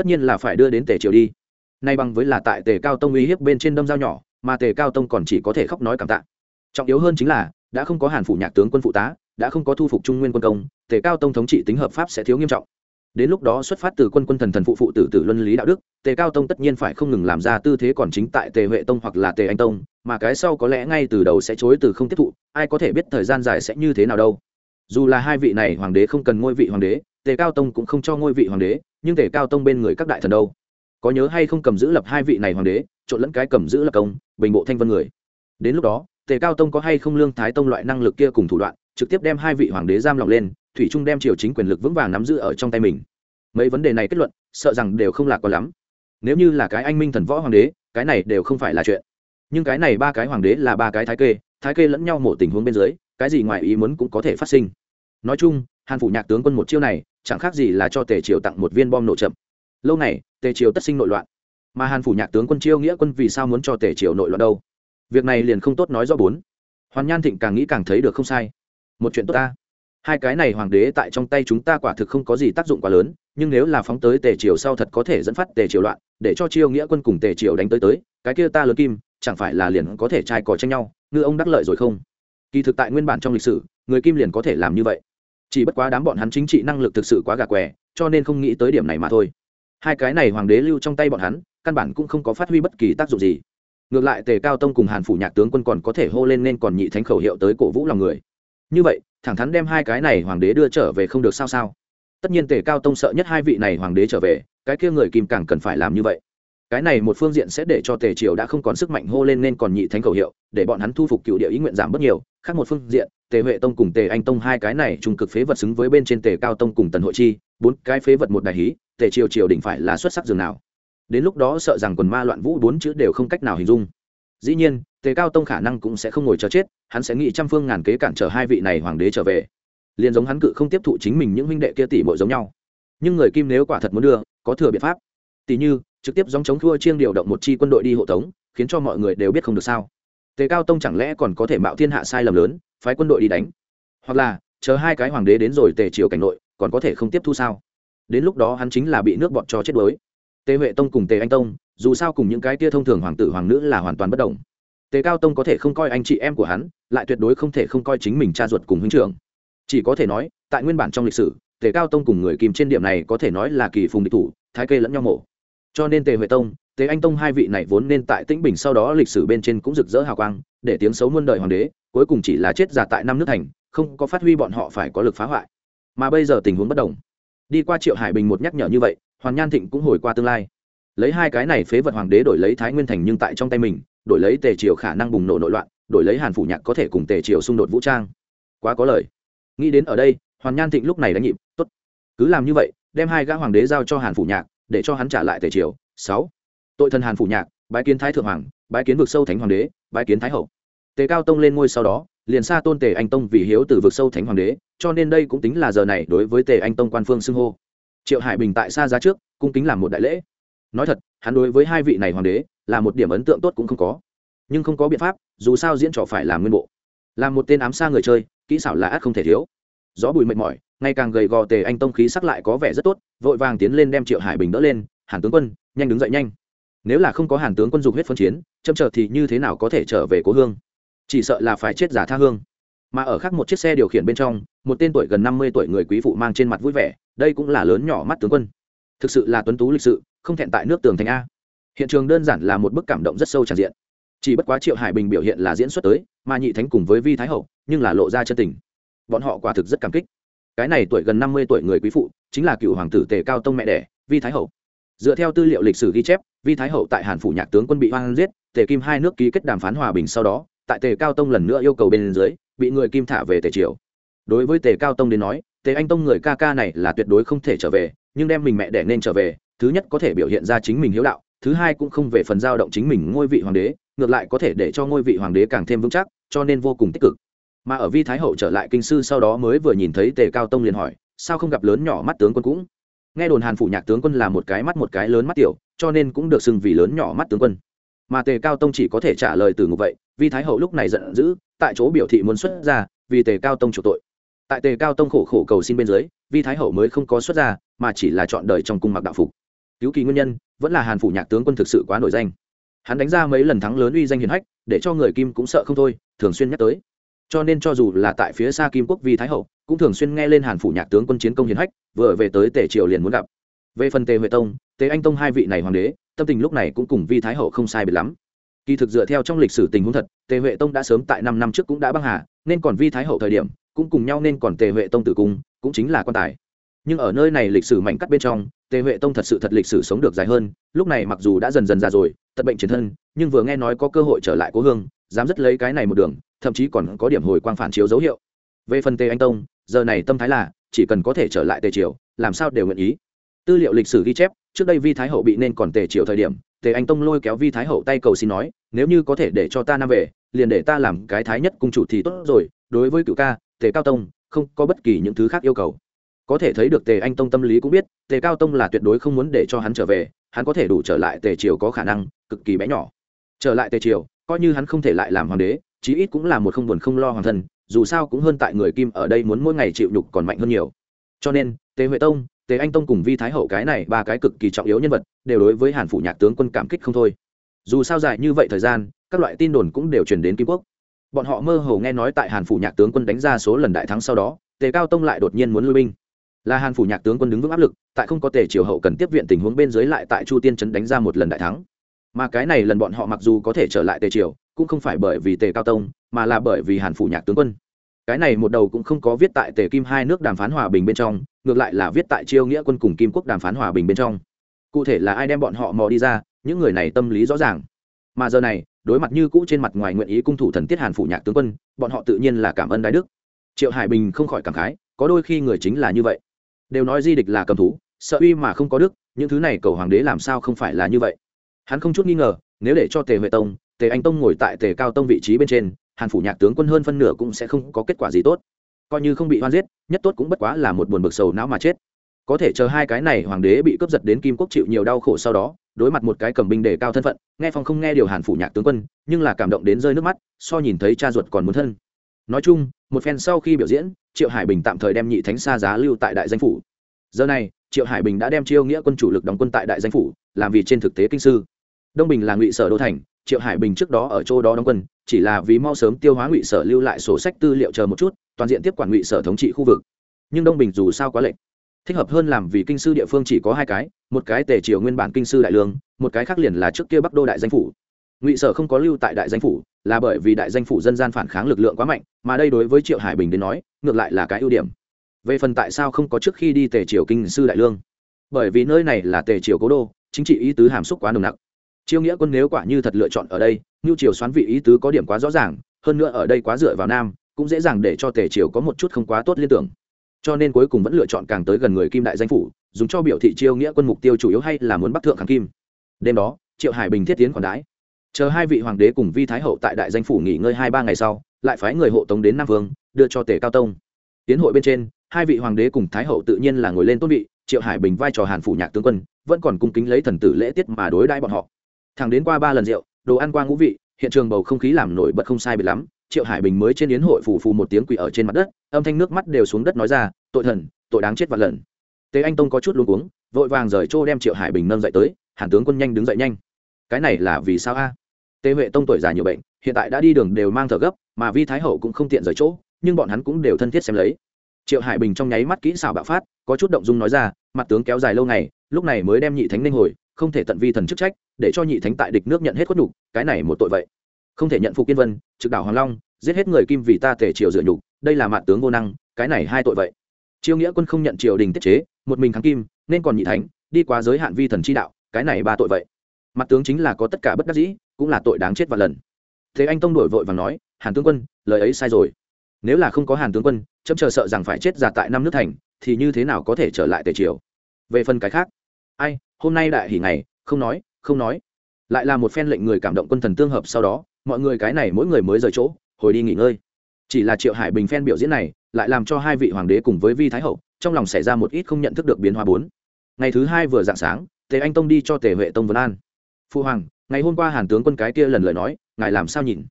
tất nhiên là phải đưa đến tề triều đi. Nay bằng với là tại tề cao tông uy hiếp bên trên đâm dao nhỏ, mà tề cao tông còn chỉ có thể khóc nói cảm tạ. Trọng yếu hơn chính là, đã không có hàn phủ nhạc tướng quân phụ tá, đã không có thu phục trung nguyên quân công, tề cao tông thống trị tính hợp pháp sẽ thiếu nghiêm trọng. Đến lúc đó xuất phát từ quân quân thần thần phụ phụ tử tử luân lý đạo đức, tề cao tông tất nhiên phải không ngừng làm ra tư thế còn chính tại tề huệ tông hoặc là tề anh tông, mà cái sau có lẽ ngay từ đầu sẽ chối từ không tiếp thụ, ai có thể biết thời gian dài sẽ như thế nào đâu. Dù là hai vị này hoàng đế không cần ngôi vị hoàng đế, tề cao tông cũng không cho ngôi vị hoàng đế nhưng tề cao tông bên người các đại thần đâu? Có nhớ hay không cầm giữ lập hai vị này hoàng đế, trộn lẫn cái cầm giữ lập công, bình bộ thanh vân người? Đến lúc đó, tề cao tông có hay không lương thái tông loại năng lực kia cùng thủ đoạn, trực tiếp đem hai vị hoàng đế giam lỏng lên, thủy trung đem triều chính quyền lực vững vàng nắm giữ ở trong tay mình. Mấy vấn đề này kết luận, sợ rằng đều không lạc quan lắm. Nếu như là cái anh minh thần võ hoàng đế, cái này đều không phải là chuyện. Nhưng cái này ba cái hoàng đế là ba cái thái kê thái kê lẫn nhau một tình huống bên dưới, cái gì ngoài ý muốn cũng có thể phát sinh. Nói chung, hàn phủ nhạc tướng quân một chiêu này chẳng khác gì là cho tề triều tặng một viên bom nổ chậm. Lâu này tề triều tất sinh nội loạn. Mà hàn phủ nhạc tướng quân chiêu nghĩa quân vì sao muốn cho tề triều nội loạn đâu? Việc này liền không tốt nói do bốn. Hoàn nhan thịnh càng nghĩ càng thấy được không sai. Một chuyện tốt ta. Hai cái này hoàng đế tại trong tay chúng ta quả thực không có gì tác dụng quá lớn, nhưng nếu là phóng tới tề triều sau thật có thể dẫn phát tề triều loạn, để cho chiêu nghĩa quân cùng tề triều đánh tới tới, cái kia ta lớn kim, chẳng phải là liền có thể trai cò tranh nhau, ngư ông đắc lợi rồi không? Kỳ thực tại nguyên bản trong lịch sử, người kim liền có thể làm như vậy chỉ bất quá đám bọn hắn chính trị năng lực thực sự quá gà què cho nên không nghĩ tới điểm này mà thôi. Hai cái này hoàng đế lưu trong tay bọn hắn, căn bản cũng không có phát huy bất kỳ tác dụng gì. Ngược lại, tề cao tông cùng hàn phủ nhạc tướng quân còn có thể hô lên nên còn nhị thánh khẩu hiệu tới cổ vũ lòng người. Như vậy, thẳng thắn đem hai cái này hoàng đế đưa trở về không được sao sao. Tất nhiên tề cao tông sợ nhất hai vị này hoàng đế trở về, cái kia người kim càng cần phải làm như vậy cái này một phương diện sẽ để cho tề triều đã không còn sức mạnh hô lên nên còn nhị thánh khẩu hiệu, để bọn hắn thu phục cựu địa ý nguyện giảm bớt nhiều. Khác một phương diện, tề huệ tông cùng tề anh tông hai cái này trùng cực phế vật xứng với bên trên tề cao tông cùng tần hội chi, bốn cái phế vật một đại hí, tề triều triều đỉnh phải là xuất sắc dường nào. Đến lúc đó sợ rằng quần ma loạn vũ bốn chữ đều không cách nào hình dung. Dĩ nhiên, tề cao tông khả năng cũng sẽ không ngồi chờ chết, hắn sẽ nghĩ trăm phương ngàn kế cản trở hai vị này hoàng đế trở về. Liền giống hắn cự không tiếp thụ chính mình những huynh đệ kia tỷ bội giống nhau. Nhưng người kim nếu quả thật muốn đưa, có thừa biện pháp. Tỷ như trực tiếp dòng chống thua chiêng điều động một chi quân đội đi hộ tống, khiến cho mọi người đều biết không được sao. Tề cao tông chẳng lẽ còn có thể mạo thiên hạ sai lầm lớn, phái quân đội đi đánh? Hoặc là, chờ hai cái hoàng đế đến rồi tề triều cảnh nội, còn có thể không tiếp thu sao? Đến lúc đó hắn chính là bị nước bọt cho chết đuối. Tề huệ tông cùng tề anh tông, dù sao cùng những cái tia thông thường hoàng tử hoàng nữ là hoàn toàn bất đồng. Tề cao tông có thể không coi anh chị em của hắn, lại tuyệt đối không thể không coi chính mình cha ruột cùng huynh trưởng. Chỉ có thể nói, tại nguyên bản trong lịch sử, tề cao tông cùng người kìm trên điểm này có thể nói là kỳ phùng địch thủ, thái kê lẫn nhau mổ cho nên tề huệ tông, tề anh tông hai vị này vốn nên tại tĩnh bình sau đó lịch sử bên trên cũng rực rỡ hào quang, để tiếng xấu muôn đời hoàng đế, cuối cùng chỉ là chết già tại năm nước thành, không có phát huy bọn họ phải có lực phá hoại. Mà bây giờ tình huống bất đồng. Đi qua triệu hải bình một nhắc nhở như vậy, hoàng nhan thịnh cũng hồi qua tương lai. Lấy hai cái này phế vật hoàng đế đổi lấy thái nguyên thành nhưng tại trong tay mình, đổi lấy tề triều khả năng bùng nổ nội loạn, đổi lấy hàn phủ nhạc có thể cùng tề triều xung đột vũ trang. Quá có lời. Nghĩ đến ở đây, Hoàng nhan thịnh lúc này đã nhịp, tốt, cứ làm như vậy, đem hai gã hoàng đế giao cho hàn phủ nhạc để cho hắn trả lại tề triều. Sáu, tội thân hàn phủ nhạc, bái kiến thái thượng hoàng, bái kiến vực sâu thánh hoàng đế, bái kiến thái hậu. Tề cao tông lên ngôi sau đó, liền xa tôn tề anh tông vì hiếu từ vực sâu thánh hoàng đế, cho nên đây cũng tính là giờ này đối với tề anh tông quan phương xưng hô. Triệu hải bình tại xa giá trước, cung kính làm một đại lễ. Nói thật, hắn đối với hai vị này hoàng đế, là một điểm ấn tượng tốt cũng không có. Nhưng không có biện pháp, dù sao diễn trò phải làm nguyên bộ. Là một tên ám xa người chơi, kỹ xảo là ắt không thể thiếu. Gió bùi mệt mỏi ngày càng gầy gò tề anh tông khí sắc lại có vẻ rất tốt, vội vàng tiến lên đem triệu hải bình đỡ lên, hàn tướng quân, nhanh đứng dậy nhanh. Nếu là không có hàn tướng quân dục huyết phân chiến châm chờ thì như thế nào có thể trở về cố hương? Chỉ sợ là phải chết giả tha hương. Mà ở khác một chiếc xe điều khiển bên trong, một tên tuổi gần năm mươi tuổi người quý phụ mang trên mặt vui vẻ, đây cũng là lớn nhỏ mắt tướng quân. Thực sự là tuấn tú lịch sự, không thẹn tại nước tường thành a. Hiện trường đơn giản là một bức cảm động rất sâu tràn diện. Chỉ bất quá triệu hải bình biểu hiện là diễn xuất tới, mà nhị thánh cùng với vi thái hậu, nhưng là lộ ra chân tình. Bọn họ quả thực rất cảm kích cái này tuổi gần năm mươi tuổi người quý phụ, chính là cựu hoàng tử tề cao tông mẹ đẻ, vi thái hậu. Dựa theo tư liệu lịch sử ghi chép, vi thái hậu tại hàn phủ nhạc tướng quân bị hoang giết, tề kim hai nước ký kết đàm phán hòa bình sau đó, tại tề cao tông lần nữa yêu cầu bên dưới, bị người kim thả về tề triều. Đối với tề cao tông đến nói, tề anh tông người ca ca này là tuyệt đối không thể trở về, nhưng đem mình mẹ đẻ nên trở về, thứ nhất có thể biểu hiện ra chính mình hiếu đạo, thứ hai cũng không về phần giao động chính mình ngôi vị hoàng đế, ngược lại có thể để cho ngôi vị hoàng đế càng thêm vững chắc, cho nên vô cùng tích cực mà ở vi thái hậu trở lại kinh sư sau đó mới vừa nhìn thấy tề cao tông liền hỏi, sao không gặp lớn nhỏ mắt tướng quân cũng? Nghe đồn hàn phủ nhạc tướng quân là một cái mắt một cái lớn mắt tiểu, cho nên cũng được xưng vì lớn nhỏ mắt tướng quân. Mà tề cao tông chỉ có thể trả lời từ ngục vậy, vi thái hậu lúc này giận dữ, tại chỗ biểu thị muốn xuất ra vì tề cao tông chủ tội. Tại tề cao tông khổ khổ cầu xin bên dưới, vi thái hậu mới không có xuất ra mà chỉ là chọn đời trong cung mặc đạo phục. Cứu kỳ nguyên nhân, vẫn là hàn phủ nhạc tướng quân thực sự quá nổi danh. Hắn đánh ra mấy lần thắng lớn uy danh hiền hách, để cho người kim cũng sợ không thôi, thường xuyên nhắc tới cho nên cho dù là tại phía xa kim quốc vi thái hậu, cũng thường xuyên nghe lên hàn phủ nhạc tướng quân chiến công hiền hách, vừa về tới tề triều liền muốn gặp. Về phần tề huệ tông, tề anh tông hai vị này hoàng đế, tâm tình lúc này cũng cùng vi thái hậu không sai biệt lắm. Kỳ thực dựa theo trong lịch sử tình huống thật, tề huệ tông đã sớm tại năm năm trước cũng đã băng hà, nên còn vi thái hậu thời điểm, cũng cùng nhau nên còn tề huệ tông tử cung, cũng chính là quan tài. Nhưng ở nơi này lịch sử mảnh cắt bên trong, tề huệ tông thật sự thật lịch sử sống được dài hơn, lúc này mặc dù đã dần dần già rồi tật bệnh chiến thân, nhưng vừa nghe nói có cơ hội trở lại cố hương dám dứt lấy cái này một đường, thậm chí còn có điểm hồi quang phản chiếu dấu hiệu. Về phần tề anh tông, giờ này tâm thái là, chỉ cần có thể trở lại tề triều, làm sao đều nguyện ý. Tư liệu lịch sử ghi chép, trước đây vi thái hậu bị nên còn tề triều thời điểm, tề anh tông lôi kéo vi thái hậu tay cầu xin nói, nếu như có thể để cho ta nam về, liền để ta làm cái thái nhất cung chủ thì tốt rồi, đối với cựu ca, tề cao tông, không có bất kỳ những thứ khác yêu cầu. Có thể thấy được tề anh tông tâm lý cũng biết, tề cao tông là tuyệt đối không muốn để cho hắn trở về, hắn có thể đủ trở lại tề triều có khả năng, cực kỳ bé nhỏ. Trở lại tề triều coi như hắn không thể lại làm hoàng đế, chí ít cũng là một không buồn không lo hoàng thân dù sao cũng hơn tại người kim ở đây muốn mỗi ngày chịu nhục còn mạnh hơn nhiều. Cho nên tề huệ tông tề anh tông cùng vi thái hậu cái này ba cái cực kỳ trọng yếu nhân vật, đều đối với hàn phủ nhạc tướng quân cảm kích không thôi. Dù sao dài như vậy thời gian, các loại tin đồn cũng đều truyền đến kim quốc. Bọn họ mơ hồ nghe nói tại hàn phủ nhạc tướng quân đánh ra số lần đại thắng sau đó, tề cao tông lại đột nhiên muốn lui binh. Là hàn phủ nhạc tướng quân đứng vững áp lực, tại không có tề triều hậu cần tiếp viện tình huống bên dưới lại tại chu tiên trấn đánh ra một lần đại thắng mà cái này lần bọn họ mặc dù có thể trở lại tề triều, cũng không phải bởi vì tề cao tông, mà là bởi vì hàn phủ nhạc tướng quân. Cái này một đầu cũng không có viết tại tề kim hai nước đàm phán hòa bình bên trong, ngược lại là viết tại chiêu nghĩa quân cùng kim quốc đàm phán hòa bình bên trong. Cụ thể là ai đem bọn họ mò đi ra, những người này tâm lý rõ ràng. Mà giờ này, đối mặt như cũ trên mặt ngoài nguyện ý cung thủ thần tiết hàn phủ nhạc tướng quân, bọn họ tự nhiên là cảm ơn đái đức. Triệu hải bình không khỏi cảm khái, có đôi khi người chính là như vậy. Đều nói di địch là cầm thú, sợ uy mà không có đức, những thứ này cầu hoàng đế làm sao không phải là như vậy? Hắn không chút nghi ngờ, nếu để cho tề huệ tông, tề anh tông ngồi tại tề cao tông vị trí bên trên, hàn phủ nhạc tướng quân hơn phân nửa cũng sẽ không có kết quả gì tốt. Coi như không bị hoan giết, nhất tốt cũng bất quá là một buồn bực sầu não mà chết. Có thể chờ hai cái này hoàng đế bị cướp giật đến kim quốc chịu nhiều đau khổ sau đó, đối mặt một cái cầm binh để cao thân phận, nghe phong không nghe điều hàn phủ nhạc tướng quân, nhưng là cảm động đến rơi nước mắt, so nhìn thấy cha ruột còn muốn thân. Nói chung, một phen sau khi biểu diễn, triệu hải bình tạm thời đem nhị thánh xa giá lưu tại đại danh phủ. Giờ này, triệu hải bình đã đem chiêu nghĩa quân chủ lực đóng quân tại đại danh phủ, làm vì trên thực tế kinh sư đông bình là ngụy sở đô thành, triệu hải bình trước đó ở chỗ đó đóng quân, chỉ là vì mau sớm tiêu hóa ngụy sở lưu lại sổ sách tư liệu chờ một chút, toàn diện tiếp quản ngụy sở thống trị khu vực. Nhưng đông bình dù sao quá lệnh thích hợp hơn làm vì kinh sư địa phương chỉ có hai cái, một cái tề triều nguyên bản kinh sư đại lương, một cái khác liền là trước kia bắc đô đại danh phủ. Ngụy sở không có lưu tại đại danh phủ, là bởi vì đại danh phủ dân gian phản kháng lực lượng quá mạnh, mà đây đối với triệu hải bình đến nói, ngược lại là cái ưu điểm. Về phần tại sao không có trước khi đi tề triều kinh sư đại lương? Bởi vì nơi này là tề triều cố đô, chính trị ý tứ hàm xúc quá nồng nặc chiêu nghĩa quân nếu quả như thật lựa chọn ở đây ngưu triều xoán vị ý tứ có điểm quá rõ ràng, hơn nữa ở đây quá dựa vào nam, cũng dễ dàng để cho tề triều có một chút không quá tốt liên tưởng. Cho nên cuối cùng vẫn lựa chọn càng tới gần người kim đại danh phủ, dùng cho biểu thị chiêu nghĩa quân mục tiêu chủ yếu hay là muốn bắt thượng kháng kim. Đêm đó, triệu hải bình thiết tiến còn đái chờ hai vị hoàng đế cùng vi thái hậu tại đại danh phủ nghỉ ngơi hai ba ngày sau, lại phái người hộ tống đến nam vương, đưa cho tề cao tông. Tiến hội bên trên, hai vị hoàng đế cùng thái hậu tự nhiên là ngồi lên tôn vị, triệu hải bình vai trò hàn phủ nhạc tướng quân, vẫn còn cung kính lấy thần tử lễ tiết mà đối đãi bọn họ thẳng đến qua ba lần rượu, đồ ăn qua ngũ vị, hiện trường bầu không khí làm nổi bật không sai biệt lắm. Triệu hải bình mới trên yến hội phù phù một tiếng quỷ ở trên mặt đất, âm thanh nước mắt đều xuống đất nói ra, tội thần, tội đáng chết vạn lần. Tế anh tông có chút luôn uống vội vàng rời trô đem triệu hải bình nâng dậy tới, hàn tướng quân nhanh đứng dậy nhanh. Cái này là vì sao a? Tế huệ tông tuổi già nhiều bệnh, hiện tại đã đi đường đều mang thở gấp, mà vi thái hậu cũng không tiện rời chỗ, nhưng bọn hắn cũng đều thân thiết xem lấy. Triệu hải bình trong nháy mắt kỹ xảo bạo phát, có chút động dung nói ra, mặt tướng kéo dài lâu ngày, lúc này mới đem nhị thánh ninh hồi, không thể tận vi thần chức trách để cho nhị thánh tại địch nước nhận hết khuất nhục, cái này một tội vậy. Không thể nhận phục kiên vân, trực đảo hoàng long, giết hết người kim vì ta thể triều dựa nhục, đây là mạn tướng vô năng, cái này hai tội vậy. Chiêu nghĩa quân không nhận triều đình tiết chế, một mình kháng kim, nên còn nhị thánh, đi quá giới hạn vi thần chi đạo, cái này ba tội vậy. Mặt tướng chính là có tất cả bất đắc dĩ, cũng là tội đáng chết và lần. Thế anh tông đổi vội và nói, hàn tướng quân, lời ấy sai rồi. Nếu là không có hàn tướng quân, chấm chờ sợ rằng phải chết già tại năm nước thành, thì như thế nào có thể trở lại tề triều? Về phần cái khác, ai, hôm nay đại hỉ ngày, không nói không nói. Lại là một phen lệnh người cảm động quân thần tương hợp sau đó, mọi người cái này mỗi người mới rời chỗ, hồi đi nghỉ ngơi. Chỉ là triệu hải bình phen biểu diễn này, lại làm cho hai vị hoàng đế cùng với vi thái hậu, trong lòng xảy ra một ít không nhận thức được biến hóa bốn. Ngày thứ hai vừa dạng sáng, tề anh tông đi cho tề huệ tông vân an. Phu hoàng, ngày hôm qua hàn tướng quân cái kia lần lời nói, ngài làm sao nhìn?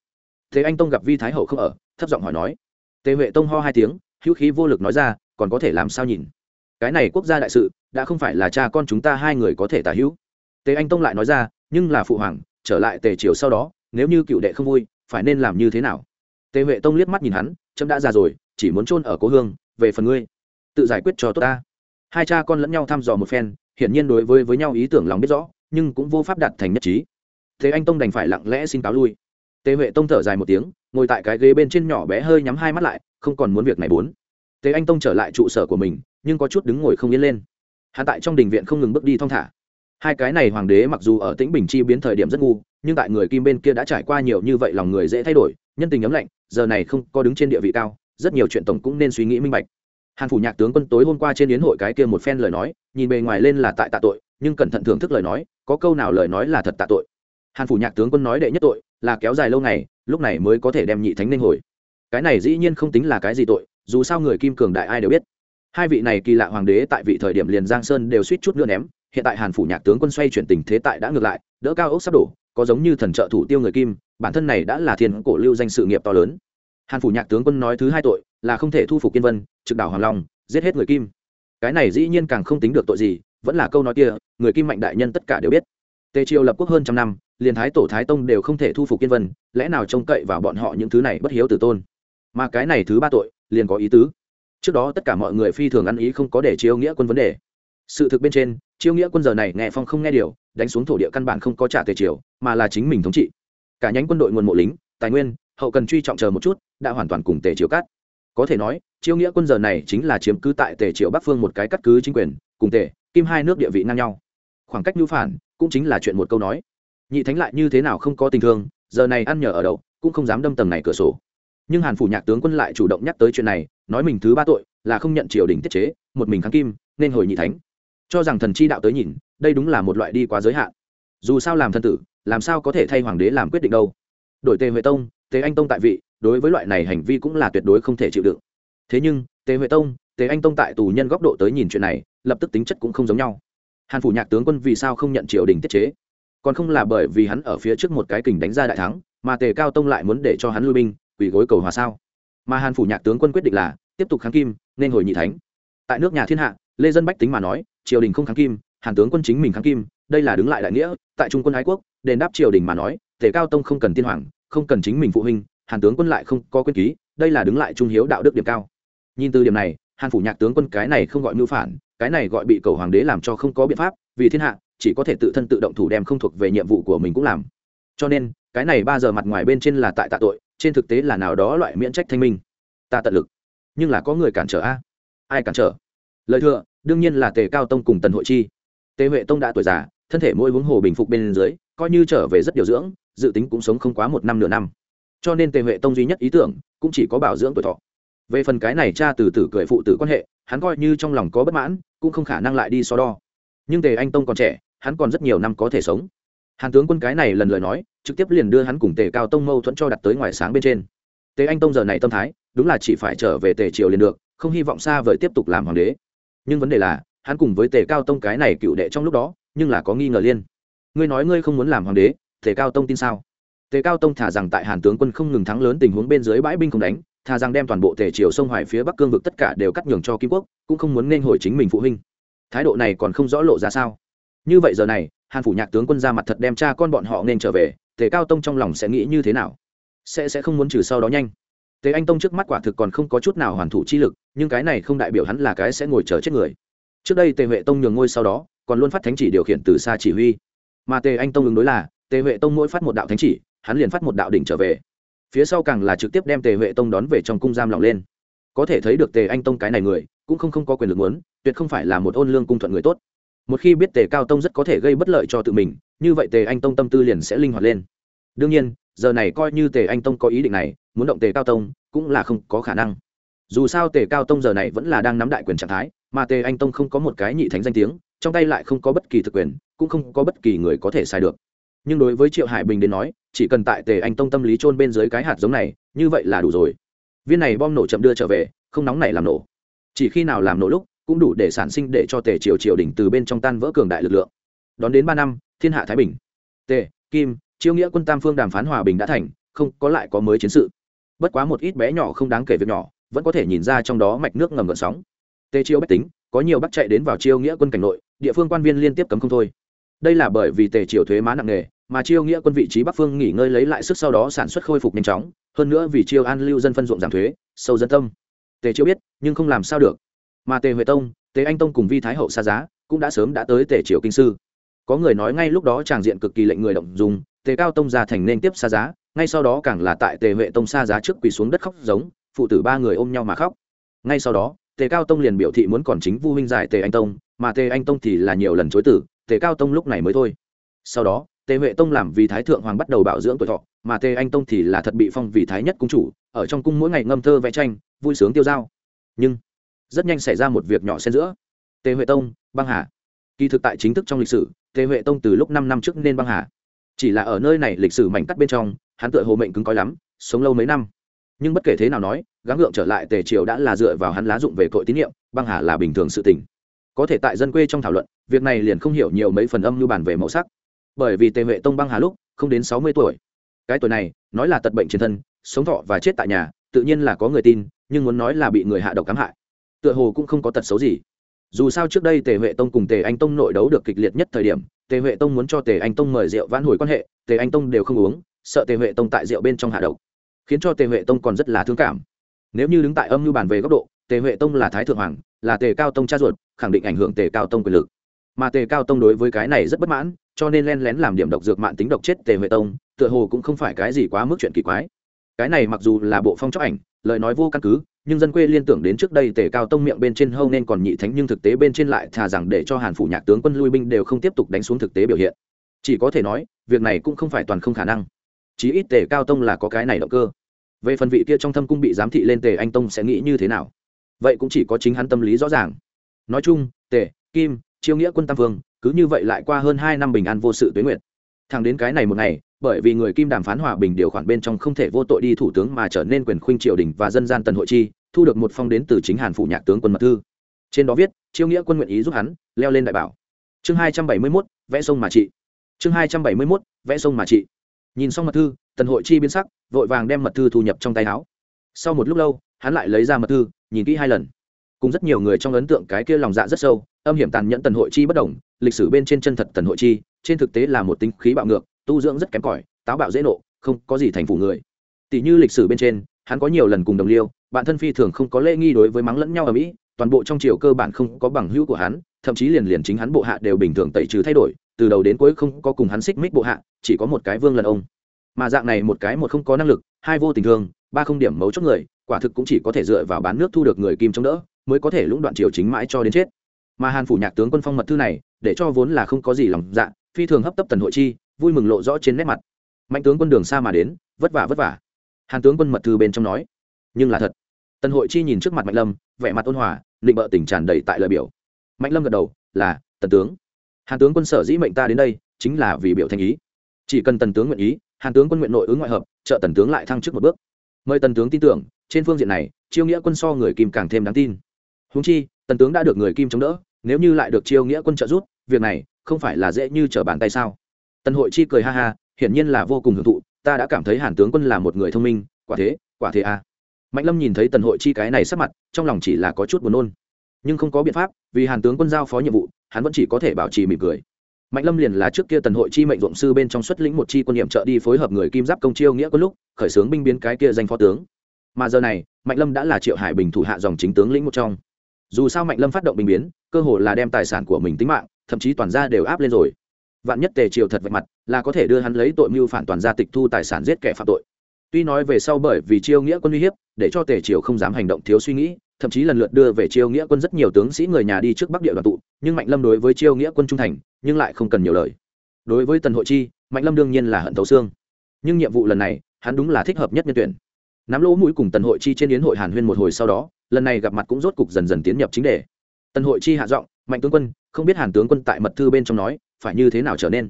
Tề anh tông gặp vi thái hậu không ở, thấp giọng hỏi nói. Tề huệ tông ho hai tiếng, hữu khí vô lực nói ra, còn có thể làm sao nhìn? Cái này quốc gia đại sự, đã không phải là cha con chúng ta hai người có thể tả hữu tề anh tông lại nói ra, nhưng là phụ hoàng, trở lại tề triều sau đó, nếu như cựu đệ không vui, phải nên làm như thế nào? Tề huệ tông liếc mắt nhìn hắn trâm đã già rồi, chỉ muốn chôn ở cố hương, về phần ngươi. Tự giải quyết cho tốt ta. Hai cha con lẫn nhau thăm dò một phen, hiển nhiên đối với với nhau ý tưởng lòng biết rõ, nhưng cũng vô pháp đạt thành nhất trí. Thế anh tông đành phải lặng lẽ xin cáo lui. Tề huệ tông thở dài một tiếng, ngồi tại cái ghế bên trên nhỏ bé hơi nhắm hai mắt lại, không còn muốn việc này bốn. Tề anh tông trở lại trụ sở của mình, nhưng có chút đứng ngồi không yên lên. Hạ tại trong đình viện không ngừng bước đi thong thả hai cái này hoàng đế mặc dù ở tĩnh bình chi biến thời điểm rất ngu, nhưng tại người kim bên kia đã trải qua nhiều như vậy lòng người dễ thay đổi, nhân tình ấm lạnh, giờ này không có đứng trên địa vị cao, rất nhiều chuyện tổng cũng nên suy nghĩ minh bạch. Hàn phủ nhạc tướng quân tối hôm qua trên yến hội cái kia một phen lời nói, nhìn bề ngoài lên là tại tạ tội, nhưng cẩn thận thưởng thức lời nói, có câu nào lời nói là thật tạ tội? Hàn phủ nhạc tướng quân nói đệ nhất tội là kéo dài lâu ngày, lúc này mới có thể đem nhị thánh nên hồi. Cái này dĩ nhiên không tính là cái gì tội, dù sao người kim cường đại ai đều biết. Hai vị này kỳ lạ hoàng đế tại vị thời điểm liền giang sơn đều suýt chút nữa ném hiện tại hàn phủ nhạc tướng quân xoay chuyển tình thế tại đã ngược lại, đỡ cao ốc sắp đổ, có giống như thần trợ thủ tiêu người kim, bản thân này đã là thiên cổ lưu danh sự nghiệp to lớn. Hàn phủ nhạc tướng quân nói thứ hai tội, là không thể thu phục kiên vân, trực đảo hoàng long, giết hết người kim. Cái này dĩ nhiên càng không tính được tội gì, vẫn là câu nói kia, người kim mạnh đại nhân tất cả đều biết. Tề triều lập quốc hơn trăm năm, liền thái tổ thái tông đều không thể thu phục kiên vân, lẽ nào trông cậy vào bọn họ những thứ này bất hiếu tử tôn? Mà cái này thứ ba tội, liền có ý tứ. Trước đó tất cả mọi người phi thường ăn ý không có để chiêu nghĩa quân vấn đề. Sự thực bên trên chiêu nghĩa quân giờ này nghe phong không nghe điều, đánh xuống thổ địa căn bản không có trả tề triều, mà là chính mình thống trị. Cả nhánh quân đội nguồn mộ lính, tài nguyên, hậu cần truy trọng chờ một chút, đã hoàn toàn cùng tề triều cắt có thể nói, chiêu nghĩa quân giờ này chính là chiếm cứ tại tề triều bắc phương một cái cắt cứ chính quyền, cùng tề, kim hai nước địa vị ngang nhau. Khoảng cách nhu phản, cũng chính là chuyện một câu nói. Nhị thánh lại như thế nào không có tình thương, giờ này ăn nhờ ở đậu cũng không dám đâm tầng này cửa sổ. Nhưng hàn phủ nhạc tướng quân lại chủ động nhắc tới chuyện này, nói mình thứ ba tội, là không nhận triều đình tiết chế, một mình kháng kim, nên hồi nhị thánh cho rằng thần chi đạo tới nhìn, đây đúng là một loại đi quá giới hạn. Dù sao làm thần tử, làm sao có thể thay hoàng đế làm quyết định đâu. Đổi tề huệ tông, tề anh tông tại vị, đối với loại này hành vi cũng là tuyệt đối không thể chịu đựng. Thế nhưng, tề huệ tông, tề anh tông tại tù nhân góc độ tới nhìn chuyện này, lập tức tính chất cũng không giống nhau. Hàn phủ nhạc tướng quân vì sao không nhận triều đình tiết chế? Còn không là bởi vì hắn ở phía trước một cái kình đánh ra đại thắng, mà tề cao tông lại muốn để cho hắn lui binh, quỳ gối cầu hòa sao? Mà hàn phủ nhạc tướng quân quyết định là, tiếp tục kháng kim, nên hồi nhị thánh. Tại nước nhà thiên hạ, lê dân bách tính mà nói triều đình không kháng kim, hàn tướng quân chính mình kháng kim, đây là đứng lại đại nghĩa, tại trung quân ái quốc, đền đáp triều đình mà nói, tề cao tông không cần tiên hoàng, không cần chính mình phụ huynh, hàn tướng quân lại không có quyền ký, đây là đứng lại trung hiếu đạo đức điểm cao. Nhìn từ điểm này, hàn phủ nhạc tướng quân cái này không gọi mưu phản, cái này gọi bị cầu hoàng đế làm cho không có biện pháp, vì thiên hạ, chỉ có thể tự thân tự động thủ đem không thuộc về nhiệm vụ của mình cũng làm. Cho nên, cái này ba giờ mặt ngoài bên trên là tại tạ tội, trên thực tế là nào đó loại miễn trách thanh minh. Ta tận lực. Nhưng là có người cản trở a? Ai cản trở? Lời thừa đương nhiên là tề cao tông cùng tần hội chi. Tề huệ tông đã tuổi già, thân thể mỗi huống hồ bình phục bên dưới, coi như trở về rất điều dưỡng, dự tính cũng sống không quá một năm nửa năm. Cho nên tề huệ tông duy nhất ý tưởng cũng chỉ có bảo dưỡng tuổi thọ. Về phần cái này cha từ tử cười phụ tử quan hệ, hắn coi như trong lòng có bất mãn, cũng không khả năng lại đi so đo. Nhưng tề anh tông còn trẻ, hắn còn rất nhiều năm có thể sống. Hàn tướng quân cái này lần lời nói, trực tiếp liền đưa hắn cùng tề cao tông mâu thuẫn cho đặt tới ngoài sáng bên trên. Tề anh tông giờ này tâm thái, đúng là chỉ phải trở về tề triều liền được, không hy vọng xa vời tiếp tục làm hoàng đế nhưng vấn đề là, hắn cùng với tề cao tông cái này cựu đệ trong lúc đó, nhưng là có nghi ngờ liên. Ngươi nói ngươi không muốn làm hoàng đế, tề cao tông tin sao? Tề cao tông thả rằng tại hàn tướng quân không ngừng thắng lớn tình huống bên dưới bãi binh không đánh thà rằng đem toàn bộ tề triều sông hoài phía bắc cương vực tất cả đều cắt nhường cho kim quốc, cũng không muốn nên hồi chính mình phụ huynh. Thái độ này còn không rõ lộ ra sao? Như vậy giờ này, hàn phủ nhạc tướng quân ra mặt thật đem cha con bọn họ nên trở về, tề cao tông trong lòng sẽ nghĩ như thế nào? Sẽ sẽ không muốn trừ sau đó nhanh tề anh tông trước mắt quả thực còn không có chút nào hoàn thủ chi lực, nhưng cái này không đại biểu hắn là cái sẽ ngồi chờ chết người. Trước đây tề huệ tông nhường ngôi sau đó, còn luôn phát thánh chỉ điều khiển từ xa chỉ huy. Mà tề anh tông ứng đối là tề huệ tông mỗi phát một đạo thánh chỉ, hắn liền phát một đạo đỉnh trở về. Phía sau càng là trực tiếp đem tề huệ tông đón về trong cung giam lỏng lên. Có thể thấy được tề anh tông cái này người, cũng không không có quyền lực muốn, tuyệt không phải là một ôn lương cung thuận người tốt. Một khi biết tề cao tông rất có thể gây bất lợi cho tự mình, như vậy tề anh tông tâm tư liền sẽ linh hoạt lên. Đương nhiên giờ này coi như tề anh tông có ý định này, muốn động tề cao tông cũng là không có khả năng. Dù sao tề cao tông giờ này vẫn là đang nắm đại quyền trạng thái, mà tề anh tông không có một cái nhị thánh danh tiếng, trong tay lại không có bất kỳ thực quyền, cũng không có bất kỳ người có thể sai được. Nhưng đối với triệu hải bình đến nói, chỉ cần tại tề anh tông tâm lý trôn bên dưới cái hạt giống này, như vậy là đủ rồi. Viên này bom nổ chậm đưa trở về, không nóng này làm nổ. Chỉ khi nào làm nổ lúc, cũng đủ để sản sinh để cho tề triều triều đỉnh từ bên trong tan vỡ cường đại lực lượng. Đón đến ba năm, thiên hạ thái bình. Tề, kim chiêu nghĩa quân tam phương đàm phán hòa bình đã thành, không có lại có mới chiến sự. Bất quá một ít bé nhỏ không đáng kể việc nhỏ, vẫn có thể nhìn ra trong đó mạch nước ngầm gợn sóng. Tề chiêu bách tính, có nhiều bắt chạy đến vào chiêu nghĩa quân cảnh nội, địa phương quan viên liên tiếp cấm không thôi. Đây là bởi vì tề triều thuế má nặng nề, mà chiêu nghĩa quân vị trí bắc phương nghỉ ngơi lấy lại sức sau đó sản xuất khôi phục nhanh chóng, hơn nữa vì chiêu an lưu dân phân ruộng giảm thuế, sâu dân tâm. Tề chiêu biết, nhưng không làm sao được. Mà tề huệ tông, tề anh tông cùng vi thái hậu xa giá cũng đã sớm đã tới tề triều kinh sư. Có người nói ngay lúc đó tràng diện cực kỳ lệnh người động dùng tề cao tông ra thành nên tiếp xa giá, ngay sau đó càng là tại tề huệ tông xa giá trước quỳ xuống đất khóc giống, phụ tử ba người ôm nhau mà khóc. Ngay sau đó, tề cao tông liền biểu thị muốn còn chính vu huynh giải tề anh tông, mà tề anh tông thì là nhiều lần chối tử, tề cao tông lúc này mới thôi. Sau đó, tề huệ tông làm vì thái thượng hoàng bắt đầu bảo dưỡng tuổi thọ, mà tề anh tông thì là thật bị phong vì thái nhất cung chủ, ở trong cung mỗi ngày ngâm thơ vẽ tranh, vui sướng tiêu dao. Nhưng, rất nhanh xảy ra một việc nhỏ xen giữa. Tề huệ tông, băng hà. Kỳ thực tại chính thức trong lịch sử, tề huệ tông từ lúc năm năm trước nên băng hà chỉ là ở nơi này lịch sử mảnh cắt bên trong, hắn tựa hồ mệnh cứng coi lắm, sống lâu mấy năm. Nhưng bất kể thế nào nói, gắng gượng trở lại tề triều đã là dựa vào hắn lá dụng về cội tín nhiệm, băng hà là bình thường sự tình. Có thể tại dân quê trong thảo luận, việc này liền không hiểu nhiều mấy phần âm như bản về màu sắc. Bởi vì tề huệ tông băng hà lúc, không đến sáu mươi tuổi. Cái tuổi này, nói là tật bệnh trên thân, sống thọ và chết tại nhà, tự nhiên là có người tin, nhưng muốn nói là bị người hạ độc cám hại, tựa hồ cũng không có tật xấu gì. Dù sao trước đây tề huệ tông cùng tề anh tông nội đấu được kịch liệt nhất thời điểm tề huệ tông muốn cho tề anh tông mời rượu vãn hồi quan hệ, tề anh tông đều không uống, sợ tề huệ tông tại rượu bên trong hạ độc, khiến cho tề huệ tông còn rất là thương cảm. Nếu như đứng tại âm như bàn về góc độ, tề huệ tông là thái thượng hoàng, là tề cao tông cha ruột, khẳng định ảnh hưởng tề cao tông quyền lực. Mà tề cao tông đối với cái này rất bất mãn, cho nên len lén làm điểm độc dược mạng tính độc chết tề huệ tông, tựa hồ cũng không phải cái gì quá mức chuyện kỳ quái. Cái này mặc dù là bộ phong chóc ảnh, lời nói vô căn cứ nhưng dân quê liên tưởng đến trước đây tề cao tông miệng bên trên hâu nên còn nhị thánh nhưng thực tế bên trên lại thà rằng để cho hàn phủ nhạc tướng quân lui binh đều không tiếp tục đánh xuống thực tế biểu hiện. Chỉ có thể nói, việc này cũng không phải toàn không khả năng. Chí ít tề cao tông là có cái này động cơ. Về phần vị kia trong thâm cung bị giám thị lên tề anh tông sẽ nghĩ như thế nào? Vậy cũng chỉ có chính hắn tâm lý rõ ràng. Nói chung, tề, kim, chiêu nghĩa quân tam vương, cứ như vậy lại qua hơn hai năm bình an vô sự tuế nguyệt. Thẳng đến cái này một ngày, bởi vì người kim đàm phán hòa bình điều khoản bên trong không thể vô tội đi thủ tướng mà trở nên quyền khuynh triều đình và dân gian tần hội chi thu được một phong đến từ chính hàn phủ nhạc tướng quân mật thư. Trên đó viết, chiêu nghĩa quân nguyện ý giúp hắn, leo lên đại bảo. Chương hai trăm bảy mươi mốt, vẽ sông mà trị. Chương hai trăm bảy mươi mốt, vẽ sông mà trị. Nhìn xong mật thư, tần hội chi biến sắc, vội vàng đem mật thư thu nhập trong tay áo. Sau một lúc lâu, hắn lại lấy ra mật thư, nhìn kỹ hai lần. Cùng rất nhiều người trong ấn tượng cái kia lòng dạ rất sâu, âm hiểm tàn nhẫn tần hội chi bất đồng lịch sử bên trên chân thật tần hội chi, trên thực tế là một tính khí bạo ngược, tu dưỡng rất kém cỏi, táo bạo dễ nộ, không có gì thành phủ người. Tỷ như lịch sử bên trên, hắn có nhiều lần cùng đồng liêu bạn thân phi thường không có lễ nghi đối với mắng lẫn nhau ở mỹ, toàn bộ trong triều cơ bản không có bằng hữu của hắn, thậm chí liền liền chính hắn bộ hạ đều bình thường tẩy trừ thay đổi, từ đầu đến cuối không có cùng hắn xích mích bộ hạ, chỉ có một cái vương lần ông. Mà dạng này một cái một không có năng lực, hai vô tình thương, ba không điểm mấu chốt người, quả thực cũng chỉ có thể dựa vào bán nước thu được người kim chống đỡ, mới có thể lũng đoạn triều chính mãi cho đến chết. Mà hàn phủ nhạc tướng quân phong mật thư này, để cho vốn là không có gì lòng dạ phi thường hấp tấp tần hội chi, vui mừng lộ rõ trên nét mặt. Mạnh tướng quân đường xa mà đến, vất vả vất vả. Hàn tướng quân mật thư bên trong nói, nhưng là thật tần hội chi nhìn trước mặt mạnh lâm, vẻ mặt ôn hòa định bợ tình tràn đầy tại lời biểu. Mạnh lâm gật đầu, là, tần tướng. Hàn tướng quân sở dĩ mệnh ta đến đây, chính là vì biểu thanh ý. Chỉ cần tần tướng nguyện ý, hàn tướng quân nguyện nội ứng ngoại hợp, trợ tần tướng lại thăng trước một bước. Mời tần tướng tin tưởng, trên phương diện này, chiêu nghĩa quân so người kim càng thêm đáng tin. Húng chi, tần tướng đã được người kim chống đỡ, nếu như lại được chiêu nghĩa quân trợ giúp, việc này không phải là dễ như trở bàn tay sao? Tần hội chi cười ha ha, hiển nhiên là vô cùng hưởng thụ, ta đã cảm thấy hàn tướng quân là một người thông minh, quả thế quả thế à mạnh lâm nhìn thấy tần hội chi cái này sắp mặt, trong lòng chỉ là có chút buồn nôn. Nhưng không có biện pháp, vì hàn tướng quân giao phó nhiệm vụ, hắn vẫn chỉ có thể bảo trì mỉm cười. Mạnh lâm liền là trước kia tần hội chi mệnh ruộng sư bên trong xuất lĩnh một chi quân nhiệm trợ đi phối hợp người kim giáp công chiêu nghĩa có lúc, khởi xướng binh biến cái kia danh phó tướng. Mà giờ này, mạnh lâm đã là triệu hải bình thủ hạ dòng chính tướng lĩnh một trong. Dù sao mạnh lâm phát động binh biến, cơ hồ là đem tài sản của mình tính mạng, thậm chí toàn gia đều áp lên rồi. Vạn nhất tề triều thật vạch mặt, là có thể đưa hắn lấy tội mưu phản toàn gia tịch thu tài sản giết kẻ phạm tội tuy nói về sau bởi vì chiêu nghĩa quân uy hiếp, để cho tề triều không dám hành động thiếu suy nghĩ, thậm chí lần lượt đưa về chiêu nghĩa quân rất nhiều tướng sĩ người nhà đi trước bắc địa đoàn tụ, nhưng mạnh lâm đối với chiêu nghĩa quân trung thành, nhưng lại không cần nhiều lời. Đối với tần hội chi, mạnh lâm đương nhiên là hận thấu xương. Nhưng nhiệm vụ lần này, hắn đúng là thích hợp nhất nhân tuyển. Nắm lỗ mũi cùng tần hội chi trên yến hội hàn huyên một hồi sau đó, lần này gặp mặt cũng rốt cục dần dần tiến nhập chính đề. Tần hội chi hạ giọng, mạnh tướng quân, không biết hàn tướng quân tại mật thư bên trong nói, phải như thế nào trở nên?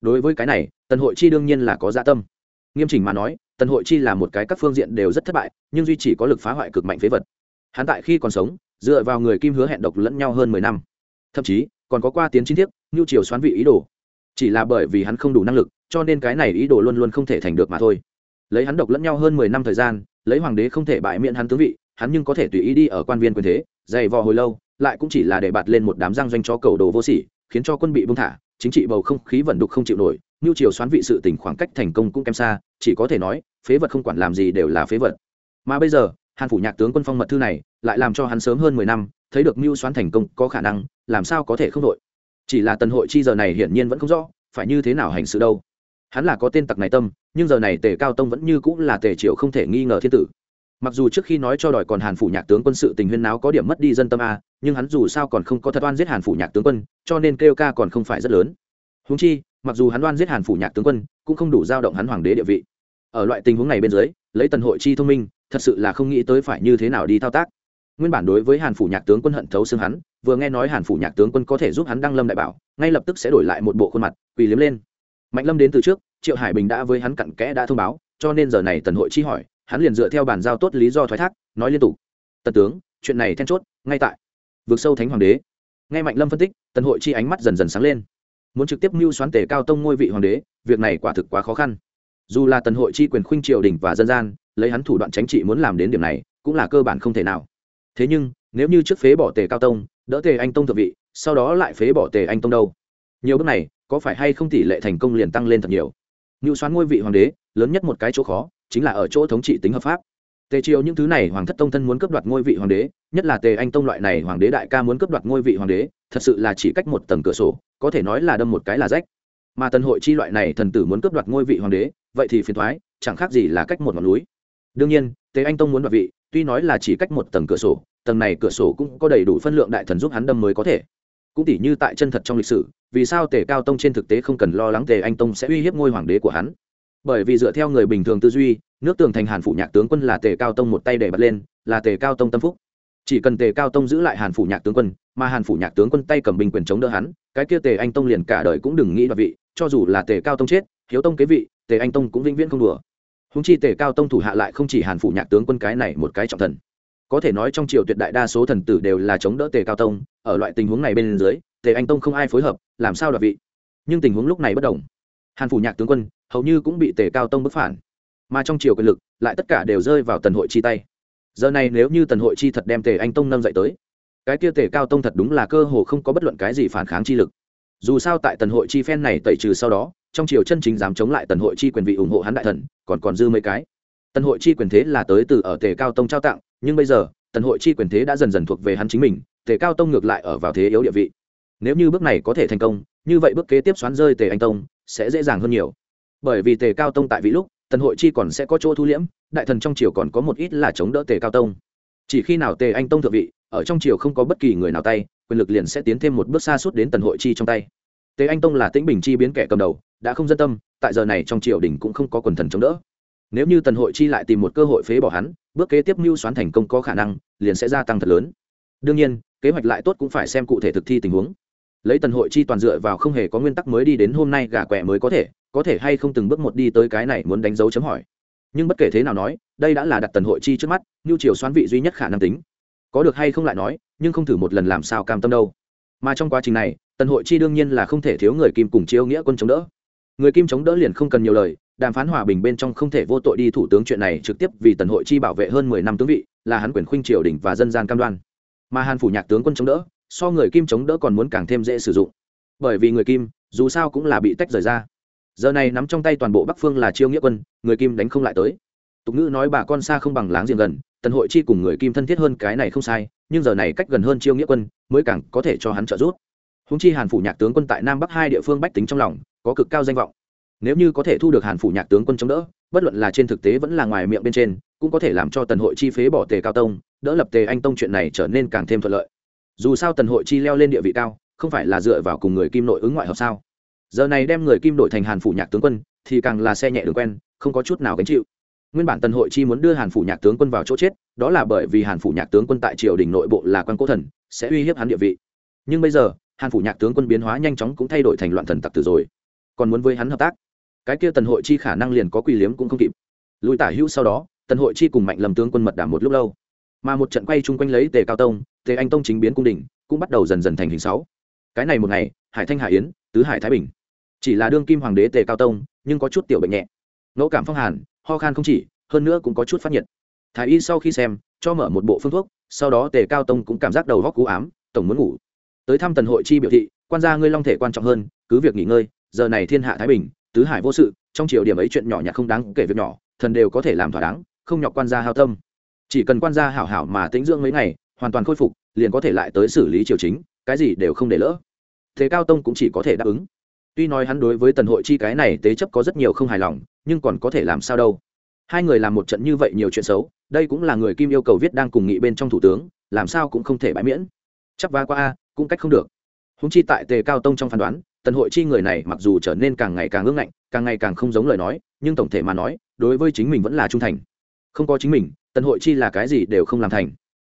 Đối với cái này, tần hội chi đương nhiên là có dạ tâm. Nghiêm chỉnh mà nói tần hội chi là một cái các phương diện đều rất thất bại, nhưng duy chỉ có lực phá hoại cực mạnh phế vật. Hắn tại khi còn sống, dựa vào người kim hứa hẹn độc lẫn nhau hơn mười năm. Thậm chí, còn có qua tiến chính thiếp nhu triều xoán vị ý đồ. Chỉ là bởi vì hắn không đủ năng lực, cho nên cái này ý đồ luôn luôn không thể thành được mà thôi. Lấy hắn độc lẫn nhau hơn mười năm thời gian, lấy hoàng đế không thể bại miễn hắn tướng vị, hắn nhưng có thể tùy ý đi ở quan viên quyền thế, dày vò hồi lâu, lại cũng chỉ là để bạt lên một đám giang doanh cho cầu đồ vô sỉ, khiến cho quân bị bung thả, chính trị bầu không khí vận đục không chịu nổi nhu Triều xoán vị sự tỉnh khoảng cách thành công cũng kém xa chỉ có thể nói, phế vật không quản làm gì đều là phế vật. Mà bây giờ, hàn phủ nhạc tướng quân phong mật thư này lại làm cho hắn sớm hơn mười năm, thấy được mưu xoán thành công có khả năng, làm sao có thể không đội? Chỉ là tần hội chi giờ này hiển nhiên vẫn không rõ, phải như thế nào hành sự đâu. Hắn là có tên tặc này tâm, nhưng giờ này tề cao tông vẫn như cũng là tề triệu không thể nghi ngờ thiên tử. Mặc dù trước khi nói cho đòi còn hàn phủ nhạc tướng quân sự tình huyên náo có điểm mất đi dân tâm a, nhưng hắn dù sao còn không có thật oan giết hàn phủ nhạc tướng quân, cho nên kêu ca còn không phải rất lớn. Húng chi, mặc dù hắn oan giết hàn phủ nhạc tướng quân cũng không đủ giao động hắn hoàng đế địa vị. Ở loại tình huống này bên dưới, lấy tần hội chi thông minh, thật sự là không nghĩ tới phải như thế nào đi thao tác. Nguyên bản đối với hàn phủ nhạc tướng quân hận thấu xương hắn, vừa nghe nói hàn phủ nhạc tướng quân có thể giúp hắn đăng lâm đại bảo, ngay lập tức sẽ đổi lại một bộ khuôn mặt, quỳ liếm lên. Mạnh lâm đến từ trước, triệu hải bình đã với hắn cặn kẽ đã thông báo, cho nên giờ này tần hội chi hỏi, hắn liền dựa theo bàn giao tốt lý do thoái thác, nói liên tục. Tần tướng, chuyện này then chốt, ngay tại. Vượt sâu thánh hoàng đế. Nghe mạnh lâm phân tích, tần hội chi ánh mắt dần dần sáng lên muốn trực tiếp mưu xoán tề cao tông ngôi vị hoàng đế, việc này quả thực quá khó khăn. Dù là tần hội chi quyền khuynh triều đình và dân gian, lấy hắn thủ đoạn chính trị muốn làm đến điểm này, cũng là cơ bản không thể nào. Thế nhưng, nếu như trước phế bỏ tề cao tông, đỡ tề anh tông thượng vị, sau đó lại phế bỏ tề anh tông đâu? Nhiều bước này, có phải hay không tỷ lệ thành công liền tăng lên thật nhiều? Ngưu xoán ngôi vị hoàng đế, lớn nhất một cái chỗ khó, chính là ở chỗ thống trị tính hợp pháp. Tề triều những thứ này hoàng thất tông thân muốn cướp đoạt ngôi vị hoàng đế, nhất là tề anh tông loại này hoàng đế đại ca muốn cướp đoạt ngôi vị hoàng đế thật sự là chỉ cách một tầng cửa sổ, có thể nói là đâm một cái là rách. Mà tần hội chi loại này thần tử muốn cướp đoạt ngôi vị hoàng đế, vậy thì phiền thoái chẳng khác gì là cách một ngọn núi. Đương nhiên tề anh tông muốn đoạt vị, tuy nói là chỉ cách một tầng cửa sổ, tầng này cửa sổ cũng có đầy đủ phân lượng đại thần giúp hắn đâm mới có thể. Cũng tỉ như tại chân thật trong lịch sử, vì sao tề cao tông trên thực tế không cần lo lắng tề anh tông sẽ uy hiếp ngôi hoàng đế của hắn? Bởi vì dựa theo người bình thường tư duy, nước tường thành hàn phủ nhạc tướng quân là tề cao tông một tay để bật lên, là tề cao tông tâm phúc. Chỉ cần tề cao tông giữ lại hàn phủ nhạc tướng quân mà hàn phủ nhạc tướng quân tay cầm binh quyền chống đỡ hắn, cái kia tề anh tông liền cả đời cũng đừng nghĩ đoạt vị, cho dù là tề cao tông chết, hiếu tông kế vị, tề anh tông cũng vĩnh viễn không đùa. Húng chi tề cao tông thủ hạ lại không chỉ hàn phủ nhạc tướng quân cái này một cái trọng thần. Có thể nói trong triều tuyệt đại đa số thần tử đều là chống đỡ tề cao tông, ở loại tình huống này bên dưới, tề anh tông không ai phối hợp, làm sao đoạt vị? Nhưng tình huống lúc này bất đồng. Hàn phủ nhạc tướng quân hầu như cũng bị tề cao tông bức phản. Mà trong triều quyền lực, lại tất cả đều rơi vào tần hội chi tay. Giờ này nếu như tần hội chi thật đem tề anh tông nâng dậy tới cái kia tề cao tông thật đúng là cơ hồ không có bất luận cái gì phản kháng chi lực. Dù sao tại tần hội chi phen này tẩy trừ sau đó, trong triều chân chính dám chống lại tần hội chi quyền vị ủng hộ hắn đại thần, còn còn dư mấy cái. Tần hội chi quyền thế là tới từ ở tề cao tông trao tặng, nhưng bây giờ, tần hội chi quyền thế đã dần dần thuộc về hắn chính mình, tề cao tông ngược lại ở vào thế yếu địa vị. Nếu như bước này có thể thành công, như vậy bước kế tiếp xoán rơi tề anh tông, sẽ dễ dàng hơn nhiều. Bởi vì tề cao tông tại vị lúc, tần hội chi còn sẽ có chỗ thu liễm, đại thần trong triều còn có một ít là chống đỡ tề cao tông. Chỉ khi nào tề anh tông thượng vị ở trong triều không có bất kỳ người nào tay, quyền lực liền sẽ tiến thêm một bước xa suốt đến tần hội chi trong tay. Tế anh tông là tĩnh bình chi biến kẻ cầm đầu, đã không dân tâm, tại giờ này trong triều đình cũng không có quần thần chống đỡ. Nếu như tần hội chi lại tìm một cơ hội phế bỏ hắn, bước kế tiếp mưu xoán thành công có khả năng, liền sẽ gia tăng thật lớn. Đương nhiên, kế hoạch lại tốt cũng phải xem cụ thể thực thi tình huống. Lấy tần hội chi toàn dựa vào không hề có nguyên tắc mới đi đến hôm nay gà quẹ mới có thể có thể hay không từng bước một đi tới cái này muốn đánh dấu chấm hỏi. Nhưng bất kể thế nào nói, đây đã là đặt tần hội chi trước mắt như triều xoán vị duy nhất khả năng tính có được hay không lại nói, nhưng không thử một lần làm sao cam tâm đâu. Mà trong quá trình này, tần hội chi đương nhiên là không thể thiếu người kim cùng chiêu nghĩa quân chống đỡ. Người kim chống đỡ liền không cần nhiều lời, đàm phán hòa bình bên trong không thể vô tội đi thủ tướng chuyện này trực tiếp vì tần hội chi bảo vệ hơn mười năm tướng vị, là hắn quyền khuynh triều đình và dân gian cam đoan. Mà hàn phủ nhạc tướng quân chống đỡ, so người kim chống đỡ còn muốn càng thêm dễ sử dụng. Bởi vì người kim, dù sao cũng là bị tách rời ra. Giờ này nắm trong tay toàn bộ bắc phương là chiêu nghĩa quân, người kim đánh không lại tới tục ngữ nói bà con xa không bằng láng giềng gần, tần hội chi cùng người kim thân thiết hơn cái này không sai, nhưng giờ này cách gần hơn chiêu nghĩa quân, mới càng có thể cho hắn trợ giúp. Húng chi hàn phủ nhạc tướng quân tại nam bắc hai địa phương bách tính trong lòng, có cực cao danh vọng. Nếu như có thể thu được hàn phủ nhạc tướng quân chống đỡ, bất luận là trên thực tế vẫn là ngoài miệng bên trên, cũng có thể làm cho tần hội chi phế bỏ tề cao tông, đỡ lập tề anh tông chuyện này trở nên càng thêm thuận lợi. Dù sao tần hội chi leo lên địa vị cao, không phải là dựa vào cùng người kim nội ứng ngoại hợp sao? Giờ này đem người kim đổi thành hàn phủ nhạc tướng quân, thì càng là xe nhẹ đường quen, không có chút nào gánh chịu nguyên bản tần hội chi muốn đưa hàn phủ nhạc tướng quân vào chỗ chết, đó là bởi vì hàn phủ nhạc tướng quân tại triều đình nội bộ là quan cố thần, sẽ uy hiếp hắn địa vị. Nhưng bây giờ, hàn phủ nhạc tướng quân biến hóa nhanh chóng cũng thay đổi thành loạn thần tặc tử rồi. Còn muốn với hắn hợp tác, cái kia tần hội chi khả năng liền có quỳ liếm cũng không kịp. Lùi tả hữu sau đó, tần hội chi cùng mạnh lầm tướng quân mật đảm một lúc lâu. Mà một trận quay chung quanh lấy tề cao tông, tề anh tông chính biến cung đình, cũng bắt đầu dần dần thành hình sáu. Cái này một ngày, hải thanh hải yến, tứ hải thái bình. Chỉ là đương kim hoàng đế tề cao tông, nhưng có chút tiểu bệnh nhẹ. Ngẫu cảm phong hàn ho khan không chỉ, hơn nữa cũng có chút phát nhiệt. Thái y sau khi xem, cho mở một bộ phương thuốc, sau đó tề cao tông cũng cảm giác đầu góc cú ám, tổng muốn ngủ. Tới thăm tần hội chi biểu thị, quan gia ngươi long thể quan trọng hơn, cứ việc nghỉ ngơi, giờ này thiên hạ thái bình, tứ hải vô sự, trong chiều điểm ấy chuyện nhỏ nhặt không đáng kể việc nhỏ, thần đều có thể làm thỏa đáng, không nhọc quan gia hao tâm. Chỉ cần quan gia hảo hảo mà tĩnh dưỡng mấy ngày, hoàn toàn khôi phục, liền có thể lại tới xử lý triều chính, cái gì đều không để lỡ. Thế cao tông cũng chỉ có thể đáp ứng tuy nói hắn đối với tần hội chi cái này tế chấp có rất nhiều không hài lòng, nhưng còn có thể làm sao đâu. Hai người làm một trận như vậy nhiều chuyện xấu, đây cũng là người kim yêu cầu viết đang cùng nghị bên trong thủ tướng, làm sao cũng không thể bãi miễn. Chắc va qua a, cũng cách không được. Húng chi tại tề cao tông trong phán đoán, tần hội chi người này mặc dù trở nên càng ngày càng ương ngạnh, càng ngày càng không giống lời nói, nhưng tổng thể mà nói, đối với chính mình vẫn là trung thành. Không có chính mình, tần hội chi là cái gì đều không làm thành.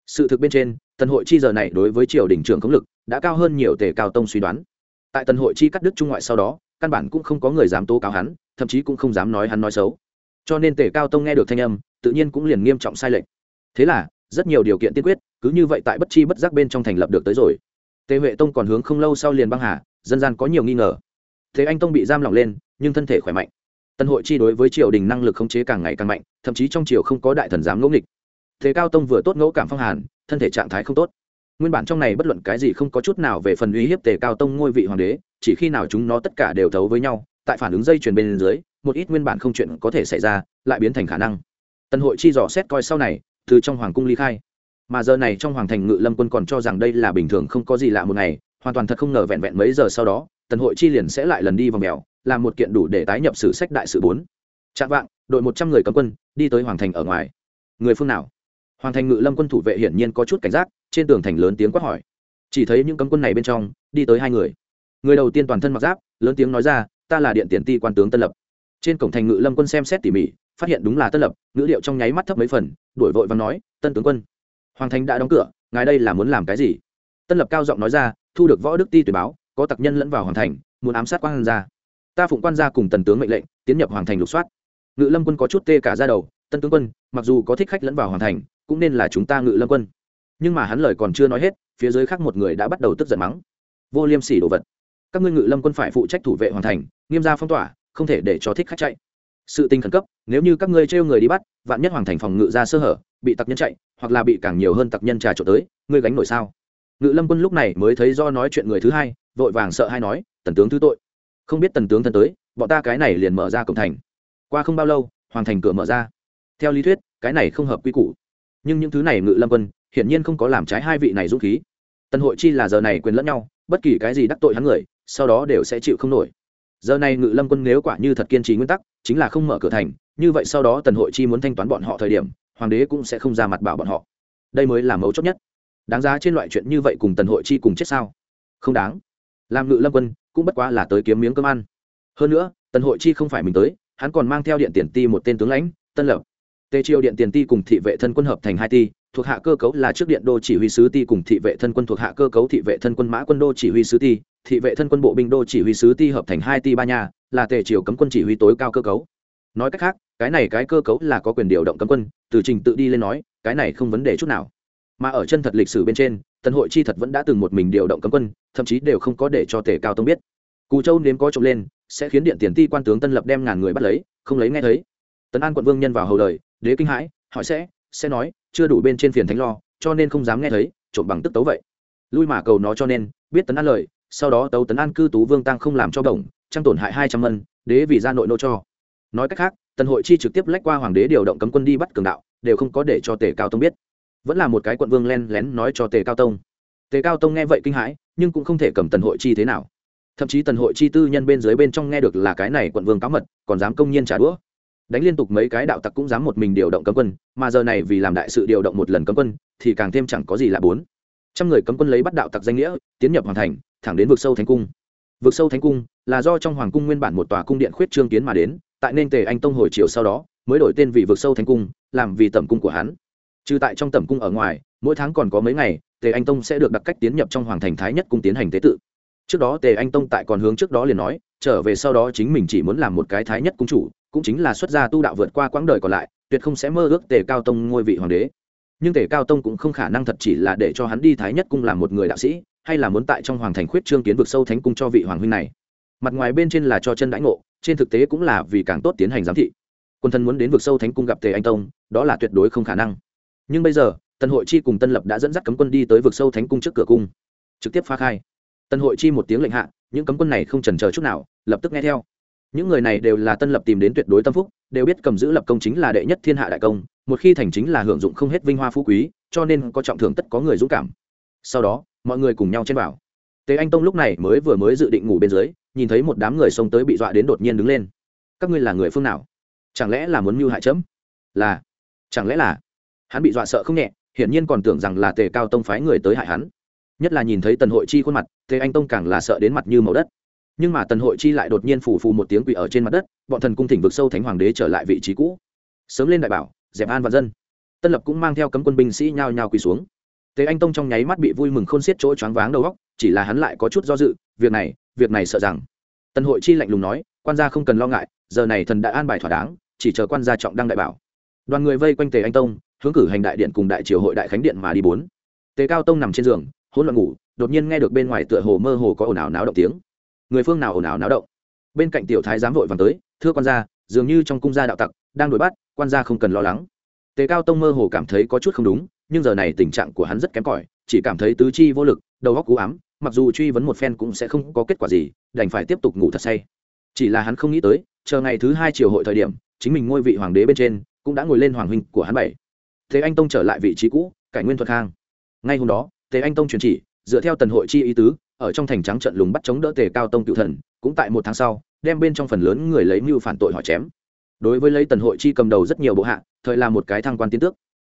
Sự thực bên trên, tần hội chi giờ này đối với triều đình trưởng công lực, đã cao hơn nhiều tề cao tông suy đoán tại tần hội chi cắt đứt trung ngoại sau đó, căn bản cũng không có người dám tố cáo hắn, thậm chí cũng không dám nói hắn nói xấu. Cho nên tề cao tông nghe được thanh âm, tự nhiên cũng liền nghiêm trọng sai lệch. Thế là, rất nhiều điều kiện tiên quyết, cứ như vậy tại bất chi bất giác bên trong thành lập được tới rồi. Tề huệ tông còn hướng không lâu sau liền băng hà, dân gian có nhiều nghi ngờ. Thế anh tông bị giam lỏng lên, nhưng thân thể khỏe mạnh. Tân hội chi đối với triều đình năng lực khống chế càng ngày càng mạnh, thậm chí trong triều không có đại thần dám ngẫu nghịch. Thế cao tông vừa tốt ngẫu cảm phong hàn, thân thể trạng thái không tốt nguyên bản trong này bất luận cái gì không có chút nào về phần uy hiếp tề cao tông ngôi vị hoàng đế, chỉ khi nào chúng nó tất cả đều thấu với nhau, tại phản ứng dây chuyền bên dưới, một ít nguyên bản không chuyện có thể xảy ra, lại biến thành khả năng. Tần hội chi dò xét coi sau này, từ trong hoàng cung ly khai. Mà giờ này trong hoàng thành ngự lâm quân còn cho rằng đây là bình thường không có gì lạ một ngày, hoàn toàn thật không ngờ vẹn vẹn mấy giờ sau đó tần hội chi liền sẽ lại lần đi vào mèo, làm một kiện đủ để tái nhập sử sách đại sự bốn. Chạm vạng, đội một trăm người cấm quân, đi tới hoàng thành ở ngoài. Người phương nào? Hoàng thành ngự lâm quân thủ vệ hiển nhiên có chút cảnh giác, trên tường thành lớn tiếng quát hỏi. Chỉ thấy những cấm quân này bên trong, đi tới hai người. Người đầu tiên toàn thân mặc giáp, lớn tiếng nói ra, ta là điện tiền ti quan tướng tân lập. Trên cổng thành ngự lâm quân xem xét tỉ mỉ, phát hiện đúng là tân lập, ngữ liệu trong nháy mắt thấp mấy phần, đuổi vội và nói, tân tướng quân, hoàng thành đã đóng cửa, ngài đây là muốn làm cái gì? Tân lập cao giọng nói ra, thu được võ đức ti tuyển báo, có tặc nhân lẫn vào hoàng thành, muốn ám sát quan gia. Ta phụng quan gia cùng tần tướng mệnh lệnh, tiến nhập hoàng thành lục soát. Ngự lâm quân có chút tê cả ra đầu, tân tướng quân, mặc dù có thích khách lẫn vào hoàng thành cũng nên là chúng ta ngự lâm quân. Nhưng mà hắn lời còn chưa nói hết, phía dưới khác một người đã bắt đầu tức giận mắng. Vô liêm sỉ đồ vật. Các ngươi ngự lâm quân phải phụ trách thủ vệ hoàng thành, nghiêm gia phong tỏa, không thể để cho thích khách chạy. Sự tình khẩn cấp, nếu như các ngươi trêu người đi bắt, vạn nhất hoàng thành phòng ngự ra sơ hở, bị tặc nhân chạy, hoặc là bị càng nhiều hơn tặc nhân trà trộn tới, ngươi gánh nổi sao? Ngự lâm quân lúc này mới thấy do nói chuyện người thứ hai, vội vàng sợ hay nói, tần tướng thứ tội. Không biết tần tướng thân tới, bọn ta cái này liền mở ra cổng thành. Qua không bao lâu, hoàng thành cửa mở ra. Theo lý thuyết, cái này không hợp quy củ nhưng những thứ này ngự lâm quân hiển nhiên không có làm trái hai vị này dũng khí. Tần hội chi là giờ này quyền lẫn nhau, bất kỳ cái gì đắc tội hắn người, sau đó đều sẽ chịu không nổi. Giờ này ngự lâm quân nếu quả như thật kiên trì nguyên tắc, chính là không mở cửa thành, như vậy sau đó tần hội chi muốn thanh toán bọn họ thời điểm, hoàng đế cũng sẽ không ra mặt bảo bọn họ. Đây mới là mấu chốt nhất. Đáng giá trên loại chuyện như vậy cùng tần hội chi cùng chết sao? Không đáng. Làm ngự lâm quân, cũng bất quá là tới kiếm miếng cơm ăn. Hơn nữa, tần hội chi không phải mình tới, hắn còn mang theo điện tiền ti một tên tướng lãnh, tân lập tề triều điện tiền ti cùng thị vệ thân quân hợp thành hai ti, thuộc hạ cơ cấu là trước điện đô chỉ huy sứ ti cùng thị vệ thân quân thuộc hạ cơ cấu thị vệ thân quân mã quân đô chỉ huy sứ ti, thị vệ thân quân bộ binh đô chỉ huy sứ ti hợp thành hai ti ba nhà là tề triều cấm quân chỉ huy tối cao cơ cấu. Nói cách khác, cái này cái cơ cấu là có quyền điều động cấm quân, từ trình tự đi lên nói, cái này không vấn đề chút nào. Mà ở chân thật lịch sử bên trên tần hội chi thật vẫn đã từng một mình điều động cấm quân, thậm chí đều không có để cho tề cao tông biết. Cù châu nếm có trộm lên, sẽ khiến điện tiền ti quan tướng tân lập đem ngàn người bắt lấy, không lấy nghe thấy tấn an quận vương nhân vào hầu đời, đế kinh hãi, hỏi sẽ sẽ nói, chưa đủ bên trên phiền thánh lo, cho nên không dám nghe thấy, trộm bằng tức tấu vậy. Lui mà cầu nó cho nên, biết tấn an lời, sau đó tấu tấn an cư tú vương tăng không làm cho đồng trang tổn hại hai trăm mân đế vì ra nội nô cho. Nói cách khác, tần hội chi trực tiếp lách qua hoàng đế điều động cấm quân đi bắt cường đạo, đều không có để cho tề cao tông biết. Vẫn là một cái quận vương len lén nói cho tề cao tông. Tề cao tông nghe vậy kinh hãi, nhưng cũng không thể cầm tần hội chi thế nào. Thậm chí tần hội chi tư nhân bên dưới bên trong nghe được là cái này quận vương cáo mật, còn dám công nhiên trả đũa đánh liên tục mấy cái đạo tặc cũng dám một mình điều động cấm quân, mà giờ này vì làm đại sự điều động một lần cấm quân, thì càng thêm chẳng có gì là bốn. Trăm người cấm quân lấy bắt đạo tặc danh nghĩa, tiến nhập hoàn thành, thẳng đến vực sâu thánh cung. Vực sâu thánh cung là do trong hoàng cung nguyên bản một tòa cung điện khuyết trương kiến mà đến, tại nên tề anh tông hồi chiều sau đó, mới đổi tên vì vực sâu thánh cung, làm vì tẩm cung của hắn. Trừ tại trong tẩm cung ở ngoài, mỗi tháng còn có mấy ngày, tề anh tông sẽ được đặt cách tiến nhập trong hoàng thành thái nhất cung tiến hành tế tự. Trước đó tề anh tông tại còn hướng trước đó liền nói, trở về sau đó chính mình chỉ muốn làm một cái thái nhất cung chủ cũng chính là xuất gia tu đạo vượt qua quãng đời còn lại, tuyệt không sẽ mơ ước tề cao tông ngôi vị hoàng đế. Nhưng tề cao tông cũng không khả năng thật chỉ là để cho hắn đi thái nhất cung làm một người đạo sĩ, hay là muốn tại trong hoàng thành khuyết trương kiến vực sâu thánh cung cho vị hoàng huynh này. Mặt ngoài bên trên là cho chân đãi ngộ, trên thực tế cũng là vì càng tốt tiến hành giám thị. Quân thân muốn đến vực sâu thánh cung gặp tề anh tông, đó là tuyệt đối không khả năng. Nhưng bây giờ tân hội chi cùng tân lập đã dẫn dắt cấm quân đi tới vực sâu thánh cung trước cửa cung, trực tiếp phá khai. Tân hội chi một tiếng lệnh hạ, những cấm quân này không trần chờ chút nào, lập tức nghe theo những người này đều là tân lập tìm đến tuyệt đối tâm phúc, đều biết cầm giữ lập công chính là đệ nhất thiên hạ đại công, một khi thành chính là hưởng dụng không hết vinh hoa phú quý, cho nên có trọng thưởng tất có người dũng cảm. Sau đó, mọi người cùng nhau chen vào tế anh tông lúc này mới vừa mới dự định ngủ bên dưới, nhìn thấy một đám người xông tới bị dọa đến đột nhiên đứng lên. Các ngươi là người phương nào? Chẳng lẽ là muốn mưu hại chấm? Là. Chẳng lẽ là? Hắn bị dọa sợ không nhẹ, hiển nhiên còn tưởng rằng là tề cao tông phái người tới hại hắn. Nhất là nhìn thấy tần hội chi khuôn mặt, tề anh tông càng là sợ đến mặt như màu đất nhưng mà tần hội chi lại đột nhiên phủ phù một tiếng quỷ ở trên mặt đất, bọn thần cung thỉnh vực sâu thánh hoàng đế trở lại vị trí cũ. Sớm lên đại bảo, dẹp an và dân. Tân lập cũng mang theo cấm quân binh sĩ nhao nhao quỳ xuống. Tề anh tông trong nháy mắt bị vui mừng khôn xiết chỗ choáng váng đầu góc chỉ là hắn lại có chút do dự, việc này việc này sợ rằng. Tần hội chi lạnh lùng nói, quan gia không cần lo ngại, giờ này thần đã an bài thỏa đáng, chỉ chờ quan gia trọng đăng đại bảo. Đoàn người vây quanh tề anh tông, hướng cử hành đại điện cùng đại triều hội đại khánh điện mà đi bốn. Tề cao tông nằm trên giường, hỗn loạn ngủ, đột nhiên nghe được bên ngoài tựa hồ mơ hồ có ồn ào náo động tiếng người phương nào ồn ào náo động. Bên cạnh tiểu thái giám vội vàng tới, thưa quan gia, dường như trong cung gia đạo tặc đang đuổi bắt, quan gia không cần lo lắng. Tề cao tông mơ hồ cảm thấy có chút không đúng, nhưng giờ này tình trạng của hắn rất kém cỏi, chỉ cảm thấy tứ chi vô lực, đầu óc cú ám, mặc dù truy vấn một phen cũng sẽ không có kết quả gì, đành phải tiếp tục ngủ thật say. Chỉ là hắn không nghĩ tới, chờ ngày thứ hai triều hội thời điểm, chính mình ngôi vị hoàng đế bên trên cũng đã ngồi lên hoàng huynh của hắn bảy. Thế anh tông trở lại vị trí cũ, cải nguyên thuật khang ngay hôm đó thế anh tông truyền chỉ, dựa theo tần hội chi ý tứ ở trong thành trắng trận lùng bắt chống đỡ tề cao tông cựu thần cũng tại một tháng sau đem bên trong phần lớn người lấy mưu phản tội họ chém. Đối với lấy tần hội chi cầm đầu rất nhiều bộ hạ thời là một cái thăng quan tiến tước.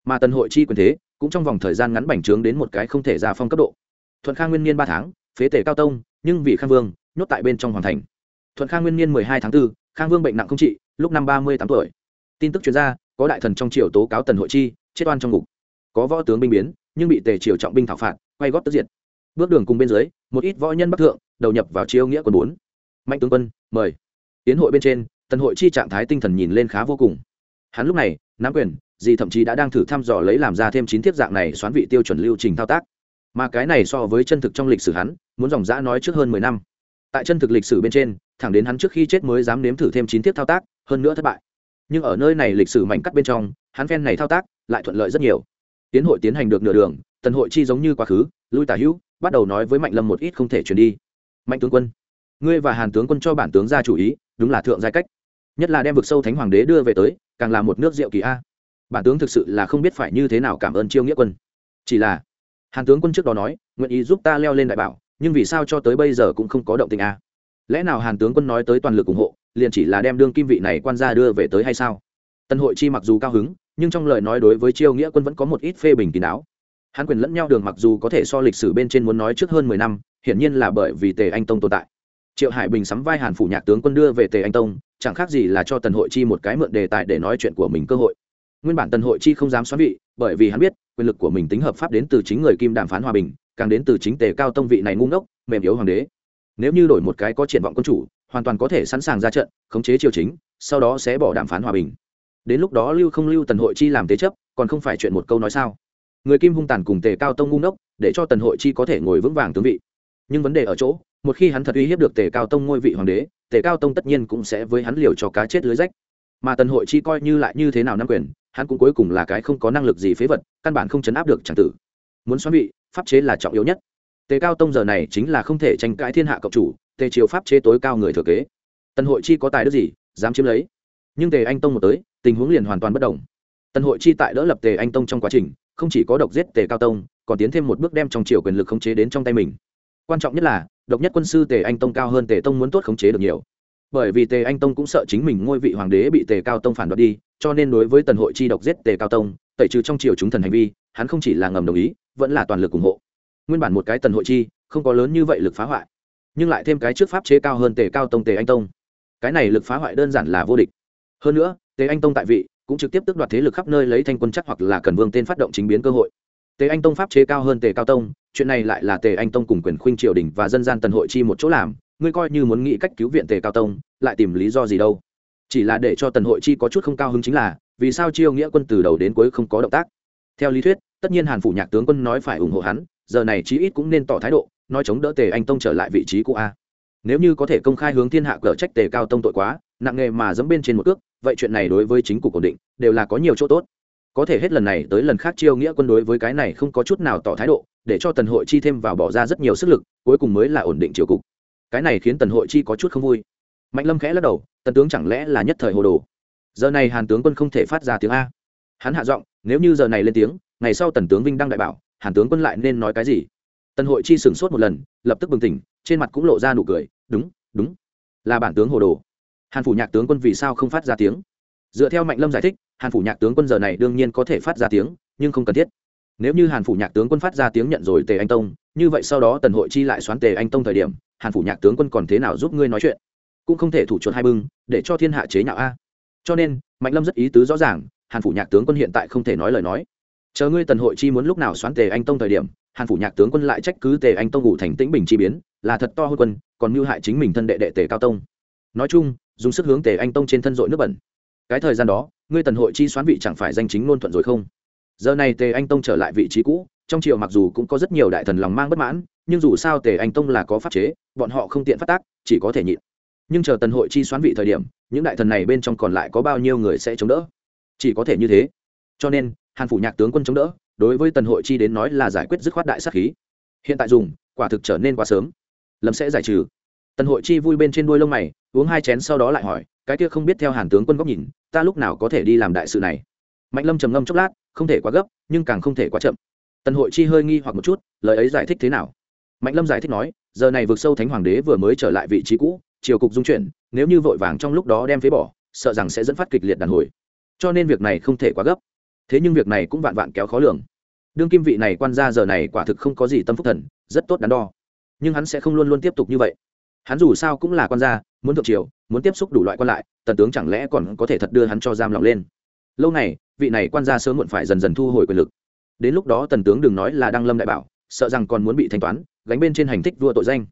Mà tần hội chi quyền thế cũng trong vòng thời gian ngắn bành trướng đến một cái không thể ra phong cấp độ. Thuận khang nguyên niên ba tháng phế tề cao tông nhưng vì khang vương nhốt tại bên trong hoàng thành. Thuận khang nguyên niên mười hai tháng 4, khang vương bệnh nặng không trị lúc năm ba mươi tám tuổi. Tin tức chuyên gia có đại thần trong triều tố cáo tần hội chi chết oan trong ngục. Có võ tướng binh biến nhưng bị tề triều trọng binh thảo phạt quay góp tức diệt bước đường cùng bên dưới, một ít võ nhân bắc thượng đầu nhập vào chiêu nghĩa quân bốn. Mạnh tướng quân, mời. Tiến hội bên trên, tần hội chi trạng thái tinh thần nhìn lên khá vô cùng. Hắn lúc này, nắm quyền gì thậm chí đã đang thử thăm dò lấy làm ra thêm chín thiết dạng này xoán vị tiêu chuẩn lưu trình thao tác. Mà cái này so với chân thực trong lịch sử hắn, muốn dòng giã nói trước hơn mười năm. Tại chân thực lịch sử bên trên, thẳng đến hắn trước khi chết mới dám nếm thử thêm chín thiết thao tác, hơn nữa thất bại. Nhưng ở nơi này lịch sử mảnh cắt bên trong, hắn phen này thao tác lại thuận lợi rất nhiều. Tiến hội tiến hành được nửa đường, tần hội chi giống như quá khứ, lui tả hữu bắt đầu nói với mạnh lâm một ít không thể chuyển đi. Mạnh tướng quân, ngươi và hàn tướng quân cho bản tướng ra chủ ý, đúng là thượng giai cách. Nhất là đem vực sâu thánh hoàng đế đưa về tới, càng là một nước rượu kỳ a. Bản tướng thực sự là không biết phải như thế nào cảm ơn chiêu nghĩa quân. Chỉ là, hàn tướng quân trước đó nói, nguyện ý giúp ta leo lên đại bảo, nhưng vì sao cho tới bây giờ cũng không có động tình a? Lẽ nào hàn tướng quân nói tới toàn lực ủng hộ, liền chỉ là đem đương kim vị này quan gia đưa về tới hay sao? Tân hội chi mặc dù cao hứng, nhưng trong lời nói đối với chiêu nghĩa quân vẫn có một ít phê bình kín đáo hắn quyền lẫn nhau đường mặc dù có thể so lịch sử bên trên muốn nói trước hơn mười năm, hiển nhiên là bởi vì tề anh tông tồn tại. Triệu hải bình sắm vai hàn phủ nhạc tướng quân đưa về tề anh tông, chẳng khác gì là cho tần hội chi một cái mượn đề tài để nói chuyện của mình cơ hội. Nguyên bản tần hội chi không dám xoắn vị, bởi vì hắn biết, quyền lực của mình tính hợp pháp đến từ chính người kim đàm phán hòa bình, càng đến từ chính tề cao tông vị này ngu ngốc, mềm yếu hoàng đế. Nếu như đổi một cái có triển vọng quân chủ, hoàn toàn có thể sẵn sàng ra trận, khống chế triều chính, sau đó sẽ bỏ đàm phán hòa bình. Đến lúc đó lưu không lưu tần hội chi làm thế chấp, còn không phải chuyện một câu nói sao? Người kim hung tàn cùng tề cao tông ngu ngốc, để cho tần hội chi có thể ngồi vững vàng tướng vị. Nhưng vấn đề ở chỗ, một khi hắn thật uy hiếp được tề cao tông ngôi vị hoàng đế, tề cao tông tất nhiên cũng sẽ với hắn liều cho cá chết lưới rách. Mà tần hội chi coi như lại như thế nào nắm quyền, hắn cũng cuối cùng là cái không có năng lực gì phế vật, căn bản không chấn áp được tràng tử. Muốn xoắn vị, pháp chế là trọng yếu nhất. Tề cao tông giờ này chính là không thể tranh cãi thiên hạ cộng chủ, tề triều pháp chế tối cao người thừa kế. Tần hội chi có tài đức gì, dám chiếm lấy. Nhưng tề anh tông một tới, tình huống liền hoàn toàn bất đồng tần hội chi tại đỡ lập tề anh tông trong quá trình, không chỉ có độc giết tề cao tông, còn tiến thêm một bước đem trong triều quyền lực khống chế đến trong tay mình. Quan trọng nhất là, độc nhất quân sư tề anh tông cao hơn tề tông muốn tốt khống chế được nhiều. Bởi vì tề anh tông cũng sợ chính mình ngôi vị hoàng đế bị tề cao tông phản đoạt đi, cho nên đối với tần hội chi độc giết tề cao tông, tẩy trừ trong triều chúng thần hành vi, hắn không chỉ là ngầm đồng ý, vẫn là toàn lực ủng hộ. Nguyên bản một cái tần hội chi, không có lớn như vậy lực phá hoại, nhưng lại thêm cái trước pháp chế cao hơn tề cao tông tề anh tông. Cái này lực phá hoại đơn giản là vô địch. Hơn nữa, tề anh tông tại vị cũng trực tiếp tước đoạt thế lực khắp nơi lấy thanh quân chắc hoặc là cần vương tên phát động chính biến cơ hội. Tề anh tông pháp chế cao hơn tề cao tông, chuyện này lại là tề anh tông cùng quyền khuynh triều đình và dân gian tần hội chi một chỗ làm, ngươi coi như muốn nghĩ cách cứu viện tề cao tông, lại tìm lý do gì đâu? Chỉ là để cho tần hội chi có chút không cao hứng chính là, vì sao chiêu nghĩa quân từ đầu đến cuối không có động tác? Theo lý thuyết, tất nhiên hàn phủ nhạc tướng quân nói phải ủng hộ hắn, giờ này chí ít cũng nên tỏ thái độ, nói chống đỡ tề anh tông trở lại vị trí cũ a. Nếu như có thể công khai hướng thiên hạ cờ trách tề cao tông tội quá nặng nghề mà dẫm bên trên một cước, vậy chuyện này đối với chính cục ổn định đều là có nhiều chỗ tốt. Có thể hết lần này tới lần khác chiêu nghĩa quân đối với cái này không có chút nào tỏ thái độ, để cho tần hội chi thêm vào bỏ ra rất nhiều sức lực, cuối cùng mới là ổn định triều cục. Cái này khiến tần hội chi có chút không vui. Mạnh lâm khẽ lắc đầu, tần tướng chẳng lẽ là nhất thời hồ đồ? Giờ này hàn tướng quân không thể phát ra tiếng a. Hắn hạ giọng, nếu như giờ này lên tiếng, ngày sau tần tướng vinh đăng đại bảo, hàn tướng quân lại nên nói cái gì? Tần hội chi sửng sốt một lần, lập tức bừng tỉnh, trên mặt cũng lộ ra nụ cười, đúng đúng, là bản tướng hồ đồ hàn phủ nhạc tướng quân vì sao không phát ra tiếng? Dựa theo mạnh lâm giải thích, hàn phủ nhạc tướng quân giờ này đương nhiên có thể phát ra tiếng, nhưng không cần thiết. Nếu như hàn phủ nhạc tướng quân phát ra tiếng nhận rồi tề anh tông, như vậy sau đó tần hội chi lại xoán tề anh tông thời điểm, hàn phủ nhạc tướng quân còn thế nào giúp ngươi nói chuyện? Cũng không thể thủ chuột hai bưng, để cho thiên hạ chế nhạo a. Cho nên, mạnh lâm rất ý tứ rõ ràng, hàn phủ nhạc tướng quân hiện tại không thể nói lời nói. Chờ ngươi tần hội chi muốn lúc nào xoán tề anh tông thời điểm, hàn phủ nhạc tướng quân lại trách cứ tề anh tông ngủ thành tĩnh bình chi biến, là thật to hơn quân, còn mưu hại chính mình thân đệ đệ tề cao tông. Nói chung dùng sức hướng tề anh tông trên thân dội nước bẩn. Cái thời gian đó, ngươi tần hội chi xoán vị chẳng phải danh chính ngôn thuận rồi không? Giờ này tề anh tông trở lại vị trí cũ, trong triều mặc dù cũng có rất nhiều đại thần lòng mang bất mãn, nhưng dù sao tề anh tông là có pháp chế, bọn họ không tiện phát tác, chỉ có thể nhịn. Nhưng chờ tần hội chi xoán vị thời điểm, những đại thần này bên trong còn lại có bao nhiêu người sẽ chống đỡ? Chỉ có thể như thế. Cho nên, hàn phủ nhạc tướng quân chống đỡ, đối với tần hội chi đến nói là giải quyết dứt khoát đại sắc khí. Hiện tại dùng, quả thực trở nên quá sớm. Lâm sẽ giải trừ. Tần hội chi vui bên trên đuôi lông mày uống hai chén sau đó lại hỏi, cái kia không biết theo hàn tướng quân góc nhìn, ta lúc nào có thể đi làm đại sự này? Mạnh lâm trầm ngâm chốc lát, không thể quá gấp, nhưng càng không thể quá chậm. Tần hội chi hơi nghi hoặc một chút, lời ấy giải thích thế nào? Mạnh lâm giải thích nói, giờ này vượt sâu thánh hoàng đế vừa mới trở lại vị trí cũ, triều cục dung chuyển, nếu như vội vàng trong lúc đó đem phế bỏ, sợ rằng sẽ dẫn phát kịch liệt đàn hồi. Cho nên việc này không thể quá gấp. Thế nhưng việc này cũng vạn vạn kéo khó lường. Đương kim vị này quan gia giờ này quả thực không có gì tâm phúc thần, rất tốt đắn đo. Nhưng hắn sẽ không luôn luôn tiếp tục như vậy hắn dù sao cũng là quan gia, muốn thượng triều, muốn tiếp xúc đủ loại quan lại, tần tướng chẳng lẽ còn có thể thật đưa hắn cho giam lòng lên? Lâu này vị này quan gia sớm muộn phải dần dần thu hồi quyền lực. Đến lúc đó tần tướng đừng nói là đăng lâm đại bảo, sợ rằng còn muốn bị thanh toán, gánh bên trên hành tích vua tội danh.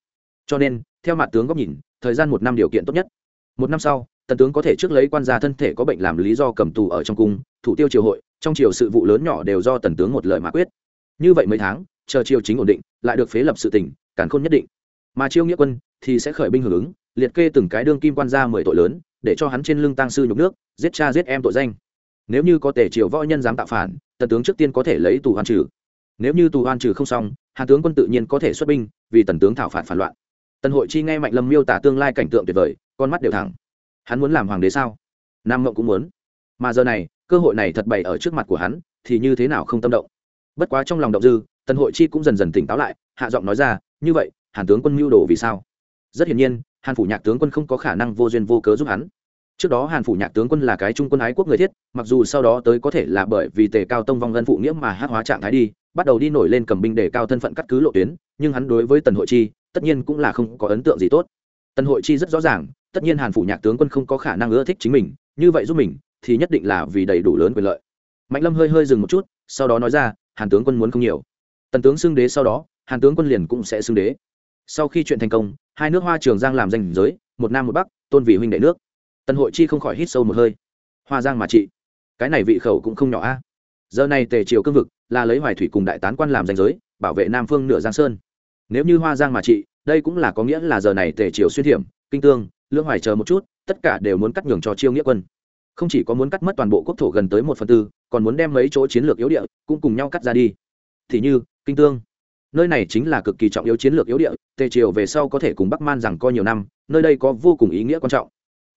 Cho nên, theo mặt tướng góc nhìn, thời gian một năm điều kiện tốt nhất. Một năm sau, tần tướng có thể trước lấy quan gia thân thể có bệnh làm lý do cầm tù ở trong cung, thủ tiêu triều hội, trong triều sự vụ lớn nhỏ đều do tần tướng một lời mà quyết. Như vậy mấy tháng, chờ triều chính ổn định, lại được phế lập sự tỉnh cản khôn nhất định. Mà chiêu nghĩa quân thì sẽ khởi binh hưởng ứng, liệt kê từng cái đương kim quan gia mười tội lớn, để cho hắn trên lưng tăng sư nhục nước, giết cha giết em tội danh. Nếu như có thể triều võ nhân dám tạo phản, tần tướng trước tiên có thể lấy tù hoan trừ. Nếu như tù hoan trừ không xong, hàn tướng quân tự nhiên có thể xuất binh, vì tần tướng thảo phạt phản loạn. Tần hội chi nghe mạnh lâm miêu tả tương lai cảnh tượng tuyệt vời, con mắt đều thẳng. Hắn muốn làm hoàng đế sao? Nam mộng cũng muốn. Mà giờ này, cơ hội này thật bày ở trước mặt của hắn, thì như thế nào không tâm động? Bất quá trong lòng động dư, tần hội chi cũng dần dần tỉnh táo lại, hạ giọng nói ra, như vậy, hàn tướng quân mưu đồ vì sao? Rất hiển nhiên, hàn phủ nhạc tướng quân không có khả năng vô duyên vô cớ giúp hắn. Trước đó hàn phủ nhạc tướng quân là cái trung quân ái quốc người thiết, mặc dù sau đó tới có thể là bởi vì tề cao tông vong gân phụ nghĩa mà hát hóa trạng thái đi, bắt đầu đi nổi lên cầm binh để cao thân phận cắt cứ lộ tuyến, nhưng hắn đối với tần hội chi, tất nhiên cũng là không có ấn tượng gì tốt. Tần hội chi rất rõ ràng, tất nhiên hàn phủ nhạc tướng quân không có khả năng ưa thích chính mình, như vậy giúp mình, thì nhất định là vì đầy đủ lớn quyền lợi. Mạnh lâm hơi hơi dừng một chút, sau đó nói ra, hàn tướng quân muốn không nhiều. Tần tướng xưng đế sau đó, hàn tướng quân liền cũng sẽ xưng đế sau khi chuyện thành công, hai nước hoa trường giang làm danh giới, một nam một bắc, tôn vị huynh đệ nước. Tần hội chi không khỏi hít sâu một hơi. Hoa giang mà trị cái này vị khẩu cũng không nhỏ a. Giờ này tề triều cương vực là lấy hoài thủy cùng đại tán quan làm danh giới, bảo vệ nam phương nửa giang sơn. Nếu như hoa giang mà trị đây cũng là có nghĩa là giờ này tề triều xuyên thiểm, kinh tương lương hoài chờ một chút, tất cả đều muốn cắt nhường cho chiêu nghĩa quân. Không chỉ có muốn cắt mất toàn bộ quốc thổ gần tới một phần tư, còn muốn đem mấy chỗ chiến lược yếu địa cũng cùng nhau cắt ra đi. Thì như, kinh tương, nơi này chính là cực kỳ trọng yếu chiến lược yếu địa tề triều về sau có thể cùng bắc man rằng co nhiều năm, nơi đây có vô cùng ý nghĩa quan trọng.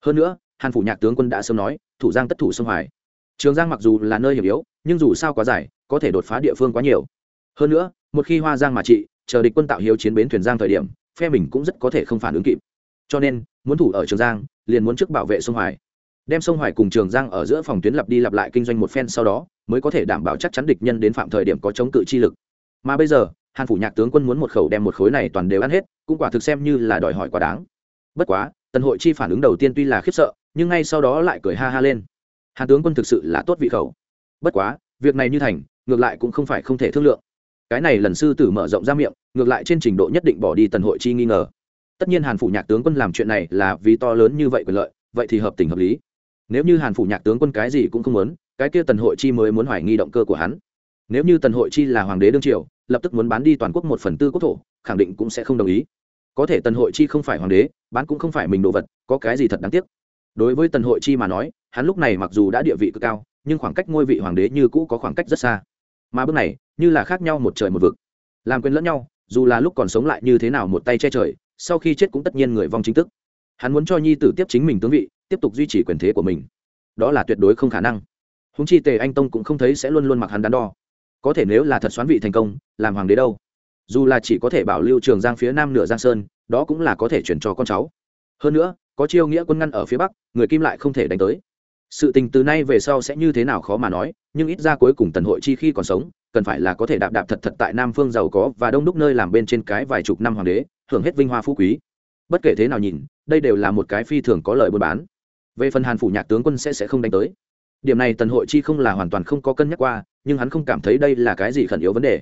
Hơn nữa, hàn phủ nhạc tướng quân đã sớm nói, thủ giang tất thủ sông hoài. Trường giang mặc dù là nơi hiểm yếu, nhưng dù sao quá dài, có thể đột phá địa phương quá nhiều. Hơn nữa, một khi hoa giang mà trị, chờ địch quân tạo hiếu chiến bến thuyền giang thời điểm, phe mình cũng rất có thể không phản ứng kịp. Cho nên, muốn thủ ở trường giang, liền muốn trước bảo vệ sông hoài. Đem sông hoài cùng trường giang ở giữa phòng tuyến lặp đi lặp lại kinh doanh một phen sau đó, mới có thể đảm bảo chắc chắn địch nhân đến phạm thời điểm có chống cự chi lực. Mà bây giờ hàn phủ nhạc tướng quân muốn một khẩu đem một khối này toàn đều ăn hết, cũng quả thực xem như là đòi hỏi quá đáng. Bất quá, tần hội chi phản ứng đầu tiên tuy là khiếp sợ, nhưng ngay sau đó lại cười ha ha lên. Hàn tướng quân thực sự là tốt vị khẩu. Bất quá, việc này như thành, ngược lại cũng không phải không thể thương lượng. Cái này lần sư tử mở rộng ra miệng, ngược lại trên trình độ nhất định bỏ đi tần hội chi nghi ngờ. Tất nhiên hàn phủ nhạc tướng quân làm chuyện này là vì to lớn như vậy quyền lợi, vậy thì hợp tình hợp lý. Nếu như hàn phủ nhạc tướng quân cái gì cũng không muốn, cái kia tần hội chi mới muốn hoài nghi động cơ của hắn nếu như tần hội chi là hoàng đế đương triều, lập tức muốn bán đi toàn quốc một phần tư quốc thổ, khẳng định cũng sẽ không đồng ý. Có thể tần hội chi không phải hoàng đế, bán cũng không phải mình đồ vật, có cái gì thật đáng tiếc? Đối với tần hội chi mà nói, hắn lúc này mặc dù đã địa vị cực cao, nhưng khoảng cách ngôi vị hoàng đế như cũ có khoảng cách rất xa. Mà bước này, như là khác nhau một trời một vực. Làm quên lẫn nhau, dù là lúc còn sống lại như thế nào một tay che trời, sau khi chết cũng tất nhiên người vong chính thức. Hắn muốn cho nhi tử tiếp chính mình tướng vị, tiếp tục duy trì quyền thế của mình. Đó là tuyệt đối không khả năng. Húng chi tề anh tông cũng không thấy sẽ luôn luôn mặc hắn đắn đo có thể nếu là thật xoán vị thành công, làm hoàng đế đâu? Dù là chỉ có thể bảo lưu trường giang phía nam nửa giang sơn, đó cũng là có thể chuyển cho con cháu. Hơn nữa, có chiêu nghĩa quân ngăn ở phía bắc, người kim lại không thể đánh tới. Sự tình từ nay về sau sẽ như thế nào khó mà nói, nhưng ít ra cuối cùng tần hội chi khi còn sống, cần phải là có thể đạp đạp thật thật tại nam phương giàu có và đông đúc nơi làm bên trên cái vài chục năm hoàng đế, hưởng hết vinh hoa phú quý. Bất kể thế nào nhìn, đây đều là một cái phi thường có lợi buôn bán. Về phần hàn phủ nhạc tướng quân sẽ sẽ không đánh tới điểm này tần hội chi không là hoàn toàn không có cân nhắc qua, nhưng hắn không cảm thấy đây là cái gì khẩn yếu vấn đề.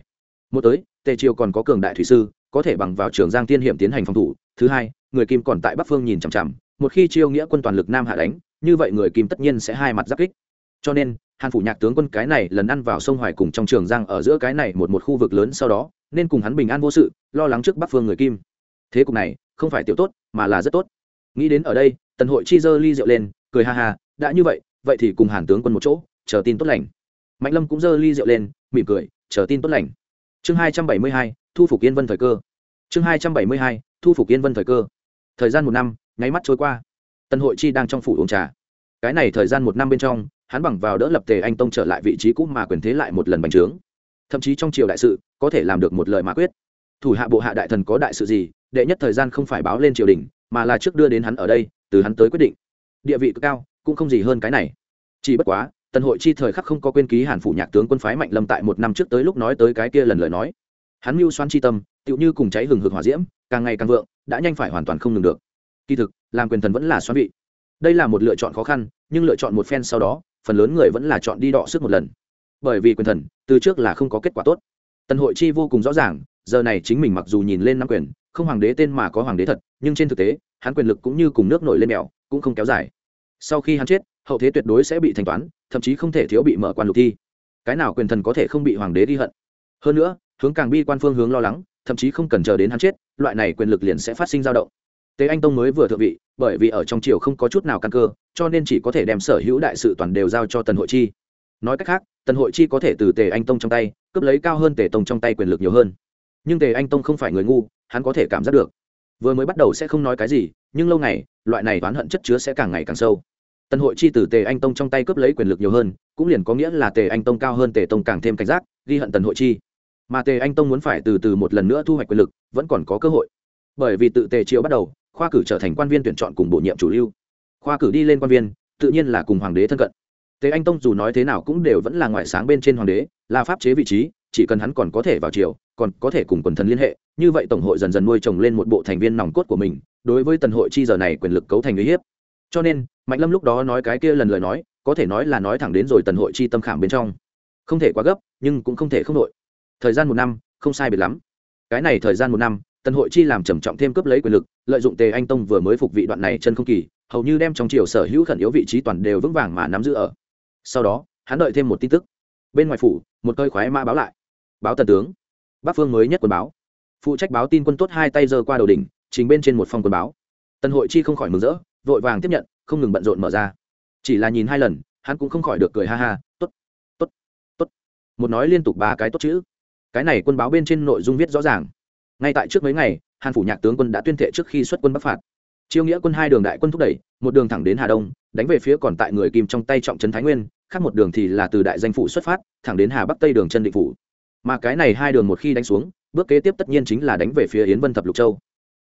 Một tới, tề triều còn có cường đại thủy sư, có thể bằng vào trường giang tiên hiểm tiến hành phòng thủ. Thứ hai, người kim còn tại bắc phương nhìn chằm chằm, một khi chiêu nghĩa quân toàn lực nam hạ đánh, như vậy người kim tất nhiên sẽ hai mặt giáp kích. Cho nên, hàn phủ nhạc tướng quân cái này lần ăn vào sông hoài cùng trong trường giang ở giữa cái này một một khu vực lớn sau đó, nên cùng hắn bình an vô sự, lo lắng trước bắc phương người kim. Thế cục này, không phải tiểu tốt, mà là rất tốt. Nghĩ đến ở đây, tần hội chi dơ ly rượu lên, cười ha ha, đã như vậy vậy thì cùng hàn tướng quân một chỗ, chờ tin tốt lành. Mạnh lâm cũng dơ ly rượu lên, mỉm cười, chờ tin tốt lành. Chương hai trăm bảy mươi hai, thu phục yên vân thời cơ. Chương hai trăm bảy mươi hai, thu phục yên vân thời cơ. Thời gian một năm, nháy mắt trôi qua. Tân hội chi đang trong phủ uống trà. Cái này thời gian một năm bên trong, hắn bằng vào đỡ lập tề anh tông trở lại vị trí cũ mà quyền thế lại một lần bành trướng. Thậm chí trong triều đại sự, có thể làm được một lời mã quyết. Thủ hạ bộ hạ đại thần có đại sự gì, đệ nhất thời gian không phải báo lên triều đình, mà là trước đưa đến hắn ở đây, từ hắn tới quyết định. Địa vị cực cao cũng không gì hơn cái này. Chỉ bất quá, tần hội chi thời khắc không có quên ký hàn phủ nhạc tướng quân phái mạnh lâm tại một năm trước tới lúc nói tới cái kia lần lời nói. Hắn mưu xoan chi tâm, tựu như cùng cháy hừng hực hỏa diễm, càng ngày càng vượng, đã nhanh phải hoàn toàn không ngừng được. Kỳ thực, làm quyền thần vẫn là xoan vị. Đây là một lựa chọn khó khăn, nhưng lựa chọn một phen sau đó, phần lớn người vẫn là chọn đi đọ sức một lần. Bởi vì quyền thần, từ trước là không có kết quả tốt. Tần hội chi vô cùng rõ ràng, giờ này chính mình mặc dù nhìn lên năm quyền, không hoàng đế tên mà có hoàng đế thật, nhưng trên thực tế, hắn quyền lực cũng như cùng nước nổi lên mèo, cũng không kéo dài sau khi hắn chết, hậu thế tuyệt đối sẽ bị thanh toán, thậm chí không thể thiếu bị mở quan lục thi. Cái nào quyền thần có thể không bị hoàng đế ghi hận? Hơn nữa, hướng càng bi quan phương hướng lo lắng, thậm chí không cần chờ đến hắn chết, loại này quyền lực liền sẽ phát sinh dao động. Tế anh tông mới vừa thượng vị, bởi vì ở trong triều không có chút nào căn cơ, cho nên chỉ có thể đem sở hữu đại sự toàn đều giao cho tần hội chi. Nói cách khác, tần hội chi có thể từ tề anh tông trong tay, cướp lấy cao hơn tề tông trong tay quyền lực nhiều hơn. Nhưng tề anh tông không phải người ngu, hắn có thể cảm giác được. Vừa mới bắt đầu sẽ không nói cái gì, nhưng lâu ngày, loại này oán hận chất chứa sẽ càng ngày càng sâu tần hội chi từ tề anh tông trong tay cướp lấy quyền lực nhiều hơn, cũng liền có nghĩa là tề anh tông cao hơn tề tông càng thêm cảnh giác, ghi hận tần hội chi. Mà tề anh tông muốn phải từ từ một lần nữa thu hoạch quyền lực, vẫn còn có cơ hội. Bởi vì tự tề triều bắt đầu, khoa cử trở thành quan viên tuyển chọn cùng bổ nhiệm chủ lưu. Khoa cử đi lên quan viên, tự nhiên là cùng hoàng đế thân cận. Tề anh tông dù nói thế nào cũng đều vẫn là ngoại sáng bên trên hoàng đế, là pháp chế vị trí, chỉ cần hắn còn có thể vào triều, còn có thể cùng quần thần liên hệ, như vậy tổng hội dần dần nuôi trồng lên một bộ thành viên nòng cốt của mình, đối với tần hội chi giờ này quyền lực cấu thành uy hiếp cho nên, mạnh lâm lúc đó nói cái kia lần lời nói, có thể nói là nói thẳng đến rồi tần hội chi tâm khảm bên trong. Không thể quá gấp, nhưng cũng không thể không đội thời gian một năm, không sai biệt lắm. Cái này thời gian một năm, tần hội chi làm trầm trọng thêm cướp lấy quyền lực, lợi dụng tề anh tông vừa mới phục vị đoạn này chân không kỳ, hầu như đem trong triều sở hữu khẩn yếu vị trí toàn đều vững vàng mà nắm giữ ở. Sau đó, hắn đợi thêm một tin tức. Bên ngoài phủ, một cơi khoái mã báo lại. Báo tần tướng. Bắc phương mới nhất quân báo. Phụ trách báo tin quân tốt hai tay giơ qua đầu đỉnh, trình bên trên một phong quân báo. Tần hội chi không khỏi mừng rỡ vội vàng tiếp nhận, không ngừng bận rộn mở ra. Chỉ là nhìn hai lần, hắn cũng không khỏi được cười ha ha t ố t t ố t t ố t một nói liên tục ba cái tốt chữ. Cái này quân báo bên trên nội dung viết rõ ràng. Ngay tại trước mấy ngày, hàn phủ nhạc tướng quân đã tuyên thệ trước khi xuất quân bắc phạt. Chiêu nghĩa quân hai đường đại quân thúc đẩy, một đường thẳng đến hà đông, đánh về phía còn tại người kim trong tay trọng trấn thái nguyên, khác một đường thì là từ đại danh phủ xuất phát, thẳng đến hà bắc tây đường chân định phủ. Mà cái này hai đường một khi đánh xuống, bước kế tiếp tất nhiên chính là đánh về phía yến vân thập lục châu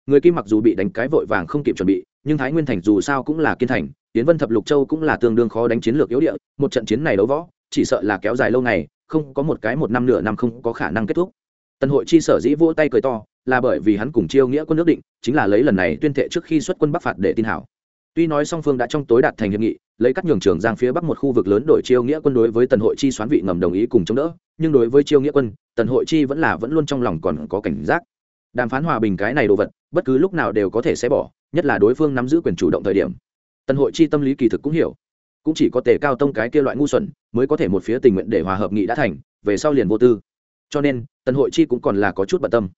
người kim mặc dù bị đánh cái vội vàng không kịp chuẩn bị, nhưng thái nguyên thành dù sao cũng là kiên thành tiến vân thập lục châu cũng là tương đương khó đánh chiến lược yếu địa, một trận chiến này đấu võ, chỉ sợ là kéo dài lâu ngày, không có một cái một năm nửa năm không có khả năng kết thúc. Tần hội chi sở dĩ vỗ tay cười to, là bởi vì hắn cùng chiêu nghĩa quân nước định, chính là lấy lần này tuyên thệ trước khi xuất quân bắc phạt để tin hảo. Tuy nói song phương đã trong tối đạt thành hiệp nghị, lấy các nhường trường giang phía bắc một khu vực lớn đổi chiêu nghĩa quân đối với tần hội chi xoán vị ngầm đồng ý cùng chống đỡ, nhưng đối với chiêu nghĩa quân, tần hội chi vẫn là vẫn luôn trong lòng còn có cảnh giác đàm phán hòa bình cái này đồ vật, bất cứ lúc nào đều có thể sẽ bỏ, nhất là đối phương nắm giữ quyền chủ động thời điểm. Tân hội chi tâm lý kỳ thực cũng hiểu. Cũng chỉ có tề cao tông cái kia loại ngu xuẩn, mới có thể một phía tình nguyện để hòa hợp nghị đã thành, về sau liền vô tư. Cho nên, tân hội chi cũng còn là có chút bận tâm.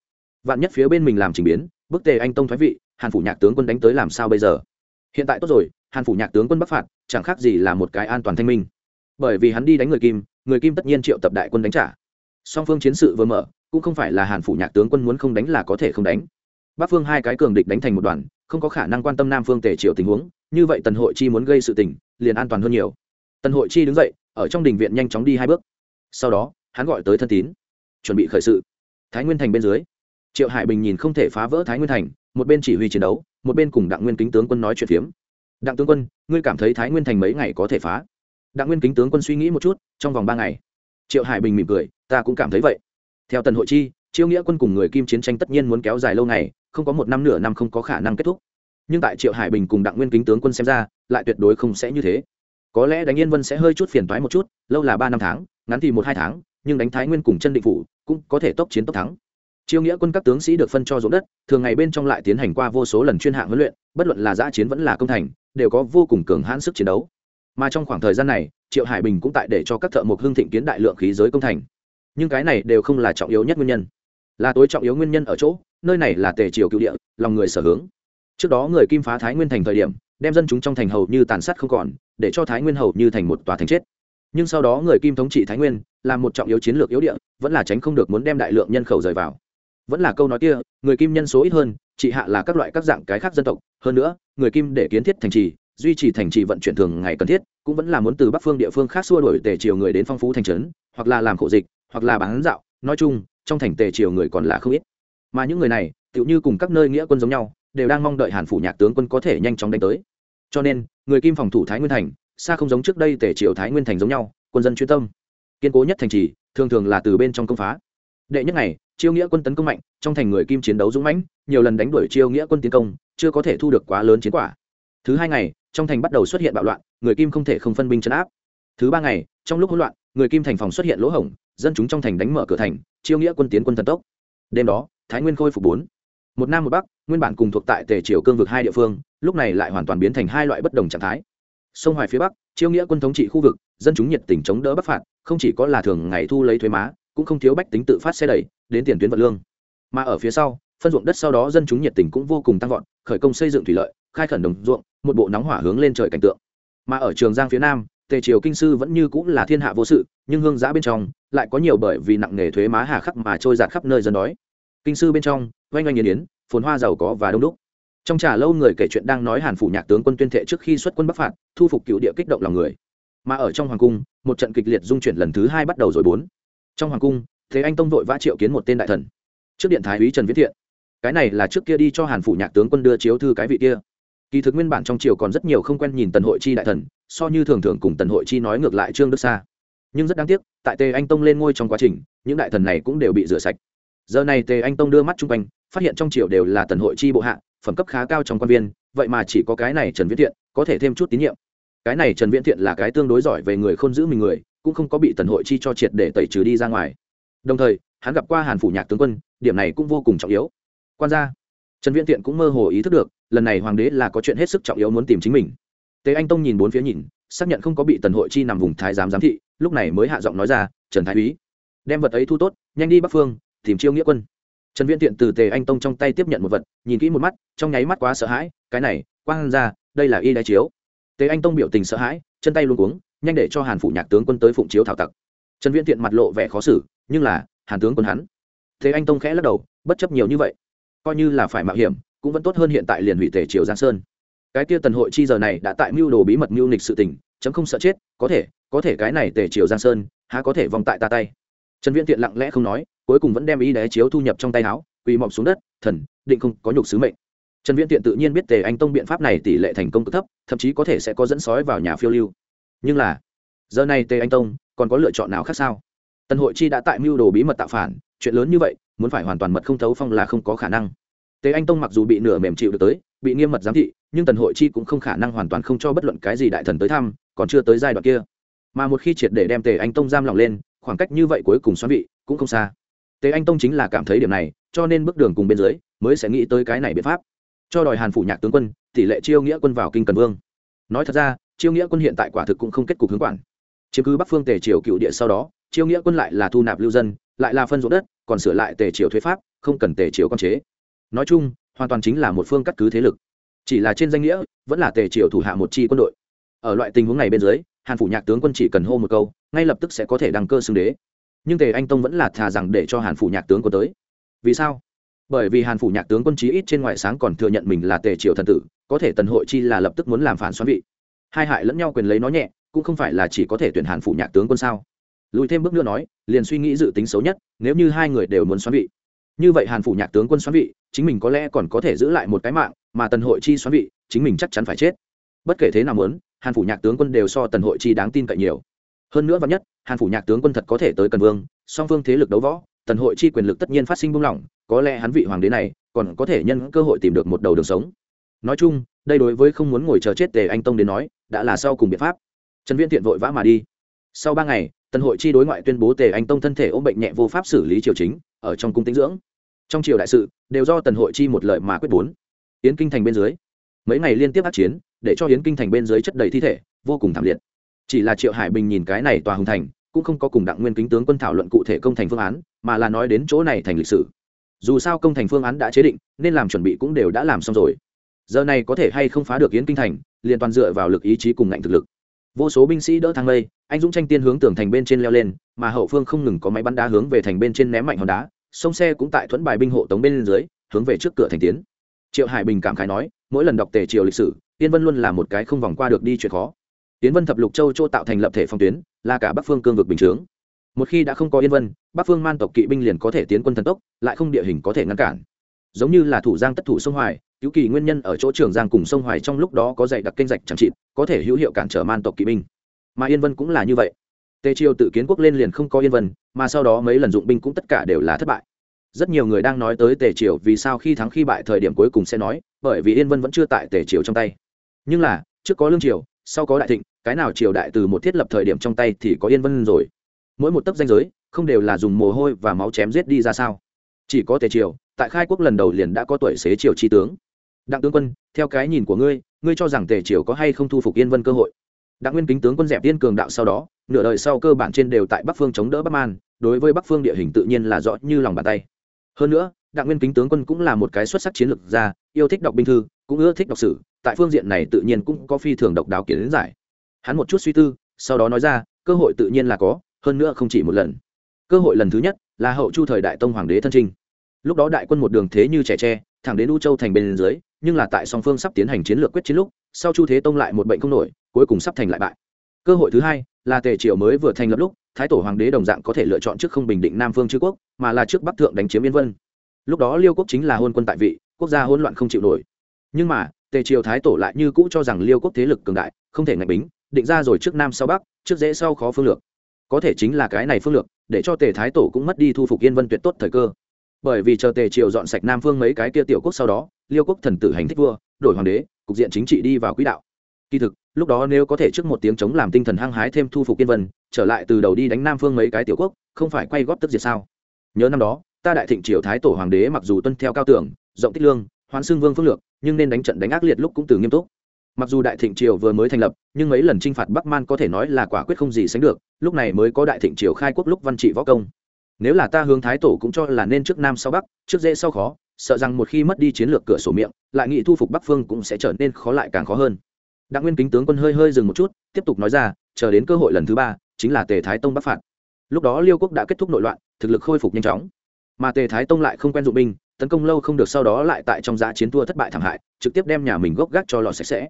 Vạn nhất phía bên mình làm trình biến, bức tề anh tông thoái vị, hàn phủ nhạc tướng quân đánh tới làm sao bây giờ? Hiện tại tốt rồi, hàn phủ nhạc tướng quân bắc phạt, chẳng khác gì là một cái an toàn thanh minh. Bởi vì hắn đi đánh người kim người kim tất nhiên triệu tập đại quân đánh trả. Song phương chiến sự vừa mở cũng không phải là hàn phủ nhạc tướng quân muốn không đánh là có thể không đánh. Bắc phương hai cái cường địch đánh thành một đoàn, không có khả năng quan tâm nam phương tề triệu tình huống, như vậy tần hội chi muốn gây sự tình, liền an toàn hơn nhiều. Tần hội chi đứng dậy, ở trong đình viện nhanh chóng đi hai bước. Sau đó, hắn gọi tới thân tín, chuẩn bị khởi sự. Thái nguyên thành bên dưới, triệu hải bình nhìn không thể phá vỡ thái nguyên thành, một bên chỉ huy chiến đấu, một bên cùng đặng nguyên kính tướng quân nói chuyện phiếm. Đặng tướng quân, ngươi cảm thấy thái nguyên thành mấy ngày có thể phá? Đặng nguyên kính tướng quân suy nghĩ một chút, trong vòng ba ngày. Triệu hải bình mỉm cười, ta cũng cảm thấy vậy theo tần hội chi, chiêu nghĩa quân cùng người kim chiến tranh tất nhiên muốn kéo dài lâu ngày, không có một năm nửa năm không có khả năng kết thúc. Nhưng tại triệu hải bình cùng đặng nguyên kính tướng quân xem ra, lại tuyệt đối không sẽ như thế. Có lẽ đánh yên vân sẽ hơi chút phiền toái một chút, lâu là ba năm tháng, ngắn thì một hai tháng, nhưng đánh thái nguyên cùng chân định phủ cũng có thể tốc chiến tốc thắng. Chiêu nghĩa quân các tướng sĩ được phân cho ruộng đất, thường ngày bên trong lại tiến hành qua vô số lần chuyên hạng huấn luyện, bất luận là giã chiến vẫn là công thành, đều có vô cùng cường hãn sức chiến đấu. Mà trong khoảng thời gian này, triệu hải bình cũng tại để cho các thợ mộc hương thịnh kiến đại lượng khí giới công thành nhưng cái này đều không là trọng yếu nhất nguyên nhân. Là tối trọng yếu nguyên nhân ở chỗ, nơi này là tề triều cựu địa, lòng người sở hướng. Trước đó người kim phá thái nguyên thành thời điểm, đem dân chúng trong thành hầu như tàn sát không còn, để cho thái nguyên hầu như thành một tòa thành chết. Nhưng sau đó người kim thống trị thái nguyên, là một trọng yếu chiến lược yếu địa, vẫn là tránh không được muốn đem đại lượng nhân khẩu rời vào. Vẫn là câu nói kia, người kim nhân số ít hơn, trị hạ là các loại các dạng cái khác dân tộc. Hơn nữa, người kim để kiến thiết thành trì, duy trì thành trì vận chuyển thường ngày cần thiết, cũng vẫn là muốn từ bắc phương địa phương khác xua đổi tề triều người đến phong phú thành trấn, hoặc là làm khổ dịch hoặc là bán dạo, nói chung, trong thành tề triều người còn là không ít. Mà những người này, tựu như cùng các nơi nghĩa quân giống nhau, đều đang mong đợi hàn phủ nhạc tướng quân có thể nhanh chóng đánh tới. Cho nên, người kim phòng thủ thái nguyên thành, xa không giống trước đây tề triều thái nguyên thành giống nhau, quân dân chuyên tâm. Kiên cố nhất thành trì, thường thường là từ bên trong công phá. Đệ nhất này chiêu nghĩa quân tấn công mạnh, trong thành người kim chiến đấu dũng mãnh, nhiều lần đánh đuổi chiêu nghĩa quân tiến công, chưa có thể thu được quá lớn chiến quả. Thứ hai ngày, trong thành bắt đầu xuất hiện bạo loạn, người kim không thể không phân binh chấn áp. Thứ ba ngày, trong lúc hỗn loạn, người kim thành phòng xuất hiện lỗ hổng dân chúng trong thành đánh mở cửa thành, chiêu nghĩa quân tiến quân thần tốc. Đêm đó, thái nguyên khôi phục bốn. Một nam một bắc, nguyên bản cùng thuộc tại tề triều cương vực hai địa phương, lúc này lại hoàn toàn biến thành hai loại bất đồng trạng thái. Sông hoài phía bắc, chiêu nghĩa quân thống trị khu vực, dân chúng nhiệt tình chống đỡ bắc phạt, không chỉ có là thường ngày thu lấy thuế má, cũng không thiếu bách tính tự phát xe đẩy, đến tiền tuyến vật lương. Mà ở phía sau, phân ruộng đất sau đó dân chúng nhiệt tình cũng vô cùng tăng vọt, khởi công xây dựng thủy lợi, khai khẩn đồng ruộng, một bộ nóng hỏa hướng lên trời cảnh tượng. Mà ở trường giang phía nam, tề triều kinh sư vẫn như cũng là thiên hạ vô sự nhưng hương giã bên trong lại có nhiều bởi vì nặng nghề thuế má hà khắc mà trôi giạt khắp nơi dân đói. Kinh sư bên trong, oanh oanh nghiền yến, phồn hoa giàu có và đông đúc. Trong trà lâu người kể chuyện đang nói hàn phủ nhạc tướng quân tuyên thệ trước khi xuất quân bắc phạt, thu phục cựu địa kích động lòng người. Mà ở trong hoàng cung, một trận kịch liệt dung chuyển lần thứ hai bắt đầu rồi bốn. Trong hoàng cung, thế anh tông vội vã triệu kiến một tên đại thần. Trước điện thái úy trần viết thiện. Cái này là trước kia đi cho hàn phủ nhạc tướng quân đưa chiếu thư cái vị kia. Kỳ thực nguyên bản trong triều còn rất nhiều không quen nhìn tần hội chi đại thần, so như thường thường cùng tần hội chi nói ngược lại trương đức sa nhưng rất đáng tiếc, tại tề anh tông lên ngôi trong quá trình, những đại thần này cũng đều bị rửa sạch. Giờ này tề anh tông đưa mắt chung quanh, phát hiện trong triều đều là tần hội chi bộ hạ, phẩm cấp khá cao trong quan viên, vậy mà chỉ có cái này trần viễn thiện, có thể thêm chút tín nhiệm. Cái này trần viễn thiện là cái tương đối giỏi về người không giữ mình người, cũng không có bị tần hội chi cho triệt để tẩy trừ đi ra ngoài. Đồng thời, hắn gặp qua hàn phủ nhạc tướng quân, điểm này cũng vô cùng trọng yếu. Quan gia, trần viễn thiện cũng mơ hồ ý thức được, lần này hoàng đế là có chuyện hết sức trọng yếu muốn tìm chính mình. Tề anh tông nhìn bốn phía nhìn, xác nhận không có bị tần hội chi nằm vùng thái giám giám thị lúc này mới hạ giọng nói ra, trần thái úy, đem vật ấy thu tốt, nhanh đi bắc phương, tìm chiêu nghĩa quân. Trần viễn thiện từ tề anh tông trong tay tiếp nhận một vật, nhìn kỹ một mắt, trong nháy mắt quá sợ hãi, cái này, quang ra, đây là y đái chiếu. Tề anh tông biểu tình sợ hãi, chân tay luôn cuống, nhanh để cho hàn phủ nhạc tướng quân tới phụng chiếu thảo tặc. Trần viễn thiện mặt lộ vẻ khó xử, nhưng là, hàn tướng quân hắn. Thế anh tông khẽ lắc đầu, bất chấp nhiều như vậy, coi như là phải mạo hiểm, cũng vẫn tốt hơn hiện tại liền hủy tề triều giang sơn. Cái kia tần hội chi giờ này đã tại mưu đồ bí mật mưu nịch sự tình, chấm không sợ chết, có thể có thể cái này tề triều giang sơn, há có thể vòng tại ta tay. Trần viễn Tiện lặng lẽ không nói, cuối cùng vẫn đem ý đế chiếu thu nhập trong tay áo, quỳ mọc xuống đất, thần, định không, có nhục sứ mệnh. Trần viễn Tiện tự nhiên biết tề anh tông biện pháp này tỷ lệ thành công cực thấp, thậm chí có thể sẽ có dẫn sói vào nhà phiêu lưu. Nhưng là, giờ này tề anh tông, còn có lựa chọn nào khác sao? Tần hội chi đã tại mưu đồ bí mật tạo phản, chuyện lớn như vậy, muốn phải hoàn toàn mật không thấu phong là không có khả năng. Tề anh tông mặc dù bị nửa mềm chịu được tới, bị nghiêm mật giám thị, nhưng tần hội chi cũng không khả năng hoàn toàn không cho bất luận cái gì đại thần tới thăm, còn chưa tới giai đoạn kia mà một khi triệt để đem tề anh tông giam lỏng lên, khoảng cách như vậy cuối cùng xoắn vị cũng không xa. Tề anh tông chính là cảm thấy điểm này, cho nên bước đường cùng bên dưới mới sẽ nghĩ tới cái này biện pháp. Cho đòi hàn phủ nhạc tướng quân, tỷ lệ chiêu nghĩa quân vào kinh cần vương. Nói thật ra, chiêu nghĩa quân hiện tại quả thực cũng không kết cục hướng quản. Chiếm cứ bắc phương tề triều cựu địa sau đó, chiêu nghĩa quân lại là thu nạp lưu dân, lại là phân ruộng đất, còn sửa lại tề triều thuế pháp, không cần tề triều con chế. Nói chung, hoàn toàn chính là một phương cắt cứ thế lực. Chỉ là trên danh nghĩa, vẫn là tề triều thủ hạ một chi quân đội. Ở loại tình huống này bên dưới hàn phủ nhạc tướng quân chỉ cần hô một câu, ngay lập tức sẽ có thể đăng cơ xưng đế. Nhưng tề anh tông vẫn là thà rằng để cho hàn phủ nhạc tướng quân tới. Vì sao? Bởi vì hàn phủ nhạc tướng quân chí ít trên ngoại sáng còn thừa nhận mình là tề triều thần tử, có thể tần hội chi là lập tức muốn làm phản xoắn vị. Hai hại lẫn nhau quyền lấy nó nhẹ, cũng không phải là chỉ có thể tuyển hàn phủ nhạc tướng quân sao? Lùi thêm bước nữa nói, liền suy nghĩ dự tính xấu nhất, nếu như hai người đều muốn xoắn vị. Như vậy hàn phủ nhạc tướng quân xoắn vị, chính mình có lẽ còn có thể giữ lại một cái mạng, mà tần hội chi xoắn vị, chính mình chắc chắn phải chết. Bất kể thế nào muốn hàn phủ nhạc tướng quân đều so tần hội chi đáng tin cậy nhiều. Hơn nữa và nhất, hàn phủ nhạc tướng quân thật có thể tới cần vương, song phương thế lực đấu võ, tần hội chi quyền lực tất nhiên phát sinh buông lỏng, có lẽ hắn vị hoàng đế này còn có thể nhân cơ hội tìm được một đầu đường sống. Nói chung, đây đối với không muốn ngồi chờ chết tề anh tông đến nói, đã là sau cùng biện pháp. Trần viễn thiện vội vã mà đi. Sau ba ngày, tần hội chi đối ngoại tuyên bố tề anh tông thân thể ôm bệnh nhẹ vô pháp xử lý triều chính, ở trong cung tĩnh dưỡng. Trong triều đại sự, đều do tần hội chi một lời mà quyết bốn. Yến kinh thành bên dưới, mấy ngày liên tiếp át chiến để cho yến kinh thành bên dưới chất đầy thi thể, vô cùng thảm liệt. Chỉ là triệu hải bình nhìn cái này tòa hùng thành, cũng không có cùng đặng nguyên kính tướng quân thảo luận cụ thể công thành phương án, mà là nói đến chỗ này thành lịch sử. Dù sao công thành phương án đã chế định, nên làm chuẩn bị cũng đều đã làm xong rồi. Giờ này có thể hay không phá được yến kinh thành, liền toàn dựa vào lực ý chí cùng ngạnh thực lực. Vô số binh sĩ đỡ thang lây, anh dũng tranh tiên hướng tường thành bên trên leo lên, mà hậu phương không ngừng có máy bắn đá hướng về thành bên trên ném mạnh hòn đá, sông xe cũng tại thuẫn bài binh hộ tống bên dưới, hướng về trước cửa thành tiến triệu hải bình cảm khái nói, mỗi lần đọc tề triều lịch sử, yên vân luôn là một cái không vòng qua được đi chuyện khó. Yên vân thập lục châu châu tạo thành lập thể phong tuyến, là cả bắc phương cương vực bình chướng. Một khi đã không có yên vân, bắc phương man tộc kỵ binh liền có thể tiến quân thần tốc, lại không địa hình có thể ngăn cản. Giống như là thủ giang tất thủ sông hoài, cứu kỳ nguyên nhân ở chỗ trường giang cùng sông hoài trong lúc đó có dạy đặc kênh rạch chẳng trị có thể hữu hiệu cản trở man tộc kỵ binh. Mà yên vân cũng là như vậy. Tề triều tự kiến quốc lên liền không có yên vân, mà sau đó mấy lần dụng binh cũng tất cả đều là thất bại rất nhiều người đang nói tới tề triều vì sao khi thắng khi bại thời điểm cuối cùng sẽ nói, bởi vì yên vân vẫn chưa tại tề triều trong tay. Nhưng là, trước có lương triều, sau có đại thịnh, cái nào triều đại từ một thiết lập thời điểm trong tay thì có yên vân rồi. Mỗi một tấc danh giới, không đều là dùng mồ hôi và máu chém giết đi ra sao? Chỉ có tề triều, tại khai quốc lần đầu liền đã có tuổi xế triều tri tướng. Đặng tướng quân, theo cái nhìn của ngươi ngươi cho rằng tề triều có hay không thu phục yên vân cơ hội? Đặng nguyên kính tướng quân dẹp tiên cường đạo sau đó, nửa đời sau cơ bản trên đều tại bắc phương chống đỡ bắc man, đối với bắc phương địa hình tự nhiên là rõ như lòng bàn tay hơn nữa, đặng nguyên kính tướng quân cũng là một cái xuất sắc chiến lược gia, yêu thích đọc binh thư, cũng ưa thích đọc sử, tại phương diện này tự nhiên cũng có phi thường độc đáo kiến giải. Hắn một chút suy tư, sau đó nói ra, cơ hội tự nhiên là có, hơn nữa không chỉ một lần. Cơ hội lần thứ nhất là hậu chu thời đại tông hoàng đế thân trinh lúc đó đại quân một đường thế như trẻ tre, thẳng đến u châu thành bên dưới, nhưng là tại song phương sắp tiến hành chiến lược quyết chiến lúc, sau chu thế tông lại một bệnh không nổi, cuối cùng sắp thành lại bại. Cơ hội thứ hai là tề triều mới vừa thành lập lúc thái tổ hoàng đế đồng dạng có thể lựa chọn trước không bình định nam phương chư quốc, mà là trước bắc thượng đánh chiếm yên vân. Lúc đó liêu quốc chính là hôn quân tại vị, quốc gia hỗn loạn không chịu nổi. Nhưng mà, tề triều thái tổ lại như cũ cho rằng liêu quốc thế lực cường đại, không thể ngạch bính, định ra rồi trước nam sau bắc, trước dễ sau khó phương lược. Có thể chính là cái này phương lược, để cho tề thái tổ cũng mất đi thu phục yên vân tuyệt tốt thời cơ. Bởi vì chờ tề triều dọn sạch nam phương mấy cái kia tiểu quốc sau đó, liêu quốc thần tử hành thích vua, đổi hoàng đế, cục diện chính trị đi vào quỹ đạo. Kỳ thực lúc đó nếu có thể trước một tiếng chống làm tinh thần hăng hái thêm thu phục yên vân, trở lại từ đầu đi đánh nam phương mấy cái tiểu quốc, không phải quay góp tức diệt sao? Nhớ năm đó, ta đại thịnh triều thái tổ hoàng đế mặc dù tuân theo cao tưởng, rộng tích lương hoãn xưng vương phương lược, nhưng nên đánh trận đánh ác liệt lúc cũng từ nghiêm túc. Mặc dù đại thịnh triều vừa mới thành lập, nhưng mấy lần t r i n h phạt bắc man có thể nói là quả quyết không gì sánh được, lúc này mới có đại thịnh triều khai quốc lúc văn trị võ công. Nếu là ta hướng thái tổ cũng cho là nên trước nam sau bắc, trước dễ sau khó, sợ rằng một khi mất đi chiến lược cửa sổ miệng, lại nghị thu phục bắc phương cũng sẽ trở nên khó lại càng khó hơn đặng nguyên kính tướng quân hơi hơi dừng một chút, tiếp tục nói ra, chờ đến cơ hội lần thứ ba, chính là tề thái tông bắc phạt. Lúc đó liêu quốc đã kết thúc nội loạn, thực lực khôi phục nhanh chóng. Mà tề thái tông lại không quen dụng binh, tấn công lâu không được sau đó lại tại trong giã chiến thua thất bại thảm hại, trực tiếp đem nhà mình gốc gác cho lọ sạch sẽ.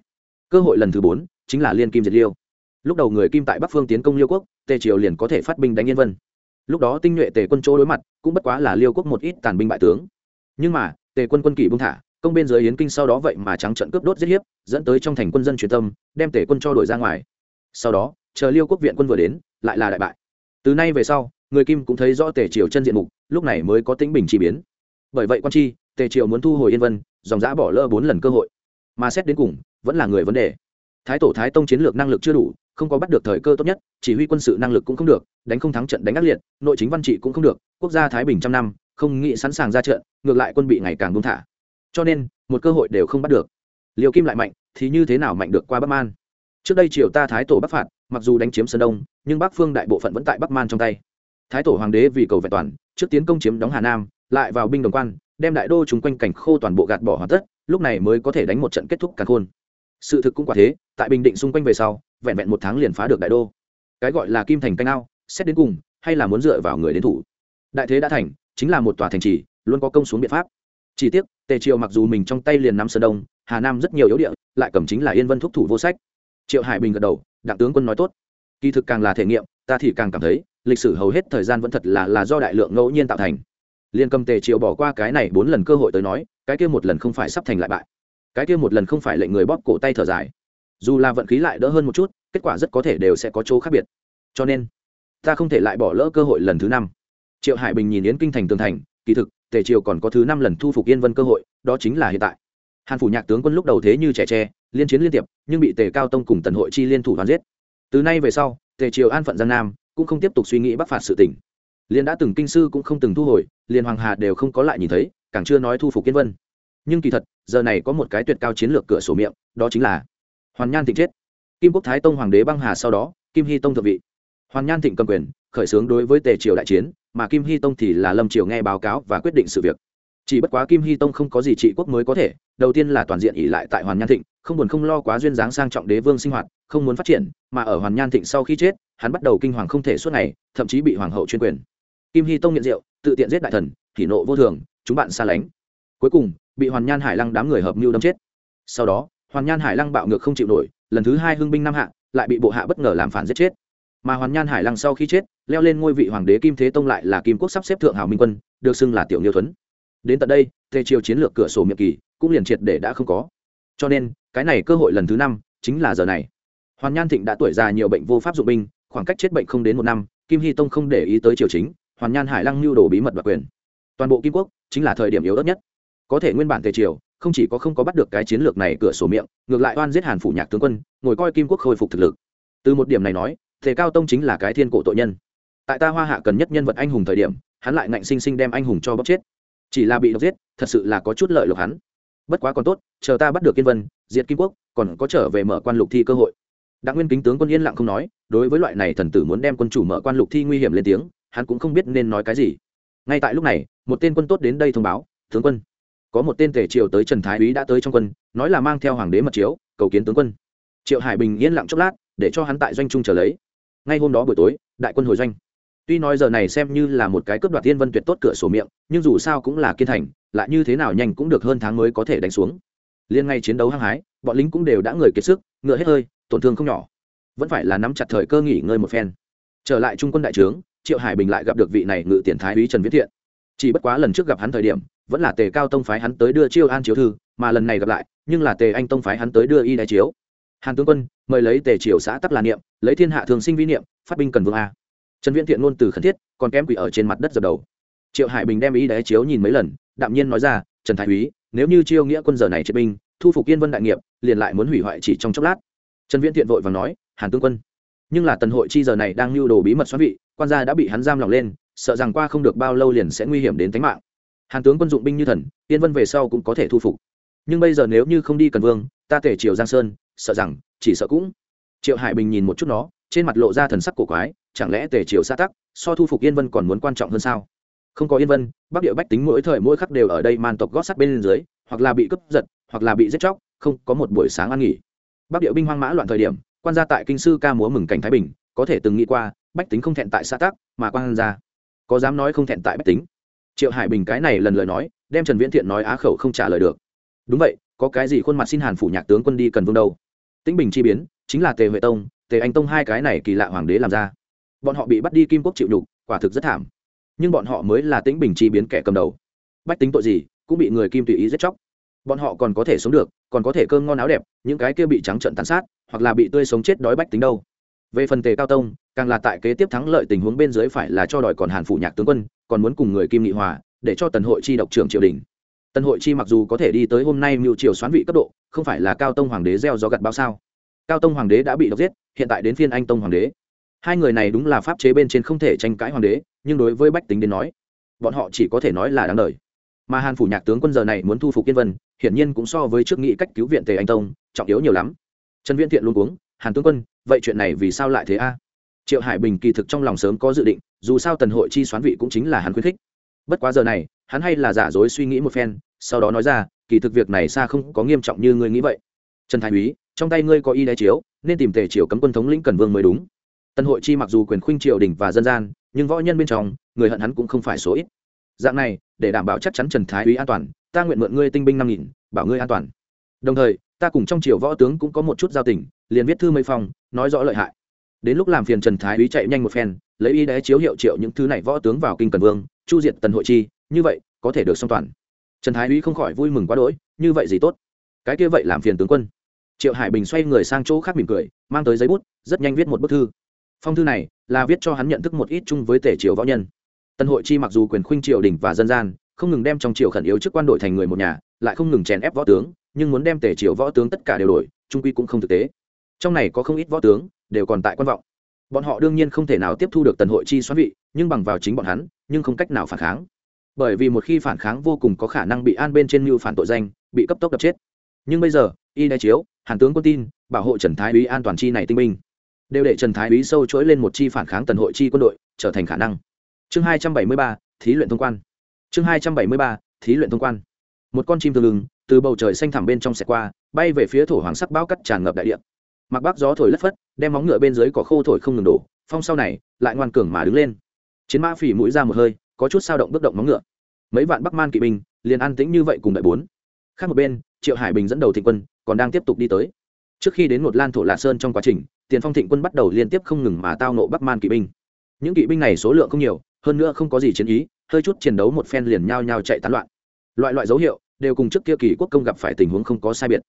Cơ hội lần thứ bốn, chính là liên kim diệt liêu. Lúc đầu người kim tại bắc phương tiến công liêu quốc, tề triều liền có thể phát binh đánh yên vân. Lúc đó tinh nhuệ tề quân chỗ đối mặt, cũng bất quá là liêu quốc một ít tàn binh bại tướng. Nhưng mà, tề quân quân kỷ bung thả công bên dưới yến kinh sau đó vậy mà trắng trận cướp đốt giết hiếp, dẫn tới trong thành quân dân truyền tâm, đem tể quân cho đổi ra ngoài. Sau đó, chờ liêu quốc viện quân vừa đến, lại là đại bại. Từ nay về sau, người kim cũng thấy rõ tề triều chân diện mục, lúc này mới có tính bình chi biến. Bởi vậy quan chi tề triều muốn thu hồi yên vân, dòng giã bỏ lỡ bốn lần cơ hội. Mà xét đến cùng, vẫn là người vấn đề. Thái tổ thái tông chiến lược năng lực chưa đủ, không có bắt được thời cơ tốt nhất, chỉ huy quân sự năng lực cũng không được, đánh không thắng trận đánh ác liệt, nội chính văn trị cũng không được, quốc gia thái bình trăm năm, không nghĩ sẵn sàng ra trận, ngược lại quân bị ngày càng buông thả cho nên, một cơ hội đều không bắt được. Liều kim lại mạnh, thì như thế nào mạnh được qua bắc man? Trước đây triều ta thái tổ bắc phạt, mặc dù đánh chiếm sơn đông, nhưng bắc phương đại bộ phận vẫn tại bắc man trong tay. Thái tổ hoàng đế vì cầu vẹn toàn, trước tiến công chiếm đóng hà nam, lại vào binh đồng quan, đem đại đô chúng quanh cảnh khô toàn bộ gạt bỏ hoàn tất, lúc này mới có thể đánh một trận kết thúc càng khôn. Sự thực cũng quả thế, tại bình định xung quanh về sau, vẹn vẹn một tháng liền phá được đại đô. Cái gọi là kim thành canh ao, xét đến cùng, hay là muốn dựa vào người đến thủ. Đại thế đã thành, chính là một tòa thành trì, luôn có công xuống biện pháp chỉ tiếc, tề Triệu mặc dù mình trong tay liền nắm sơn đông, hà nam rất nhiều yếu địa, lại cầm chính là yên vân thúc thủ vô sách. Triệu hải bình gật đầu, đặng tướng quân nói tốt. Kỳ thực càng là thể nghiệm, ta thì càng cảm thấy, lịch sử hầu hết thời gian vẫn thật là là do đại lượng ngẫu nhiên tạo thành. Liên cầm tề Triệu bỏ qua cái này bốn lần cơ hội tới nói, cái kia một lần không phải sắp thành lại bại. Cái kia một lần không phải lệnh người bóp cổ tay thở dài. Dù là vận khí lại đỡ hơn một chút, kết quả rất có thể đều sẽ có chỗ khác biệt. Cho nên, ta không thể lại bỏ lỡ cơ hội lần thứ năm. Triệu hải bình nhìn yến kinh thành tường thành, kỳ thực tề triều còn có thứ năm lần thu phục yên vân cơ hội, đó chính là hiện tại. Hàn phủ nhạc tướng quân lúc đầu thế như trẻ tre, liên chiến liên tiệp, nhưng bị tề cao tông cùng tần hội chi liên thủ đoàn giết. Từ nay về sau, tề triều an phận giang nam, cũng không tiếp tục suy nghĩ bắc phạt sự tỉnh liền đã từng kinh sư cũng không từng thu hồi liền hoàng hà đều không có lại nhìn thấy, càng chưa nói thu phục yên vân. Nhưng kỳ thật, giờ này có một cái tuyệt cao chiến lược cửa sổ miệng, đó chính là hoàn nhan thịnh chết. Kim quốc thái tông hoàng đế băng hà sau đó, kim hy tông thượng vị hoàn nhan thịnh cầm quyền, khởi xướng đối với tề triều đại chiến, mà kim hy tông thì là lâm triều nghe báo cáo và quyết định sự việc. Chỉ bất quá kim hy tông không có gì trị quốc mới có thể, đầu tiên là toàn diện ỉ lại tại hoàn nhan thịnh, không buồn không lo quá duyên dáng sang trọng đế vương sinh hoạt, không muốn phát triển, mà ở hoàn nhan thịnh sau khi chết, hắn bắt đầu kinh hoàng không thể suốt ngày, thậm chí bị hoàng hậu chuyên quyền. Kim hy tông nghiện rượu, tự tiện giết đại thần thì nộ vô thường, chúng bạn xa lánh. Cuối cùng, bị hoàn nhan hải lăng đám người hợp mưu đâm chết. Sau đó, hoàn nhan hải lăng bạo ngược không chịu nổi, lần thứ hai hưng binh năm hạ, lại bị bộ hạ bất ngờ làm phản giết chết mà hoàn nhan hải lăng sau khi chết, leo lên ngôi vị hoàng đế kim thế tông lại là kim quốc sắp xếp thượng hào minh quân, được xưng là tiểu nghiêu thuấn. Đến tận đây, tề triều chiến lược cửa sổ miệng kỳ cũng liền triệt để đã không có. Cho nên, cái này cơ hội lần thứ năm chính là giờ này. Hoàn nhan thịnh đã tuổi già nhiều bệnh vô pháp dụng binh, khoảng cách chết bệnh không đến một năm, kim hy tông không để ý tới triều chính, hoàn nhan hải lăng mưu đồ bí mật và quyền. Toàn bộ kim quốc chính là thời điểm yếu ớt nhất. Có thể nguyên bản tề triều, không chỉ có không có bắt được cái chiến lược này cửa sổ miệng, ngược lại oan giết hàn phủ nhạc tướng quân, ngồi coi kim quốc khôi phục thực lực. Từ một điểm này nói thể cao tông chính là cái thiên cổ tội nhân. Tại ta hoa hạ cần nhất nhân vật anh hùng thời điểm, hắn lại ngạnh sinh sinh đem anh hùng cho bóc chết. Chỉ là bị độc giết, thật sự là có chút lợi lộc hắn. Bất quá còn tốt, chờ ta bắt được kiên vân, diệt kim quốc, còn có trở về mở quan lục thi cơ hội. Đặng nguyên kính tướng quân yên lặng không nói, đối với loại này thần tử muốn đem quân chủ mở quan lục thi nguy hiểm lên tiếng, hắn cũng không biết nên nói cái gì. Ngay tại lúc này, một tên quân tốt đến đây thông báo, tướng quân. Có một tên tể triều tới trần thái úy đã tới trong quân, nói là mang theo hoàng đế mật chiếu, cầu kiến tướng quân. Triệu hải bình yên lặng chốc lát, để cho hắn tại doanh trung trở lấy ngay hôm đó buổi tối, đại quân hồi doanh. Tuy nói giờ này xem như là một cái cướp đoạt thiên vân tuyệt tốt cửa sổ miệng, nhưng dù sao cũng là kiên thành, lại như thế nào nhanh cũng được hơn tháng mới có thể đánh xuống. Liên ngay chiến đấu hăng hái, bọn lính cũng đều đã người kiệt sức, ngựa hết hơi, tổn thương không nhỏ. Vẫn phải là nắm chặt thời cơ nghỉ ngơi một phen. Trở lại trung quân đại trướng, triệu hải bình lại gặp được vị này ngự tiền thái úy trần viết thiện. Chỉ bất quá lần trước gặp hắn thời điểm, vẫn là tề cao tông phái hắn tới đưa chiêu an chiếu thư, mà lần này gặp lại, nhưng là tề anh tông phái hắn tới đưa y đại chiếu hàn tướng quân, mời lấy tề triều xã tắc là niệm, lấy thiên hạ thường sinh vi niệm, phát binh cần vương a. Trần viễn thiện ngôn từ khẩn thiết, còn kém quỷ ở trên mặt đất dập đầu. Triệu hải bình đem ý đáy chiếu nhìn mấy lần, đạm nhiên nói ra, trần thái úy, nếu như chiêu nghĩa quân giờ này triệt binh, thu phục yên vân đại nghiệp, liền lại muốn hủy hoại chỉ trong chốc lát. Trần viễn thiện vội và nói, hàn tướng quân, nhưng là tần hội chi giờ này đang lưu đồ bí mật xoắn vị, quan gia đã bị hắn giam lỏng lên, sợ rằng qua không được bao lâu liền sẽ nguy hiểm đến tính mạng. Hàn tướng quân dụng binh như thần, yên vân về sau cũng có thể thu phục. Nhưng bây giờ nếu như không đi cần vương, ta thể triều giang sơn sợ rằng, chỉ sợ cũng. Triệu hải bình nhìn một chút nó, trên mặt lộ ra thần sắc cổ quái, chẳng lẽ tề triều xa tắc, so thu phục yên vân còn muốn quan trọng hơn sao? Không có yên vân, bắc địa bách tính mỗi thời mỗi khắc đều ở đây man tộc gót sắt bên dưới, hoặc là bị cướp giật, hoặc là bị giết chóc, không có một buổi sáng ăn nghỉ. Bắc địa binh hoang mã loạn thời điểm, quan gia tại kinh sư ca múa mừng cảnh thái bình, có thể từng nghĩ qua, bách tính không thẹn tại xã tắc, mà quan gia có dám nói không thẹn tại bách tính. Triệu hải bình cái này lần lời nói, đem trần viễn thiện nói á khẩu không trả lời được. Đúng vậy, có cái gì khuôn mặt xin hàn phủ nhạc tướng quân đi cần vương đâu? Tĩnh bình chi biến, chính là tề huệ tông, tề anh tông hai cái này kỳ lạ hoàng đế làm ra. Bọn họ bị bắt đi kim quốc chịu nhục, quả thực rất thảm. Nhưng bọn họ mới là tĩnh bình chi biến kẻ cầm đầu. Bách tính tội gì, cũng bị người kim tùy ý giết chóc. Bọn họ còn có thể sống được, còn có thể cơm ngon áo đẹp, những cái kia bị trắng trận tàn sát, hoặc là bị tươi sống chết đói bách tính đâu. Về phần tề cao tông, càng là tại kế tiếp thắng lợi tình huống bên dưới phải là cho đòi còn hàn phủ nhạc tướng quân, còn muốn cùng người kim nghị hòa, để cho tần hội chi độc trưởng triều đình tần hội chi mặc dù có thể đi tới hôm nay mưu triều xoán vị cấp độ, không phải là cao tông hoàng đế gieo gió gặt bao sao? Cao tông hoàng đế đã bị độc giết, hiện tại đến phiên anh tông hoàng đế. Hai người này đúng là pháp chế bên trên không thể tranh cãi hoàng đế, nhưng đối với bách tính đến nói, bọn họ chỉ có thể nói là đáng đời. Mà hàn phủ nhạc tướng quân giờ này muốn thu phục yên vân, hiển nhiên cũng so với trước nghị cách cứu viện tề anh tông, trọng yếu nhiều lắm. Trần viễn thiện luôn uống hàn tướng quân, vậy chuyện này vì sao lại thế a? Triệu hải bình kỳ thực trong lòng sớm có dự định, dù sao tần hội chi xoán vị cũng chính là hắn khuyến khích bất quá giờ này, hắn hay là giả dối suy nghĩ một phen, sau đó nói ra, kỳ thực việc này xa không có nghiêm trọng như ngươi nghĩ vậy. Trần thái úy, trong tay ngươi có y đế chiếu, nên tìm tề triều cấm quân thống lĩnh cần vương mới đúng. Tân hội chi mặc dù quyền khuynh triều đình và dân gian, nhưng võ nhân bên trong, người hận hắn cũng không phải số ít. Dạng này, để đảm bảo chắc chắn trần thái úy an toàn, ta nguyện mượn ngươi tinh binh năm nghìn, bảo ngươi an toàn. Đồng thời, ta cùng trong triều võ tướng cũng có một chút giao tình, liền viết thư mây phong, nói rõ lợi hại. Đến lúc làm phiền trần thái úy chạy nhanh một phen, lấy y đế chiếu hiệu triệu những thứ này võ tướng vào kinh cần vương chu diệt tần hội chi, như vậy, có thể được song toàn. Trần thái úy không khỏi vui mừng quá đỗi, như vậy gì tốt? Cái kia vậy làm phiền tướng quân. Triệu hải bình xoay người sang chỗ khác mỉm cười, mang tới giấy bút, rất nhanh viết một bức thư. Phong thư này là viết cho hắn nhận thức một ít chung với tể triều võ nhân. Tân hội chi mặc dù quyền khuynh triều đình và dân gian, không ngừng đem trong triều khẩn yếu chức quan đội thành người một nhà, lại không ngừng chèn ép võ tướng, nhưng muốn đem tể triều võ tướng tất cả đều đổi, trung quy cũng không thực tế. Trong này có không ít võ tướng, đều còn tại quan vọng. Bọn họ đương nhiên không thể nào tiếp thu được tần hội chi xoắn vị, nhưng bằng vào chính bọn hắn nhưng không cách nào phản kháng. Bởi vì một khi phản kháng vô cùng có khả năng bị an bên trên mưu phản tội danh, bị cấp tốc đập chết. Nhưng bây giờ, y đai chiếu, hàn tướng quân tin, bảo hộ trần thái úy an toàn chi này tinh minh đều để trần thái úy sâu chuỗi lên một chi phản kháng tần hội chi quân đội, trở thành khả năng. Chương hai trăm bảy mươi ba, thí luyện thông quan. Chương hai trăm bảy mươi ba, thí luyện thông quan. Một con chim tương lưng từ bầu trời xanh thẳm bên trong xẻ qua, bay về phía thổ hoàng sắc bao cắt tràn ngập đại địa. Mặc bắc gió thổi lất phất, đem móng ngựa bên dưới cỏ khô thổi không ngừng đổ, phong sau này, lại ngoan cường mà đứng lên chiến mã phỉ mũi ra một hơi, có chút sao động bước động móng ngựa. Mấy vạn bắc man kỵ binh liền an tĩnh như vậy cùng đợi bốn. Khác một bên, triệu hải bình dẫn đầu thịnh quân còn đang tiếp tục đi tới. Trước khi đến một lan thổ lạ sơn trong quá trình, tiền phong thịnh quân bắt đầu liên tiếp không ngừng mà tao nộ bắc man kỵ binh. Những kỵ binh này số lượng không nhiều, hơn nữa không có gì chiến ý, hơi chút chiến đấu một phen liền nhao nhao chạy tán loạn. Loại loại dấu hiệu đều cùng trước kia kỳ quốc công gặp phải tình huống không có sai biệt.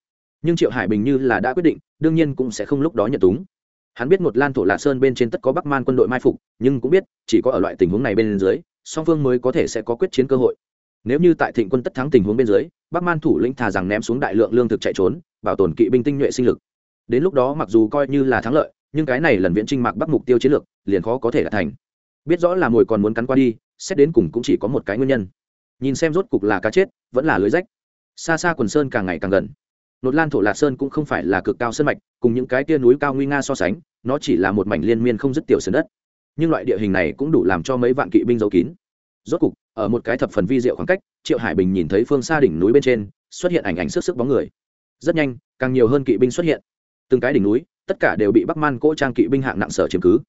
Nhưng triệu hải bình như là đã quyết định, đương nhiên cũng sẽ không lúc đó nhận túng hắn biết một lan thổ lạ sơn bên trên tất có bắc man quân đội mai phục, nhưng cũng biết, chỉ có ở loại tình huống này bên dưới, song phương mới có thể sẽ có quyết chiến cơ hội. Nếu như tại thịnh quân tất thắng tình huống bên dưới, bắc man thủ lĩnh thà rằng ném xuống đại lượng lương thực chạy trốn, bảo tồn kỵ binh tinh nhuệ sinh lực. Đến lúc đó mặc dù coi như là thắng lợi, nhưng cái này lần viễn trinh mạc bắc mục tiêu chiến lược, liền khó có thể đạt thành. Biết rõ là mồi còn muốn cắn qua đi, xét đến cùng cũng chỉ có một cái nguyên nhân. Nhìn xem rốt cục là cá chết, vẫn là lưới rách. Xa xa quần sơn càng ngày càng gần. Nốt lan thổ lạc sơn cũng không phải là cực cao sân mạch cùng những cái tia núi cao nguy nga so sánh, nó chỉ là một mảnh liên miên không dứt tiểu sơn đất. Nhưng loại địa hình này cũng đủ làm cho mấy vạn kỵ binh giấu kín. Rốt cục, ở một cái thập phần vi diệu khoảng cách, triệu hải bình nhìn thấy phương xa đỉnh núi bên trên, xuất hiện ảnh ảnh sức sức bóng người. Rất nhanh, càng nhiều hơn kỵ binh xuất hiện. Từng cái đỉnh núi, tất cả đều bị bắc man cỗ trang kỵ binh hạng nặng sở chiếm cứ.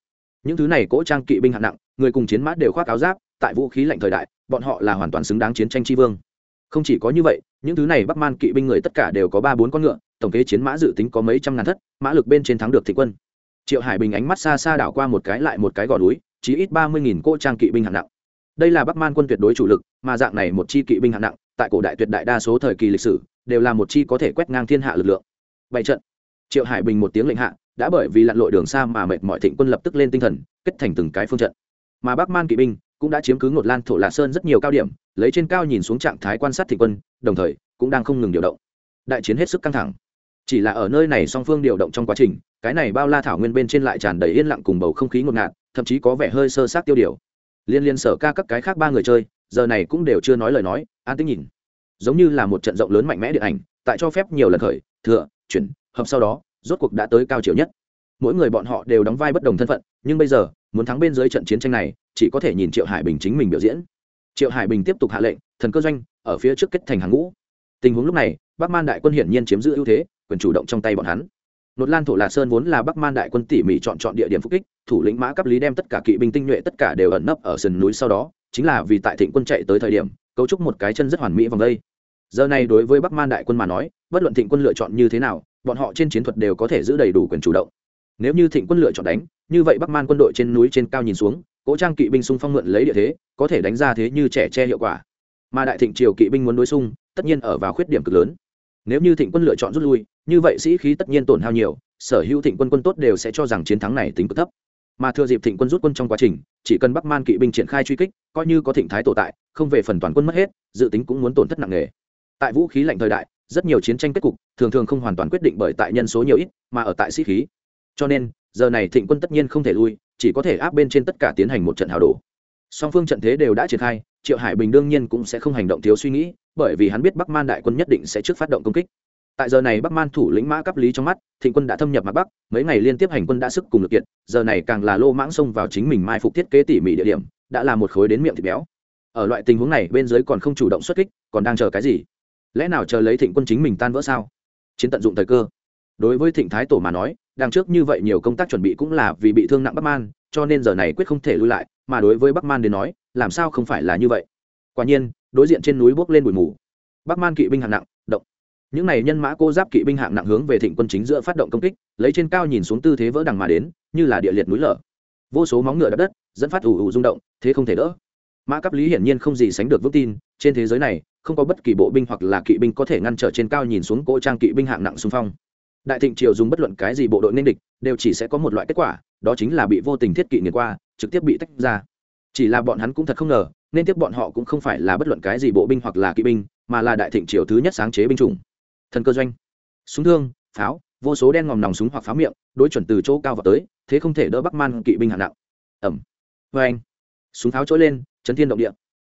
Những thứ này cỗ trang kỵ binh hạng nặng, người cùng chiến mã đều khoác áo giáp, tại vũ khí lạnh thời đại, bọn họ là hoàn toàn xứng đáng chiến tranh tri vương không chỉ có như vậy, những thứ này bắc man kỵ binh người tất cả đều có ba bốn con ngựa, tổng kế chiến mã dự tính có mấy trăm ngàn thất, mã lực bên trên thắng được thị quân. Triệu hải bình ánh mắt xa xa đảo qua một cái lại một cái gò núi chỉ ít ba mươi nghìn cỗ trang kỵ binh hạng nặng. Đây là bắc man quân tuyệt đối chủ lực, mà dạng này một chi kỵ binh hạng nặng, tại cổ đại tuyệt đại đa số thời kỳ lịch sử, đều là một chi có thể quét ngang thiên hạ lực lượng. Bảy trận. Triệu hải bình một tiếng lệnh hạ, đã bởi vì lặn lội đường xa mà mệt mọi thịnh quân lập tức lên tinh thần, kết thành từng cái phương trận. Mà bắc man kỵ binh cũng đã chiếm cứ ngột lan thổ lạ sơn rất nhiều cao điểm, lấy trên cao nhìn xuống trạng thái quan sát thịnh quân, đồng thời, cũng đang không ngừng điều động. Đại chiến hết sức căng thẳng. Chỉ là ở nơi này song phương điều động trong quá trình, cái này bao la thảo nguyên bên trên lại tràn đầy yên lặng cùng bầu không khí ngột ngạt, thậm chí có vẻ hơi sơ sát tiêu điều. Liên liên sở ca các cái khác ba người chơi, giờ này cũng đều chưa nói lời nói, an tính nhìn. Giống như là một trận rộng lớn mạnh mẽ điện ảnh, tại cho phép nhiều lần khởi, thừa, chuyển, hợp sau đó, rốt cuộc đã tới cao chiều nhất. Mỗi người bọn họ đều đóng vai bất đồng thân phận, nhưng bây giờ, muốn thắng bên dưới trận chiến tranh này chỉ có thể nhìn triệu hải bình chính mình biểu diễn. Triệu hải bình tiếp tục hạ lệnh, thần cơ doanh, ở phía trước kết thành hàng ngũ. Tình huống lúc này, bắc man đại quân hiển nhiên chiếm giữ ưu thế, quyền chủ động trong tay bọn hắn. Nốt lan thổ lạc sơn vốn là bắc man đại quân tỉ mỉ chọn chọn địa điểm phục kích, thủ lĩnh mã cấp lý đem tất cả kỵ binh tinh nhuệ tất cả đều ẩn nấp ở sườn núi sau đó, chính là vì tại thịnh quân chạy tới thời điểm, cấu trúc một cái chân rất hoàn mỹ vòng đây. Giờ này đối với bắc man đại quân mà nói, bất luận thịnh quân lựa chọn như thế nào, bọn họ trên chiến thuật đều có thể giữ đầy đủ quyền chủ động. Nếu như thịnh quân lựa chọn đánh, như vậy bắc man quân đội trên núi trên cao nhìn xuống cỗ trang kỵ binh xung phong mượn lấy địa thế, có thể đánh ra thế như trẻ che hiệu quả. Mà đại thịnh triều kỵ binh muốn đối xung, tất nhiên ở vào khuyết điểm cực lớn. Nếu như thịnh quân lựa chọn rút lui, như vậy sĩ khí tất nhiên tổn hao nhiều, sở hữu thịnh quân quân tốt đều sẽ cho rằng chiến thắng này tính cực thấp. Mà thừa dịp thịnh quân rút quân trong quá trình, chỉ cần bắc man kỵ binh triển khai truy kích, coi như có thịnh thái tổ tại, không về phần toàn quân mất hết, dự tính cũng muốn tổn thất nặng nề. Tại vũ khí lạnh thời đại, rất nhiều chiến tranh kết cục, thường thường không hoàn toàn quyết định bởi tại nhân số nhiều ít, mà ở tại sĩ khí. Cho nên giờ này thịnh quân tất nhiên không thể lui, chỉ có thể áp bên trên tất cả tiến hành một trận hào đổ. Song phương trận thế đều đã triển khai, triệu hải bình đương nhiên cũng sẽ không hành động thiếu suy nghĩ, bởi vì hắn biết bắc man đại quân nhất định sẽ trước phát động công kích. Tại giờ này bắc man thủ lĩnh mã cấp lý trong mắt, thịnh quân đã thâm nhập mặt bắc, mấy ngày liên tiếp hành quân đã sức cùng lực kiện giờ này càng là lô mãng xông vào chính mình mai phục thiết kế tỉ mỉ địa điểm, đã là một khối đến miệng thịt béo. Ở loại tình huống này bên dưới còn không chủ động xuất kích, còn đang chờ cái gì? Lẽ nào chờ lấy thịnh quân chính mình tan vỡ sao? Chiến tận dụng thời cơ. Đối với thịnh thái tổ mà nói đằng trước như vậy nhiều công tác chuẩn bị cũng là vì bị thương nặng bắc man, cho nên giờ này quyết không thể lui lại, mà đối với bắc man đến nói, làm sao không phải là như vậy? Quả nhiên, đối diện trên núi bốc lên bụi mù. Bắc man kỵ binh hạng nặng, động. Những này nhân mã cô giáp kỵ binh hạng nặng hướng về thịnh quân chính giữa phát động công kích, lấy trên cao nhìn xuống tư thế vỡ đằng mà đến, như là địa liệt núi lở. Vô số móng ngựa đập đất, dẫn phát ủ ủ rung động, thế không thể đỡ. Mã cấp lý hiển nhiên không gì sánh được vững tin, trên thế giới này, không có bất kỳ bộ binh hoặc là kỵ binh có thể ngăn trở trên cao nhìn xuống cỗ trang kỵ binh hạng nặng xung phong đại thịnh triều dùng bất luận cái gì bộ đội nên địch, đều chỉ sẽ có một loại kết quả, đó chính là bị vô tình thiết kỵ nghiệt qua, trực tiếp bị tách ra. Chỉ là bọn hắn cũng thật không ngờ, nên tiếp bọn họ cũng không phải là bất luận cái gì bộ binh hoặc là kỵ binh, mà là đại thịnh triều thứ nhất sáng chế binh chủng. Thần cơ doanh. Súng thương, pháo, vô số đen ngòm nòng súng hoặc pháo miệng, đối chuẩn từ chỗ cao vào tới, thế không thể đỡ bắc man kỵ binh hạng nặng. Ẩm vê vâng anh. Súng pháo trỗi lên, chấn thiên động địa.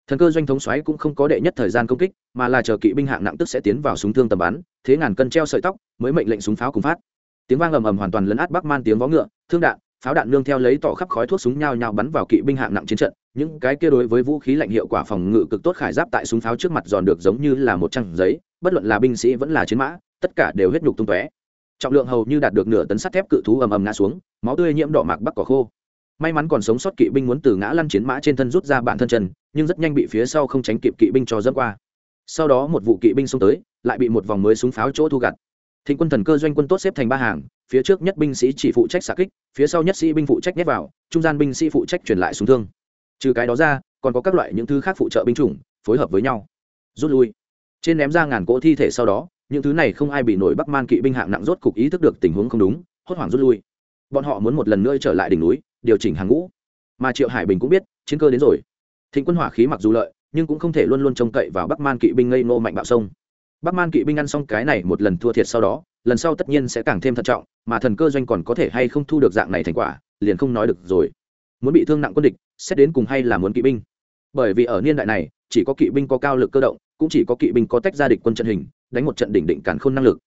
Thần cơ doanh thống xoáy cũng không có đệ nhất thời gian công kích, mà là chờ kỵ binh hạng nặng tức sẽ tiến vào súng thương tầm bắn thế ngàn cân treo sợi tóc, mới mệnh lệnh súng pháo cùng phát. Tiếng vang ầm ầm hoàn toàn lấn át bắc man tiếng vó ngựa, thương đạn, pháo đạn nương theo lấy tỏ khắp khói thuốc súng nhao nhao bắn vào kỵ binh hạng nặng chiến trận. Những cái kia đối với vũ khí lạnh hiệu quả phòng ngự cực tốt khải giáp tại súng pháo trước mặt giòn được giống như là một trang giấy, bất luận là binh sĩ vẫn là chiến mã, tất cả đều hết nhục tung tóe. Trọng lượng hầu như đạt được nửa tấn sắt thép cự thú ầm ầm ngã xuống, máu tươi nhiễm đỏ mạc bắc cỏ khô. May mắn còn sống sót kỵ binh muốn từ ngã lăn chiến mã trên thân rút ra bản thân chân, nhưng rất nhanh bị phía sau không tránh kịp kỵ binh cho dẫm qua. Sau đó một vụ kỵ binh xông tới lại bị một vòng mới súng pháo chỗ thu gặt. Thịnh quân thần cơ doanh quân tốt xếp thành ba hàng, phía trước nhất binh sĩ chỉ phụ trách xạ kích, phía sau nhất sĩ binh phụ trách nhét vào, trung gian binh sĩ phụ trách truyền lại súng thương. Trừ cái đó ra, còn có các loại những thứ khác phụ trợ binh chủng, phối hợp với nhau. Rút lui. Trên ném ra ngàn cỗ thi thể sau đó, những thứ này không ai bị nổi bắc man kỵ binh hạng nặng rốt cục ý thức được tình huống không đúng, hốt hoảng rút lui. Bọn họ muốn một lần nữa trở lại đỉnh núi, điều chỉnh hàng ngũ. Mà triệu hải bình cũng biết, chiến cơ đến rồi. Thịnh quân hỏa khí mặc dù lợi, nhưng cũng không thể luôn luôn trông cậy vào bắc man kỵ binh ngây nô mạnh bạo sông bắc man kỵ binh ăn xong cái này một lần thua thiệt sau đó, lần sau tất nhiên sẽ càng thêm thận trọng, mà thần cơ doanh còn có thể hay không thu được dạng này thành quả, liền không nói được rồi. Muốn bị thương nặng quân địch, xét đến cùng hay là muốn kỵ binh. Bởi vì ở niên đại này, chỉ có kỵ binh có cao lực cơ động, cũng chỉ có kỵ binh có tách ra địch quân trận hình, đánh một trận đỉnh định cản khôn năng lực.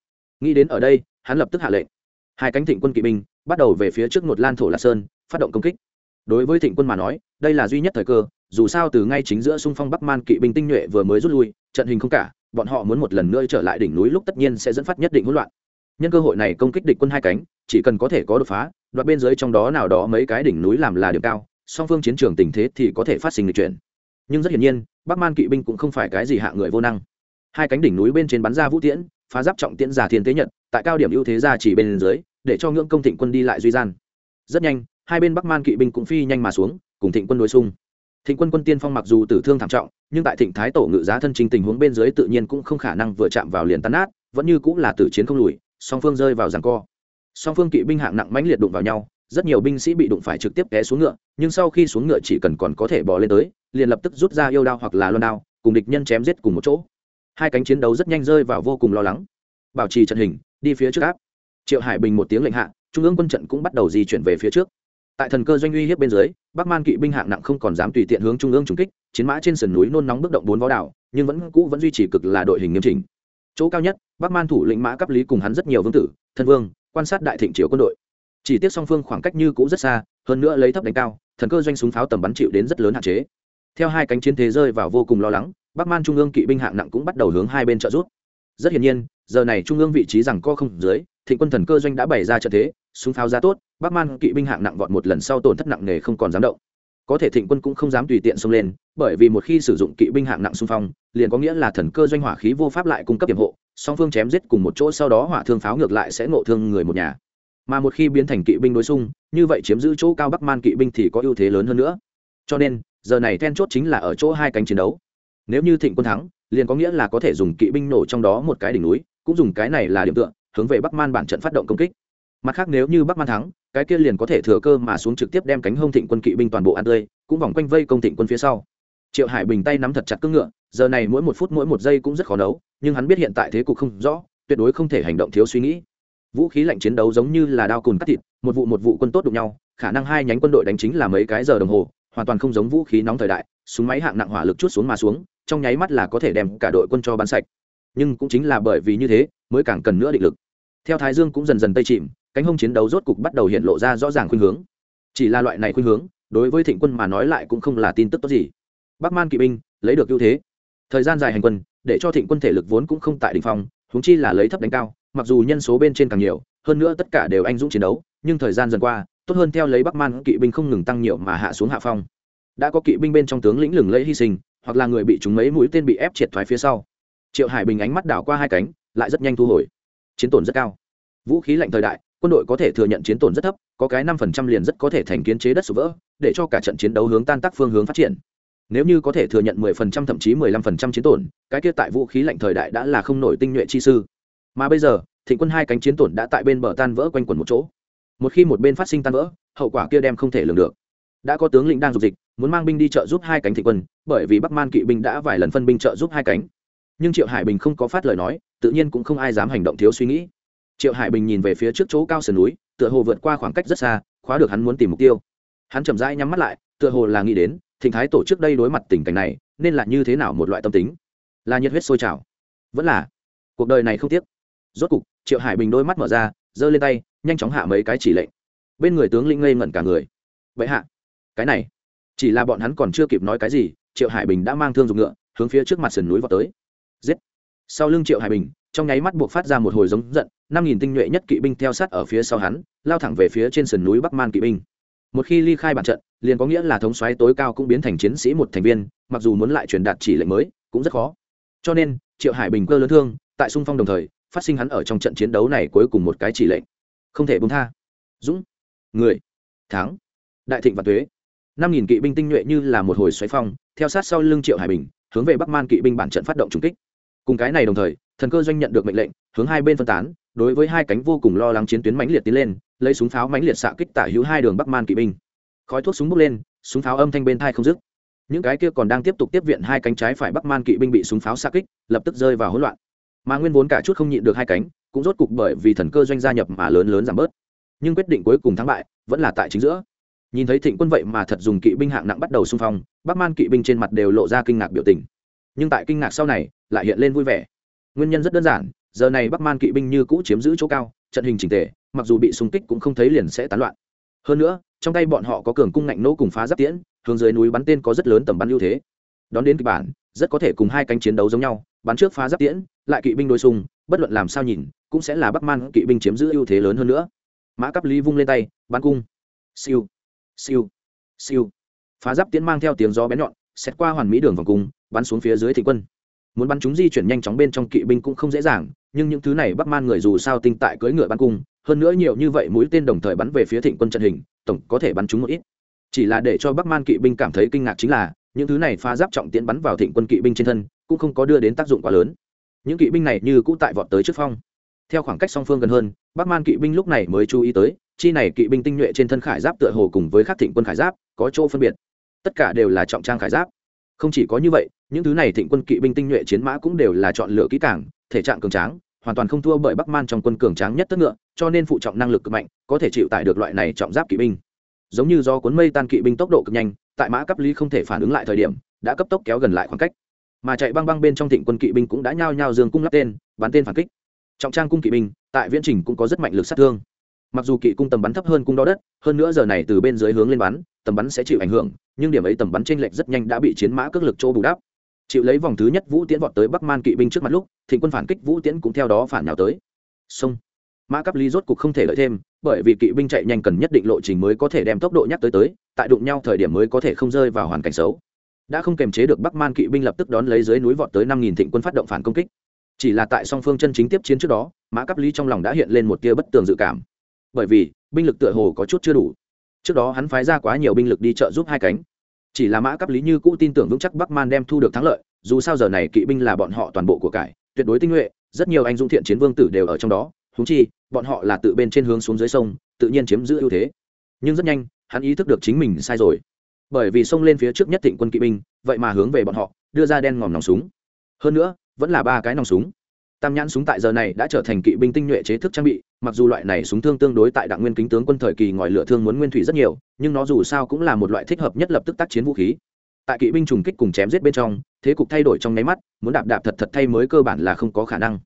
Nghĩ đến ở đây, hắn lập tức hạ lệnh. Hai cánh thịnh quân kỵ binh bắt đầu về phía trước một lan thổ lạc sơn, phát động công kích. Đối với thịnh quân mà nói, đây là duy nhất thời cơ, dù sao từ ngay chính giữa xung phong bắc man kỵ binh tinh nhuệ vừa mới rút lui, trận hình không cả bọn họ muốn một lần nữa trở lại đỉnh núi lúc tất nhiên sẽ dẫn phát nhất định hỗn loạn. Nhân cơ hội này công kích địch quân hai cánh, chỉ cần có thể có đột phá, đoạt bên dưới trong đó nào đó mấy cái đỉnh núi làm là điểm cao, song phương chiến trường tình thế thì có thể phát sinh lịch chuyển. Nhưng rất hiển nhiên, bắc man kỵ binh cũng không phải cái gì hạ người vô năng. Hai cánh đỉnh núi bên trên bắn ra vũ tiễn, phá giáp trọng tiễn giả thiên tế nhật, tại cao điểm ưu thế ra chỉ bên dưới, để cho ngưỡng công thịnh quân đi lại duy gian. Rất nhanh, hai bên bắc man kỵ binh cũng phi nhanh mà xuống, cùng thịnh quân đối xung thịnh quân quân tiên phong mặc dù tử thương thảm trọng, nhưng tại thịnh thái tổ ngự giá thân trình tình huống bên dưới tự nhiên cũng không khả năng vừa chạm vào liền tàn nát, vẫn như cũng là tử chiến không lùi, song phương rơi vào giằng co. Song phương kỵ binh hạng nặng mãnh liệt đụng vào nhau, rất nhiều binh sĩ bị đụng phải trực tiếp té xuống ngựa, nhưng sau khi xuống ngựa chỉ cần còn có thể bò lên tới, liền lập tức rút ra yêu đao hoặc là loan đao, cùng địch nhân chém giết cùng một chỗ. Hai cánh chiến đấu rất nhanh rơi vào vô cùng lo lắng. Bảo trì trận hình, đi phía trước áp. Triệu hải bình một tiếng lệnh hạ, trung ương quân trận cũng bắt đầu di chuyển về phía trước tại thần cơ doanh uy hiếp bên dưới, bắc man kỵ binh hạng nặng không còn dám tùy tiện hướng trung ương trúng kích, chiến mã trên sườn núi nôn nóng bước động bốn vó đảo, nhưng vẫn cũ vẫn duy trì cực là đội hình nghiêm chỉnh. Chỗ cao nhất, bắc man thủ lĩnh mã cấp lý cùng hắn rất nhiều vương tử, thân vương, quan sát đại thịnh triều quân đội. Chỉ tiếc song phương khoảng cách như cũ rất xa, hơn nữa lấy thấp đánh cao, thần cơ doanh súng pháo tầm bắn chịu đến rất lớn hạn chế. Theo hai cánh chiến thế rơi vào vô cùng lo lắng, bắc man trung ương kỵ binh hạng nặng cũng bắt đầu hướng hai bên trợ giúp. rất hiển nhiên, giờ này trung ương vị trí rằng co không dưới thịnh quân thần cơ doanh đã bày ra trận thế, súng pháo ra tốt, bắc man kỵ binh hạng nặng vọt một lần sau tổn thất nặng nề không còn dám động. Có thể thịnh quân cũng không dám tùy tiện xông lên, bởi vì một khi sử dụng kỵ binh hạng nặng xung phong, liền có nghĩa là thần cơ doanh hỏa khí vô pháp lại cung cấp điểm hộ, song phương chém giết cùng một chỗ sau đó hỏa thương pháo ngược lại sẽ ngộ thương người một nhà. Mà một khi biến thành kỵ binh đối xung, như vậy chiếm giữ chỗ cao bắc man kỵ binh thì có ưu thế lớn hơn nữa. Cho nên, giờ này then chốt chính là ở chỗ hai cánh chiến đấu. Nếu như thịnh quân thắng, liền có nghĩa là có thể dùng kỵ binh nổ trong đó một cái đỉnh núi, cũng dùng cái này là điểm tựa hướng về bắc man bản trận phát động công kích. Mặt khác nếu như bắc man thắng, cái kia liền có thể thừa cơ mà xuống trực tiếp đem cánh hông thịnh quân kỵ binh toàn bộ ăn tươi, cũng vòng quanh vây công thịnh quân phía sau. Triệu hải bình tay nắm thật chặt cưỡng ngựa, giờ này mỗi một phút mỗi một giây cũng rất khó nấu, nhưng hắn biết hiện tại thế cục không rõ, tuyệt đối không thể hành động thiếu suy nghĩ. Vũ khí lạnh chiến đấu giống như là đao cùn cắt thịt, một vụ một vụ quân tốt đụng nhau, khả năng hai nhánh quân đội đánh chính là mấy cái giờ đồng hồ, hoàn toàn không giống vũ khí nóng thời đại, súng máy hạng nặng hỏa lực chút xuống mà xuống, trong nháy mắt là có thể đem cả đội quân cho bắn sạch. Nhưng cũng chính là bởi vì như thế mới càng cần nữa định lực. Theo thái dương cũng dần dần tây chìm, cánh hông chiến đấu rốt cục bắt đầu hiện lộ ra rõ ràng khuynh hướng. Chỉ là loại này khuynh hướng, đối với thịnh quân mà nói lại cũng không là tin tức tốt gì. Bắc man kỵ binh, lấy được ưu thế. Thời gian dài hành quân, để cho thịnh quân thể lực vốn cũng không tại đ ỉ n h phong húng chi là lấy thấp đánh cao, mặc dù nhân số bên trên càng nhiều, hơn nữa tất cả đều anh dũng chiến đấu, nhưng thời gian dần qua, tốt hơn theo lấy bắc man kỵ binh không ngừng tăng nhiều mà hạ xuống hạ phong. Đã có kỵ binh bên trong tướng lĩnh lừng lẫy hy sinh, hoặc là người bị chúng mấy mũi tên bị ép triệt thoái phía sau. Triệu hải bình ánh mắt đảo qua hai cánh lại rất nhanh thu hồi. Chiến tổn rất cao. Vũ khí lạnh thời đại, quân đội có thể thừa nhận chiến tổn rất thấp, có cái năm phần trăm liền rất có thể thành kiến chế đất sụp vỡ, để cho cả trận chiến đấu hướng tan tác phương hướng phát triển. Nếu như có thể thừa nhận mười phần trăm thậm chí mười lăm phần trăm chiến tổn, cái kia tại vũ khí lạnh thời đại đã là không nổi tinh nhuệ chi sư. Mà bây giờ, thịnh quân hai cánh chiến tổn đã tại bên bờ tan vỡ quanh quần một chỗ. Một khi một bên phát sinh tan vỡ, hậu quả kia đem không thể lường được. Đã có tướng lĩnh đang dục dịch, muốn mang binh đi trợ giúp hai cánh thị quân, bởi vì bắc man kỵ binh đã vài lần phân binh trợ giúp hai cánh nhưng triệu hải bình không có phát lời nói tự nhiên cũng không ai dám hành động thiếu suy nghĩ triệu hải bình nhìn về phía trước chỗ cao sườn núi tựa hồ vượt qua khoảng cách rất xa khóa được hắn muốn tìm mục tiêu hắn chậm rãi nhắm mắt lại tựa hồ là nghĩ đến thịnh thái tổ chức đây đối mặt tình cảnh này nên là như thế nào một loại tâm tính là nhiệt huyết sôi trào vẫn là cuộc đời này không tiếc rốt cục triệu hải bình đôi mắt mở ra giơ lên tay nhanh chóng hạ mấy cái chỉ lệnh bên người tướng lĩnh ngây ngẩn cả người vậy hạ cái này chỉ là bọn hắn còn chưa kịp nói cái gì triệu hải bình đã mang thương dùng ngựa hướng phía trước mặt sườn núi vào tới giết. Sau lưng triệu hải bình, trong nháy mắt buộc phát ra một hồi giống giận, năm nghìn tinh nhuệ nhất kỵ binh theo sát ở phía sau hắn, lao thẳng về phía trên sườn núi bắc man kỵ binh. Một khi ly khai bản trận, liền có nghĩa là thống soái tối cao cũng biến thành chiến sĩ một thành viên, mặc dù muốn lại truyền đạt chỉ lệnh mới, cũng rất khó. Cho nên, triệu hải bình cơ lớn thương, tại xung phong đồng thời, phát sinh hắn ở trong trận chiến đấu này cuối cùng một cái chỉ lệnh. Không thể bung tha. Dũng. Người. Thắng. Đại thịnh và tuế. Năm nghìn kỵ binh tinh nhuệ như là một hồi xoáy phong, theo sát sau lưng triệu hải bình, hướng về bắc man kỵ binh bản trận phát động trùng kích cùng cái này đồng thời, thần cơ doanh nhận được mệnh lệnh, hướng hai bên phân tán, đối với hai cánh vô cùng lo lắng chiến tuyến mãnh liệt tiến lên, lấy súng pháo mãnh liệt xạ kích tả hữu hai đường bắc man kỵ binh. Khói thuốc súng bốc lên, súng pháo âm thanh bên thai không dứt. Những cái kia còn đang tiếp tục tiếp viện hai cánh trái phải bắc man kỵ binh bị súng pháo xạ kích, lập tức rơi vào hỗn loạn. Mà nguyên vốn cả chút không nhịn được hai cánh, cũng rốt cục bởi vì thần cơ doanh gia nhập mà lớn lớn giảm bớt. Nhưng quyết định cuối cùng thắng bại, vẫn là tại chính giữa. Nhìn thấy thịnh quân vậy mà thật dùng kỵ binh hạng nặng bắt đầu xung phong, bắc man kỵ binh trên mặt đều lộ ra kinh ngạc biểu tình. Nhưng tại kinh ngạc sau này lại hiện lên vui vẻ. Nguyên nhân rất đơn giản, giờ này bắc man kỵ binh như cũ chiếm giữ chỗ cao, trận hình trình tề, mặc dù bị xung kích cũng không thấy liền sẽ tán loạn. Hơn nữa, trong tay bọn họ có cường cung ngạnh nỗ cùng phá giáp tiễn, hướng dưới núi bắn tên có rất lớn tầm bắn ưu thế. Đón đến kịch bản, rất có thể cùng hai cánh chiến đấu giống nhau, bắn trước phá giáp tiễn, lại kỵ binh đối xung, bất luận làm sao nhìn, cũng sẽ là bắc man kỵ binh chiếm giữ ưu thế lớn hơn nữa. Mã cắp lý vung lên tay, bắn cung. Siêu siêu siêu. Phá giáp tiễn mang theo tiếng gió bén nhọn xét qua hoàn mỹ đường vòng cung, bắn xuống phía dưới thị quân muốn bắn chúng di chuyển nhanh chóng bên trong kỵ binh cũng không dễ dàng, nhưng những thứ này bắc man người dù sao tinh tại cưỡi ngựa bắn cung, hơn nữa nhiều như vậy mũi tên đồng thời bắn về phía thịnh quân trận hình, tổng có thể bắn chúng một ít. Chỉ là để cho bắc man kỵ binh cảm thấy kinh ngạc chính là, những thứ này pha giáp trọng tiễn bắn vào thịnh quân kỵ binh trên thân, cũng không có đưa đến tác dụng quá lớn. Những kỵ binh này như cũ tại vọt tới trước phong. Theo khoảng cách song phương gần hơn, bắc man kỵ binh lúc này mới chú ý tới, chi này kỵ binh tinh nhuệ trên thân khải giáp tựa hồ cùng với các thịnh quân khải giáp có chỗ phân biệt. Tất cả đều là trọng trang khải giáp không chỉ có như vậy, những thứ này thịnh quân kỵ binh tinh nhuệ chiến mã cũng đều là chọn lựa kỹ cảng thể trạng cường tráng, hoàn toàn không thua bởi bắc man trong quân cường tráng nhất tất ngựa, cho nên phụ trọng năng lực cực mạnh, có thể chịu tải được loại này trọng giáp kỵ binh. Giống như do cuốn mây tan kỵ binh tốc độ cực nhanh, tại mã cấp lý không thể phản ứng lại thời điểm, đã cấp tốc kéo gần lại khoảng cách. Mà chạy băng băng bên trong thịnh quân kỵ binh cũng đã nhao nhao dương cung lắp tên, bắn tên phản kích. Trọng trang cung kỵ binh, tại viễn trình cũng có rất mạnh lực sát thương. Mặc dù kỵ cung tầm bắn thấp hơn cung đo đất, hơn nữa giờ này từ bên dưới hướng lên bắn tầm bắn sẽ chịu ảnh hưởng, nhưng điểm ấy tầm bắn chênh lệch rất nhanh đã bị chiến mã cước lực chỗ bù đắp. Chịu lấy vòng thứ nhất vũ tiễn vọt tới bắc man kỵ binh trước mặt lúc, thịnh quân phản kích vũ tiễn cũng theo đó phản nhào tới. Sông mã cắp ly rốt cục không thể lợi thêm, bởi vì kỵ binh chạy nhanh cần nhất định lộ trình mới có thể đem tốc độ nhắc tới tới, tại đụng nhau thời điểm mới có thể không rơi vào hoàn cảnh xấu. Đã không kềm chế được bắc man kỵ binh lập tức đón lấy dưới núi vọt tới năm nghìn thịnh quân phát động phản công kích. Chỉ là tại song phương chân chính tiếp chiến trước đó, mã cắp ly trong lòng đã hiện lên một tia bất tường dự cảm. Bởi vì, binh lực tựa hồ có chút chưa đủ trước đó hắn phái ra quá nhiều binh lực đi trợ giúp hai cánh. Chỉ là mã cấp lý như cũ tin tưởng vững chắc bắc man đem thu được thắng lợi, dù sao giờ này kỵ binh là bọn họ toàn bộ của cải, tuyệt đối tinh nhuệ, rất nhiều anh dũng thiện chiến vương tử đều ở trong đó húng chi, bọn họ là tự bên trên hướng xuống dưới sông, tự nhiên chiếm giữ ưu thế. Nhưng rất nhanh, hắn ý thức được chính mình sai rồi. Bởi vì xông lên phía trước nhất thịnh quân kỵ binh, vậy mà hướng về bọn họ, đưa ra đen ngòm nòng súng. Hơn nữa, vẫn là ba cái nòng súng tam nhãn súng tại giờ này đã trở thành kỵ binh tinh nhuệ chế thức trang bị, mặc dù loại này súng thương tương đối tại đặng nguyên kính tướng quân thời kỳ ngòi lửa thương muốn nguyên thủy rất nhiều, nhưng nó dù sao cũng là một loại thích hợp nhất lập tức tác chiến vũ khí. Tại kỵ binh trùng kích cùng chém giết bên trong, thế cục thay đổi trong nháy mắt, muốn đạp đạp thật thật thay mới cơ bản là không có khả năng.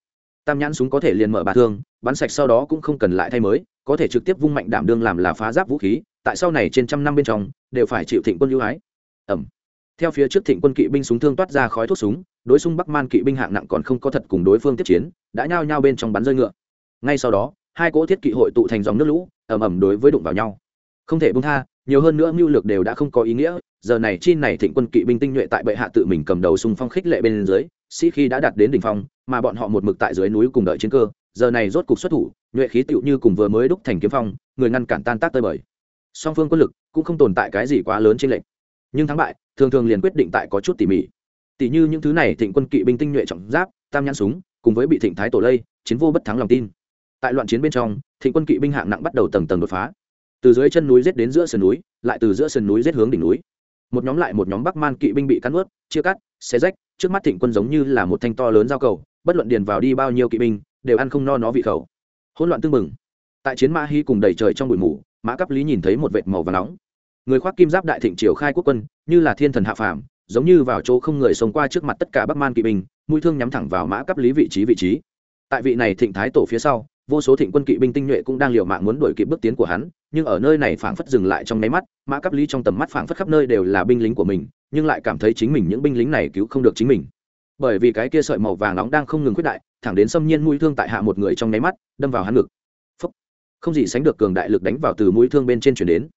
Tam nhãn súng có thể liền mở bà thương, bắn sạch sau đó cũng không cần lại thay mới, có thể trực tiếp vung mạnh đảm đương làm là phá giáp vũ khí, tại sau này trên trăm năm bên trong, đều phải chịu thịnh quân ưu ái. Ẩm. Theo phía trước thịnh quân kỵ binh súng thương toát ra khói thuốc súng đối xung bắc man kỵ binh hạng nặng còn không có thật cùng đối phương tiếp chiến, đã nhao nhao bên trong bắn rơi ngựa. Ngay sau đó, hai cỗ thiết kỵ hội tụ thành dòng nước lũ, ầm ầm đối với đụng vào nhau. Không thể bung tha, nhiều hơn nữa mưu lược đều đã không có ý nghĩa, giờ này chi này thịnh quân kỵ binh tinh nhuệ tại bệ hạ tự mình cầm đầu xung phong khích lệ bên dưới, sĩ khi đã đạt đến đỉnh phong, mà bọn họ một mực tại dưới núi cùng đợi chiến cơ, giờ này rốt cục xuất thủ, nhuệ khí tựu như cùng vừa mới đúc thành kiếm phong, người ngăn cản tan tác tơi bời. Song phương quân lực cũng không tồn tại cái gì quá lớn trên lệnh nhưng thắng bại, thường thường liền quyết định tại có chút tỉ mỉ tỉ như những thứ này thịnh quân kỵ binh tinh nhuệ trọng giáp, tam nhãn súng, cùng với bị thịnh thái tổ lây, chiến vô bất thắng lòng tin. Tại loạn chiến bên trong, thịnh quân kỵ binh hạng nặng bắt đầu tầng tầng đột phá. Từ dưới chân núi rết đến giữa sườn núi, lại từ giữa sườn núi rết hướng đỉnh núi. Một nhóm lại một nhóm bắc man kỵ binh bị cắn ướt chia cắt, xé rách, trước mắt thịnh quân giống như là một thanh to lớn giao cầu, bất luận điền vào đi bao nhiêu kỵ binh, đều ăn không no nó vị khẩu. Hỗn loạn tương mừng. Tại chiến mã hy cùng đầy trời trong bụi mù, mã cấp lý nhìn thấy một vệt màu và nóng. Người khoác kim giáp đại thịnh triều khai quốc quân, như là thiên thần hạ phàm giống như vào chỗ không người sống qua trước mặt tất cả bắc man kỵ binh, mũi thương nhắm thẳng vào mã cấp lý vị trí vị trí. Tại vị này thịnh thái tổ phía sau, vô số thịnh quân kỵ binh tinh nhuệ cũng đang liều mạng muốn đuổi kịp bước tiến của hắn, nhưng ở nơi này phảng phất dừng lại trong nháy mắt, mã cấp lý trong tầm mắt phảng phất khắp nơi đều là binh lính của mình, nhưng lại cảm thấy chính mình những binh lính này cứu không được chính mình. Bởi vì cái kia sợi màu vàng nóng đang không ngừng quyết đại, thẳng đến xâm nhiên mũi thương tại hạ một người trong nháy mắt, đâm vào hắn ngực. Phúc. không gì sánh được cường đại lực đánh vào từ mũi thương bên trên chuyển đến.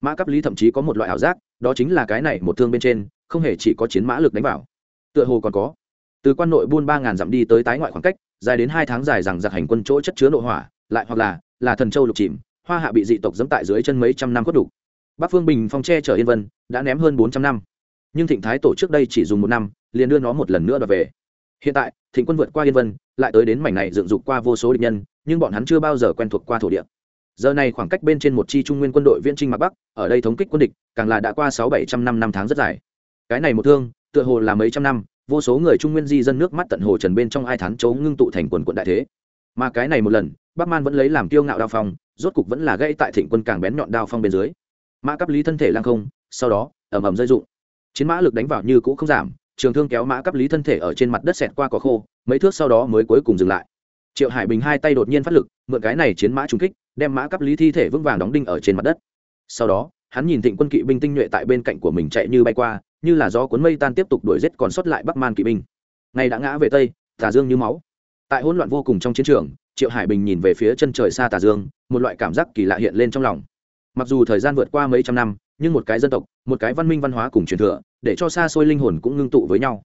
Mã cấp lý thậm chí có một loại ảo giác, đó chính là cái này một thương bên trên không hề chỉ có chiến mã lực đánh vào. Tựa hồ còn có. Từ quan nội buôn ba ngàn dặm đi tới tái ngoại khoảng cách, dài đến hai tháng dài rằng giặc hành quân chỗ chất chứa nội hỏa, lại hoặc là là thần châu lục chìm, hoa hạ bị dị tộc dẫm tại dưới chân mấy trăm năm khuất đủ bắc phương bình phong tre chở yên vân, đã ném hơn bốn trăm năm. Nhưng thịnh thái tổ trước đây chỉ dùng một năm, liền đưa nó một lần nữa đ về. Hiện tại, thịnh quân vượt qua yên vân, lại tới đến mảnh này dựng dục qua vô số địch nhân, nhưng bọn hắn chưa bao giờ quen thuộc qua thổ địa. Giờ này khoảng cách bên trên một chi trung nguyên quân đội viễn trinh mặc bắc, ở đây thống kích quân địch, càng là đã qua sáu bảy trăm năm năm tháng rất dài cái này một thương, tựa hồ là mấy trăm năm, vô số người trung nguyên di dân nước mắt tận hồ trần bên trong ai thán chấu ngưng tụ thành quần quận đại thế. Mà cái này một lần, bắc man vẫn lấy làm tiêu ngạo đao phong, rốt cục vẫn là gây tại thịnh quân càng bén nhọn đao phong bên dưới. Mã cấp lý thân thể lăng không, sau đó ẩm ẩm rơi rụng. Chiến mã lực đánh vào như cũ không giảm, trường thương kéo mã cấp lý thân thể ở trên mặt đất xẹt qua cỏ khô, mấy thước sau đó mới cuối cùng dừng lại. Triệu hải bình hai tay đột nhiên phát lực, mượn cái này chiến mã trung kích, đem mã cấp lý thi thể vững vàng đóng đinh ở trên mặt đất. Sau đó, hắn nhìn thịnh quân kỵ binh tinh nhuệ tại bên cạnh của mình chạy như bay qua như là gió cuốn mây tan tiếp tục đuổi giết còn sót lại bắc man kỵ binh. Ngày đã ngã về tây tà dương như máu. Tại hỗn loạn vô cùng trong chiến trường triệu hải bình nhìn về phía chân trời xa tà dương một loại cảm giác kỳ lạ hiện lên trong lòng. Mặc dù thời gian vượt qua mấy trăm năm nhưng một cái dân tộc một cái văn minh văn hóa cùng truyền thừa để cho xa xôi linh hồn cũng ngưng tụ với nhau.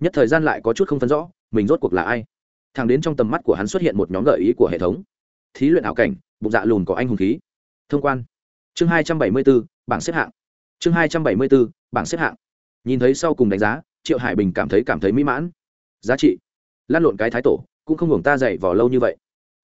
Nhất thời gian lại có chút không phân rõ mình rốt cuộc là ai? Thằng đến trong tầm mắt của hắn xuất hiện một nhóm gợi ý của hệ thống. Thí luyện ảo cảnh bụng dạ lùn có anh hùng khí. Thông quan. Chương hai trăm bảy mươi 274, bảng xếp hạng. Chương hai trăm bảy mươi 274, bảng xếp hạng nhìn thấy sau cùng đánh giá, triệu hải bình cảm thấy cảm thấy mỹ mãn. Giá trị. Lan lộn cái thái tổ, cũng không hưởng ta dạy vỏ lâu như vậy.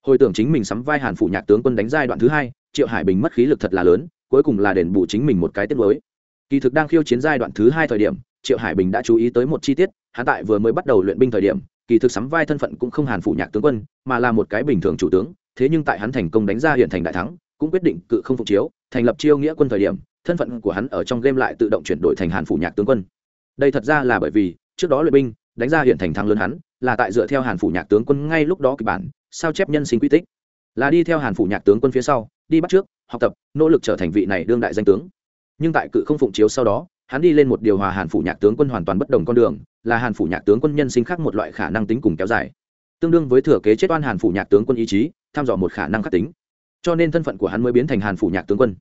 Hồi tưởng chính mình sắm vai hàn phủ nhạc tướng quân đánh giai đoạn thứ hai, triệu hải bình mất khí lực thật là lớn, cuối cùng là đền bù chính mình một cái tiết mới. Kỳ thực đang khiêu chiến giai đoạn thứ hai thời điểm, triệu hải bình đã chú ý tới một chi tiết, hắn tại vừa mới bắt đầu luyện binh thời điểm, kỳ thực sắm vai thân phận cũng không hàn phủ nhạc tướng quân, mà là một cái bình thường chủ tướng, thế nhưng tại hắn thành công đánh ra hiện thành đại thắng, cũng quyết định cự không phục chiếu, thành lập chiêu nghĩa quân thời điểm thân phận của hắn ở trong game lại tự động chuyển đổi thành hàn phủ nhạc tướng quân. Đây thật ra là bởi vì, trước đó luyện binh, đánh ra hiện thành thắng lớn hắn, là tại dựa theo hàn phủ nhạc tướng quân ngay lúc đó kịch bản, sao chép nhân sinh quy tích. Là đi theo hàn phủ nhạc tướng quân phía sau, đi bắt trước, học tập, nỗ lực trở thành vị này đương đại danh tướng. Nhưng tại cự không phụng chiếu sau đó, hắn đi lên một điều hòa hàn phủ nhạc tướng quân hoàn toàn bất đồng con đường, là hàn phủ nhạc tướng quân nhân sinh khác một loại khả năng tính cùng kéo dài. Tương đương với thừa kế chết oan hàn phủ nhạc tướng quân ý chí, tham dò một khả năng khắc tính. Cho nên thân phận của hắn mới biến thành hàn phủ nhạc tướng quân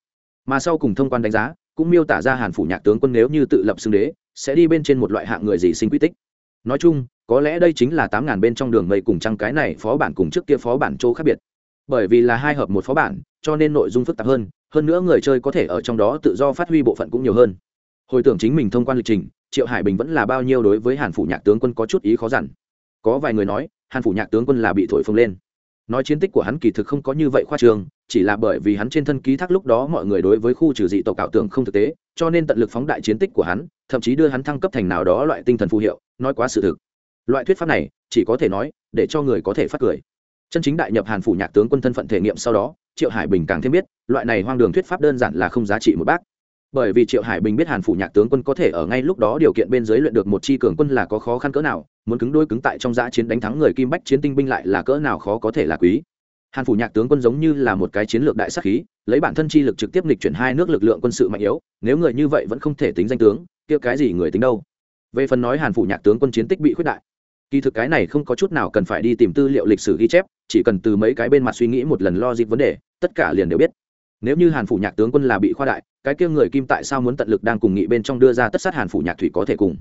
mà sau cùng thông quan đánh giá, cũng miêu tả ra hàn phủ nhạc tướng quân nếu như tự lập xưng đế, sẽ đi bên trên một loại hạng người gì sinh quy tích. Nói chung, có lẽ đây chính là tám ngàn bên trong đường mây cùng trăng cái này phó bản cùng trước kia phó bản chỗ khác biệt. Bởi vì là hai hợp một phó bản, cho nên nội dung phức tạp hơn hơn nữa người chơi có thể ở trong đó tự do phát huy bộ phận cũng nhiều hơn. Hồi tưởng chính mình thông quan lịch trình, triệu hải bình vẫn là bao nhiêu đối với hàn phủ nhạc tướng quân có chút ý khó dằn. Có vài người nói, hàn phủ nhạc tướng quân là bị thổi phồng lên. Nói chiến tích của hắn kỳ thực không có như vậy khoa trường chỉ là bởi vì hắn trên thân ký thác lúc đó mọi người đối với khu trừ dị tộc ảo tưởng không thực tế, cho nên tận lực phóng đại chiến tích của hắn, thậm chí đưa hắn thăng cấp thành nào đó loại tinh thần phù hiệu, nói quá sự thực. Loại thuyết pháp này, chỉ có thể nói, để cho người có thể phát cười. Chân chính đại nhập hàn phủ nhạc tướng quân thân phận thể nghiệm sau đó, triệu hải bình càng thêm biết, loại này hoang đường thuyết pháp đơn giản là không giá trị một bác. Bởi vì triệu hải bình biết hàn phủ nhạc tướng quân có thể ở ngay lúc đó điều kiện bên dưới luyện được một chi cường quân là có khó khăn cỡ nào, muốn cứng đôi cứng tại trong giã chiến đánh thắng người kim bách chiến tinh binh lại là cỡ nào khó có thể là quý hàn phủ nhạc tướng quân giống như là một cái chiến lược đại sắc khí, lấy bản thân chi lực trực tiếp nghịch chuyển hai nước lực lượng quân sự mạnh yếu, nếu người như vậy vẫn không thể tính danh tướng, kia cái gì người tính đâu? Về phần nói hàn phủ nhạc tướng quân chiến tích bị khuyết đại, kỳ thực cái này không có chút nào cần phải đi tìm tư liệu lịch sử ghi chép, chỉ cần từ mấy cái bên mặt suy nghĩ một lần lo dịp vấn đề, tất cả liền đều biết. Nếu như hàn phủ nhạc tướng quân là bị khoa đại, cái kia người kim tại sao muốn tận lực đang cùng nghị bên trong đưa ra tất sát hàn phủ nhạc thủy có thể cùng?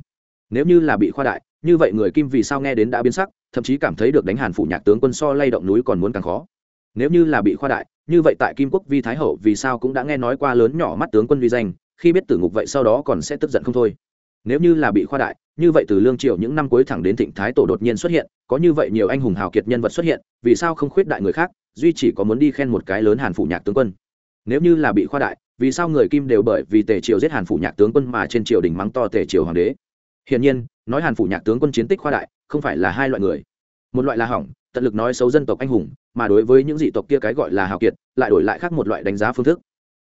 Nếu như là bị khoa đại, như vậy người kim vì sao nghe đến đã biến sắc, thậm chí cảm thấy được đánh hàn phủ nhạc tướng quân so lay động núi còn muốn càng khó nếu như là bị khoa đại, như vậy tại kim quốc vi thái hậu vì sao cũng đã nghe nói qua lớn nhỏ mắt tướng quân vi danh, khi biết tử ngục vậy sau đó còn sẽ tức giận không thôi. Nếu như là bị khoa đại, như vậy từ lương triều những năm cuối thẳng đến thịnh thái tổ đột nhiên xuất hiện, có như vậy nhiều anh hùng hào kiệt nhân vật xuất hiện, vì sao không khuyết đại người khác, duy chỉ có muốn đi khen một cái lớn hàn phủ nhạc tướng quân. Nếu như là bị khoa đại, vì sao người kim đều bởi vì tề triều giết hàn phủ nhạc tướng quân mà trên triều đình mắng to tề triều hoàng đế? Hiển nhiên, nói hàn phủ nhạc tướng quân chiến tích khoa đại, không phải là hai loại người. Một loại là hỏng tận lực nói xấu dân tộc anh hùng, mà đối với những dị tộc kia cái gọi là hào kiệt, lại đổi lại khác một loại đánh giá phương thức.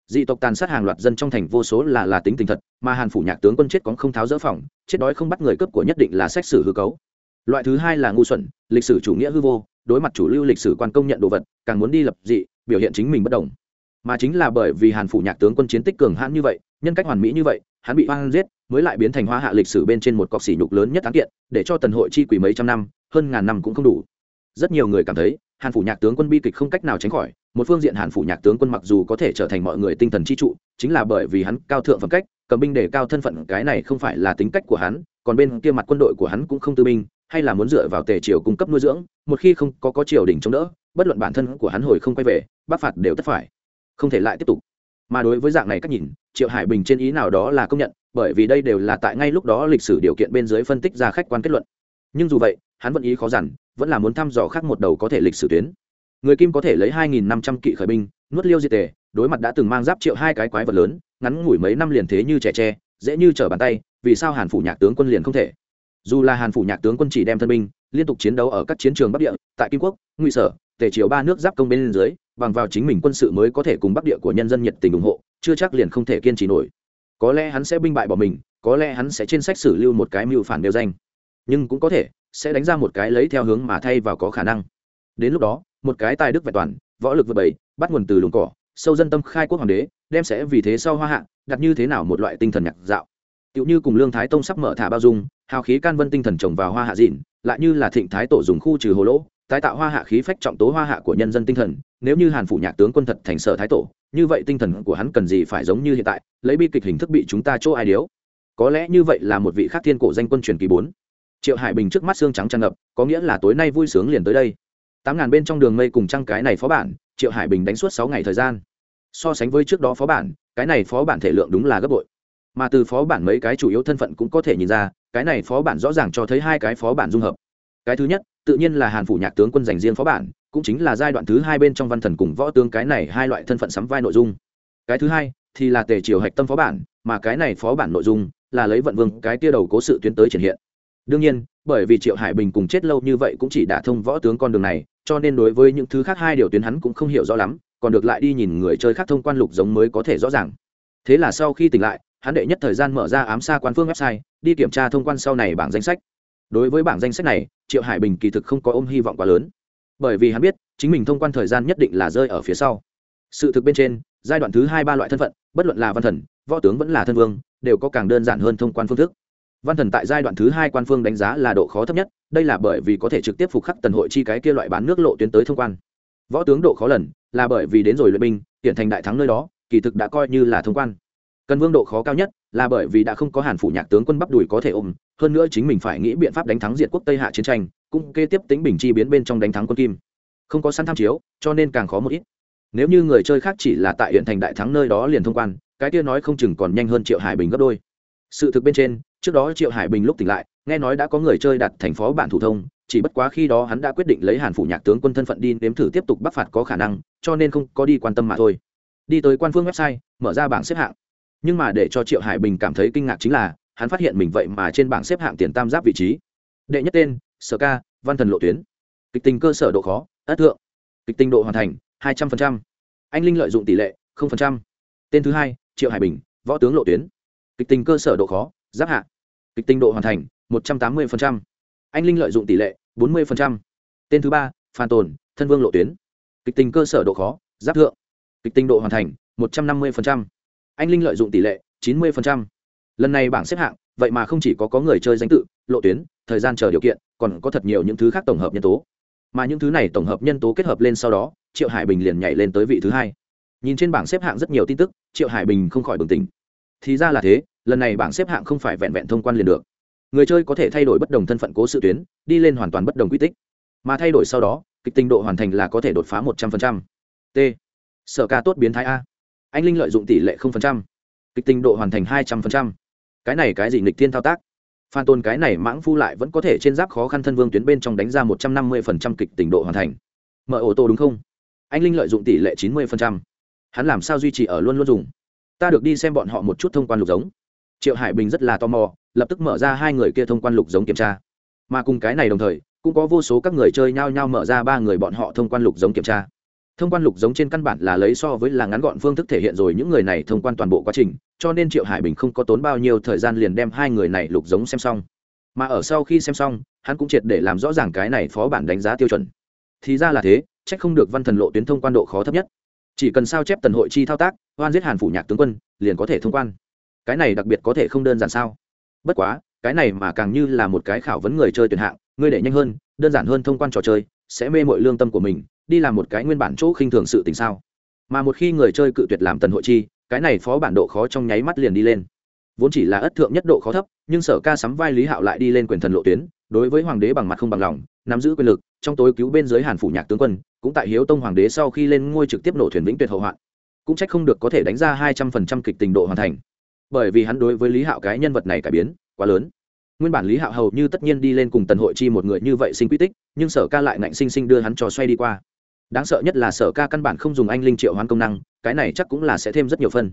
Dị tộc tàn sát hàng loạt dân trong thành vô số là là tính tình thật, mà hàn phủ nhạc tướng quân chết có không tháo dỡ phòng, chết đói không bắt người cấp của nhất định là xét xử hư cấu. Loại thứ hai là ngu xuẩn, lịch sử chủ nghĩa hư vô, đối mặt chủ lưu lịch sử quan công nhận đồ vật, càng muốn đi lập dị, biểu hiện chính mình bất đồng. Mà chính là bởi vì hàn phủ nhạc tướng quân chiến tích cường hãn như vậy, nhân cách hoàn mỹ như vậy, hắn bị hoang giết, mới lại biến thành hoa hạ lịch sử bên trên một cọc sỉ nhục lớn nhất án kiện, để cho tần hội chi quỷ mấy trăm năm, hơn ngàn năm cũng không đủ rất nhiều người cảm thấy, hàn phủ nhạc tướng quân bi kịch không cách nào tránh khỏi. Một phương diện hàn phủ nhạc tướng quân mặc dù có thể trở thành mọi người tinh thần chi trụ, chính là bởi vì hắn cao thượng phẩm cách, cầm binh để cao thân phận, cái này không phải là tính cách của hắn, còn bên kia mặt quân đội của hắn cũng không tư binh, hay là muốn dựa vào tề triều cung cấp nuôi dưỡng, một khi không có có triều đình chống đỡ, bất luận bản thân của hắn hồi không quay về bắc phạt đều tất phải. Không thể lại tiếp tục. Mà đối với dạng này cách nhìn, triệu hải bình trên ý nào đó là công nhận, bởi vì đây đều là tại ngay lúc đó lịch sử điều kiện bên dưới phân tích ra khách quan kết luận. Nhưng dù vậy hắn vẫn ý khó dằn, vẫn là muốn thăm dò khác một đầu có thể lịch sử tuyến. Người kim có thể lấy hai nghìn năm trăm kỵ khởi binh, nuốt liêu diệt tề, đối mặt đã từng mang giáp triệu hai cái quái vật lớn, ngắn ngủi mấy năm liền thế như trẻ tre, dễ như trở bàn tay, vì sao hàn phủ nhạc tướng quân liền không thể? Dù là hàn phủ nhạc tướng quân chỉ đem thân binh, liên tục chiến đấu ở các chiến trường bắc địa, tại kim quốc, ngụy sở, tề triều ba nước giáp công bên dưới, bằng vào chính mình quân sự mới có thể cùng bắc địa của nhân dân nhiệt tình ủng hộ, chưa chắc liền không thể kiên trì nổi. Có lẽ hắn sẽ binh bại bỏ mình, có lẽ hắn sẽ trên sách sử lưu một cái mưu phản đều danh nhưng cũng có thể sẽ đánh ra một cái lấy theo hướng mà thay vào có khả năng. Đến lúc đó, một cái tài đức vẹn toàn, võ lực vượt bảy bắt nguồn từ lùng cỏ, sâu dân tâm khai quốc hoàng đế, đem sẽ vì thế sau hoa hạ, đặt như thế nào một loại tinh thần nhạc dạo. Tựu như cùng lương thái tông sắp mở thả bao dung, hào khí can vân tinh thần trồng vào hoa hạ dịn, lại như là thịnh thái tổ dùng khu trừ hồ lỗ, tái tạo hoa hạ khí phách trọng tố hoa hạ của nhân dân tinh thần, nếu như hàn phủ nhạc tướng quân thật thành sở thái tổ, như vậy tinh thần của hắn cần gì phải giống như hiện tại, lấy bi kịch hình thức bị chúng ta chỗ ai điếu? Có lẽ như vậy là một vị khác thiên cổ danh quân truyền kỳ bốn triệu hải bình trước mắt xương trắng tràn ngập, có nghĩa là tối nay vui sướng liền tới đây. Tám ngàn bên trong đường mây cùng trăng cái này phó bản, triệu hải bình đánh suốt sáu ngày thời gian. So sánh với trước đó phó bản, cái này phó bản thể lượng đúng là gấp bội. Mà từ phó bản mấy cái chủ yếu thân phận cũng có thể nhìn ra, cái này phó bản rõ ràng cho thấy hai cái phó bản dung hợp. Cái thứ nhất, tự nhiên là hàn phủ nhạc tướng quân dành riêng phó bản, cũng chính là giai đoạn thứ hai bên trong văn thần cùng võ tướng cái này hai loại thân phận sắm vai nội dung. Cái thứ hai, thì là tề triều hạch tâm phó bản, mà cái này phó bản nội dung là lấy vận vương cái tia đầu cố sự tuyến tới triển hiện đương nhiên, bởi vì triệu hải bình cùng chết lâu như vậy cũng chỉ đã thông võ tướng con đường này, cho nên đối với những thứ khác hai điều tuyến hắn cũng không hiểu rõ lắm, còn được lại đi nhìn người chơi khác thông quan lục giống mới có thể rõ ràng. Thế là sau khi tỉnh lại, hắn đệ nhất thời gian mở ra ám xa quan phương website, đi kiểm tra thông quan sau này bảng danh sách. Đối với bảng danh sách này, triệu hải bình kỳ thực không có ôm hy vọng quá lớn. Bởi vì hắn biết, chính mình thông quan thời gian nhất định là rơi ở phía sau. Sự thực bên trên, giai đoạn thứ hai ba loại thân phận, bất luận là văn thần, võ tướng vẫn là thân vương, đều có càng đơn giản hơn thông quan phương thức văn thần tại giai đoạn thứ hai quan phương đánh giá là độ khó thấp nhất, đây là bởi vì có thể trực tiếp phục khắc tần hội chi cái kia loại bán nước lộ tuyến tới thông quan. Võ tướng độ khó lần, là bởi vì đến rồi luyện binh hiện thành đại thắng nơi đó, kỳ thực đã coi như là thông quan. Cần vương độ khó cao nhất, là bởi vì đã không có hàn phủ nhạc tướng quân bắp đùi có thể ôm, hơn nữa chính mình phải nghĩ biện pháp đánh thắng diệt quốc tây hạ chiến tranh, cũng kế tiếp tính bình chi biến bên trong đánh thắng quân kim. Không có săn tham chiếu, cho nên càng khó một ít. Nếu như người chơi khác chỉ là tại hiện thành đại thắng nơi đó liền thông quan, cái kia nói không chừng còn nhanh hơn triệu hải bình gấp đôi. Sự thực bên trên trước đó triệu hải bình lúc tỉnh lại, nghe nói đã có người chơi đặt thành phó bản thủ thông, chỉ bất quá khi đó hắn đã quyết định lấy hàn phủ nhạc tướng quân thân phận đi nếm thử tiếp tục bắc phạt có khả năng, cho nên không có đi quan tâm mà thôi. Đi tới quan phương website, mở ra bảng xếp hạng. Nhưng mà để cho triệu hải bình cảm thấy kinh ngạc chính là, hắn phát hiện mình vậy mà trên bảng xếp hạng tiền tam giáp vị trí. Đệ nhất tên, sở ca, văn thần lộ tuyến. Kịch tình cơ sở độ khó, ất thượng. Kịch tình độ hoàn thành, hai trăm linh anh linh lợi dụng tỷ lệ tên thứ hai, triệu hải bình, võ tướng lộ tuyến. Kịch tình cơ sở độ khó, giáp hạ kịch tinh độ hoàn thành, một trăm tám mươi anh linh lợi dụng tỷ lệ, bốn mươi tên thứ ba, phan tồn, thân vương lộ tuyến. Kịch tinh cơ sở độ khó, giáp thượng. Kịch tinh độ hoàn thành, một trăm năm mươi anh linh lợi dụng tỷ lệ, chín mươi lần này bảng xếp hạng, vậy mà không chỉ có có người chơi danh tự, lộ tuyến, thời gian chờ điều kiện, còn có thật nhiều những thứ khác tổng hợp nhân tố. Mà những thứ này tổng hợp nhân tố kết hợp lên sau đó, triệu hải bình liền nhảy lên tới vị thứ hai. Nhìn trên bảng xếp hạng rất nhiều tin tức, triệu hải bình không khỏi bừng tỉnh. Thì ra là thế lần này bảng xếp hạng không phải vẹn vẹn thông quan liền được. Người chơi có thể thay đổi bất đồng thân phận cố sự tuyến, đi lên hoàn toàn bất đồng quy tích. Mà thay đổi sau đó, kịch tinh độ hoàn thành là có thể đột phá một trăm linh t. Sở ca tốt biến thái a. Anh linh lợi dụng tỷ lệ kịch tinh độ hoàn thành hai trăm linh cái này cái gì nghịch thiên thao tác? Phan tôn cái này mãng phu lại vẫn có thể trên giáp khó khăn thân vương tuyến bên trong đánh ra một trăm năm mươi kịch tình độ hoàn thành. Mở ô tô đúng không? Anh linh lợi dụng tỷ lệ chín mươi hắn làm sao duy trì ở luôn luôn dùng? Ta được đi xem bọn họ một chút thông quan lục giống triệu hải bình rất là tò mò, lập tức mở ra hai người kia thông quan lục giống kiểm tra. Mà cùng cái này đồng thời, cũng có vô số các người chơi nhao nhao mở ra ba người bọn họ thông quan lục giống kiểm tra. Thông quan lục giống trên căn bản là lấy so với là ngắn gọn phương thức thể hiện rồi những người này thông quan toàn bộ quá trình, cho nên triệu hải bình không có tốn bao nhiêu thời gian liền đem hai người này lục giống xem xong. Mà ở sau khi xem xong, hắn cũng triệt để làm rõ ràng cái này phó bản đánh giá tiêu chuẩn. Thì ra là thế c h ắ c không được văn thần lộ tuyến thông quan độ khó thấp nhất. Chỉ cần sao chép tần hội chi thao tác, oan giết hàn phủ nhạc tướng quân, liền có thể thông quan cái này đặc biệt có thể không đơn giản sao? Bất quá, cái này mà càng như là một cái khảo vấn người chơi tuyển hạng, ngươi để nhanh hơn, đơn giản hơn thông quan trò chơi, sẽ mê mội lương tâm của mình, đi làm một cái nguyên bản chỗ khinh thường sự tình sao? Mà một khi người chơi cự tuyệt làm tần hội chi, cái này phó bản độ khó trong nháy mắt liền đi lên. Vốn chỉ là ất thượng nhất độ khó thấp, nhưng sở ca sắm vai lý hạo lại đi lên quyền thần lộ tuyến, đối với hoàng đế bằng mặt không bằng lòng, nắm giữ quyền lực, trong tối cứu bên dưới hàn phủ nhạc tướng quân, cũng tại hiếu tông hoàng đế sau khi lên ngôi trực tiếp nổ thuyền vĩnh tuyệt hậu hoạn. Cũng trách không được có thể đánh ra hai trăm phần trăm kịch tình độ hoàn thành bởi vì hắn đối với lý hạo cái nhân vật này cải biến quá lớn. Nguyên bản lý hạo hầu như tất nhiên đi lên cùng tần hội chi một người như vậy sinh quy tích, nhưng sở ca lại ngạnh sinh sinh đưa hắn trò xoay đi qua. Đáng sợ nhất là sở ca căn bản không dùng anh linh triệu hoán công năng, cái này chắc cũng là sẽ thêm rất nhiều phân.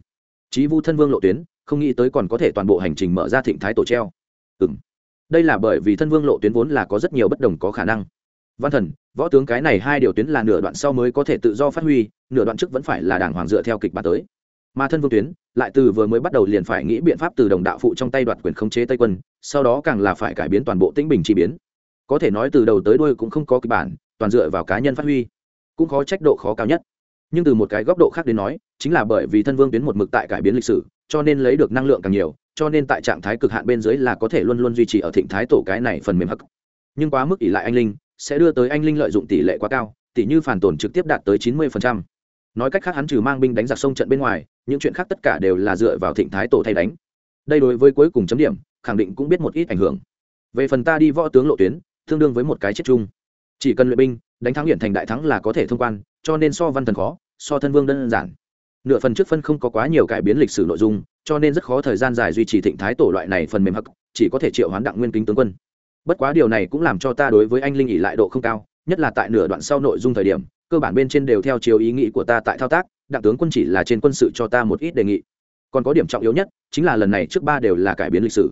Chí vu thân vương lộ tuyến, không nghĩ tới còn có thể toàn bộ hành trình mở ra thịnh thái tổ treo. Ừ m đây là bởi vì thân vương lộ tuyến vốn là có rất nhiều bất đồng có khả năng. Văn thần, võ tướng cái này hai điều tuyến là nửa đoạn sau mới có thể tự do phát huy, nửa đoạn trước vẫn phải là đảng hoàng dựa theo kịch bản tới mà thân vương tuyến lại từ vừa mới bắt đầu liền phải nghĩ biện pháp từ đồng đạo phụ trong tay đoạt quyền khống chế tây quân, sau đó càng là phải cải biến toàn bộ tĩnh bình chi biến. Có thể nói từ đầu tới đuôi cũng không có kịch bản, toàn dựa vào cá nhân phát huy, cũng khó trách độ khó cao nhất. Nhưng từ một cái góc độ khác đến nói, chính là bởi vì thân vương tuyến một mực tại cải biến lịch sử, cho nên lấy được năng lượng càng nhiều, cho nên tại trạng thái cực hạn bên dưới là có thể luôn luôn duy trì ở thịnh thái tổ cái này phần mềm hắc. Nhưng quá mức ỷ lại anh linh, sẽ đưa tới anh linh lợi dụng tỷ lệ quá cao, tỷ như phản tổn trực tiếp đạt tới chín mươi phần trăm nói cách khác hắn trừ mang binh đánh giặc sông trận bên ngoài, những chuyện khác tất cả đều là dựa vào thịnh thái tổ thay đánh. Đây đối với cuối cùng chấm điểm, khẳng định cũng biết một ít ảnh hưởng. Về phần ta đi võ tướng lộ tuyến, tương đương với một cái chết chung. Chỉ cần luyện binh, đánh thắng hiện thành đại thắng là có thể thông quan, cho nên so văn thần khó, so thân vương đơn giản. Nửa phần trước phân không có quá nhiều cải biến lịch sử nội dung, cho nên rất khó thời gian dài duy trì thịnh thái tổ loại này phần mềm hắc, chỉ có thể triệu hoán đặng nguyên kính tướng quân. Bất quá điều này cũng làm cho ta đối với anh linh ỉ lại độ không cao, nhất là tại nửa đoạn sau nội dung thời điểm cơ bản bên trên đều theo chiều ý nghĩ của ta tại thao tác, đặng tướng quân chỉ là trên quân sự cho ta một ít đề nghị. Còn có điểm trọng yếu nhất, chính là lần này trước ba đều là cải biến lịch sử.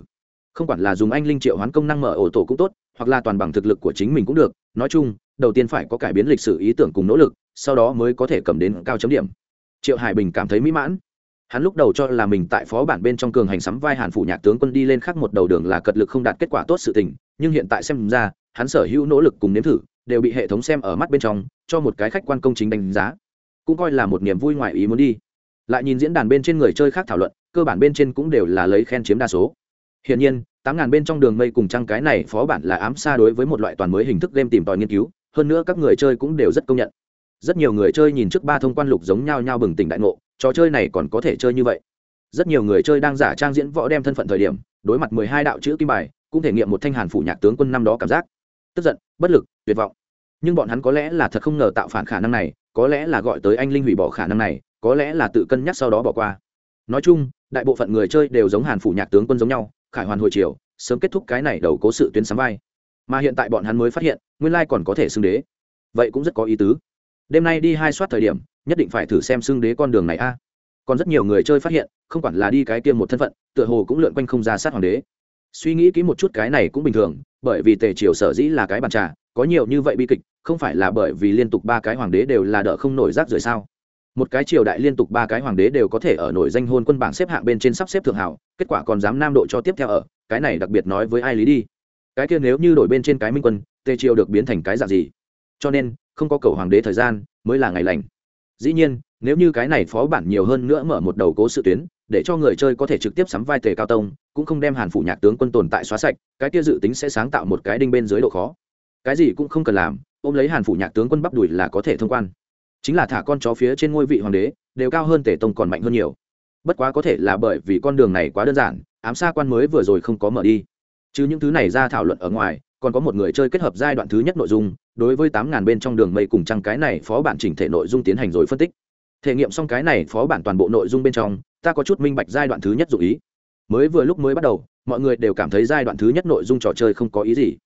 Không quản là dùng anh linh triệu hoán công năng mở ổ tổ cũng tốt, hoặc là toàn bằng thực lực của chính mình cũng được. Nói chung, đầu tiên phải có cải biến lịch sử ý tưởng cùng nỗ lực, sau đó mới có thể cầm đến cao chấm điểm. Triệu hải bình cảm thấy mỹ mãn. Hắn lúc đầu cho là mình tại phó bản bên trong cường hành sắm vai hàn phủ nhạc tướng quân đi lên khắc một đầu đường là cật lực không đạt kết quả tốt sự tình, nhưng hiện tại xem ra, hắn sở hữu nỗ lực cùng nếm thử đều bị hệ thống xem ở mắt bên trong, cho một cái khách quan công chính đánh giá. Cũng coi là một niềm vui ngoài ý muốn đi. Lại nhìn diễn đàn bên trên người chơi khác thảo luận, cơ bản bên trên cũng đều là lấy khen chiếm đa số. Hiển nhiên, tám ngàn bên trong đường mây cùng trăng cái này phó bản là ám xa đối với một loại toàn mới hình thức game tìm tòi nghiên cứu, hơn nữa các người chơi cũng đều rất công nhận. Rất nhiều người chơi nhìn trước ba thông quan lục giống nhau nhau bừng tỉnh đại ngộ, trò chơi này còn có thể chơi như vậy. Rất nhiều người chơi đang giả trang diễn võ đem thân phận thời điểm, đối mặt mười hai đạo chữ kim bài, cũng thể nghiệm một thanh hàn phủ nhạc tướng quân năm đó cảm giác. Tức giận, bất lực, tuyệt vọng nhưng bọn hắn có lẽ là thật không ngờ tạo phản khả năng này, có lẽ là gọi tới anh linh hủy bỏ khả năng này, có lẽ là tự cân nhắc sau đó bỏ qua. Nói chung, đại bộ phận người chơi đều giống hàn phủ nhạc tướng quân giống nhau, khải hoàn hồi chiều, sớm kết thúc cái này đầu cố sự tuyến sắm vai. Mà hiện tại bọn hắn mới phát hiện, nguyên lai còn có thể xưng đế. Vậy cũng rất có ý tứ. Đêm nay đi hai soát thời điểm, nhất định phải thử xem xưng đế con đường này a. Còn rất nhiều người chơi phát hiện, không quản là đi cái kia một thân phận, tựa hồ cũng lượn quanh không ra sát hoàng đế. Suy nghĩ kỹ một chút cái này cũng bình thường, bởi vì tề triều sở dĩ là cái bàn trà, có nhiều như vậy bi kịch không phải là bởi vì liên tục ba cái hoàng đế đều là đỡ không nổi rác rưởi sao? Một cái triều đại liên tục ba cái hoàng đế đều có thể ở nổi danh hôn quân bảng xếp hạng bên trên sắp xếp thượng hảo, kết quả còn dám nam độ cho tiếp theo ở, cái này đặc biệt nói với ai lý đi? Cái kia nếu như đổi bên trên cái minh quân, tề triều được biến thành cái dạng gì? Cho nên, không có cầu hoàng đế thời gian, mới là ngày lành. Dĩ nhiên, nếu như cái này phó bản nhiều hơn nữa mở một đầu cố sự tuyến, để cho người chơi có thể trực tiếp sắm vai tề cao tông, cũng không đem hàn phủ nhạc tướng quân tồn tại xóa sạch, cái kia dự tính sẽ sáng tạo một cái đinh bên dưới độ khó. Cái gì cũng không cần làm ôm lấy hàn phủ nhạc tướng quân bắp đùi là có thể thông quan. Chính là thả con chó phía trên ngôi vị hoàng đế, đều cao hơn tể tông còn mạnh hơn nhiều. Bất quá có thể là bởi vì con đường này quá đơn giản, ám xa quan mới vừa rồi không có mở đi. Chứ những thứ này ra thảo luận ở ngoài, còn có một người chơi kết hợp giai đoạn thứ nhất nội dung, đối với tám ngàn bên trong đường mây cùng trăng cái này phó bản chỉnh thể nội dung tiến hành rồi phân tích. Thể nghiệm xong cái này phó bản toàn bộ nội dung bên trong, ta có chút minh bạch giai đoạn thứ nhất dụ ý. Mới vừa lúc mới bắt đầu, mọi người đều cảm thấy giai đoạn thứ nhất nội dung trò chơi không có ý gì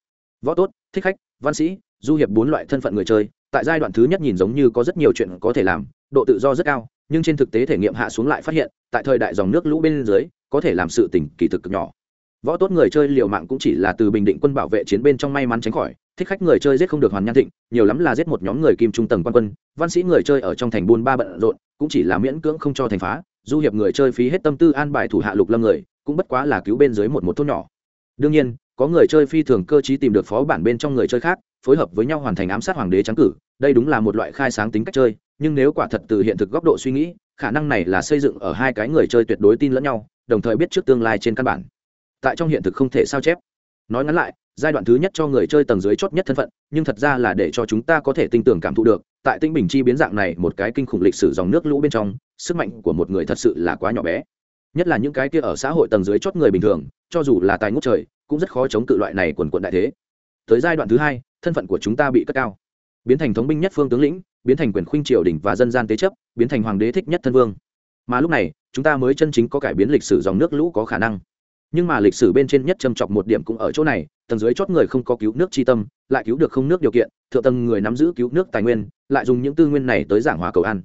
võ tốt, thích khách, văn sĩ, du hiệp bốn loại thân phận người chơi, tại giai đoạn thứ nhất nhìn giống như có rất nhiều chuyện có thể làm, độ tự do rất cao, nhưng trên thực tế thể nghiệm hạ xuống lại phát hiện, tại thời đại dòng nước lũ bên dưới, có thể làm sự tỉnh kỳ thực cực nhỏ. Võ tốt người chơi liều mạng cũng chỉ là từ bình định quân bảo vệ chiến bên trong may mắn tránh khỏi, thích khách người chơi giết không được hoàn nhan thịnh, nhiều lắm là giết một nhóm người kim trung tầng quan quân, văn sĩ người chơi ở trong thành buôn ba bận rộn, cũng chỉ là miễn cưỡng không cho thành phá, du hiệp người chơi phí hết tâm tư an bài thủ hạ lục lâm người, cũng bất quá là cứu bên dưới một một thôn nhỏ. Đương nhiên có người chơi phi thường cơ chí tìm được phó bản bên trong người chơi khác, phối hợp với nhau hoàn thành ám sát hoàng đế trắng cử. Đây đúng là một loại khai sáng tính cách chơi, nhưng nếu quả thật từ hiện thực góc độ suy nghĩ, khả năng này là xây dựng ở hai cái người chơi tuyệt đối tin lẫn nhau, đồng thời biết trước tương lai trên căn bản. Tại trong hiện thực không thể sao chép. Nói ngắn lại, giai đoạn thứ nhất cho người chơi tầng dưới chót nhất thân phận, nhưng thật ra là để cho chúng ta có thể tin tưởng cảm thụ được, tại tinh bình chi biến dạng này một cái kinh khủng lịch sử dòng nước lũ bên trong, sức mạnh của một người thật sự là quá nhỏ bé nhất là những cái kia ở xã hội tầng dưới chót người bình thường, cho dù là tài ngút trời, cũng rất khó chống cự loại này quần quận đại thế. Tới giai đoạn thứ hai, thân phận của chúng ta bị cất cao. Biến thành thống binh nhất phương tướng lĩnh, biến thành quyền khuynh triều đình và dân gian tế chấp, biến thành hoàng đế thích nhất thân vương. Mà lúc này, chúng ta mới chân chính có cải biến lịch sử dòng nước lũ có khả năng. Nhưng mà lịch sử bên trên nhất châm chọc một điểm cũng ở chỗ này, tầng dưới chót người không có cứu nước chi tâm, lại cứu được không nước điều kiện, thượng tầng người nắm giữ cứu nước tài nguyên, lại dùng những tư nguyên này tới giảng hòa cầu ăn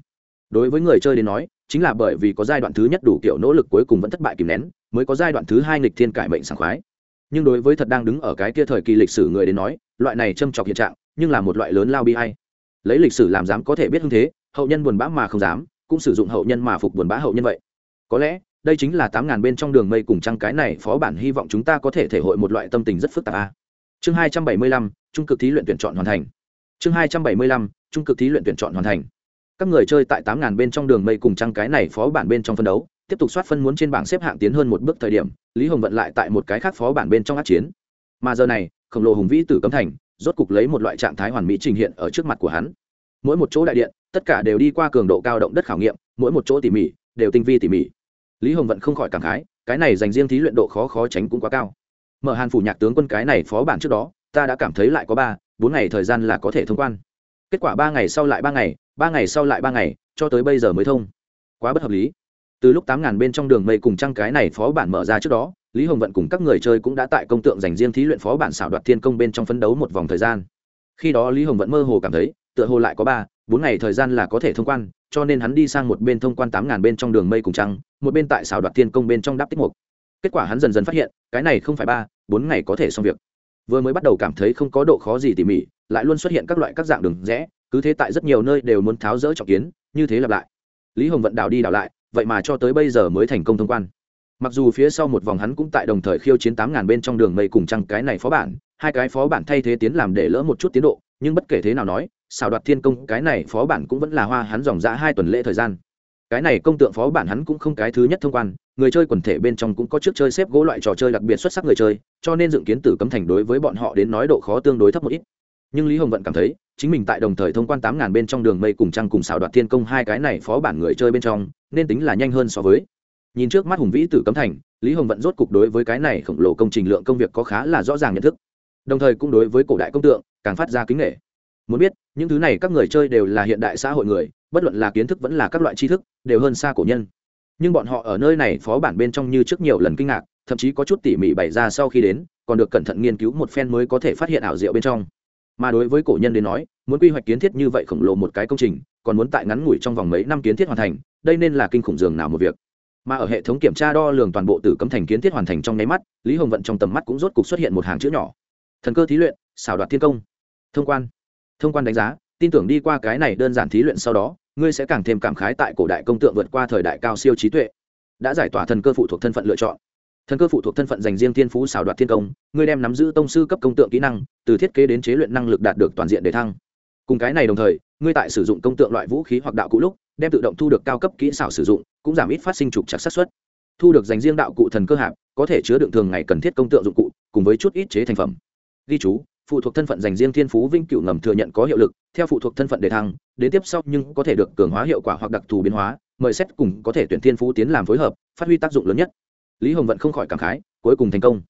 đối với người chơi đến nói chính là bởi vì có giai đoạn thứ nhất đủ kiểu nỗ lực cuối cùng vẫn thất bại kìm nén, mới có giai đoạn thứ hai nghịch thiên cải mệnh sảng khoái. Nhưng đối với thật đang đứng ở cái kia thời kỳ lịch sử người đến nói, loại này châm chọc hiện trạng, nhưng là một loại lớn lao bi hay lấy lịch sử làm dám có thể biết hưng thế, hậu nhân buồn bã mà không dám, cũng sử dụng hậu nhân mà phục buồn bã hậu nhân vậy. Có lẽ, đây chính là tám ngàn bên trong đường mây cùng trăng cái này phó bản hy vọng chúng ta có thể thể hội một loại tâm tình rất phức tạp a. Chương hai trăm bảy mươi lăm, trung cực thí luyện tuyển chọn hoàn thành. Chương hai trăm bảy mươi lăm, trung cực thí luyện tuyển chọn hoàn thành các người chơi tại tám ngàn bên trong đường mây cùng trăng cái này phó bản bên trong phân đấu, tiếp tục soát phân muốn trên bảng xếp hạng tiến hơn một bước thời điểm, lý hồng vận lại tại một cái khác phó bản bên trong át chiến. Mà giờ này, khổng lồ hùng vĩ tử cấm thành, rốt cục lấy một loại trạng thái hoàn mỹ trình hiện ở trước mặt của hắn. Mỗi một chỗ đại điện, tất cả đều đi qua cường độ cao động đất khảo nghiệm, mỗi một chỗ tỉ mỉ, đều tinh vi tỉ mỉ. Lý hồng vận không khỏi cảm khái, cái này dành riêng thí luyện độ khó khó tránh cũng quá cao. Mở hàn phủ nhạc tướng quân cái này phó bản trước đó, ta đã cảm thấy lại có ba, bốn ngày thời gian là có thể thông quan. Kết quả ba ngày sau lại ba ngày ba ngày sau lại ba ngày, cho tới bây giờ mới thông. Quá bất hợp lý. Từ lúc tám ngàn bên trong đường mây cùng trăng cái này phó bản mở ra trước đó, lý hồng vận cùng các người chơi cũng đã tại công tượng dành riêng thí luyện phó bản xảo đoạt thiên công bên trong phấn đấu một vòng thời gian. Khi đó lý hồng vận mơ hồ cảm thấy, tựa hồ lại có ba, bốn ngày thời gian là có thể thông quan, cho nên hắn đi sang một bên thông quan tám ngàn bên trong đường mây cùng trăng, một bên tại xảo đoạt thiên công bên trong đáp tích mục. Kết quả hắn dần dần phát hiện, cái này không phải ba, bốn ngày có thể xong việc. Vừa mới bắt đầu cảm thấy không có độ khó gì tỉ mỉ, lại luôn xuất hiện các loại các dạng đường rẽ cứ thế tại rất nhiều nơi đều muốn tháo rỡ trọng kiến, như thế lặp lại. Lý hồng vận đảo đi đảo lại, vậy mà cho tới bây giờ mới thành công thông quan. Mặc dù phía sau một vòng hắn cũng tại đồng thời khiêu chiến tám ngàn bên trong đường mây cùng trăng cái này phó bản, hai cái phó bản thay thế tiến làm để lỡ một chút tiến độ, nhưng bất kể thế nào nói xào đoạt thiên công cái này phó bản cũng vẫn là hoa hắn dòng ra hai tuần lễ thời gian. Cái này công tượng phó bản hắn cũng không cái thứ nhất thông quan, người chơi quần thể bên trong cũng có trước chơi xếp gỗ loại trò chơi đặc biệt xuất sắc người chơi, cho nên dựng kiến tử cấm thành đối với bọn họ đến nói độ khó tương đối thấp một ít nhưng lý hồng vận cảm thấy, chính mình tại đồng thời thông quan tám ngàn bên trong đường mây cùng trăng cùng xào đoạt thiên công hai cái này phó bản người chơi bên trong, nên tính là nhanh hơn so với. Nhìn trước mắt hùng vĩ tử cấm thành, lý hồng vận rốt cục đối với cái này khổng lồ công trình lượng công việc có khá là rõ ràng nhận thức. Đồng thời cũng đối với cổ đại công tượng, càng phát ra kính nghệ muốn biết, những thứ này các người chơi đều là hiện đại xã hội người, bất luận là kiến thức vẫn là các loại tri thức, đều hơn xa cổ nhân. Nhưng bọn họ ở nơi này phó bản bên trong như trước nhiều lần kinh ngạc, thậm chí có chút tỉ mỉ bày ra sau khi đến, còn được cẩn thận nghiên cứu một phen mới có thể phát hiện ảo diệu bên trong mà đối với cổ nhân đến nói, muốn quy hoạch kiến thiết như vậy khổng lồ một cái công trình, còn muốn tại ngắn ngủi trong vòng mấy năm kiến thiết hoàn thành, đây nên là kinh khủng dường nào một việc. Mà ở hệ thống kiểm tra đo lường toàn bộ tử cấm thành kiến thiết hoàn thành trong nháy mắt, lý hồng vận trong tầm mắt cũng rốt cục xuất hiện một hàng chữ nhỏ. Thần cơ thí luyện, xảo đoạt thiên công. Thông quan. Thông quan đánh giá, tin tưởng đi qua cái này đơn giản thí luyện sau đó, ngươi sẽ càng thêm cảm khái tại cổ đại công tượng vượt qua thời đại cao siêu trí tuệ. Đã giải tỏa thần cơ phụ thuộc thân phận lựa chọn thần cơ phụ thuộc thân phận dành riêng thiên phú xảo đoạt thiên công, ngươi đem nắm giữ tông sư cấp công tượng kỹ năng, từ thiết kế đến chế luyện năng lực đạt được toàn diện để thăng. Cùng cái này đồng thời, ngươi tại sử dụng công tượng loại vũ khí hoặc đạo cụ lúc, đem tự động thu được cao cấp kỹ xảo sử dụng, cũng giảm ít phát sinh trục chặt sát xuất thu được dành riêng đạo cụ thần cơ hạp, có thể chứa đựng thường ngày cần thiết công tượng dụng cụ, cùng với chút ít chế thành phẩm. Ghi chú, phụ thuộc thân phận dành riêng thiên phú vinh cựu ngầm thừa nhận có hiệu lực, theo phụ thuộc thân phận đề thăng, đến tiếp sau nhưng có thể được cường hóa hiệu quả hoặc đặc thù biến hóa, mời xét cùng có thể tuyển thiên phú tiến làm phối hợp, phát huy tác dụng lớn nhất lý hồng vận không khỏi cảm khái, cuối cùng thành công.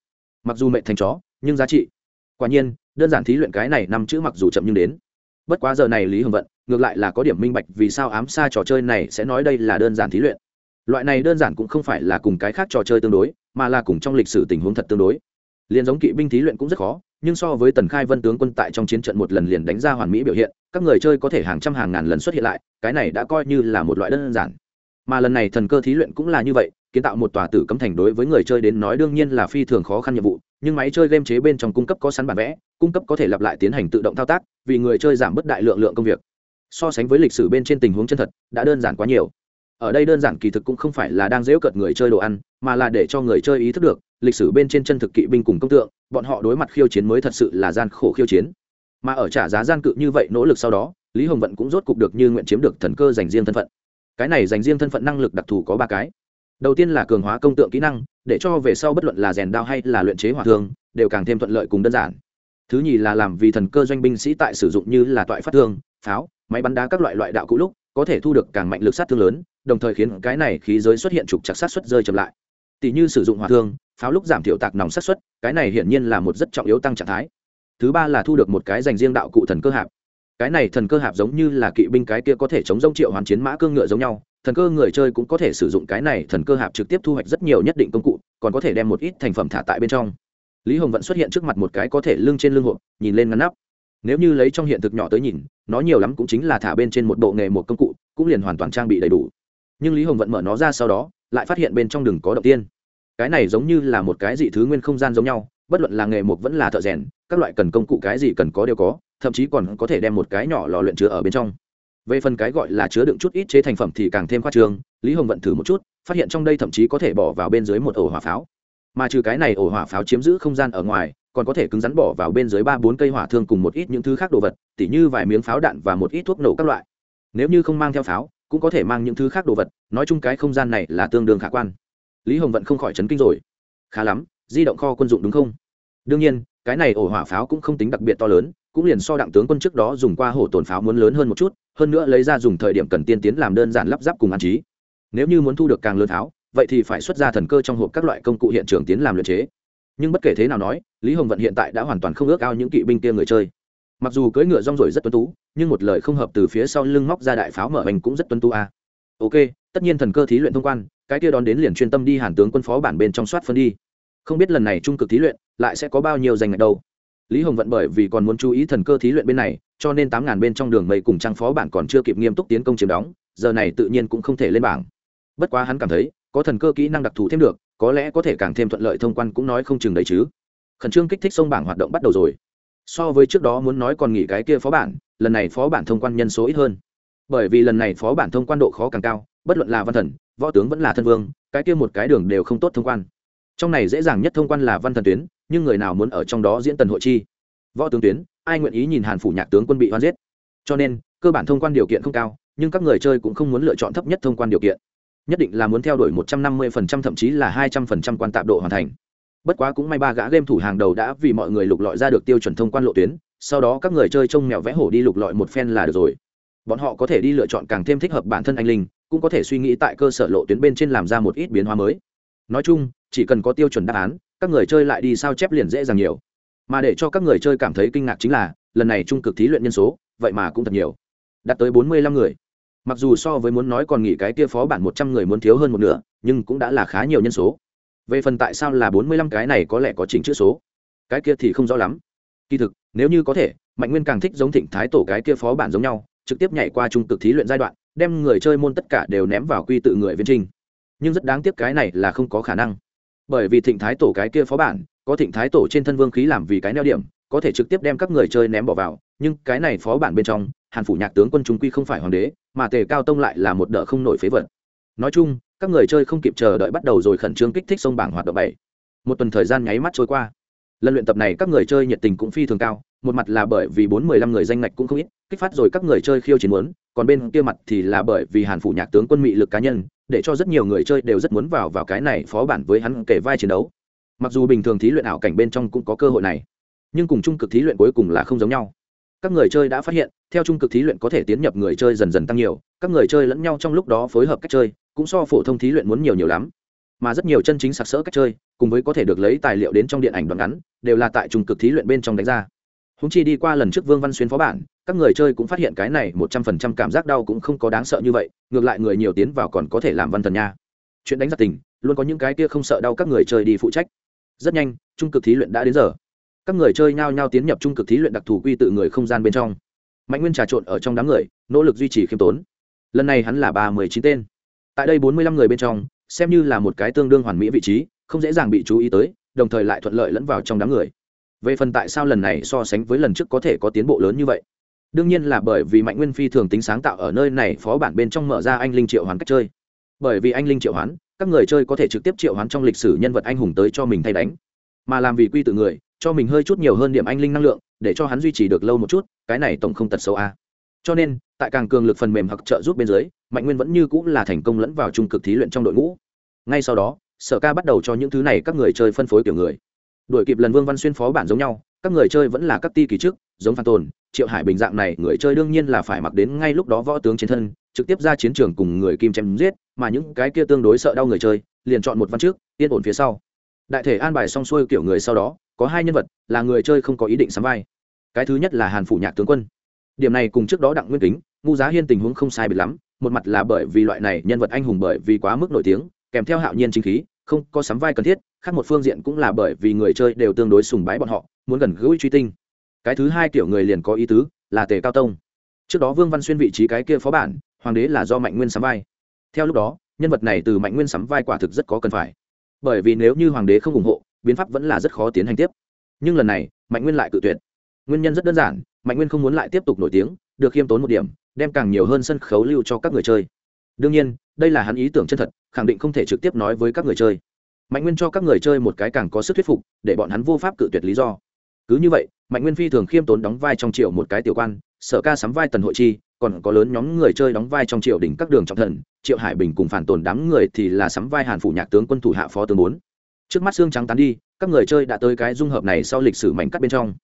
Mặc dù mệnh thành chó, nhưng giá trị. Quả nhiên, đơn giản thí luyện cái này năm chữ mặc dù chậm nhưng đến. Bất quá giờ này lý hồng vận, ngược lại là có điểm minh bạch vì sao ám xa trò chơi này sẽ nói đây là đơn giản thí luyện. Loại này đơn giản cũng không phải là cùng cái khác trò chơi tương đối, mà là cùng trong lịch sử tình huống thật tương đối. Liền giống kỵ binh thí luyện cũng rất khó, nhưng so với tần khai vân tướng quân tại trong chiến trận một lần liền đánh ra hoàn mỹ biểu hiện, các người chơi có thể hàng trăm hàng ngàn lần xuất hiện lại, cái này đã coi như là một loại đơn giản. Mà lần này thần cơ thí luyện cũng là như vậy kiến tạo một tòa tử cấm thành đối với người chơi đến nói đương nhiên là phi thường khó khăn nhiệm vụ, nhưng máy chơi game chế bên trong cung cấp có sẵn bản vẽ, cung cấp có thể lặp lại tiến hành tự động thao tác, vì người chơi giảm bớt đại lượng lượng công việc. So sánh với lịch sử bên trên tình huống chân thật, đã đơn giản quá nhiều. Ở đây đơn giản kỳ thực cũng không phải là đang dễu cợt người chơi đồ ăn, mà là để cho người chơi ý thức được, lịch sử bên trên chân thực kỵ binh cùng công tượng, bọn họ đối mặt khiêu chiến mới thật sự là gian khổ khiêu chiến. Mà ở trả giá gian cự như vậy nỗ lực sau đó, lý hồng vận cũng rốt cục được như nguyện chiếm được thần cơ dành riêng thân phận. Cái này dành riêng thân phận năng lực đặc thù có ba cái đầu tiên là cường hóa công tượng kỹ năng, để cho về sau bất luận là rèn đao hay là luyện chế hỏa thương, đều càng thêm thuận lợi cùng đơn giản. Thứ nhì là làm vì thần cơ doanh binh sĩ tại sử dụng như là toại phát thương, pháo, máy bắn đá các loại loại đạo cũ lúc, có thể thu được càng mạnh lực sát thương lớn, đồng thời khiến cái này khí giới xuất hiện trục chặt sát xuất rơi chậm lại. Tỷ như sử dụng hỏa thương, pháo lúc giảm thiểu tạc nòng sát xuất, cái này hiển nhiên là một rất trọng yếu tăng trạng thái. Thứ ba là thu được một cái dành riêng đạo cụ thần cơ hạp. Cái này thần cơ hạp giống như là kỵ binh cái kia có thể chống rông triệu hoàn chiến mã cương ngựa giống nhau thần cơ người chơi cũng có thể sử dụng cái này thần cơ hạp trực tiếp thu hoạch rất nhiều nhất định công cụ, còn có thể đem một ít thành phẩm thả tại bên trong. Lý hồng vẫn xuất hiện trước mặt một cái có thể lưng trên lưng hộp, nhìn lên ngăn nắp. Nếu như lấy trong hiện thực nhỏ tới nhìn, nó nhiều lắm cũng chính là thả bên trên một bộ nghề một công cụ, cũng liền hoàn toàn trang bị đầy đủ. Nhưng lý hồng vẫn mở nó ra sau đó, lại phát hiện bên trong đừng có động tiên. Cái này giống như là một cái gì thứ nguyên không gian giống nhau, bất luận là nghề một vẫn là thợ rèn, các loại cần công cụ cái gì cần có đều có, thậm chí còn có thể đem một cái nhỏ lò luyện chứa ở bên trong về phần cái gọi là chứa đựng chút ít chế thành phẩm thì càng thêm khoa trương, lý hồng vận thử một chút, phát hiện trong đây thậm chí có thể bỏ vào bên dưới một ổ hỏa pháo. Mà trừ cái này ổ hỏa pháo chiếm giữ không gian ở ngoài, còn có thể cứng rắn bỏ vào bên dưới ba bốn cây hỏa thương cùng một ít những thứ khác đồ vật, tỉ như vài miếng pháo đạn và một ít thuốc nổ các loại. Nếu như không mang theo pháo, cũng có thể mang những thứ khác đồ vật, nói chung cái không gian này là tương đương khả quan. Lý hồng vận không khỏi chấn kinh rồi. Khá lắm, di động kho quân dụng đúng không? Đương nhiên, cái này ổ hỏa pháo cũng không tính đặc biệt to lớn cũng liền so đặng tướng quân trước đó dùng qua hổ tồn pháo muốn lớn hơn một chút, hơn nữa lấy ra dùng thời điểm cần tiên tiến làm đơn giản lắp ráp cùng an trí. Nếu như muốn thu được càng lớn pháo, vậy thì phải xuất ra thần cơ trong hộp các loại công cụ hiện trường tiến làm luyện chế. Nhưng bất kể thế nào nói, lý hồng vận hiện tại đã hoàn toàn không ước ao những kỵ binh kia người chơi. Mặc dù cưỡi ngựa rong rồi rất tuân tú, nhưng một lời không hợp từ phía sau lưng móc ra đại pháo mở mình cũng rất tuân tú a à. ok, tất nhiên thần cơ thí luyện thông quan, cái kia đón đến liền chuyên tâm đi hàn tướng quân phó bản bên trong soát phân đi. Không biết lần này trung cực thí luyện, lại sẽ có bao nhiêu giành ngạch đâu lý hồng vận bởi vì còn muốn chú ý thần cơ thí luyện bên này, cho nên tám ngàn bên trong đường mây cùng trang phó bản còn chưa kịp nghiêm túc tiến công chiếm đóng, giờ này tự nhiên cũng không thể lên bảng. Bất quá hắn cảm thấy, có thần cơ kỹ năng đặc thù thêm được, có lẽ có thể càng thêm thuận lợi thông quan cũng nói không chừng đấy chứ. Khẩn trương kích thích sông bảng hoạt động bắt đầu rồi. So với trước đó muốn nói còn nghỉ cái kia phó bản, lần này phó bản thông quan nhân số ít hơn. Bởi vì lần này phó bản thông quan độ khó càng cao, bất luận là văn thần, võ tướng vẫn là thân vương, cái kia một cái đường đều không tốt thông quan trong này dễ dàng nhất thông quan là văn thần tuyến, nhưng người nào muốn ở trong đó diễn tần hội chi? Võ tướng tuyến, ai nguyện ý nhìn hàn phủ nhạc tướng quân bị hoan giết? Cho nên, cơ bản thông quan điều kiện không cao, nhưng các người chơi cũng không muốn lựa chọn thấp nhất thông quan điều kiện. Nhất định là muốn theo đuổi một trăm năm mươi phần trăm, thậm chí là hai trăm phần trăm quan tạp độ hoàn thành. Bất quá cũng may ba gã game thủ hàng đầu đã vì mọi người lục lọi ra được tiêu chuẩn thông quan lộ tuyến, sau đó các người chơi trông mèo vẽ hổ đi lục lọi một phen là được rồi. Bọn họ có thể đi lựa chọn càng thêm thích hợp bản thân anh linh, cũng có thể suy nghĩ tại cơ sở lộ tuyến bên trên làm ra một ít biến hóa mới nói chung, chỉ cần có tiêu chuẩn đáp án, các người chơi lại đi sao chép liền dễ dàng nhiều. Mà để cho các người chơi cảm thấy kinh ngạc chính là, lần này trung cực thí luyện nhân số, vậy mà cũng thật nhiều. Đạt tới bốn mươi lăm người. Mặc dù so với muốn nói còn nghỉ cái kia phó bản một trăm người muốn thiếu hơn một nửa, nhưng cũng đã là khá nhiều nhân số. Về phần tại sao là bốn mươi lăm cái này có lẽ có chỉnh chữ số. Cái kia thì không rõ lắm. Kỳ thực, nếu như có thể, mạnh nguyên càng thích giống thịnh thái tổ cái kia phó bản giống nhau, trực tiếp nhảy qua trung cực thí luyện giai đoạn, đem người chơi môn tất cả đều ném vào quy tự người viên trinh nhưng rất đáng tiếc cái này là không có khả năng. Bởi vì thịnh thái tổ cái kia phó bản, có thịnh thái tổ trên thân vương khí làm vì cái neo điểm, có thể trực tiếp đem các người chơi ném bỏ vào, nhưng cái này phó bản bên trong, hàn phủ nhạc tướng quân chúng quy không phải hoàng đế, mà tề cao tông lại là một đợt không nổi phế vật. Nói chung, các người chơi không kịp chờ đợi bắt đầu rồi khẩn trương kích thích sông bảng hoạt động bảy. Một tuần thời gian nháy mắt trôi qua. Lần luyện tập này các người chơi nhiệt tình cũng phi thường cao, một mặt là bởi vì bốn mười lăm người danh ngạch cũng không ít, kích phát rồi các người chơi khiêu chiến muốn, còn bên kia mặt thì là bởi vì hàn phủ nhạc tướng quân mị lực cá nhân để cho rất nhiều người chơi đều rất muốn vào vào cái này phó bản với hắn kể vai chiến đấu. Mặc dù bình thường thí luyện ảo cảnh bên trong cũng có cơ hội này, nhưng cùng trung cực thí luyện cuối cùng là không giống nhau. Các người chơi đã phát hiện, theo trung cực thí luyện có thể tiến nhập người chơi dần dần tăng nhiều, các người chơi lẫn nhau trong lúc đó phối hợp cách chơi, cũng so phổ thông thí luyện muốn nhiều nhiều lắm. Mà rất nhiều chân chính sặc sỡ cách chơi, cùng với có thể được lấy tài liệu đến trong điện ảnh đoạn ngắn, đều là tại trung cực thí luyện bên trong đánh ra húng chi đi qua lần trước vương văn xuyên phó bản, các người chơi cũng phát hiện cái này một trăm phần trăm cảm giác đau cũng không có đáng sợ như vậy, ngược lại người nhiều tiến vào còn có thể làm văn thần nha. Chuyện đánh giặc tình, luôn có những cái kia không sợ đau các người chơi đi phụ trách. Rất nhanh, trung cực thí luyện đã đến giờ. Các người chơi nhao nhao tiến nhập trung cực thí luyện đặc thù quy tự người không gian bên trong. Mạnh nguyên trà trộn ở trong đám người, nỗ lực duy trì khiêm tốn. Lần này hắn là ba mươi chín tên. Tại đây bốn mươi lăm người bên trong, xem như là một cái tương đương hoàn mỹ vị trí, không dễ dàng bị chú ý tới, đồng thời lại thuận lợi lẫn vào trong đám người về phần tại sao lần này so sánh với lần trước có thể có tiến bộ lớn như vậy? Đương nhiên là bởi vì mạnh nguyên phi thường tính sáng tạo ở nơi này phó bản bên trong mở ra anh linh triệu hoán cách chơi. Bởi vì anh linh triệu hoán, các người chơi có thể trực tiếp triệu hoán trong lịch sử nhân vật anh hùng tới cho mình thay đánh. Mà làm vì quy tự người, cho mình hơi chút nhiều hơn điểm anh linh năng lượng, để cho hắn duy trì được lâu một chút, cái này tổng không tật xấu a. Cho nên, tại càng cường lực phần mềm hoặc trợ giúp bên dưới, mạnh nguyên vẫn như cũng là thành công lẫn vào trung cực thí luyện trong đội ngũ. Ngay sau đó, sở ca bắt đầu cho những thứ này các người chơi phân phối kiểu người đội kịp lần vương văn xuyên phó bản giống nhau, các người chơi vẫn là các ti kỳ trước, giống phan tồn, triệu hải bình dạng này, người chơi đương nhiên là phải mặc đến ngay lúc đó võ tướng chiến thân, trực tiếp ra chiến trường cùng người kim chém giết, mà những cái kia tương đối sợ đau người chơi, liền chọn một văn trước, yên ổn phía sau. Đại thể an bài xong xuôi kiểu người sau đó, có hai nhân vật, là người chơi không có ý định sắm vai. Cái thứ nhất là hàn phủ nhạc tướng quân. Điểm này cùng trước đó đặng nguyên kính ngu giá hiên tình huống không sai biệt lắm, một mặt là bởi vì loại này nhân vật anh hùng bởi vì quá mức nổi tiếng, kèm theo hạo nhiên chính khí không có sắm vai cần thiết, khác một phương diện cũng là bởi vì người chơi đều tương đối sùng bái bọn họ, muốn gần gũi truy tinh. Cái thứ hai kiểu người liền có ý tứ, là tề cao tông. Trước đó vương văn xuyên vị trí cái kia phó bản, hoàng đế là do mạnh nguyên sắm vai. Theo lúc đó, nhân vật này từ mạnh nguyên sắm vai quả thực rất có cần phải. Bởi vì nếu như hoàng đế không ủng hộ, biến pháp vẫn là rất khó tiến hành tiếp. Nhưng lần này, mạnh nguyên lại cự tuyệt. Nguyên nhân rất đơn giản, mạnh nguyên không muốn lại tiếp tục nổi tiếng, được khiêm tốn một điểm, đem càng nhiều hơn sân khấu lưu cho các người chơi đương nhiên, đây là hắn ý tưởng chân thật, khẳng định không thể trực tiếp nói với các người chơi. Mạnh nguyên cho các người chơi một cái càng có sức thuyết phục, để bọn hắn vô pháp cự tuyệt lý do. Cứ như vậy, mạnh nguyên phi thường khiêm tốn đóng vai trong triệu một cái tiểu quan, sở ca sắm vai tần hội chi, còn có lớn nhóm người chơi đóng vai trong triệu đỉnh các đường trọng thần, triệu hải bình cùng phản tồn đám người thì là sắm vai hàn phủ nhạc tướng quân thủ hạ phó tướng bốn. Trước mắt xương trắng tán đi, các người chơi đã tới cái dung hợp này sau lịch sử mảnh cắt bên trong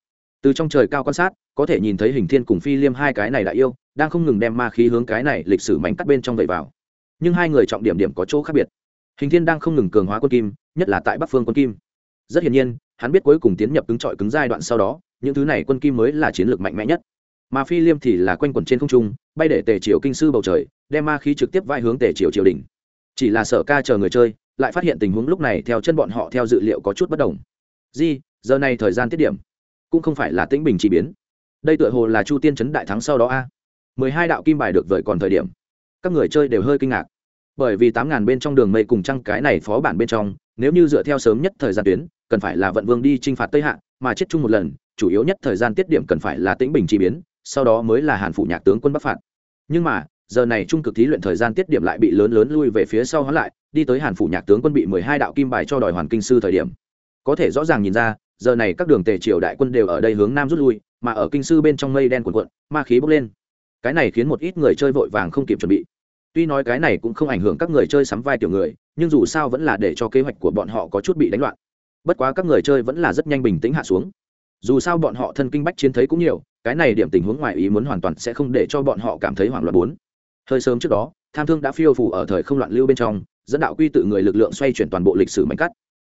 từ trong trời cao quan sát, có thể nhìn thấy hình thiên cùng phi liêm hai cái này đại yêu, đang không ngừng đem ma khí hướng cái này lịch sử mảnh cắt bên trong vậy vào. Nhưng hai người trọng điểm điểm có chỗ khác biệt. Hình thiên đang không ngừng cường hóa quân kim, nhất là tại bắc phương quân kim. Rất hiển nhiên, hắn biết cuối cùng tiến nhập cứng trọi cứng giai đoạn sau đó, những thứ này quân kim mới là chiến lược mạnh mẽ nhất. Mà phi liêm thì là quanh quẩn trên không trung, bay để tề triều kinh sư bầu trời, đem ma khí trực tiếp vai hướng tề triều triều đình chỉ là sở ca chờ người chơi, lại phát hiện tình huống lúc này theo chân bọn họ theo dự liệu có chút bất đồng. Di, giờ này thời gian tiết điểm cũng không phải là tĩnh bình chỉ biến. Đây tựa hồ là chu tiên chấn đại thắng sau đó a. Mười hai đạo kim bài được vợi còn thời điểm, các người chơi đều hơi kinh ngạc. Bởi vì tám ngàn bên trong đường mây cùng trăng cái này phó bản bên trong, nếu như dựa theo sớm nhất thời gian tuyến, cần phải là vận vương đi t r i n h phạt tây hạ, mà chết chung một lần, chủ yếu nhất thời gian tiết điểm cần phải là tĩnh bình chi biến, sau đó mới là hàn phủ nhạc tướng quân bắc phạt. Nhưng mà, giờ này trung cực thí luyện thời gian tiết điểm lại bị lớn lớn lui về phía sau hóa lại, đi tới hàn phủ nhạc tướng quân bị mười hai đạo kim bài cho đòi hoàn kinh sư thời điểm. Có thể rõ ràng nhìn ra giờ này các đường tề triều đại quân đều ở đây hướng nam rút lui, mà ở kinh sư bên trong mây đen cuộn cuộn, ma khí bốc lên. Cái này khiến một ít người chơi vội vàng không kịp chuẩn bị. Tuy nói cái này cũng không ảnh hưởng các người chơi sắm vai tiểu người, nhưng dù sao vẫn là để cho kế hoạch của bọn họ có chút bị đánh loạn. Bất quá các người chơi vẫn là rất nhanh bình tĩnh hạ xuống. Dù sao bọn họ thân kinh bách chiến thấy cũng nhiều, cái này điểm tình huống ngoài ý muốn hoàn toàn sẽ không để cho bọn họ cảm thấy hoảng loạn bốn. Hơi sớm trước đó, tham thương đã phiêu phủ ở thời không loạn lưu bên trong, dẫn đạo quy tự người lực lượng xoay chuyển toàn bộ lịch sử mạnh cắt.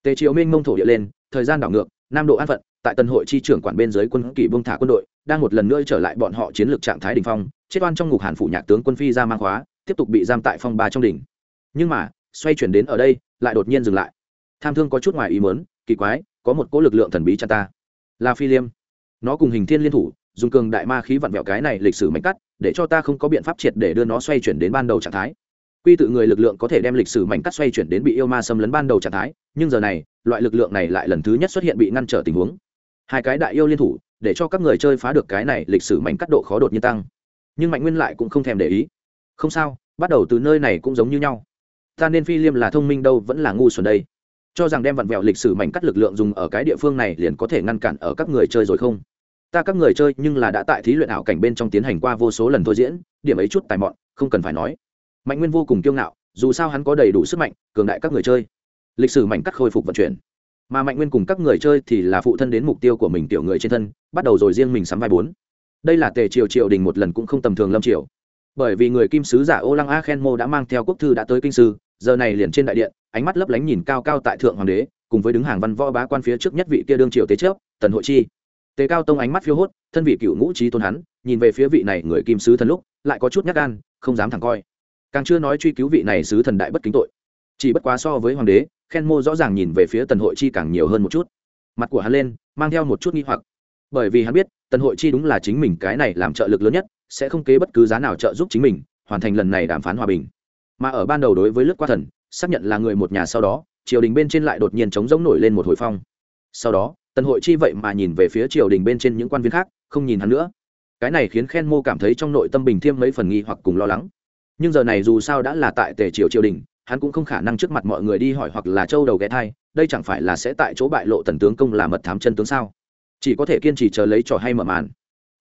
Tề triệu minh mông thổ địa lên thời gian đảo ngược, nam độ an phận, tại tân hội chi trưởng quản bên dưới quân kỷ bông thả quân đội, đang một lần nữa trở lại bọn họ chiến lược trạng thái đình phong, chết oan trong ngục hàn phủ nhạc tướng quân phi ra mang khóa, tiếp tục bị giam tại phong ba trong đỉnh. Nhưng mà, xoay chuyển đến ở đây, lại đột nhiên dừng lại. Tham thương có chút ngoài ý mớn kỳ quái, có một cỗ lực lượng thần bí cha ta. Là phi liêm. Nó cùng hình thiên liên thủ, dùng cường đại ma khí vặn vẹo cái này lịch sử mạnh cắt, để cho ta không có biện pháp triệt để đưa nó xoay chuyển đến ban đầu trạng thái. Quy tự người lực lượng có thể đem lịch sử mảnh cắt xoay chuyển đến bị yêu ma xâm lấn ban đầu trạng thái, nhưng giờ này loại lực lượng này lại lần thứ nhất xuất hiện bị ngăn trở tình huống. Hai cái đại yêu liên thủ, để cho các người chơi phá được cái này lịch sử mảnh cắt độ khó đột nhiên tăng. Nhưng mạnh nguyên lại cũng không thèm để ý. Không sao, bắt đầu từ nơi này cũng giống như nhau. Ta nên phi liêm là thông minh đâu, vẫn là ngu xuẩn đây. Cho rằng đem vặn vẹo lịch sử mảnh cắt lực lượng dùng ở cái địa phương này liền có thể ngăn cản ở các người chơi rồi không? Ta các người chơi nhưng là đã tại thí luyện ảo cảnh bên trong tiến hành qua vô số lần thôi diễn, điểm ấy chút tài mọn, không cần phải nói. Mạnh nguyên vô cùng kiêu ngạo, dù sao hắn có đầy đủ sức mạnh, cường đại các người chơi lịch sử mảnh cắt khôi phục vận chuyển. Mà mạnh nguyên cùng các người chơi thì là phụ thân đến mục tiêu của mình tiểu người trên thân, bắt đầu rồi riêng mình sắm vai bốn. Đây là tề triều triều đình một lần cũng không tầm thường lâm triều. Bởi vì người kim sứ giả ô lăng a khen mô đã mang theo quốc thư đã tới kinh sư, giờ này liền trên đại điện, ánh mắt lấp lánh nhìn cao cao tại thượng hoàng đế, cùng với đứng hàng văn võ bá quan phía trước nhất vị kia đương triều tế trước tần hội chi. Tề cao tông ánh mắt phiêu hốt, thân vị cựu ngũ trí tôn hắn, nhìn về phía vị này người kim sứ thần lúc, lại có chút nhát gan, không dám thẳng coi. Càng chưa nói truy cứu vị này sứ thần đại bất kính tội. Chỉ bất quá so với hoàng đế khen mô rõ ràng nhìn về phía tần hội chi càng nhiều hơn một chút. Mặt của hắn lên, mang theo một chút nghi hoặc. Bởi vì hắn biết, tần hội chi đúng là chính mình cái này làm trợ lực lớn nhất, sẽ không kế bất cứ giá nào trợ giúp chính mình, hoàn thành lần này đàm phán hòa bình. Mà ở ban đầu đối với lướt qua thần, xác nhận là người một nhà sau đó, triều đình bên trên lại đột nhiên chống giống nổi lên một hồi phong. Sau đó, tần hội chi vậy mà nhìn về phía triều đình bên trên những quan viên khác, không nhìn hắn nữa. Cái này khiến khen mô cảm thấy trong nội tâm bình thêm mấy phần nghi hoặc cùng lo lắng. Nhưng giờ này dù sao đã là tại tề triều triều đình hắn cũng không khả năng trước mặt mọi người đi hỏi hoặc là châu đầu ghé thai, đây chẳng phải là sẽ tại chỗ bại lộ tần tướng công là mật thám chân tướng sao? Chỉ có thể kiên trì chờ lấy trò hay mở màn.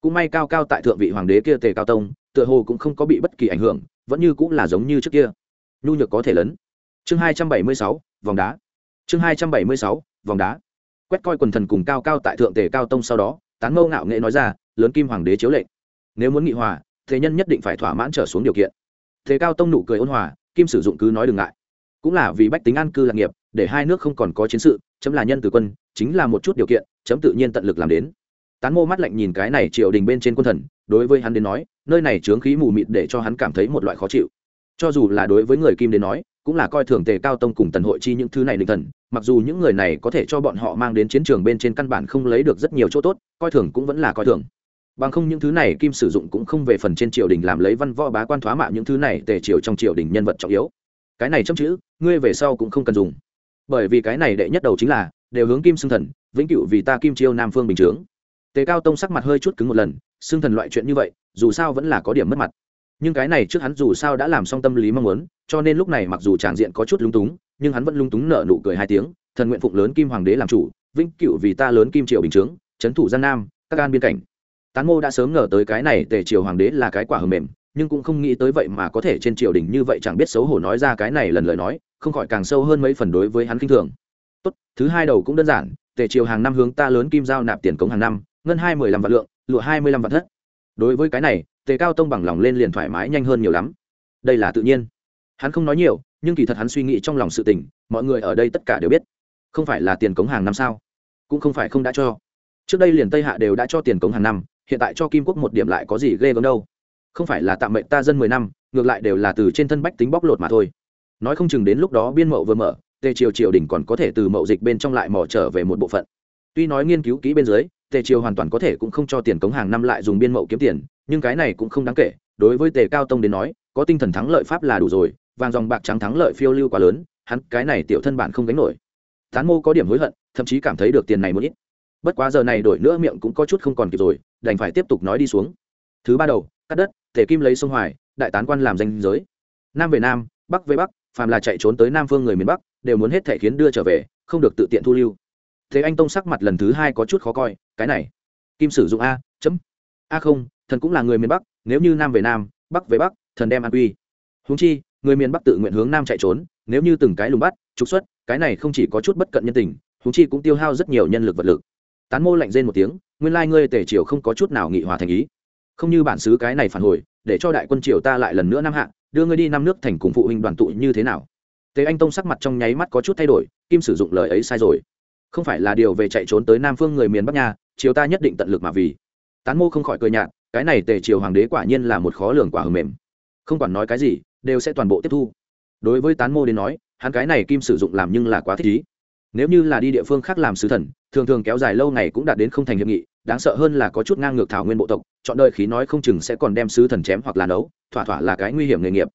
Cũng may cao cao tại thượng vị hoàng đế kia tề cao tông, tựa hồ cũng không có bị bất kỳ ảnh hưởng, vẫn như cũng là giống như trước kia. Nhu nhược có thể lớn. Chương hai trăm bảy mươi sáu, vòng đá. Chương hai trăm bảy mươi sáu, vòng đá. Quét coi quần thần cùng cao cao tại thượng tề cao tông sau đó, tán mâu ngạo nghệ nói ra, lớn kim hoàng đế chiếu lệnh. Nếu muốn nghị hòa, thế nhân nhất định phải thỏa mãn trở xuống điều kiện. Thế cao tông nụ cười ôn hòa kim sử dụng cứ nói đừng ngại. Cũng là vì bách tính an cư lạc nghiệp, để hai nước không còn có chiến sự, chấm là nhân từ quân, chính là một chút điều kiện, chấm tự nhiên tận lực làm đến. Tán mô mắt lạnh nhìn cái này triều đình bên trên quân thần, đối với hắn đến nói, nơi này chướng khí mù mịt để cho hắn cảm thấy một loại khó chịu. Cho dù là đối với người kim đến nói, cũng là coi thường tề cao tông cùng tần hội chi những thứ này định thần, mặc dù những người này có thể cho bọn họ mang đến chiến trường bên trên căn bản không lấy được rất nhiều chỗ tốt, coi thường cũng vẫn là coi thường bằng không những thứ này kim sử dụng cũng không về phần trên triều đình làm lấy văn võ bá quan thoá mạo những thứ này tề triều trong triều đình nhân vật trọng yếu. Cái này chấm chữ, ngươi về sau cũng không cần dùng. Bởi vì cái này đệ nhất đầu chính là, đều hướng kim xưng thần, vĩnh cửu vì ta kim chiêu nam phương bình chướng. Tề cao tông sắc mặt hơi chút cứng một lần, xưng thần loại chuyện như vậy, dù sao vẫn là có điểm mất mặt. Nhưng cái này trước hắn dù sao đã làm xong tâm lý mong muốn, cho nên lúc này mặc dù tràng diện có chút lung túng, nhưng hắn vẫn lung túng nở nụ cười hai tiếng, thần nguyện phụng lớn kim hoàng đế làm chủ, vĩnh cửu vì ta lớn kim triều bình chướng trấn thủ gian nam, các an biên cảnh tán mô đã sớm ngờ tới cái này tề triều hoàng đế là cái quả hờ mềm, nhưng cũng không nghĩ tới vậy mà có thể trên triều đình như vậy chẳng biết xấu hổ nói ra cái này lần lời nói, không khỏi càng sâu hơn mấy phần đối với hắn kinh thường. Tốt, thứ hai đầu cũng đơn giản, tề triều hàng năm hướng ta lớn kim giao nạp tiền cống hàng năm, ngân hai mười lăm vạn lượng, lụa hai mươi lăm vạn thất. Đối với cái này, tề cao tông bằng lòng lên liền thoải mái nhanh hơn nhiều lắm. Đây là tự nhiên. Hắn không nói nhiều, nhưng kỳ thật hắn suy nghĩ trong lòng sự tình, mọi người ở đây tất cả đều biết. Không phải là tiền cống hàng năm sao? Cũng không phải không đã cho. Trước đây liền tây hạ đều đã cho tiền cống hàng năm hiện tại cho kim quốc một điểm lại có gì ghê gớm đâu. Không phải là tạm mệnh ta dân mười năm, ngược lại đều là từ trên thân bách tính bóc lột mà thôi. Nói không chừng đến lúc đó biên mậu vừa mở, tề triều triều đình còn có thể từ mậu dịch bên trong lại mò trở về một bộ phận. Tuy nói nghiên cứu kỹ bên dưới, tề triều hoàn toàn có thể cũng không cho tiền cống hàng năm lại dùng biên mậu kiếm tiền, nhưng cái này cũng không đáng kể. Đối với tề cao tông đến nói, có tinh thần thắng lợi pháp là đủ rồi, vàng dòng bạc trắng thắng lợi phiêu lưu quá lớn, hắn cái này tiểu thân bạn không gánh nổi. Tán mô có điểm hối hận, thậm chí cảm thấy được tiền này một ít bất quá giờ này đổi nữa miệng cũng có chút không còn kịp rồi, đành phải tiếp tục nói đi xuống. Thứ ba đầu, cắt đất, tề kim lấy sông hoài, đại tán quan làm danh giới. Nam về nam, bắc về bắc, phàm là chạy trốn tới nam phương người miền bắc, đều muốn hết thể khiến đưa trở về, không được tự tiện thu lưu. Thế anh tông sắc mặt lần thứ hai có chút khó coi, cái này. Kim sử dụng a, chấm. A không, thần cũng là người miền bắc, nếu như nam về nam, bắc về bắc, thần đem an quy húng chi, người miền bắc tự nguyện hướng nam chạy trốn, nếu như từng cái lùng bắt, trục xuất, cái này không chỉ có chút bất cận nhân tình húng chi cũng tiêu hao rất nhiều nhân lực vật lực tán mô lạnh rên một tiếng, nguyên lai ngươi tề triều không có chút nào nghị hòa thành ý. Không như bản xứ cái này phản hồi, để cho đại quân triều ta lại lần nữa nam hạ, đưa ngươi đi năm nước thành cùng phụ huynh đoàn tụ như thế nào? Tề anh tông sắc mặt trong nháy mắt có chút thay đổi, kim sử dụng lời ấy sai rồi. Không phải là điều về chạy trốn tới nam phương người miền bắc nha, triều ta nhất định tận lực mà vì. Tán mô không khỏi cười nhạt, cái này tề triều hoàng đế quả nhiên là một khó lường quả hầm mềm. Không quản nói cái gì, đều sẽ toàn bộ tiếp thu. Đối với tán mô đến nói, hắn cái này kim sử dụng làm nhưng là quá thích ý nếu như là đi địa phương khác làm sứ thần, thường thường kéo dài lâu ngày cũng đạt đến không thành hiệp nghị, đáng sợ hơn là có chút ngang ngược thảo nguyên bộ tộc, chọn đời khí nói không chừng sẽ còn đem sứ thần chém hoặc là nấu, thỏa thỏa là cái nguy hiểm nghề nghiệp.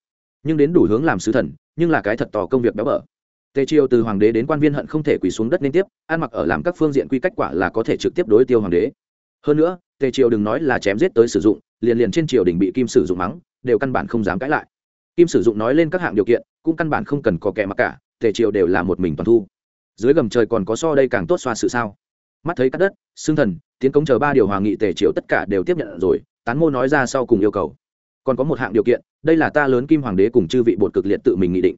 Nhưng đến đủ hướng làm sứ thần, nhưng là cái thật tò công việc béo bở. Tề triều từ hoàng đế đến quan viên hận không thể quỳ xuống đất liên tiếp, ăn mặc ở làm các phương diện quy cách quả là có thể trực tiếp đối tiêu hoàng đế. Hơn nữa, tề triều đừng nói là chém giết tới sử dụng, liền liền trên triều đình bị kim sử dụng mắng, đều căn bản không dám cãi lại. Kim sử dụng nói lên các hạng điều kiện, cũng căn bản không cần có kẻ mặc cả, tề triều đều là một mình toàn thu dưới gầm trời còn có so đây càng tốt xoa sự sao? Mắt thấy cắt đất, xương thần, tiến công chờ ba điều hòa nghị tề triệu tất cả đều tiếp nhận rồi, tán mô nói ra sau cùng yêu cầu. Còn có một hạng điều kiện, đây là ta lớn kim hoàng đế cùng chư vị bột cực liệt tự mình nghị định.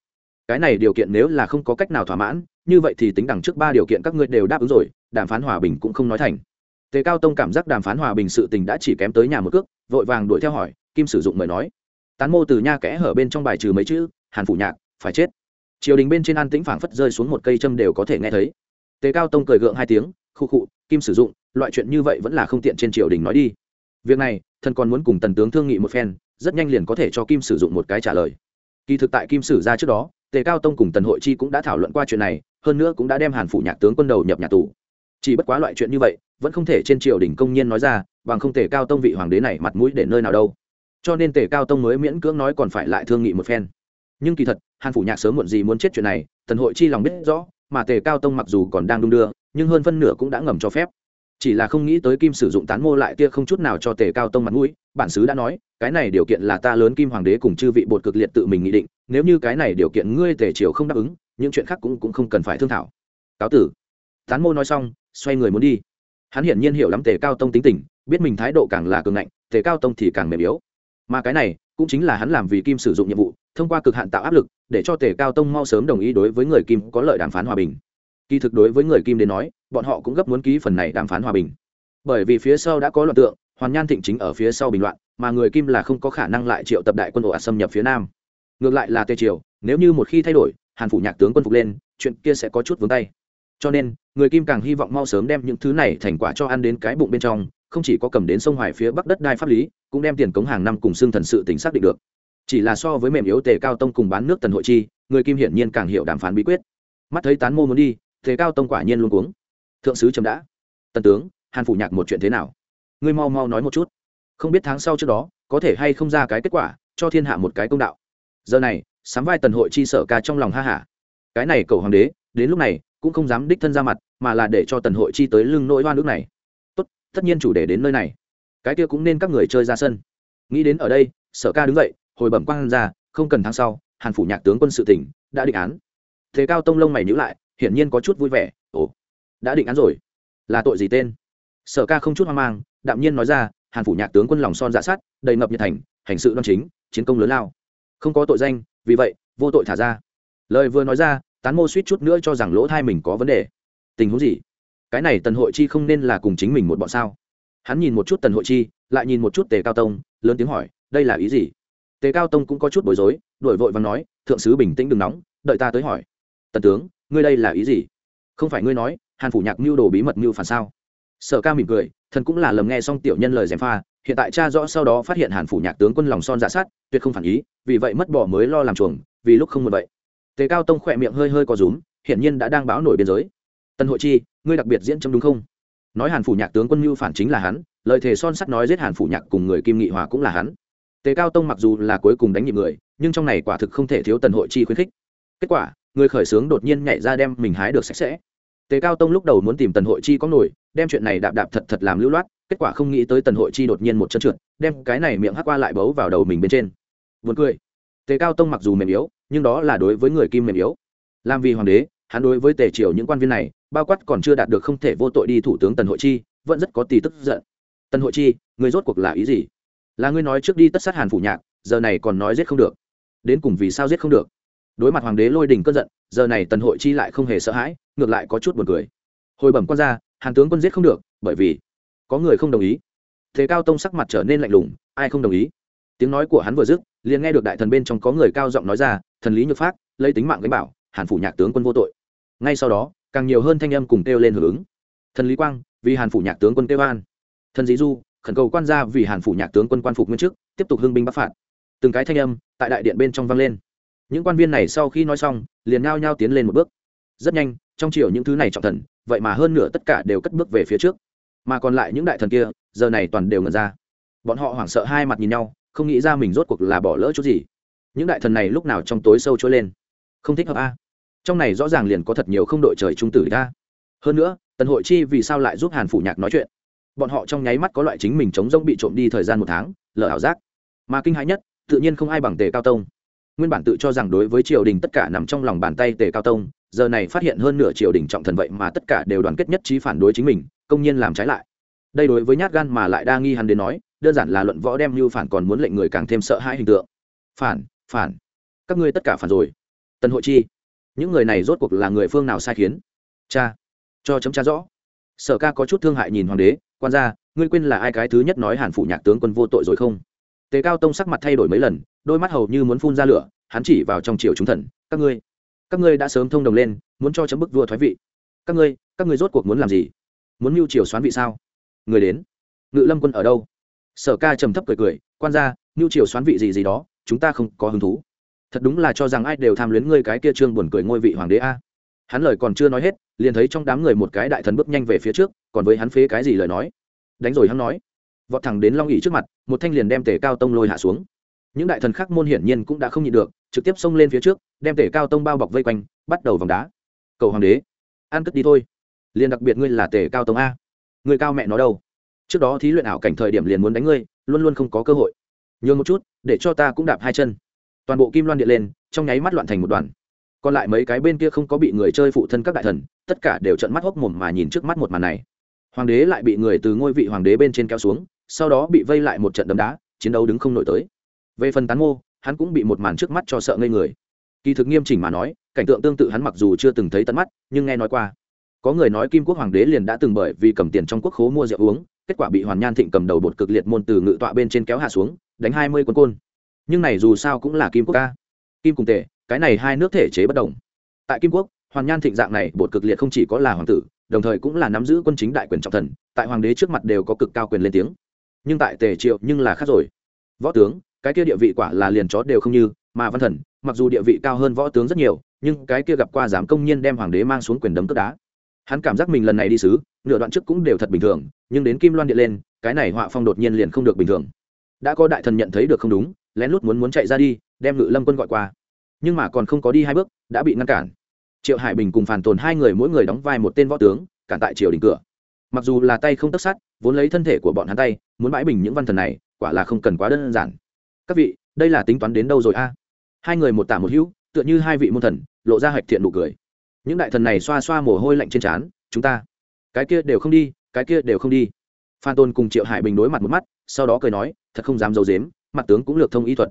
Cái này điều kiện nếu là không có cách nào thỏa mãn, như vậy thì tính đằng trước ba điều kiện các ngươi đều đáp ứng rồi, đàm phán hòa bình cũng không nói thành. Tề cao tông cảm giác đàm phán hòa bình sự tình đã chỉ kém tới nhà một cước, vội vàng đuổi theo hỏi, kim sử dụng mời nói. Tán mô từ nha kẽ hở bên trong bài trừ mấy chữ, hàn phủ nhạc, phải chết triều đình bên trên an tĩnh phảng phất rơi xuống một cây châm đều có thể nghe thấy. Tề cao tông cười gượng hai tiếng khu khụ, kim sử dụng, loại chuyện như vậy vẫn là không tiện trên triều đình nói đi. Việc này, thần còn muốn cùng tần tướng thương nghị một phen, rất nhanh liền có thể cho kim sử dụng một cái trả lời. Kỳ thực tại kim sử ra trước đó, tề cao tông cùng tần hội chi cũng đã thảo luận qua chuyện này, hơn nữa cũng đã đem hàn phủ nhạc tướng quân đầu nhập nhà tù. Chỉ bất quá loại chuyện như vậy, vẫn không thể trên triều đình công nhiên nói ra, bằng không tề cao tông vị hoàng đế này mặt mũi để nơi nào đâu. Cho nên tề cao tông mới miễn cưỡng nói còn phải lại thương nghị một phen nhưng kỳ thật, hàn phủ nhạc sớm muộn gì muốn chết chuyện này, tần hội chi lòng biết rõ, mà tề cao tông mặc dù còn đang đung đưa, nhưng hơn phân nửa cũng đã ngầm cho phép. Chỉ là không nghĩ tới kim sử dụng tán mô lại kia không chút nào cho tề cao tông mặt mũi, bản sứ đã nói, cái này điều kiện là ta lớn kim hoàng đế cùng chư vị bột cực liệt tự mình nghị định, nếu như cái này điều kiện ngươi tề triều không đáp ứng, những chuyện khác cũng cũng không cần phải thương thảo. Cáo tử. Tán mô nói xong, xoay người muốn đi. Hắn hiển nhiên hiểu lắm tề cao tông tính tình, biết mình thái độ càng là cường ngạnh, tề cao tông thì càng mềm yếu. Mà cái này, cũng chính là hắn làm vì kim sử dụng nhiệm vụ thông qua cực hạn tạo áp lực, để cho tề cao tông mau sớm đồng ý đối với người kim có lợi đàm phán hòa bình. Kỳ thực đối với người kim đến nói, bọn họ cũng gấp muốn ký phần này đàm phán hòa bình. Bởi vì phía sau đã có loạn tượng, hoàn nhan thịnh chính ở phía sau bình loạn, mà người kim là không có khả năng lại triệu tập đại quân ồ ạt xâm nhập phía nam. Ngược lại là tề triều, nếu như một khi thay đổi, hàn phủ nhạc tướng quân phục lên, chuyện kia sẽ có chút vướng tay. Cho nên, người kim càng hy vọng mau sớm đem những thứ này thành quả cho ăn đến cái bụng bên trong, không chỉ có cầm đến sông hoài phía bắc đất đai pháp lý, cũng đem tiền cống hàng năm cùng xương thần sự tính xác định được chỉ là so với mềm yếu tề cao tông cùng bán nước tần hội chi, người kim hiển nhiên càng hiểu đàm phán bí quyết. Mắt thấy tán mô muốn đi, tề cao tông quả nhiên luôn cuống. Thượng sứ chấm đã. Tần tướng, hàn phủ nhạc một chuyện thế nào? Ngươi mau mau nói một chút. Không biết tháng sau trước đó, có thể hay không ra cái kết quả, cho thiên hạ một cái công đạo. Giờ này, sám vai tần hội chi sở ca trong lòng ha hả. Cái này cầu hoàng đế, đến lúc này, cũng không dám đích thân ra mặt, mà là để cho tần hội chi tới lưng nỗi hoa nước này. Tốt, tất nhiên chủ đề đến nơi này. Cái kia cũng nên các người chơi ra sân. Nghĩ đến ở đây, sở ca đứng dậy hồi bẩm quang ra không cần tháng sau, hàn phủ nhạc tướng quân sự tỉnh đã định án. Thế cao tông lông mày nhữ lại, hiển nhiên có chút vui vẻ. Ồ, đã định án rồi. Là tội gì tên? Sở ca không chút hoang mang, đạm nhiên nói ra, hàn phủ nhạc tướng quân lòng son dạ sát đầy ngập nhiệt thành, hành sự đoan chính, chiến công lớn lao. Không có tội danh, vì vậy, vô tội thả ra. Lời vừa nói ra, tán mô suýt chút nữa cho rằng lỗ thai mình có vấn đề. Tình huống gì? Cái này tần hội chi không nên là cùng chính mình một bọn sao? Hắn nhìn một chút tần hội chi, lại nhìn một chút tề cao tông, lớn tiếng hỏi, đây là ý gì? Tề cao tông cũng có chút bối rối đổi vội và nói, thượng sứ bình tĩnh đừng nóng, đợi ta tới hỏi. Tần tướng, ngươi đây là ý gì? Không phải ngươi nói, hàn phủ nhạc mưu đồ bí mật mưu phản sao? Sở ca mỉm cười, thần cũng là lầm nghe xong tiểu nhân lời gièm pha, hiện tại cha rõ sau đó phát hiện hàn phủ nhạc tướng quân lòng son giả sát, tuyệt không phản ý, vì vậy mất bỏ mới lo làm chuồng, vì lúc không muốn vậy. Tề cao tông khỏe miệng hơi hơi có rúm, hiển nhiên đã đang báo nổi biên giới. Tần hội chi, ngươi đặc biệt diễn châm đúng không? Nói hàn phủ nhạc tướng quân mưu phản chính là hắn, lời thề son sắt nói giết hàn phủ nhạc cùng người kim nghị hòa cũng là hắn tề cao tông mặc dù là cuối cùng đánh nhịp người, nhưng trong này quả thực không thể thiếu tần hội chi khuyến khích. Kết quả, người khởi xướng đột nhiên nhảy ra đem mình hái được sạch sẽ. Tề cao tông lúc đầu muốn tìm tần hội chi có nổi, đem chuyện này đạp đạp thật thật làm lưu loát, kết quả không nghĩ tới tần hội chi đột nhiên một chân trượt, đem cái này miệng hắc qua lại bấu vào đầu mình bên trên. Vượt cười. Tề cao tông mặc dù mềm yếu, nhưng đó là đối với người kim mềm yếu. Làm vì hoàng đế, hắn đối với tề triều những quan viên này, bao quát còn chưa đạt được không thể vô tội đi thủ tướng tần hội chi, vẫn rất có tỷ tức giận. Tần hội chi, người rốt cuộc là ý gì? Là ngươi nói trước đi tất sát hàn phủ nhạc, giờ này còn nói giết không được. Đến cùng vì sao giết không được? Đối mặt hoàng đế lôi đình cơn giận, giờ này tần hội chi lại không hề sợ hãi, ngược lại có chút buồn cười. Hồi bẩm quan ra hàn tướng quân giết không được, bởi vì có người không đồng ý. Thế cao tông sắc mặt trở nên lạnh lùng, ai không đồng ý? Tiếng nói của hắn vừa dứt, liền nghe được đại thần bên trong có người cao giọng nói ra, thần lý nhược phát lấy tính mạng gánh bảo, hàn phủ nhạc tướng quân vô tội. Ngay sau đó, càng nhiều hơn thanh âm cùng kêu lên hưởng ứng. Thần lý quang, vì hàn phủ nhạc tướng quân kêu an. Thần dĩ du khẩn cầu quan gia vì hàn phủ nhạc tướng quân quan phục nguyên chức, tiếp tục hưng binh bắc phạt. Từng cái thanh âm tại đại điện bên trong vang lên. Những quan viên này sau khi nói xong, liền nhao nhao tiến lên một bước. Rất nhanh, trong chiều những thứ này trọng thần, vậy mà hơn nửa tất cả đều cất bước về phía trước. Mà còn lại những đại thần kia, giờ này toàn đều ngẩn ra. Bọn họ hoảng sợ hai mặt nhìn nhau, không nghĩ ra mình rốt cuộc là bỏ lỡ chút gì. Những đại thần này lúc nào trong tối sâu trôi lên? Không thích hợp a. Trong này rõ ràng liền có thật nhiều không đội trời trung tử ta. Hơn nữa, tần hội chi vì sao lại giúp hàn phủ nhạc nói chuyện? Bọn họ trong nháy mắt có loại chính mình chống rông bị trộm đi thời gian một tháng, lở ảo giác. Mà kinh hãi nhất, tự nhiên không ai bằng tề cao tông. Nguyên bản tự cho rằng đối với triều đình tất cả nằm trong lòng bàn tay tề cao tông, giờ này phát hiện hơn nửa triều đình trọng thần vậy mà tất cả đều đoàn kết nhất trí phản đối chính mình, công nhiên làm trái lại. Đây đối với nhát gan mà lại đa nghi hắn đến nói, đơn giản là luận võ đem như phản còn muốn lệnh người càng thêm sợ hãi hình tượng. Phản phản. Các ngươi tất cả phản rồi. Tần hội chi. Những người này rốt cuộc là người phương nào sai khiến? Cha. Cho chấm cha rõ. Sở ca có chút thương hại nhìn hoàng đế quan gia, ngươi quên là ai cái thứ nhất nói hàn phủ nhạc tướng quân vô tội rồi không? Tề cao tông sắc mặt thay đổi mấy lần, đôi mắt hầu như muốn phun ra lửa, hắn chỉ vào trong triều chúng thần, các ngươi các ngươi đã sớm thông đồng lên, muốn cho chấm bức vua thoái vị. Các ngươi các ngươi rốt cuộc muốn làm gì? Muốn mưu triều xoán vị sao? Người đến, ngự lâm quân ở đâu? Sở ca trầm thấp cười cười, quan gia, mưu triều xoán vị gì gì đó, chúng ta không có hứng thú. Thật đúng là cho rằng ai đều tham luyến ngươi cái kia trương buồn cười ngôi vị hoàng đế a hắn lời còn chưa nói hết, liền thấy trong đám người một cái đại thần bước nhanh về phía trước, còn với hắn phế cái gì lời nói. Đánh rồi hắn nói. Vọt thẳng đến long ỉ trước mặt, một thanh liền đem tể cao tông lôi hạ xuống. Những đại thần khác môn hiển nhiên cũng đã không nhịn được, trực tiếp xông lên phía trước, đem tể cao tông bao bọc vây quanh, bắt đầu vòng đá. Cầu hoàng đế an cất đi thôi. Liền đặc biệt ngươi là tể cao tông a. Người cao mẹ nó đâu? Trước đó thí luyện ảo cảnh thời điểm liền muốn đánh ngươi, luôn luôn không có cơ hội. Nhường một chút, để cho ta cũng đạp hai chân. Toàn bộ kim loan điện lên, trong nháy mắt loạn thành một đoàn còn lại mấy cái bên kia không có bị người chơi phụ thân các đại thần, tất cả đều trận mắt hốc mồm mà nhìn trước mắt một màn này. Hoàng đế lại bị người từ ngôi vị hoàng đế bên trên kéo xuống, sau đó bị vây lại một trận đấm đá, chiến đấu đứng không nổi tới. Về phần tán mô hắn cũng bị một màn trước mắt cho sợ ngây người. Kỳ thực nghiêm chỉnh mà nói, cảnh tượng tương tự hắn mặc dù chưa từng thấy tận mắt, nhưng nghe nói qua. Có người nói kim quốc hoàng đế liền đã từng bởi vì cầm tiền trong quốc khố mua rượu uống, kết quả bị hoàn nhan thịnh cầm đầu bột cực liệt môn từ ngự tọa bên trên kéo hạ xuống, đánh hai mươi quân côn. Nhưng này dù sao cũng là kim quốc ca. Kim cùng tề cái này hai nước thể chế bất đồng. Tại kim quốc, hoàn nhan thịnh dạng này, bột cực liệt không chỉ có là hoàng tử, đồng thời cũng là nắm giữ quân chính đại quyền trọng thần, tại hoàng đế trước mặt đều có cực cao quyền lên tiếng. Nhưng tại tề triệu nhưng là khác rồi. Võ tướng, cái kia địa vị quả là liền chó đều không như, mà văn thần, mặc dù địa vị cao hơn võ tướng rất nhiều, nhưng cái kia gặp qua dám công nhiên đem hoàng đế mang xuống quyền đấm cất đá. Hắn cảm giác mình lần này đi sứ nửa đoạn trước cũng đều thật bình thường, nhưng đến kim loan điện lên, cái này họa phong đột nhiên liền không được bình thường. Đã có đại thần nhận thấy được không đúng, lén lút muốn muốn chạy ra đi, đem ngự lâm quân gọi qua nhưng mà còn không có đi hai bước, đã bị ngăn cản. Triệu hải bình cùng phản tồn hai người mỗi người đóng vai một tên võ tướng, cản tại triều đình cửa. Mặc dù là tay không tất sát, vốn lấy thân thể của bọn hắn tay, muốn bãi bình những văn thần này, quả là không cần quá đơn giản. Các vị, đây là tính toán đến đâu rồi a? Hai người một tả một hữu, tựa như hai vị môn thần, lộ ra hạch thiện nụ cười. Những đại thần này xoa xoa mồ hôi lạnh trên trán, chúng ta, cái kia đều không đi, cái kia đều không đi. Phan tôn cùng triệu hải bình đối mặt một mắt, sau đó cười nói, thật không dám d i ấ u dếm mặt tướng cũng lược thông y thuật.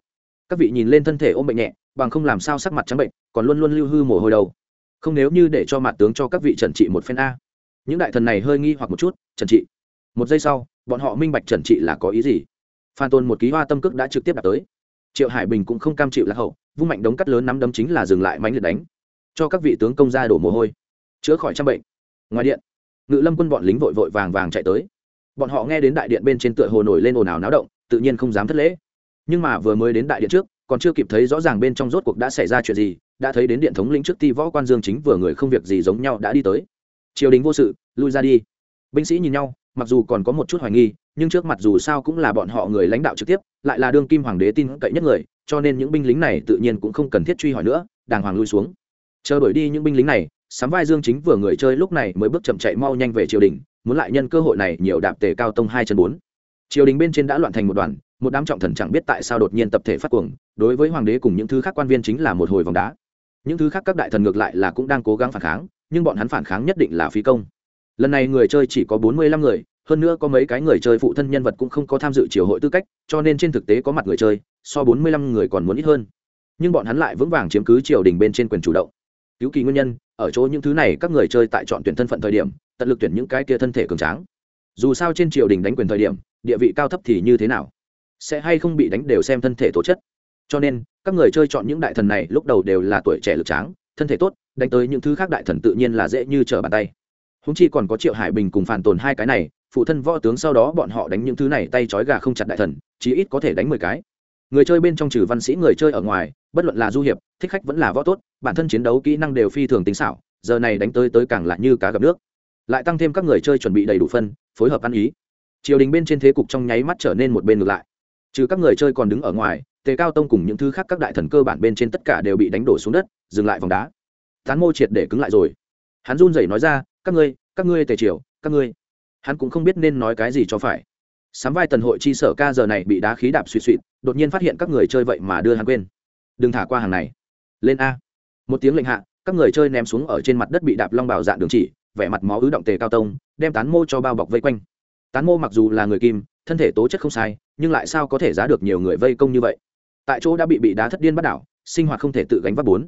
Các vị nhìn lên thân thể ôm bệnh nhẹ bằng không làm sao sắc mặt trắng bệnh, còn luôn luôn lưu hư mồ hôi đầu không nếu như để cho mặt tướng cho các vị trần trị một phen a. Những đại thần này hơi nghi hoặc một chút, trần trị. Một giây sau, bọn họ minh bạch trần trị là có ý gì. Phan tôn một ký hoa tâm cước đã trực tiếp đạt tới. Triệu hải bình cũng không cam chịu lạc hậu, vung mạnh đống cắt lớn nắm đấm chính là dừng lại mánh liệt đánh. Cho các vị tướng công ra đổ mồ hôi. Chữa khỏi trăm bệnh. Ngoài điện, ngự lâm quân bọn lính vội vội vàng vàng chạy tới. Bọn họ nghe đến đại điện bên trên tựa hồ nổi lên ồn ào náo động, tự nhiên không dám thất lễ. Nhưng mà vừa mới đến đại điện trước còn chưa kịp thấy rõ ràng bên trong rốt cuộc đã xảy ra chuyện gì, đã thấy đến điện thống lĩnh trước ti võ quan dương chính vừa người không việc gì giống nhau đã đi tới. Triều đình vô sự, lui ra đi. Binh sĩ nhìn nhau, mặc dù còn có một chút hoài nghi, nhưng trước mặt dù sao cũng là bọn họ người lãnh đạo trực tiếp, lại là đương kim hoàng đế tin cậy nhất người, cho nên những binh lính này tự nhiên cũng không cần thiết truy hỏi nữa, đàng hoàng lui xuống. Chờ đổi đi những binh lính này, sắm vai dương chính vừa người chơi lúc này mới bước chậm chạy mau nhanh về triều đình, muốn lại nhân cơ hội này nhiều đạp tề cao tông hai chân bốn. Triều đình bên trên đã loạn thành một đoàn một đám trọng thần chẳng biết tại sao đột nhiên tập thể phát cuồng, đối với hoàng đế cùng những thứ khác quan viên chính là một hồi vòng đá. Những thứ khác các đại thần ngược lại là cũng đang cố gắng phản kháng, nhưng bọn hắn phản kháng nhất định là phí công. Lần này người chơi chỉ có bốn mươi lăm người, hơn nữa có mấy cái người chơi phụ thân nhân vật cũng không có tham dự triều hội tư cách, cho nên trên thực tế có mặt người chơi, so bốn mươi lăm người còn muốn ít hơn. Nhưng bọn hắn lại vững vàng chiếm cứ triều đình bên trên quyền chủ động. Cứu kỳ nguyên nhân, ở chỗ những thứ này các người chơi tại chọn tuyển thân phận thời điểm, tận lực tuyển những cái kia thân thể cường tráng. Dù sao trên triều đình đánh quyền thời điểm, địa vị cao thấp thì như thế nào? Sẽ hay không bị đánh đều xem thân thể tố chất. Cho nên, các người chơi chọn những đại thần này lúc đầu đều là tuổi trẻ lực tráng, thân thể tốt, đánh tới những thứ khác đại thần tự nhiên là dễ như trở bàn tay. Húng chi còn có triệu hải bình cùng phản tồn hai cái này, phụ thân võ tướng sau đó bọn họ đánh những thứ này tay trói gà không chặt đại thần, chí ít có thể đánh mười cái. Người chơi bên trong trừ văn sĩ người chơi ở ngoài, bất luận là du hiệp, thích khách vẫn là võ tốt, bản thân chiến đấu kỹ năng đều phi thường tính xảo, giờ này đánh tới tới càng lại như cá gặp nước. Lại tăng thêm các người chơi chuẩn bị đầy đủ phân, phối hợp ăn ý. Triều đình bên trên thế cục trong nháy mắt trở nên một bên ngược lại trừ các người chơi còn đứng ở ngoài tề cao tông cùng những thứ khác các đại thần cơ bản bên trên tất cả đều bị đánh đổ xuống đất dừng lại vòng đá. Tán mô triệt để cứng lại rồi. Hắn run rẩy nói ra các ngươi các ngươi tề triều các ngươi. Hắn cũng không biết nên nói cái gì cho phải. Sắm vai tần hội chi sở ca giờ này bị đá khí đạp suy suy, đột nhiên phát hiện các người chơi vậy mà đưa hắn quên. Đừng thả qua hàng này. Lên a. Một tiếng lệnh hạ các người chơi ném xuống ở trên mặt đất bị đạp long bảo dạng đường chỉ vẻ mặt máu ứ động tề cao tông đem tán mô cho bao bọc vây quanh. Tán mô mặc dù là người kim thân thể tố chất không sai, nhưng lại sao có thể giá được nhiều người vây công như vậy? Tại chỗ đã bị bị đá thất điên bắt đảo, sinh hoạt không thể tự gánh vác bốn.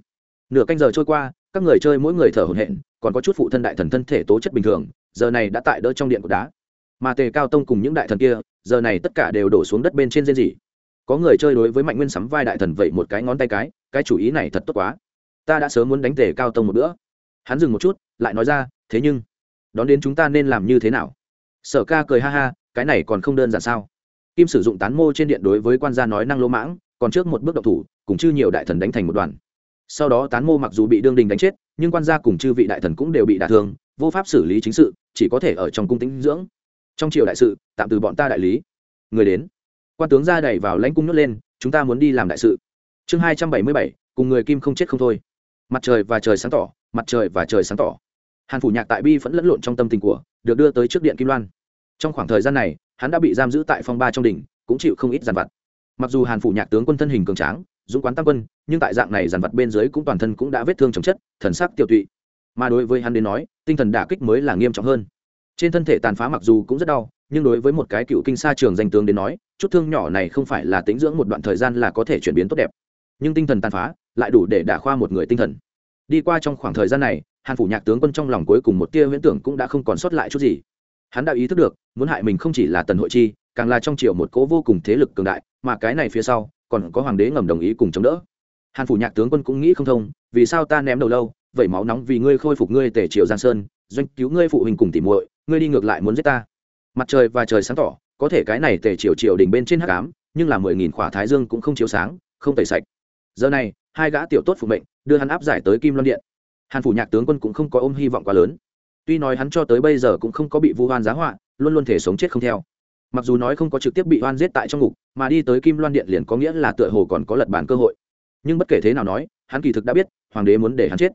Nửa canh giờ trôi qua, các người chơi mỗi người thở hổn hển, còn có chút phụ thân đại thần thân thể tố chất bình thường, giờ này đã tại đỡ trong điện của đá. Mà tề cao tông cùng những đại thần kia, giờ này tất cả đều đổ xuống đất bên trên diên dị. có người chơi đối với mạnh nguyên sắm vai đại thần vậy một cái ngón tay cái cái chủ ý này thật tốt quá. Ta đã sớm muốn đánh tề cao tông một bữa. Hắn dừng một chút, lại nói ra, thế nhưng, đón đến chúng ta nên làm như thế nào? Sở ca cười ha ha cái này còn không đơn giản sao? Kim sử dụng tán mô trên điện đối với quan gia nói năng lỗ mãng, còn trước một bước độc thủ, cùng chư nhiều đại thần đánh thành một đoàn. Sau đó tán mô mặc dù bị đương đình đánh chết, nhưng quan gia cùng chư vị đại thần cũng đều bị đả thương, vô pháp xử lý chính sự, chỉ có thể ở trong cung tĩnh dưỡng. Trong triều đại sự, tạm từ bọn ta đại lý. Người đến. Quan tướng ra đẩy vào lãnh cung nhốt lên, chúng ta muốn đi làm đại sự. Chương hai trăm bảy mươi bảy, cùng người kim không chết không thôi. Mặt trời và trời sáng tỏ, mặt trời và trời sáng tỏ. Hàn phủ nhạc tại bi vẫn lẫn lộn trong tâm tình của, được đưa tới trước điện kim loan trong khoảng thời gian này, hắn đã bị giam giữ tại phong ba trong đỉnh, cũng chịu không ít giàn vặt. Mặc dù hàn phủ nhạc tướng quân thân hình cường tráng, dũng quán tam quân, nhưng tại dạng này giàn vặt bên dưới cũng toàn thân cũng đã vết thương chồng chất, thần sắc tiêu tụy. Mà đối với hắn đến nói, tinh thần đả kích mới là nghiêm trọng hơn. Trên thân thể tàn phá mặc dù cũng rất đau, nhưng đối với một cái cựu kinh sa trường danh tướng đến nói, chút thương nhỏ này không phải là tính dưỡng một đoạn thời gian là có thể chuyển biến tốt đẹp. Nhưng tinh thần tàn phá lại đủ để đả khoa một người tinh thần. Đi qua trong khoảng thời gian này, hàn phủ nhạc tướng quân trong lòng cuối cùng một tia huyễn tưởng cũng đã không còn sót lại chút gì hắn đã ý thức được, muốn hại mình không chỉ là tần hội chi, càng là trong triều một cố vô cùng thế lực cường đại, mà cái này phía sau, còn có hoàng đế ngầm đồng ý cùng chống đỡ. Hàn phủ nhạc tướng quân cũng nghĩ không thông, vì sao ta ném đầu lâu, vậy máu nóng vì ngươi khôi phục ngươi tể triều giang sơn, doanh cứu ngươi phụ huynh cùng tỉ muội, ngươi đi ngược lại muốn giết ta. Mặt trời và trời sáng tỏ, có thể cái này tể triều triều đỉnh bên trên hắc ám, nhưng là mười nghìn khỏa thái dương cũng không chiếu sáng, không tẩy sạch. Giờ này, hai gã tiểu tốt phụ mệnh, đưa hắn áp giải tới kim loan điện. Hàn phủ nhạc tướng quân cũng không có ôm hy vọng quá lớn tuy nói hắn cho tới bây giờ cũng không có bị vu hoan giá họa, luôn luôn thể sống chết không theo. Mặc dù nói không có trực tiếp bị hoan giết tại trong ngục, mà đi tới kim loan điện liền có nghĩa là tựa hồ còn có lật bản cơ hội. Nhưng bất kể thế nào nói, hắn kỳ thực đã biết, hoàng đế muốn để hắn chết.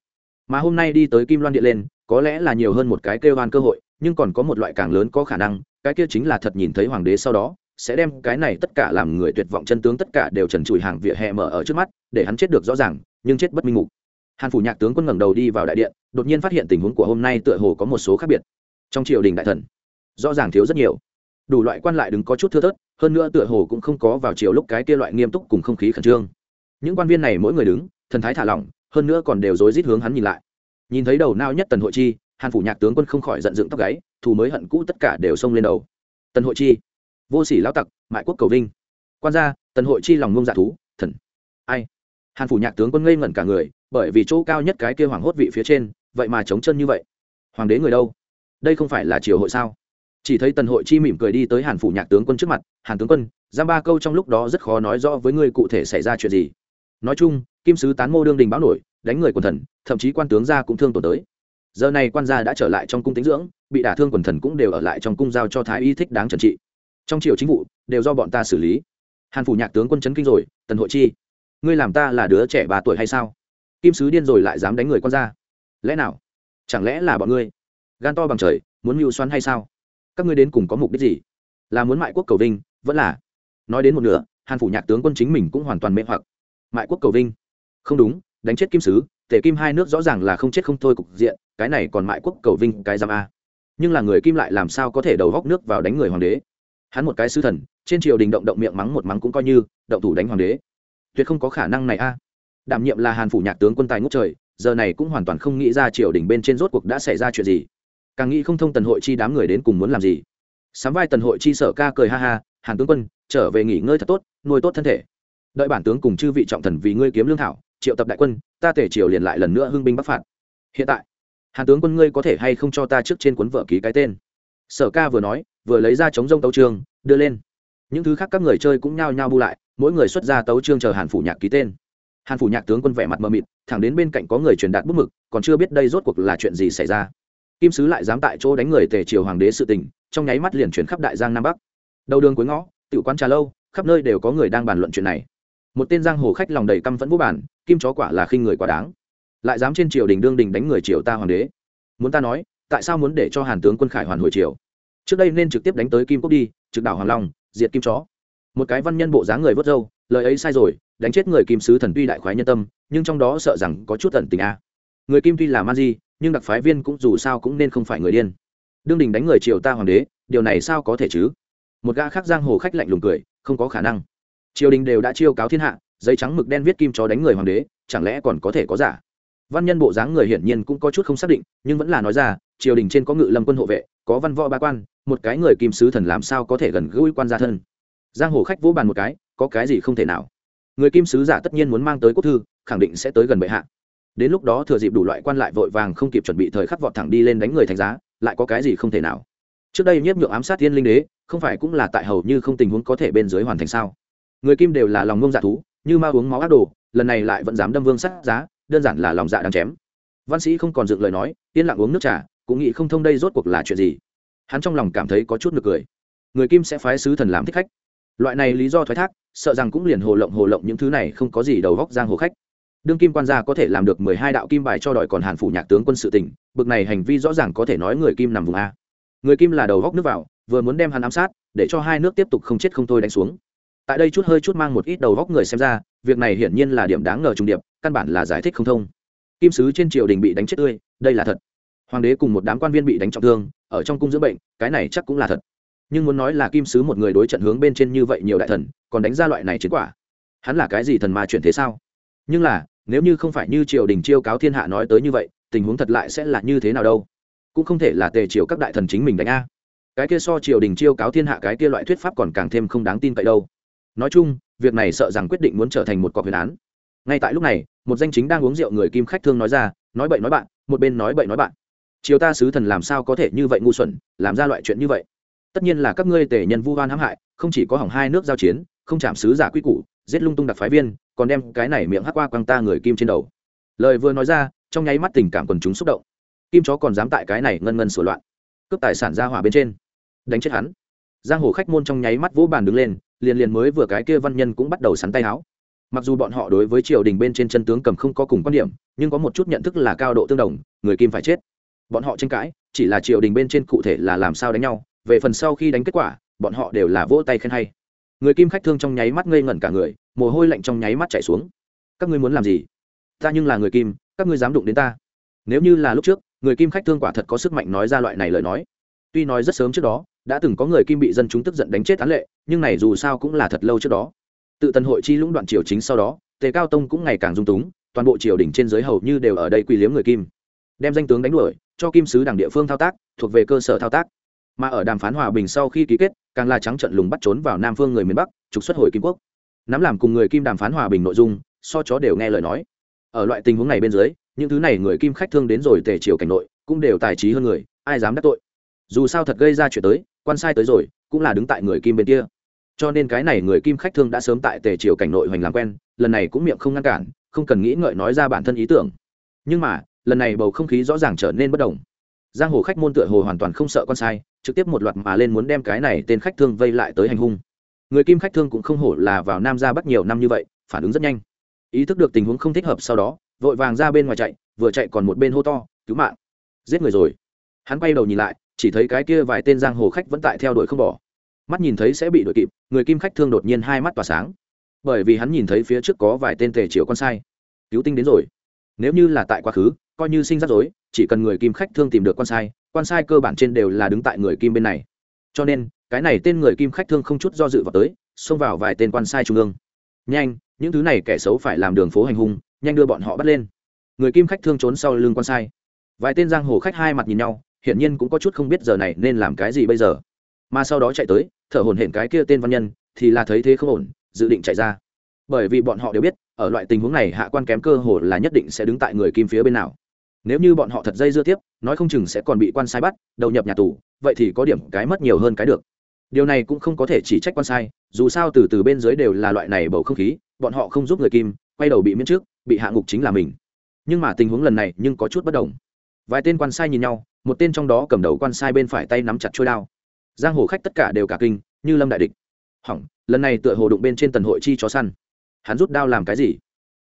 Mà hôm nay đi tới kim loan điện lên, có lẽ là nhiều hơn một cái kêu hoan cơ hội, nhưng còn có một loại càng lớn có khả năng, cái kia chính là thật nhìn thấy hoàng đế sau đó, sẽ đem cái này tất cả làm người tuyệt vọng chân tướng tất cả đều trần trụi hàng vỉa hè mở ở trước mắt, để hắn chết được rõ ràng, nhưng chết bất minh mục hàn phủ nhạc tướng quân ngẩng đầu đi vào đại điện, đột nhiên phát hiện tình huống của hôm nay tựa hồ có một số khác biệt. Trong triều đình đại thần, rõ ràng thiếu rất nhiều. Đủ loại quan lại đứng có chút thưa thớt, hơn nữa tựa hồ cũng không có vào chiều lúc cái kia loại nghiêm túc cùng không khí khẩn trương. Những quan viên này mỗi người đứng, thần thái thả lỏng, hơn nữa còn đều rối rít hướng hắn nhìn lại. Nhìn thấy đầu nao nhất tần hội chi, hàn phủ nhạc tướng quân không khỏi giận dựng tóc gáy, thù mới hận cũ tất cả đều xông lên đầu. Tần hội chi, vô sỉ lão tặc, mại quốc cầu vinh. Quan gia, tần hội chi lòng ngông dạ thú, thần. Ai? Hàn phủ nhạc tướng quân ngây ngẩn cả người, bởi vì chỗ cao nhất cái kia hoàng hốt vị phía trên, vậy mà chống chân như vậy. Hoàng đế người đâu? Đây không phải là triều hội sao? Chỉ thấy tần hội chi mỉm cười đi tới hàn phủ nhạc tướng quân trước mặt, hàn tướng quân, giam ba câu trong lúc đó rất khó nói rõ với ngươi cụ thể xảy ra chuyện gì. Nói chung, kim sứ tán mô đương đình báo nổi, đánh người quần thần, thậm chí quan tướng gia cũng thương tổn tới. Giờ này quan gia đã trở lại trong cung tính dưỡng, bị đả thương quần thần cũng đều ở lại trong cung giao cho thái y thích đáng trần trị. Trong triều chính vụ, đều do bọn ta xử lý. Hàn phủ nhạc tướng quân chấn kinh rồi, tần hội chi ngươi làm ta là đứa trẻ ba tuổi hay sao? Kim sứ điên rồi lại dám đánh người con ra lẽ nào? Chẳng lẽ là bọn ngươi? Gan to bằng trời, muốn mưu xoắn hay sao? Các ngươi đến cùng có mục đích gì? Là muốn mại quốc cầu vinh, vẫn là? Nói đến một nửa, hàn phủ nhạc tướng quân chính mình cũng hoàn toàn mê hoặc. Mại quốc cầu vinh? Không đúng, đánh chết kim sứ tể kim hai nước rõ ràng là không chết không thôi cục diện, cái này còn mại quốc cầu vinh cái giam a. Nhưng là người kim lại làm sao có thể đầu góc nước vào đánh người hoàng đế? Hắn một cái sứ thần, trên triều đình động động miệng mắng một mắng cũng coi như, động thủ đánh hoàng đế tuyệt không có khả năng này a. À. Đảm nhiệm là hàn phủ nhạc tướng quân tài ngốc trời, giờ này cũng hoàn toàn không nghĩ ra triều đình bên trên rốt cuộc đã xảy ra chuyện gì. Càng nghĩ không thông tần hội chi đám người đến cùng muốn làm gì. Sắm vai tần hội chi sở ca cười ha ha, hàn tướng quân, trở về nghỉ ngơi thật tốt, nuôi tốt thân thể. Đợi bản tướng cùng chư vị trọng thần vì ngươi kiếm lương thảo, triệu tập đại quân, ta thể triều liền lại lần nữa hưng binh bắc phạt. Hiện tại, hàn tướng quân ngươi có thể hay không cho ta trước trên cuốn vợ ký cái tên? Sở ca vừa nói, vừa lấy ra chống rông tấu trường, đưa lên. Những thứ khác các người chơi cũng nhao nhao bu lại mỗi người xuất ra tấu trương chờ hàn phủ nhạc ký tên. Hàn phủ nhạc tướng quân vẻ mặt mờ mịt, thẳng đến bên cạnh có người truyền đạt bút mực, còn chưa biết đây rốt cuộc là chuyện gì xảy ra. Kim sứ lại dám tại chỗ đánh người tề triều hoàng đế sự tình, trong nháy mắt liền chuyển khắp đại giang nam bắc. Đầu đường cuối ngõ tự quán trà lâu, khắp nơi đều có người đang bàn luận chuyện này. Một tên giang hồ khách lòng đầy căm phẫn vũ bản, kim chó quả là khinh người quá đáng. Lại dám trên triều đình đương đình đánh người triều ta hoàng đế. Muốn ta nói, tại sao muốn để cho hàn tướng quân khải hoàn hồi triều? Trước đây nên trực tiếp đánh tới kim quốc đi, trực đảo hoàng long, diệt kim chó một cái văn nhân bộ dáng người vớt râu, lời ấy sai rồi, đánh chết người kim sứ thần tuy đại khoái nhân tâm, nhưng trong đó sợ rằng có chút tận tình a. Người kim tuy là man di, nhưng đặc phái viên cũng dù sao cũng nên không phải người điên. Đương đình đánh người triều ta hoàng đế, điều này sao có thể chứ? Một gã khác giang hồ khách lạnh lùng cười, không có khả năng. Triều đình đều đã chiêu cáo thiên hạ, giấy trắng mực đen viết kim chó đánh người hoàng đế, chẳng lẽ còn có thể có giả? Văn nhân bộ dáng người hiển nhiên cũng có chút không xác định, nhưng vẫn là nói ra, triều đình trên có ngự lâm quân hộ vệ, có văn võ ba quan, một cái người kim sứ thần làm sao có thể gần gũi quan gia thân? Giang hồ khách vỗ bàn một cái, có cái gì không thể nào. Người kim sứ giả tất nhiên muốn mang tới quốc thư, khẳng định sẽ tới gần bệ hạ. Đến lúc đó thừa dịp đủ loại quan lại vội vàng không kịp chuẩn bị thời khắc vọt thẳng đi lên đánh người thành giá, lại có cái gì không thể nào. Trước đây nhiếp nhượng ám sát thiên linh đế, không phải cũng là tại hầu như không tình huống có thể bên dưới hoàn thành sao? Người kim đều là lòng ngông dạ thú, như ma uống máu ác đồ, lần này lại vẫn dám đâm vương sát giá, đơn giản là lòng dạ đang chém. Văn sĩ không còn dựng lời nói, yên lặng uống nước trà, cũng nghĩ không thông đây rốt cuộc là chuyện gì. Hắn trong lòng cảm thấy có chút nực cười. Người kim sẽ phái sứ thần làm thích khách loại này lý do thoái thác, sợ rằng cũng liền hồ lộng hồ lộng những thứ này không có gì đầu góc giang hồ khách. Đương kim quan gia có thể làm được mười hai đạo kim bài cho đòi còn hàn phủ nhạc tướng quân sự tỉnh bực này hành vi rõ ràng có thể nói người kim nằm vùng a. Người kim là đầu góc nước vào, vừa muốn đem hắn ám sát, để cho hai nước tiếp tục không chết không thôi đánh xuống. Tại đây chút hơi chút mang một ít đầu góc người xem ra, việc này hiển nhiên là điểm đáng ngờ trùng điệp, căn bản là giải thích không thông. Kim sứ trên triều đình bị đánh chết tươi, đây là thật. Hoàng đế cùng một đám quan viên bị đánh trọng thương, ở trong cung dưỡng bệnh, cái này chắc cũng là thật nhưng muốn nói là kim sứ một người đối trận hướng bên trên như vậy nhiều đại thần, còn đánh ra loại này chiến quả, hắn là cái gì thần mà chuyển thế sao? Nhưng là, nếu như không phải như triều đình chiêu cáo thiên hạ nói tới như vậy, tình huống thật lại sẽ là như thế nào đâu? Cũng không thể là tề triều các đại thần chính mình đánh a. Cái kia so triều đình chiêu cáo thiên hạ cái kia loại thuyết pháp còn càng thêm không đáng tin cậy đâu. Nói chung, việc này sợ rằng quyết định muốn trở thành một cọc huyền án. Ngay tại lúc này, một danh chính đang uống rượu người kim khách thương nói ra, nói bậy nói bạn, một bên nói bậy nói bạn. Chiều ta sứ thần làm sao có thể như vậy ngu xuẩn, làm ra loại chuyện như vậy? Tất nhiên là các ngươi tể nhân vu oan hãm hại, không chỉ có hỏng hai nước giao chiến, không chạm sứ giả quy củ, giết lung tung đặc phái viên, còn đem cái này miệng hắc qua quăng ta người kim trên đầu. Lời vừa nói ra, trong nháy mắt tình cảm quần chúng xúc động. Kim chó còn dám tại cái này ngân ngân sửa loạn, cướp tài sản ra hỏa bên trên. Đánh chết hắn. Giang hồ khách môn trong nháy mắt vỗ bàn đứng lên, liền liền mới vừa cái kia văn nhân cũng bắt đầu sắn tay áo mặc dù bọn họ đối với triều đình bên trên chân tướng cầm không có cùng quan điểm, nhưng có một chút nhận thức là cao độ tương đồng, người kim phải chết. Bọn họ tranh cãi, chỉ là triều đình bên trên cụ thể là làm sao đánh nhau về phần sau khi đánh kết quả, bọn họ đều là vỗ tay khen hay. Người kim khách thương trong nháy mắt ngây ngẩn cả người, mồ hôi lạnh trong nháy mắt chảy xuống. Các ngươi muốn làm gì? Ta nhưng là người kim, các ngươi dám đụng đến ta. Nếu như là lúc trước, người kim khách thương quả thật có sức mạnh nói ra loại này lời nói. Tuy nói rất sớm trước đó, đã từng có người kim bị dân chúng tức giận đánh chết án lệ, nhưng này dù sao cũng là thật lâu trước đó. Tự tần hội chi lũng đoạn triều chính sau đó, tề cao tông cũng ngày càng dung túng, toàn bộ triều đình trên giới hầu như đều ở đây quỳ liếm người kim. Đem danh tướng đánh đuổi, cho kim sứ đảng địa phương thao tác, thuộc về cơ sở thao tác mà ở đàm phán hòa bình sau khi ký kết, càng là trắng trận lùng bắt trốn vào nam phương người miền bắc, trục xuất hồi kim quốc. Nắm làm cùng người kim đàm phán hòa bình nội dung, so chó đều nghe lời nói. Ở loại tình huống này bên dưới, những thứ này người kim khách thương đến rồi tề triều cảnh nội, cũng đều tài trí hơn người, ai dám đắc tội? Dù sao thật gây ra chuyện tới, quan sai tới rồi, cũng là đứng tại người kim bên kia. Cho nên cái này người kim khách thương đã sớm tại tề triều cảnh nội hoành làm quen, lần này cũng miệng không ngăn cản, không cần nghĩ ngợi nói ra bản thân ý tưởng. Nhưng mà, lần này bầu không khí rõ ràng trở nên bất đồng. Giang hồ khách môn tựa hồ hoàn toàn không sợ con sai trực tiếp một loạt mà lên muốn đem cái này tên khách thương vây lại tới hành hung. Người kim khách thương cũng không hổ là vào nam ra bắt nhiều năm như vậy, phản ứng rất nhanh. Ý thức được tình huống không thích hợp sau đó, vội vàng ra bên ngoài chạy, vừa chạy còn một bên hô to, cứu mạng! Giết người rồi! Hắn quay đầu nhìn lại, chỉ thấy cái kia vài tên giang hồ khách vẫn tại theo đuổi không bỏ. Mắt nhìn thấy sẽ bị đuổi kịp, người kim khách thương đột nhiên hai mắt tỏa sáng. Bởi vì hắn nhìn thấy phía trước có vài tên tề triệu con sai. Cứu tinh đến rồi. Nếu như là tại quá khứ, coi như sinh rắc rối chỉ cần người kim khách thương tìm được quan sai quan sai cơ bản trên đều là đứng tại người kim bên này. Cho nên, cái này tên người kim khách thương không chút do dự vào tới, xông vào vài tên quan sai trung ương. Nhanh, những thứ này kẻ xấu phải làm đường phố hành hung, nhanh đưa bọn họ bắt lên. Người kim khách thương trốn sau lưng quan sai. Vài tên giang hồ khách hai mặt nhìn nhau, hiển nhiên cũng có chút không biết giờ này nên làm cái gì bây giờ. Mà sau đó chạy tới, thở hổn hển cái kia tên văn nhân, thì là thấy thế không ổn, dự định chạy ra. Bởi vì bọn họ đều biết, ở loại tình huống này hạ quan kém cơ hồ là nhất định sẽ đứng tại người kim phía bên nào nếu như bọn họ thật dây dưa tiếp, nói không chừng sẽ còn bị quan sai bắt, đầu nhập nhà tù, vậy thì có điểm cái mất nhiều hơn cái được. Điều này cũng không có thể chỉ trách quan sai, dù sao từ từ bên dưới đều là loại này bầu không khí, bọn họ không giúp người kim, quay đầu bị miễn trước, bị hạ ngục chính là mình. Nhưng mà tình huống lần này nhưng có chút bất đồng. Vài tên quan sai nhìn nhau, một tên trong đó cầm đầu quan sai bên phải tay nắm chặt trôi đao. Giang hồ khách tất cả đều cả kinh, như lâm đại địch. Hỏng, lần này tựa hồ đụng bên trên tần hội chi chó săn. Hắn rút đao làm cái gì?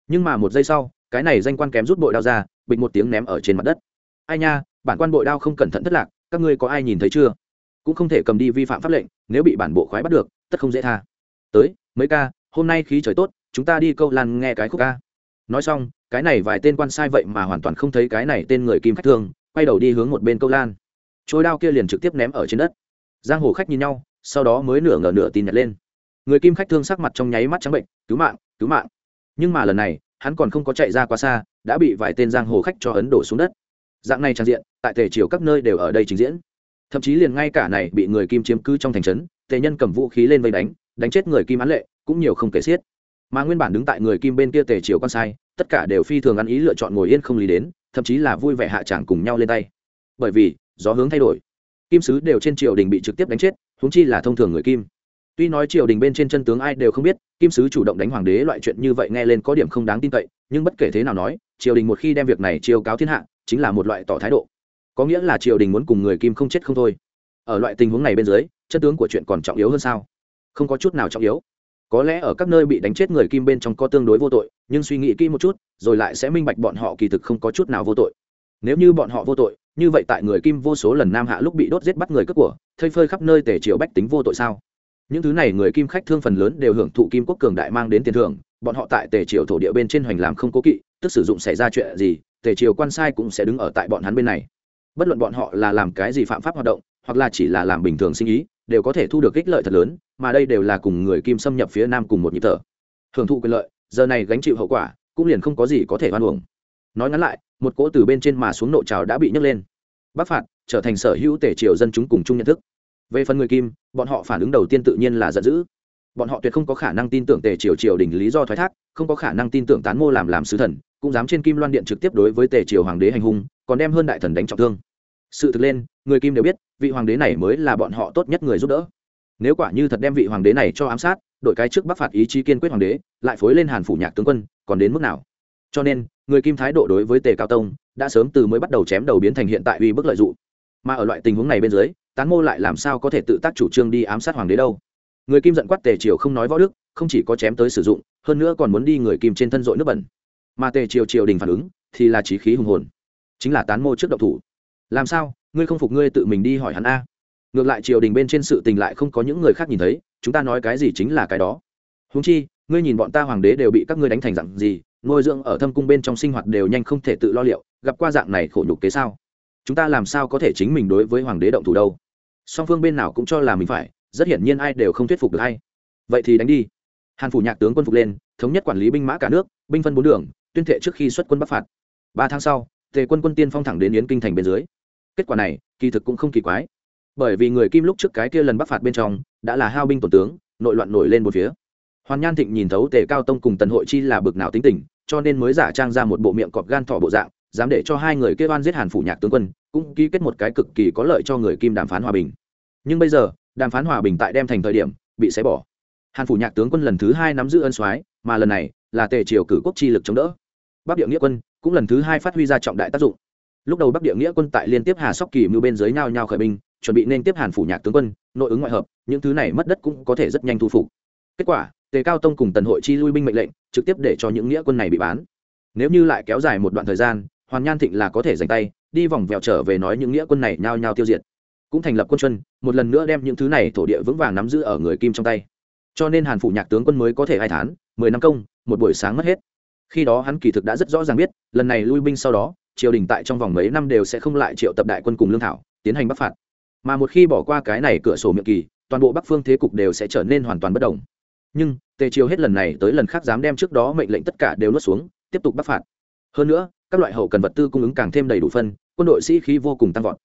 Nhưng mà một giây sau, cái này danh quan kém rút bội đao ra bịch một tiếng ném ở trên mặt đất. Ai nha, bản quan bội đao không cẩn thận thất lạc, các ngươi có ai nhìn thấy chưa? Cũng không thể cầm đi vi phạm pháp lệnh, nếu bị bản bộ khoái bắt được, tất không dễ tha. Tới, mấy ca, hôm nay khí trời tốt, chúng ta đi câu lan nghe cái khúc ca. Nói xong, cái này vài tên quan sai vậy mà hoàn toàn không thấy cái này tên người kim khách thương, quay đầu đi hướng một bên câu lan. Trôi đao kia liền trực tiếp ném ở trên đất. Giang hồ khách nhìn nhau, sau đó mới nửa ngờ nửa tin nhặt lên. Người kim khách thương sắc mặt trong nháy mắt trắng bệnh, cứu mạng cứu mạng. Nhưng mà lần này, hắn còn không có chạy ra quá xa đã bị vài tên giang hồ khách cho ấn đổ xuống đất. Dạng này trang diện, tại tề triều các nơi đều ở đây trình diễn. Thậm chí liền ngay cả này bị người kim chiếm cứ trong thành trấn, tề nhân cầm vũ khí lên vây đánh đánh chết người kim án lệ, cũng nhiều không kể xiết. Mà nguyên bản đứng tại người kim bên kia tề triều con sai, tất cả đều phi thường ăn ý lựa chọn ngồi yên không lý đến, thậm chí là vui vẻ hạ tràng cùng nhau lên tay. Bởi vì, gió hướng thay đổi. Kim sứ đều trên triều đình bị trực tiếp đánh chết húng chi là thông thường người kim tuy nói triều đình bên trên chân tướng ai đều không biết, kim sứ chủ động đánh hoàng đế loại chuyện như vậy nghe lên có điểm không đáng tin cậy, nhưng bất kể thế nào nói, triều đình một khi đem việc này chiêu cáo thiên hạ, chính là một loại tỏ thái độ. Có nghĩa là triều đình muốn cùng người kim không chết không thôi. Ở loại tình huống này bên dưới, chân tướng của chuyện còn trọng yếu hơn sao? Không có chút nào trọng yếu. Có lẽ ở các nơi bị đánh chết người kim bên trong có tương đối vô tội, nhưng suy nghĩ kỹ một chút, rồi lại sẽ minh bạch bọn họ kỳ thực không có chút nào vô tội. Nếu như bọn họ vô tội, như vậy tại người kim vô số lần nam hạ lúc bị đốt giết bắt người cướp của, thây phơi khắp nơi tể triều bách tính vô tội sao? Những thứ này người kim khách thương phần lớn đều hưởng thụ kim quốc cường đại mang đến tiền thưởng, bọn họ tại tề triều thổ địa bên trên hoành làm không cố kỵ, tức sử dụng xảy ra chuyện gì, tề triều quan sai cũng sẽ đứng ở tại bọn hắn bên này. Bất luận bọn họ là làm cái gì phạm pháp hoạt động, hoặc là chỉ là làm bình thường sinh ý, đều có thể thu được ích lợi thật lớn, mà đây đều là cùng người kim xâm nhập phía nam cùng một nhịp thở. Hưởng thụ quyền lợi, giờ này gánh chịu hậu quả, cũng liền không có gì có thể oan uổng. Nói ngắn lại, một cỗ từ bên trên mà xuống nộ trào đã bị nhấc lên. Bắc phạt trở thành sở hữu tể triều dân chúng cùng chung nhận thức về phần người kim, bọn họ phản ứng đầu tiên tự nhiên là giận dữ. Bọn họ tuyệt không có khả năng tin tưởng tề triều triều đình lý do thoái thác, không có khả năng tin tưởng tán mô làm làm sứ thần, cũng dám trên kim loan điện trực tiếp đối với tề triều hoàng đế hành hung, còn đem hơn đại thần đánh trọng thương. Sự thực lên, người kim đều biết, vị hoàng đế này mới là bọn họ tốt nhất người giúp đỡ. Nếu quả như thật đem vị hoàng đế này cho ám sát, đội cái trước bắc phạt ý chí kiên quyết hoàng đế, lại phối lên hàn phủ nhạc tướng quân, còn đến mức nào? Cho nên, người kim thái độ đối với tề cao tông, đã sớm từ mới bắt đầu chém đầu biến thành hiện tại uy bức lợi dụng. Mà ở loại tình huống này bên dưới tán mô lại làm sao có thể tự tác chủ trương đi ám sát hoàng đế đâu? Người kim giận quát tề triều không nói võ đức, không chỉ có chém tới sử dụng, hơn nữa còn muốn đi người kim trên thân dội nước bẩn. Mà tề triều triều đình phản ứng thì là trí khí hùng hồn, chính là tán mô trước độc thủ. Làm sao? Ngươi không phục ngươi tự mình đi hỏi hắn a. Ngược lại triều đình bên trên sự tình lại không có những người khác nhìn thấy, chúng ta nói cái gì chính là cái đó. Húng chi, ngươi nhìn bọn ta hoàng đế đều bị các ngươi đánh thành dặn gì, nuôi dưỡng ở thâm cung bên trong sinh hoạt đều nhanh không thể tự lo liệu, gặp qua dạng này khổ nhục kế sao? Chúng ta làm sao có thể chính mình đối với hoàng đế động thủ đâu? Song phương bên nào cũng cho là mình phải, rất hiển nhiên ai đều không thuyết phục được hay. Vậy thì đánh đi. Hàn phủ nhạc tướng quân phục lên, thống nhất quản lý binh mã cả nước, binh phân bốn đường, tuyên thệ trước khi xuất quân bắc phạt. Ba tháng sau, tề quân quân tiên phong thẳng đến yến kinh thành bên dưới. Kết quả này, kỳ thực cũng không kỳ quái. Bởi vì người kim lúc trước cái kia lần bắc phạt bên trong, đã là hao binh tổn tướng, nội loạn nổi lên một phía. Hoàn nhan thịnh nhìn thấu tề cao tông cùng tần hội chi là bực nào tính tình, cho nên mới giả trang ra một bộ miệng cọp gan thỏ bộ dạng dám để cho hai người kêu oan giết hàn phủ nhạc tướng quân, cũng ký kết một cái cực kỳ có lợi cho người kim đàm phán hòa bình. Nhưng bây giờ, đàm phán hòa bình tại đem thành thời điểm, bị xé bỏ. Hàn phủ nhạc tướng quân lần thứ hai nắm giữ ân soái, mà lần này là tề triều cử quốc chi lực chống đỡ. Bắc địa nghĩa quân cũng lần thứ hai phát huy ra trọng đại tác dụng. Lúc đầu bắc địa nghĩa quân tại liên tiếp hà sóc kỳ mưu bên dưới nhau nhau khởi binh, chuẩn bị nên tiếp hàn phủ nhạc tướng quân, nội ứng ngoại hợp, những thứ này mất đất cũng có thể rất nhanh thu phục. Kết quả, tề cao tông cùng tần hội chi lui binh mệnh lệnh, trực tiếp để cho những nghĩa quân này bị bán. Nếu như lại kéo dài một đoạn thời gian hoàn nhan thịnh là có thể dành tay, đi vòng vèo trở về nói những nghĩa quân này nhao nhao tiêu diệt. Cũng thành lập quân chuân một lần nữa đem những thứ này thổ địa vững vàng nắm giữ ở người kim trong tay. Cho nên hàn phủ nhạc tướng quân mới có thể hai tháng, mười năm công, một buổi sáng mất hết. Khi đó hắn kỳ thực đã rất rõ ràng biết, lần này lui binh sau đó, triều đình tại trong vòng mấy năm đều sẽ không lại triệu tập đại quân cùng lương thảo, tiến hành bắc phạt. Mà một khi bỏ qua cái này cửa sổ miệng kỳ, toàn bộ bắc phương thế cục đều sẽ trở nên hoàn toàn bất đồng nhưng, tề triều hết lần này tới lần khác dám đem trước đó mệnh lệnh tất cả đều lướt xuống, tiếp tục bắc phạt. Hơn nữa các loại hậu cần vật tư cung ứng càng thêm đầy đủ phân, quân đội sĩ khí vô cùng tăng vọt.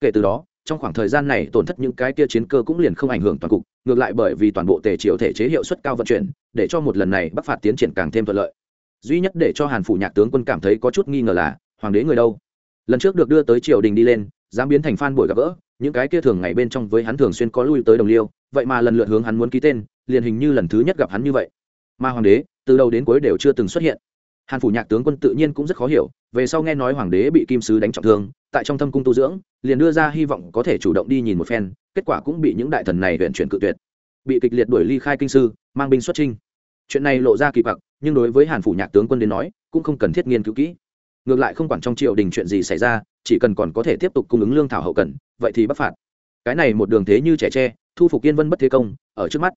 Kể từ đó, trong khoảng thời gian này tổn thất những cái kia chiến cơ cũng liền không ảnh hưởng toàn cục, ngược lại bởi vì toàn bộ tề triều thể chế hiệu suất cao vận chuyển, để cho một lần này bắc phạt tiến triển càng thêm thuận lợi. Duy nhất để cho hàn phủ nhạc tướng quân cảm thấy có chút nghi ngờ là, hoàng đế người đâu? Lần trước được đưa tới triều đình đi lên, dám biến thành phan buổi gặp gỡ, những cái kia thường ngày bên trong với hắn thường xuyên có lui tới đồng liêu, vậy mà lần lượt hướng hắn muốn ký tên, liền hình như lần thứ nhất gặp hắn như vậy. Mà hoàng đế, từ đầu đến cuối đều chưa từng xuất hiện hàn phủ nhạc tướng quân tự nhiên cũng rất khó hiểu, về sau nghe nói hoàng đế bị kim sứ đánh trọng thương, tại trong thâm cung tu dưỡng, liền đưa ra hy vọng có thể chủ động đi nhìn một phen, kết quả cũng bị những đại thần này huyện chuyển cự tuyệt. Bị kịch liệt đuổi ly khai kinh sư, mang binh xuất trinh chuyện này lộ ra kỳ bạc nhưng đối với hàn phủ nhạc tướng quân đến nói, cũng không cần thiết nghiên cứu kỹ. Ngược lại không quản trong triều đình chuyện gì xảy ra, chỉ cần còn có thể tiếp tục cung ứng lương thảo hậu cần, vậy thì bắc phạt. Cái này một đường thế như trẻ tre, thu phục yên vân bất thế công, ở trước mắt.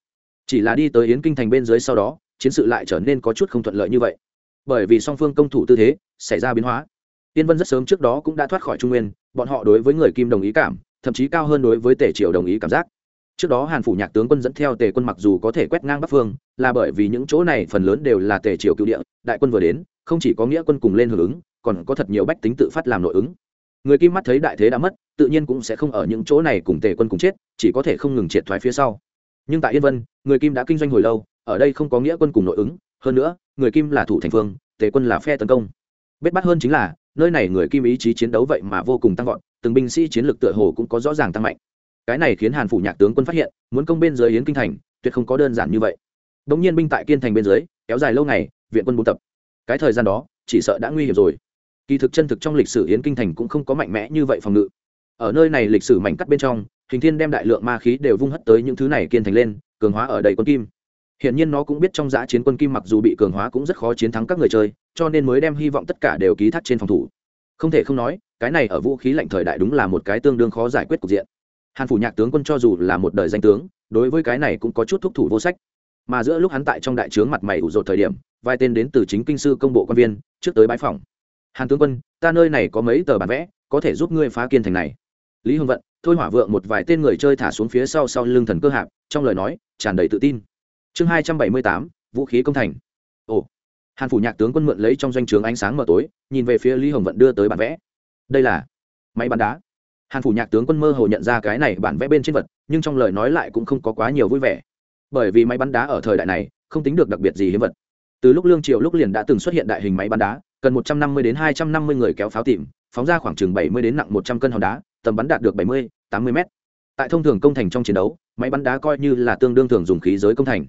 Chỉ là đi tới yến kinh thành bên dưới sau đó, chiến sự lại trở nên có chút không thuận lợi như vậy bởi vì song phương công thủ tư thế, xảy ra biến hóa. Yên vân rất sớm trước đó cũng đã thoát khỏi trung nguyên, bọn họ đối với người kim đồng ý cảm, thậm chí cao hơn đối với tể triều đồng ý cảm giác. Trước đó hàn phủ nhạc tướng quân dẫn theo tề quân mặc dù có thể quét ngang bắc phương, là bởi vì những chỗ này phần lớn đều là tề triều cựu địa, đại quân vừa đến, không chỉ có nghĩa quân cùng lên hưởng ứng, còn có thật nhiều bách tính tự phát làm nội ứng. Người kim mắt thấy đại thế đã mất, tự nhiên cũng sẽ không ở những chỗ này cùng tề quân cùng chết, chỉ có thể không ngừng triệt thoái phía sau. Nhưng tại yên vân, người kim đã kinh doanh hồi lâu, ở đây không có nghĩa quân cùng nội ứng hơn nữa, người kim là thủ thành phương, tề quân là phe tấn công. Bết bắt hơn chính là, nơi này người kim ý chí chiến đấu vậy mà vô cùng tăng vọt, từng binh sĩ chiến lược tựa hồ cũng có rõ ràng tăng mạnh. Cái này khiến hàn phủ nhạc tướng quân phát hiện, muốn công bên dưới yến kinh thành, tuyệt không có đơn giản như vậy. Bỗng nhiên binh tại kiên thành bên dưới, kéo dài lâu ngày, viện quân buôn tập. Cái thời gian đó, chỉ sợ đã nguy hiểm rồi. Kỳ thực chân thực trong lịch sử yến kinh thành cũng không có mạnh mẽ như vậy phòng ngự. Ở nơi này lịch sử mảnh cắt bên trong, hình thiên đem đại lượng ma khí đều vung hất tới những thứ này kiên thành lên, cường hóa ở đầy quân kim hiện nhiên nó cũng biết trong giã chiến quân kim mặc dù bị cường hóa cũng rất khó chiến thắng các người chơi, cho nên mới đem hy vọng tất cả đều ký thác trên phòng thủ. Không thể không nói, cái này ở vũ khí lạnh thời đại đúng là một cái tương đương khó giải quyết cục diện. Hàn phủ nhạc tướng quân cho dù là một đời danh tướng, đối với cái này cũng có chút thúc thủ vô sách. Mà giữa lúc hắn tại trong đại trướng mặt mày ủ rột thời điểm, vài tên đến từ chính kinh sư công bộ quan viên, trước tới bãi phòng. Hàn tướng quân, ta nơi này có mấy tờ bản vẽ, có thể giúp ngươi phá kiên thành này. Lý hưng vận, thôi hỏa vượng một vài tên người chơi thả xuống phía sau sau lưng thần cơ hạp, trong lời nói, tràn đầy tự tin chương hai trăm bảy mươi tám, vũ khí công thành. Ồ, hàn phủ nhạc tướng quân mượn lấy trong doanh trướng ánh sáng mờ tối, nhìn về phía lý hồng vận đưa tới bản vẽ. Đây là máy bắn đá. Hàn phủ nhạc tướng quân mơ hồ nhận ra cái này bản vẽ bên trên vật, nhưng trong lời nói lại cũng không có quá nhiều vui vẻ. Bởi vì máy bắn đá ở thời đại này, không tính được đặc biệt gì hiếm vật. Từ lúc lương triều lúc liền đã từng xuất hiện đại hình máy bắn đá, cần một trăm năm mươi đến hai trăm năm mươi người kéo pháo tìm, phóng ra khoảng chừng bảy mươi đến nặng một trăm cân hòn đá, tầm bắn đạt được bảy mươi, tám mươi mét. Tại thông thường công thành trong chiến đấu, máy bắn đá coi như là tương đương thường dùng khí giới công thành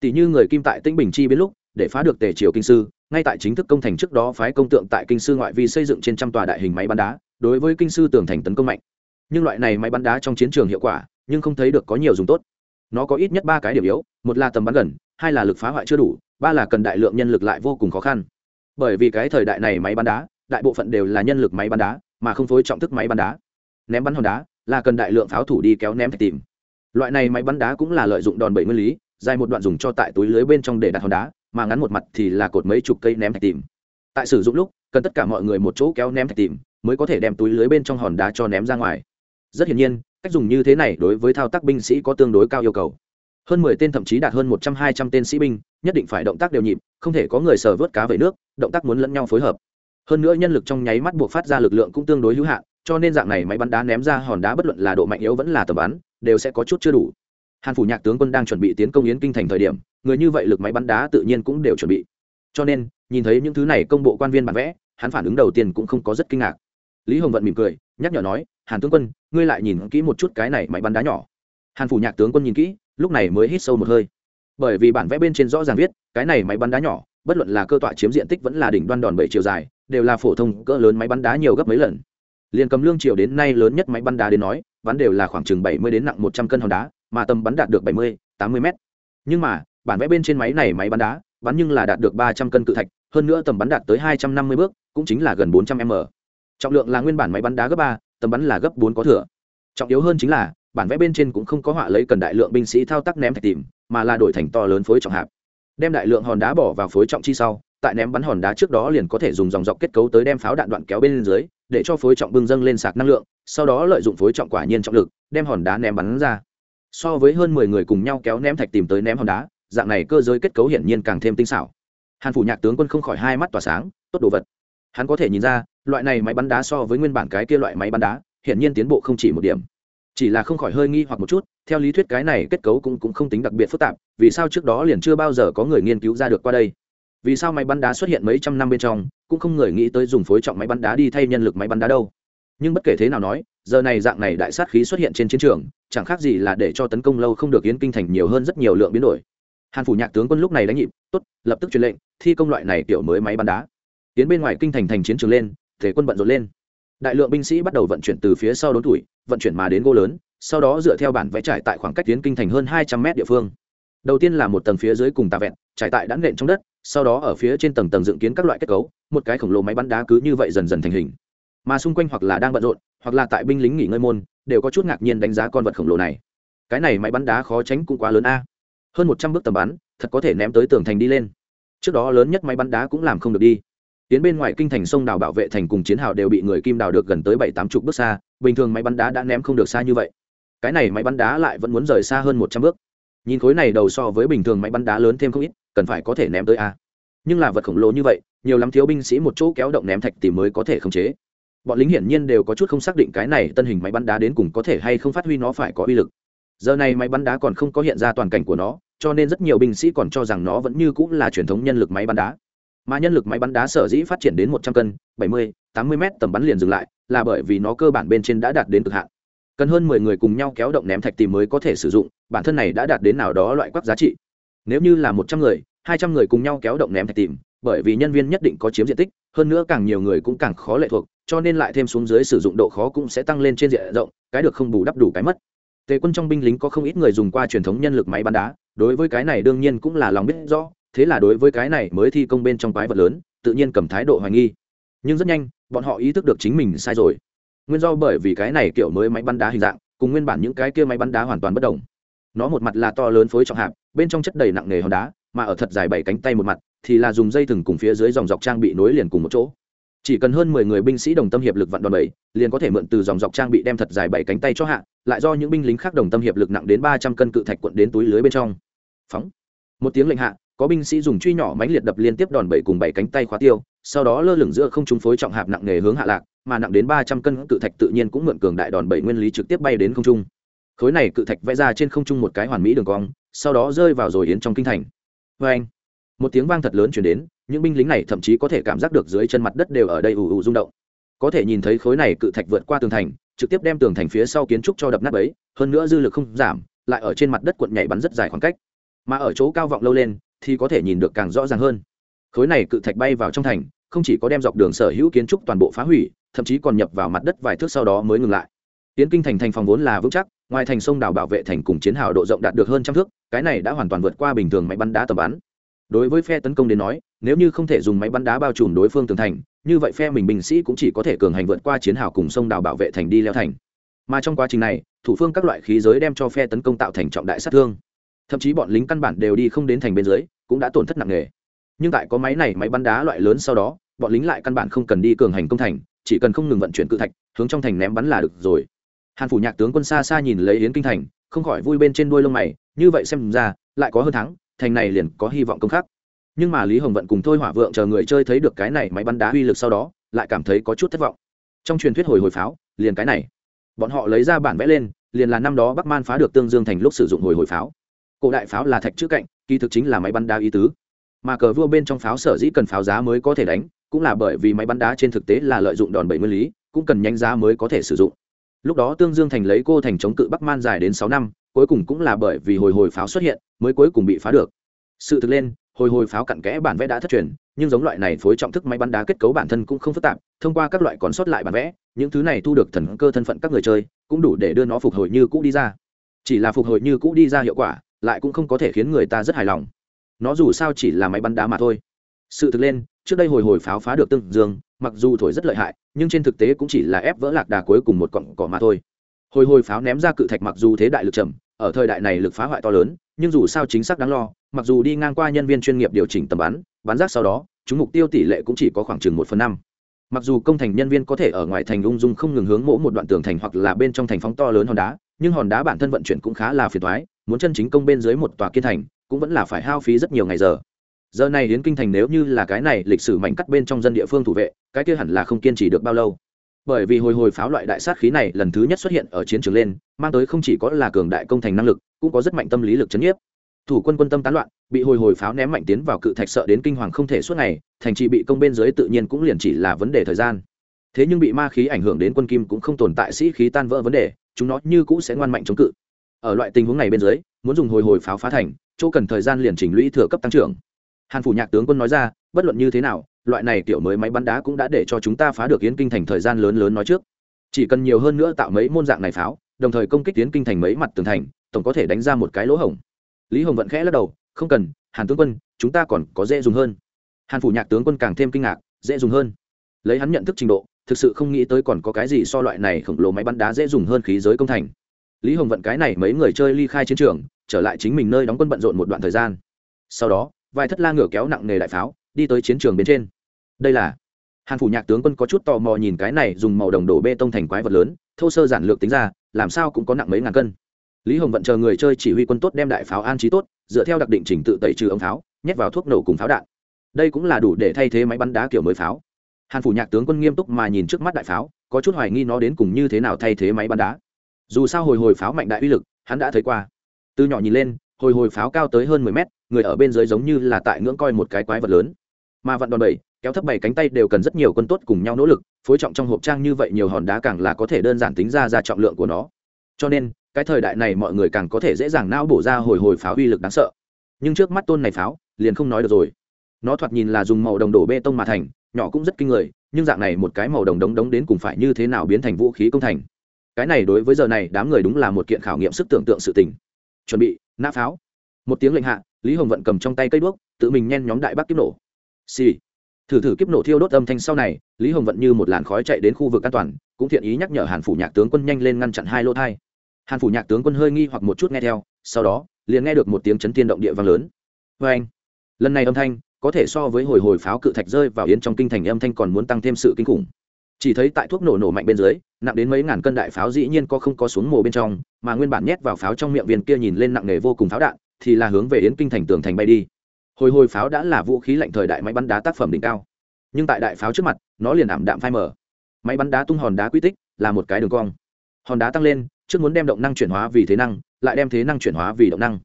tỷ như người kim tại tĩnh bình chi biến lúc, để phá được tề triều kinh sư, ngay tại chính thức công thành trước đó phái công tượng tại kinh sư ngoại vi xây dựng trên trăm tòa đại hình máy bắn đá, đối với kinh sư tường thành tấn công mạnh. Nhưng loại này máy bắn đá trong chiến trường hiệu quả, nhưng không thấy được có nhiều dùng tốt. Nó có ít nhất ba cái điểm yếu, một là tầm bắn gần, hai là lực phá hoại chưa đủ, ba là cần đại lượng nhân lực lại vô cùng khó khăn. Bởi vì cái thời đại này máy bắn đá, đại bộ phận đều là nhân lực máy bắn đá, mà không phối trọng thức máy bắn đá. Ném bắn hòn đá là cần đại lượng pháo thủ đi kéo ném thạch tìm. Loại này máy bắn đá cũng là lợi dụng đòn bẩy nguyên lý dài một đoạn dùng cho tại túi lưới bên trong để đặt hòn đá, mà ngắn một mặt thì là cột mấy chục cây ném thạch tìm. Tại sử dụng lúc, cần tất cả mọi người một chỗ kéo ném thạch tìm, mới có thể đem túi lưới bên trong hòn đá cho ném ra ngoài. Rất hiển nhiên, cách dùng như thế này đối với thao tác binh sĩ có tương đối cao yêu cầu. Hơn mười tên thậm chí đạt hơn một trăm hai trăm tên sĩ binh, nhất định phải động tác đều nhịp, không thể có người sờ vớt cá về nước, động tác muốn lẫn nhau phối hợp. Hơn nữa nhân lực trong nháy mắt buộc phát ra lực lượng cũng tương đối hữu hạn, cho nên dạng này máy bắn đá ném ra hòn đá bất luận là độ mạnh yếu vẫn là tầm bắn, đều sẽ có chút chưa đủ hàn phủ nhạc tướng quân đang chuẩn bị tiến công yến kinh thành thời điểm, người như vậy lực máy bắn đá tự nhiên cũng đều chuẩn bị. Cho nên, nhìn thấy những thứ này công bộ quan viên bản vẽ, hắn phản ứng đầu tiên cũng không có rất kinh ngạc. Lý hồng vận mỉm cười, nhắc nhở nói, hàn tướng quân, ngươi lại nhìn kỹ một chút cái này máy bắn đá nhỏ. Hàn phủ nhạc tướng quân nhìn kỹ, lúc này mới hít sâu một hơi. Bởi vì bản vẽ bên trên rõ ràng viết, cái này máy bắn đá nhỏ, bất luận là cơ tọa chiếm diện tích vẫn là đỉnh đoan đòn bảy chiều dài, đều là phổ thông, cỡ lớn máy bắn đá nhiều gấp mấy lần. Liền cầm lương triều đến nay lớn nhất máy bắn đá đến nói, bắn đều là khoảng chừng bảy mươi đến nặng một trăm cân hòn đá mà tầm bắn đạt được bảy mươi, tám mươi m nhưng mà, bản vẽ bên trên máy này máy bắn đá, bắn nhưng là đạt được ba trăm cân cự thạch, hơn nữa tầm bắn đạt tới hai trăm năm mươi bước, cũng chính là gần bốn trăm m. Trọng lượng là nguyên bản máy bắn đá gấp ba, tầm bắn là gấp bốn có thừa. Trọng yếu hơn chính là, bản vẽ bên trên cũng không có họa lấy cần đại lượng binh sĩ thao tác ném thạch tìm, mà là đổi thành to lớn phối trọng hạp. Đem đại lượng hòn đá bỏ vào phối trọng chi sau, tại ném bắn hòn đá trước đó liền có thể dùng dòng dọc kết cấu tới đem pháo đạn đoạn kéo bên dưới, để cho phối trọng bưng dâng lên sạc năng lượng, sau đó lợi dụng phối trọng quả nhiên trọng lực, đem hòn đá ném bắn ra so với hơn mười người cùng nhau kéo ném thạch tìm tới ném hòn đá dạng này cơ giới kết cấu hiển nhiên càng thêm tinh xảo. Hàn phủ nhạc tướng quân không khỏi hai mắt tỏa sáng tốt đồ vật. Hắn có thể nhìn ra loại này máy bắn đá so với nguyên bản cái kia loại máy bắn đá hiển nhiên tiến bộ không chỉ một điểm. Chỉ là không khỏi hơi nghi hoặc một chút theo lý thuyết cái này kết cấu cũng, cũng không tính đặc biệt phức tạp vì sao trước đó liền chưa bao giờ có người nghiên cứu ra được qua đây? Vì sao máy bắn đá xuất hiện mấy trăm năm bên trong cũng không người nghĩ tới dùng phối trọng máy bắn đá đi thay nhân lực máy bắn đá đâu? Nhưng bất kể thế nào nói giờ này dạng này đại sát khí xuất hiện trên chiến trường, chẳng khác gì là để cho tấn công lâu không được yến kinh thành nhiều hơn rất nhiều lượng biến đổi. Hàn phủ nhạc tướng quân lúc này đánh nhịp, tốt, lập tức truyền lệnh, thi công loại này kiểu mới máy bắn đá. Tiến bên ngoài kinh thành thành chiến trường lên thể quân bận rộn lên. Đại lượng binh sĩ bắt đầu vận chuyển từ phía sau đốn tuổi vận chuyển mà đến gỗ lớn, sau đó dựa theo bản vẽ trải tại khoảng cách tiến kinh thành hơn hai trăm mét địa phương. Đầu tiên là một tầng phía dưới cùng tà vẹn, trải tại đã nện trong đất, sau đó ở phía trên tầng tầng dựng kiến các loại kết cấu, một cái khổng lồ máy bắn đá cứ như vậy dần dần thành hình mà xung quanh hoặc là đang bận rộn, hoặc là tại binh lính nghỉ ngơi môn, đều có chút ngạc nhiên đánh giá con vật khổng lồ này. Cái này máy bắn đá khó tránh cũng quá lớn a. Hơn một trăm bước tầm bắn, thật có thể ném tới tường thành đi lên. Trước đó lớn nhất máy bắn đá cũng làm không được đi. Tiến bên ngoài kinh thành sông đào bảo vệ thành cùng chiến hào đều bị người kim đào được gần tới bảy tám chục bước xa, bình thường máy bắn đá đã ném không được xa như vậy. Cái này máy bắn đá lại vẫn muốn rời xa hơn một trăm bước. Nhìn khối này đầu so với bình thường máy bắn đá lớn thêm không ít, cần phải có thể ném tới a. Nhưng là vật khổng lồ như vậy, nhiều lắm thiếu binh sĩ một chỗ kéo động ném thạch thì mới có thể khống chế bọn lính hiển nhiên đều có chút không xác định cái này tân hình máy bắn đá đến cùng có thể hay không phát huy nó phải có uy lực. Giờ này máy bắn đá còn không có hiện ra toàn cảnh của nó, cho nên rất nhiều binh sĩ còn cho rằng nó vẫn như cũng là truyền thống nhân lực máy bắn đá. Mà nhân lực máy bắn đá sở dĩ phát triển đến một trăm cân, bảy mươi, tám mươi m tầm bắn liền dừng lại, là bởi vì nó cơ bản bên trên đã đạt đến cực hạn. Cần hơn mười người cùng nhau kéo động ném thạch tìm mới có thể sử dụng, bản thân này đã đạt đến nào đó loại quắc giá trị. Nếu như là một trăm người, hai trăm người cùng nhau kéo động ném thạch tìm, bởi vì nhân viên nhất định có chiếm diện tích, hơn nữa càng nhiều người cũng càng khó lệ thuộc cho nên lại thêm xuống dưới sử dụng độ khó cũng sẽ tăng lên trên diện rộng, cái được không bù đắp đủ cái mất. Tề quân trong binh lính có không ít người dùng qua truyền thống nhân lực máy bắn đá, đối với cái này đương nhiên cũng là lòng biết rõ, thế là đối với cái này mới thi công bên trong quái vật lớn, tự nhiên cầm thái độ hoài nghi. Nhưng rất nhanh, bọn họ ý thức được chính mình sai rồi. Nguyên do bởi vì cái này kiểu mới máy bắn đá hình dạng, cùng nguyên bản những cái kia máy bắn đá hoàn toàn bất đồng. Nó một mặt là to lớn phối trọng hạp, bên trong chất đầy nặng nề hòn đá, mà ở thật dài bảy cánh tay một mặt, thì là dùng dây thừng cùng phía dưới dòng dọc trang bị nối liền cùng một chỗ chỉ cần hơn mười người binh sĩ đồng tâm hiệp lực vặn đòn bẩy, liền có thể mượn từ dòng dọc trang bị đem thật dài bảy cánh tay cho hạ, lại do những binh lính khác đồng tâm hiệp lực nặng đến ba trăm cân cự thạch cuộn đến túi lưới bên trong. Phóng. Một tiếng lệnh hạ, có binh sĩ dùng truy nhỏ mánh liệt đập liên tiếp đòn bẩy cùng bảy cánh tay khóa tiêu, sau đó lơ lửng giữa không trung phối trọng hạp nặng nghề hướng hạ lạc, mà nặng đến ba trăm cân cự thạch tự nhiên cũng mượn cường đại đòn bẩy nguyên lý trực tiếp bay đến không trung. Khối này cự thạch vẽ ra trên không trung một cái hoàn mỹ đường cong, sau đó rơi vào rồi yến trong kinh thành. Vê anh một tiếng vang thật lớn chuyển đến, những binh lính này thậm chí có thể cảm giác được dưới chân mặt đất đều ở đây ù ù rung động. Có thể nhìn thấy khối này cự thạch vượt qua tường thành, trực tiếp đem tường thành phía sau kiến trúc cho đập nát ấy hơn nữa dư lực không giảm, lại ở trên mặt đất cuộn nhảy bắn rất dài khoảng cách. Mà ở chỗ cao vọng lâu lên, thì có thể nhìn được càng rõ ràng hơn. Khối này cự thạch bay vào trong thành, không chỉ có đem dọc đường sở hữu kiến trúc toàn bộ phá hủy, thậm chí còn nhập vào mặt đất vài thước sau đó mới ngừng lại. Tiến kinh thành thành phòng vốn là vững chắc, ngoài thành sông đảo bảo vệ thành cùng chiến hào độ rộng đạt được hơn trăm thước, cái này đã hoàn toàn vượt qua bình thường máy bắn đá tầm bắn đối với phe tấn công đến nói, nếu như không thể dùng máy bắn đá bao trùm đối phương tường thành, như vậy phe mình binh sĩ cũng chỉ có thể cường hành vượt qua chiến hào cùng sông đào bảo vệ thành đi leo thành. Mà trong quá trình này, thủ phương các loại khí giới đem cho phe tấn công tạo thành trọng đại sát thương. Thậm chí bọn lính căn bản đều đi không đến thành bên dưới, cũng đã tổn thất nặng nề. Nhưng tại có máy này máy bắn đá loại lớn sau đó, bọn lính lại căn bản không cần đi cường hành công thành, chỉ cần không ngừng vận chuyển cự thạch, hướng trong thành ném bắn là được rồi. Hàn phủ nhạc tướng quân xa xa nhìn lấy yến kinh thành, không khỏi vui bên trên đuôi lông mày, như vậy xem ra, lại có hơn thắng thành này liền có hy vọng công khắc nhưng mà lý hồng vận cùng thôi hỏa vượng chờ người chơi thấy được cái này máy bắn đá uy lực sau đó, lại cảm thấy có chút thất vọng. Trong truyền thuyết hồi hồi pháo, liền cái này. Bọn họ lấy ra bản vẽ lên, liền là năm đó bắc man phá được tương dương thành lúc sử dụng hồi hồi pháo. Cổ đại pháo là thạch chữ cạnh, kỳ thực chính là máy bắn đá ý tứ. Mà cờ vua bên trong pháo sở dĩ cần pháo giá mới có thể đánh, cũng là bởi vì máy bắn đá trên thực tế là lợi dụng đòn bẩy nguyên lý, cũng cần nhanh giá mới có thể sử dụng. Lúc đó tương dương thành lấy cô thành chống cự bắc man dài đến sáu năm cuối cùng cũng là bởi vì hồi hồi pháo xuất hiện mới cuối cùng bị phá được. Sự thực lên, hồi hồi pháo cặn kẽ bản vẽ đã thất truyền, nhưng giống loại này phối trọng thức máy bắn đá kết cấu bản thân cũng không phức tạp, thông qua các loại còn sót lại bản vẽ, những thứ này thu được thần cơ thân phận các người chơi, cũng đủ để đưa nó phục hồi như cũ đi ra. Chỉ là phục hồi như cũ đi ra hiệu quả, lại cũng không có thể khiến người ta rất hài lòng. Nó dù sao chỉ là máy bắn đá mà thôi. Sự thực lên, trước đây hồi hồi pháo phá được tương dương, mặc dù thổi rất lợi hại, nhưng trên thực tế cũng chỉ là ép vỡ lạc đà cuối cùng một cọng cỏ mà thôi. Hồi hồi pháo ném ra cự thạch mặc dù thế đại lực chậm ở thời đại này lực phá hoại to lớn, nhưng dù sao chính xác đáng lo, mặc dù đi ngang qua nhân viên chuyên nghiệp điều chỉnh tầm bắn bắn rác sau đó, chúng mục tiêu tỷ lệ cũng chỉ có khoảng chừng một phần năm. Mặc dù công thành nhân viên có thể ở ngoài thành ung dung không ngừng hướng mỗ một đoạn tường thành hoặc là bên trong thành phóng to lớn hòn đá, nhưng hòn đá bản thân vận chuyển cũng khá là phiền thoái muốn chân chính công bên dưới một tòa kiên thành, cũng vẫn là phải hao phí rất nhiều ngày giờ. Giờ này đến kinh thành nếu như là cái này, lịch sử mảnh cắt bên trong dân địa phương thủ vệ, cái kia hẳn là không kiên trì được bao lâu bởi vì hồi hồi pháo loại đại sát khí này lần thứ nhất xuất hiện ở chiến trường lên, mang tới không chỉ có là cường đại công thành năng lực, cũng có rất mạnh tâm lý lực chấn nhiếp. Thủ quân quân tâm tán loạn, bị hồi hồi pháo ném mạnh tiến vào cự thạch sợ đến kinh hoàng không thể suốt ngày, thành trì bị công bên dưới tự nhiên cũng liền chỉ là vấn đề thời gian. Thế nhưng bị ma khí ảnh hưởng đến quân kim cũng không tồn tại sĩ khí tan vỡ vấn đề, chúng nó như cũ sẽ ngoan mạnh chống cự. Ở loại tình huống này bên dưới, muốn dùng hồi hồi pháo phá thành, chỗ cần thời gian liền chỉnh lũy thừa cấp tăng trưởng. Hàn phủ nhạc tướng quân nói ra, bất luận như thế nào loại này kiểu mới máy bắn đá cũng đã để cho chúng ta phá được yến kinh thành thời gian lớn lớn nói trước. Chỉ cần nhiều hơn nữa tạo mấy môn dạng này pháo, đồng thời công kích yến kinh thành mấy mặt tường thành, tổng có thể đánh ra một cái lỗ hổng. Lý hồng vận khẽ lắc đầu, không cần, hàn tướng quân, chúng ta còn có dễ dùng hơn. Hàn phủ nhạc tướng quân càng thêm kinh ngạc, dễ dùng hơn? Lấy hắn nhận thức trình độ, thực sự không nghĩ tới còn có cái gì so loại này khổng lồ máy bắn đá dễ dùng hơn khí giới công thành. Lý hồng vận cái này mấy người chơi ly khai chiến trường, trở lại chính mình nơi đóng quân bận rộn một đoạn thời gian. Sau đó, vài thất la ngựa kéo nặng nề đại pháo, đi tới chiến trường bên trên đây là hàn phủ nhạc tướng quân có chút tò mò nhìn cái này dùng màu đồng đổ bê tông thành quái vật lớn, thô sơ giản lược tính ra, làm sao cũng có nặng mấy ngàn cân. Lý hồng vận chờ người chơi chỉ huy quân tốt đem đại pháo an trí tốt, dựa theo đặc định trình tự tẩy trừ ống pháo, nhét vào thuốc nổ cùng pháo đạn. Đây cũng là đủ để thay thế máy bắn đá kiểu mới pháo. Hàn phủ nhạc tướng quân nghiêm túc mà nhìn trước mắt đại pháo, có chút hoài nghi nó đến cùng như thế nào thay thế máy bắn đá. Dù sao hồi hồi pháo mạnh đại uy lực, hắn đã thấy qua. Từ nhỏ nhìn lên, hồi hồi pháo cao tới hơn mười mét, người ở bên dưới giống như là tại ngưỡng coi một cái quái vật lớn. Mà vận đòn bẩy kéo thấp bảy cánh tay đều cần rất nhiều quân tốt cùng nhau nỗ lực, phối trọng trong hộp trang như vậy nhiều hòn đá càng là có thể đơn giản tính ra ra trọng lượng của nó. Cho nên, cái thời đại này mọi người càng có thể dễ dàng não bổ ra hồi hồi pháo uy lực đáng sợ. Nhưng trước mắt tôn này pháo, liền không nói được rồi. Nó thoạt nhìn là dùng màu đồng đổ bê tông mà thành, nhỏ cũng rất kinh người, nhưng dạng này một cái màu đồng đống đống đến cùng phải như thế nào biến thành vũ khí công thành? Cái này đối với giờ này, đám người đúng là một kiện khảo nghiệm sức tưởng tượng sự tình. Chuẩn bị, nã pháo. Một tiếng lệnh hạ, lý hồng vận cầm trong tay cây đuốc, tự mình nhen nhóm đại bác kiếp nổ. Xì、sì thử thử kiếp nổ thiêu đốt âm thanh sau này, lý hồng vận như một làn khói chạy đến khu vực an toàn, cũng thiện ý nhắc nhở hàn phủ nhạc tướng quân nhanh lên ngăn chặn hai lỗ thai. Hàn phủ nhạc tướng quân hơi nghi hoặc một chút nghe theo, sau đó, liền nghe được một tiếng chấn thiên động địa vang lớn. Vê anh lần này âm thanh, có thể so với hồi hồi pháo cự thạch rơi vào yến trong kinh thành âm thanh còn muốn tăng thêm sự kinh khủng. Chỉ thấy tại thuốc nổ nổ mạnh bên dưới, nặng đến mấy ngàn cân đại pháo dĩ nhiên có không có xuống mồ bên trong, mà nguyên bản nhét vào pháo trong miệng viên kia nhìn lên nặng nề vô cùng pháo đạn, thì là hướng về yến kinh thành tường thành bay đi hồi hồi pháo đã là vũ khí lạnh thời đại máy bắn đá tác phẩm đỉnh cao. Nhưng tại đại pháo trước mặt, nó liền ảm đạm phai mờ. Máy bắn đá tung hòn đá quy tích là một cái đường cong. Hòn đá tăng lên, trước muốn đem động năng chuyển hóa vì thế năng, lại đem thế năng chuyển hóa vì động năng.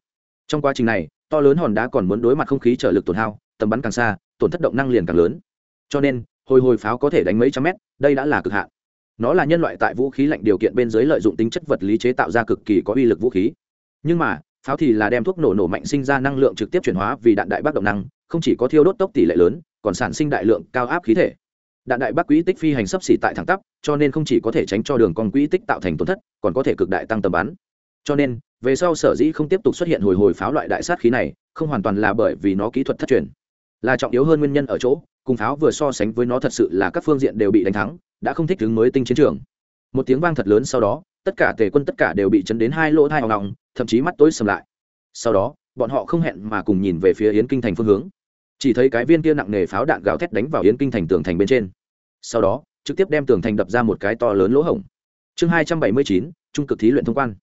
Trong quá trình này, to lớn hòn đá còn muốn đối mặt không khí trở lực tổn hao, tầm bắn càng xa, tổn thất động năng liền càng lớn. Cho nên, hồi hồi pháo có thể đánh mấy trăm mét, đây đã là cực hạn. Nó là nhân loại tại vũ khí lạnh điều kiện bên dưới lợi dụng tính chất vật lý chế tạo ra cực kỳ có uy lực vũ khí. Nhưng mà pháo thì là đem thuốc nổ nổ mạnh sinh ra năng lượng trực tiếp chuyển hóa vì đạn đại bác động năng, không chỉ có thiêu đốt tốc tỷ lệ lớn, còn sản sinh đại lượng cao áp khí thể. Đạn đại bác quỹ tích phi hành sấp xỉ tại thẳng tắp, cho nên không chỉ có thể tránh cho đường con quỹ tích tạo thành tổn thất, còn có thể cực đại tăng tầm bắn. Cho nên, về sau sở dĩ không tiếp tục xuất hiện hồi hồi pháo loại đại sát khí này, không hoàn toàn là bởi vì nó kỹ thuật thất truyền. Là trọng yếu hơn nguyên nhân ở chỗ, cùng pháo vừa so sánh với nó thật sự là các phương diện đều bị đánh thắng, đã không thích ứng mới tinh chiến trường. Một tiếng vang thật lớn sau đó tất cả tề quân tất cả đều bị chấn đến hai lỗ thai hoang lòng thậm chí mắt tối sầm lại. Sau đó, bọn họ không hẹn mà cùng nhìn về phía yến kinh thành phương hướng. Chỉ thấy cái viên kia nặng nề pháo đạn gào thét đánh vào yến kinh thành tường thành bên trên. Sau đó, trực tiếp đem tường thành đập ra một cái to lớn lỗ hổng. Chương hai trăm bảy mươi chín, trung cực thí luyện thông quan.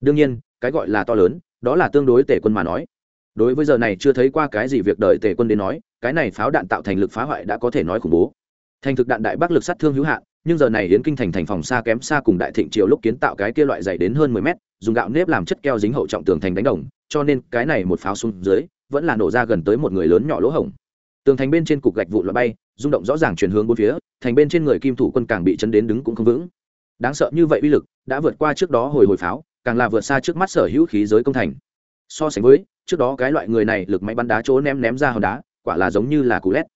Đương nhiên, cái gọi là to lớn, đó là tương đối tề quân mà nói. Đối với giờ này chưa thấy qua cái gì việc đợi tề quân đến nói, cái này pháo đạn tạo thành lực phá hoại đã có thể nói khủng bố thành thực đạn đại bác lực sát thương hữu hạn, nhưng giờ này yến kinh thành thành phòng xa kém xa cùng đại thịnh triều lúc kiến tạo cái kia loại dày đến hơn mười mét, dùng gạo nếp làm chất keo dính hậu trọng tường thành đánh đồng, cho nên cái này một pháo xuống dưới, vẫn là nổ ra gần tới một người lớn nhỏ lỗ hổng. Tường thành bên trên cục gạch vụ loại bay, rung động rõ ràng chuyển hướng bốn phía, thành bên trên người kim thủ quân càng bị chấn đến đứng cũng không vững. Đáng sợ như vậy uy lực, đã vượt qua trước đó hồi hồi pháo, càng là vượt xa trước mắt sở hữu khí giới công thành. So sánh với, trước đó cái loại người này lực máy bắn đá chỗ ném ném ra hòn đá, quả là giống như là cú lét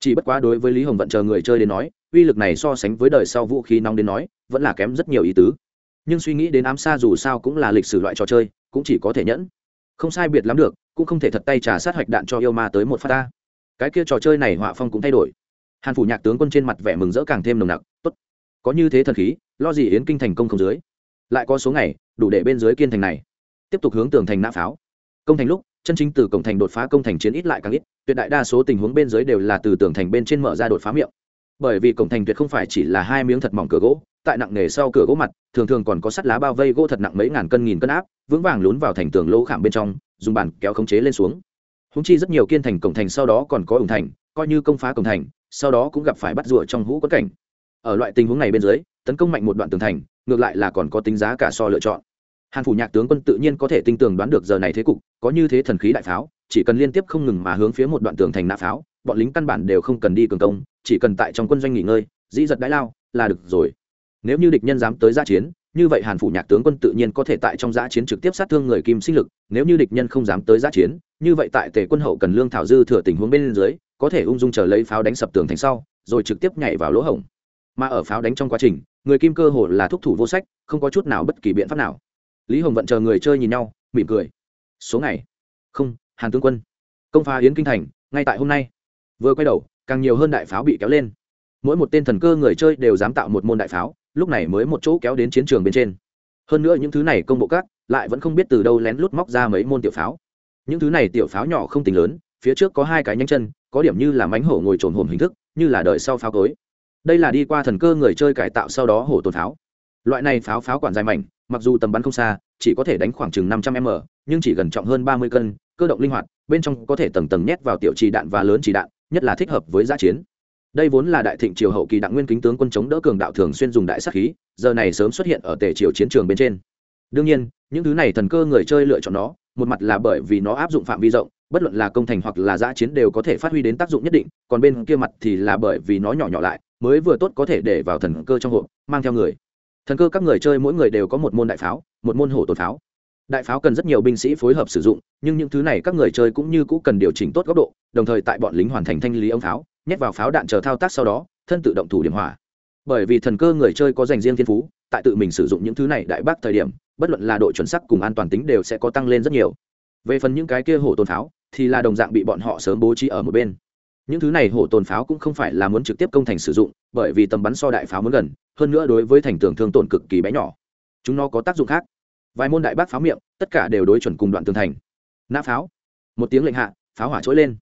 chỉ bất quá đối với lý hồng vận chờ người chơi đến nói, uy lực này so sánh với đời sau vũ khí nóng đến nói, vẫn là kém rất nhiều ý tứ. Nhưng suy nghĩ đến ám xa dù sao cũng là lịch sử loại trò chơi, cũng chỉ có thể nhẫn. Không sai biệt lắm được, cũng không thể thật tay trả sát hoạch đạn cho yêu ma tới một phát ta. Cái kia trò chơi này họa phong cũng thay đổi. Hàn phủ nhạc tướng quân trên mặt vẻ mừng rỡ càng thêm nồng nặc, tốt, có như thế thần khí, lo gì yến kinh thành công không dưới? Lại có số ngày, đủ để bên dưới kiên thành này. Tiếp tục hướng tường thành nã pháo. Công thành lúc chân chính từ cổng thành đột phá công thành chiến ít lại càng ít, tuyệt đại đa số tình huống bên dưới đều là từ tường thành bên trên mở ra đột phá miệng. Bởi vì cổng thành tuyệt không phải chỉ là hai miếng thật mỏng cửa gỗ, tại nặng nề sau cửa gỗ mặt, thường thường còn có sắt lá bao vây gỗ thật nặng mấy ngàn cân nghìn cân áp, vững vàng lún vào thành tường lỗ khảm bên trong, dùng bàn kéo khống chế lên xuống. Húng chi rất nhiều kiên thành cổng thành sau đó còn có ủng thành, coi như công phá cổng thành, sau đó cũng gặp phải bắt rùa trong hũ quất cảnh. Ở loại tình huống này bên dưới, tấn công mạnh một đoạn tường thành, ngược lại là còn có tính giá cả so lựa chọn hàn phủ nhạc tướng quân tự nhiên có thể tinh tường đoán được giờ này thế cục, có như thế thần khí đại pháo, chỉ cần liên tiếp không ngừng mà hướng phía một đoạn tường thành nã pháo, bọn lính căn bản đều không cần đi cường công, chỉ cần tại trong quân doanh nghỉ ngơi, dĩ giật đái lao, là được rồi. Nếu như địch nhân dám tới giã chiến, như vậy hàn phủ nhạc tướng quân tự nhiên có thể tại trong giã chiến trực tiếp sát thương người kim sinh lực, nếu như địch nhân không dám tới giã chiến, như vậy tại tề quân hậu cần lương thảo dư thừa tình huống bên dưới, có thể ung dung chờ lấy pháo đánh sập tường thành sau, rồi trực tiếp nhảy vào lỗ hổng. Mà ở pháo đánh trong quá trình, người kim cơ hồ là thúc thủ vô sách, không có chút nào bất kỳ biện pháp nào lý hồng vận chờ người chơi nhìn nhau, mỉm cười. Số ngày. Không, hàn tướng quân. Công phá yến kinh thành, ngay tại hôm nay. Vừa quay đầu, càng nhiều hơn đại pháo bị kéo lên. Mỗi một tên thần cơ người chơi đều dám tạo một môn đại pháo, lúc này mới một chỗ kéo đến chiến trường bên trên. Hơn nữa những thứ này công bộ các, lại vẫn không biết từ đâu lén lút móc ra mấy môn tiểu pháo. Những thứ này tiểu pháo nhỏ không tính lớn, phía trước có hai cái nhanh chân, có điểm như là mánh hổ ngồi trồn hồn hình thức, như là đợi sau pháo cối đây là đi qua thần cơ người chơi cải tạo sau đó hổ tồn pháo. Loại này pháo pháo quản dài mảnh mặc dù tầm bắn không xa, chỉ có thể đánh khoảng chừng năm trăm m, nhưng chỉ gần trọng hơn ba mươi cân, cơ động linh hoạt, bên trong có thể tầng tầng nhét vào tiểu trì đạn và lớn trì đạn, nhất là thích hợp với giã chiến. Đây vốn là đại thịnh triều hậu kỳ đặng nguyên kính tướng quân chống đỡ cường đạo thường xuyên dùng đại sắc khí, giờ này sớm xuất hiện ở tề triều chiến trường bên trên. Đương nhiên, những thứ này thần cơ người chơi lựa chọn nó, một mặt là bởi vì nó áp dụng phạm vi rộng, bất luận là công thành hoặc là giã chiến đều có thể phát huy đến tác dụng nhất định, còn bên kia mặt thì là bởi vì nó nhỏ nhỏ lại, mới vừa tốt có thể để vào thần cơ trong hộp, mang theo người thần cơ các người chơi mỗi người đều có một môn đại pháo, một môn hổ tồn pháo. Đại pháo cần rất nhiều binh sĩ phối hợp sử dụng, nhưng những thứ này các người chơi cũng như cũ cần điều chỉnh tốt góc độ, đồng thời tại bọn lính hoàn thành thanh lý ống pháo, nhét vào pháo đạn chờ thao tác sau đó, thân tự động thủ điểm hỏa. Bởi vì thần cơ người chơi có dành riêng thiên phú, tại tự mình sử dụng những thứ này đại bác thời điểm, bất luận là độ chuẩn sắc cùng an toàn tính đều sẽ có tăng lên rất nhiều. Về phần những cái kia hổ tồn pháo, thì là đồng dạng bị bọn họ sớm bố trí ở một bên. Những thứ này hổ tồn pháo cũng không phải là muốn trực tiếp công thành sử dụng, bởi vì tầm bắn so đại pháo muốn gần hơn nữa đối với thành tường thương tổn cực kỳ bé nhỏ. Chúng nó có tác dụng khác. Vài môn đại bác pháo miệng, tất cả đều đối chuẩn cùng đoạn tường thành. Nã pháo. Một tiếng lệnh hạ, pháo hỏa trỗi lên.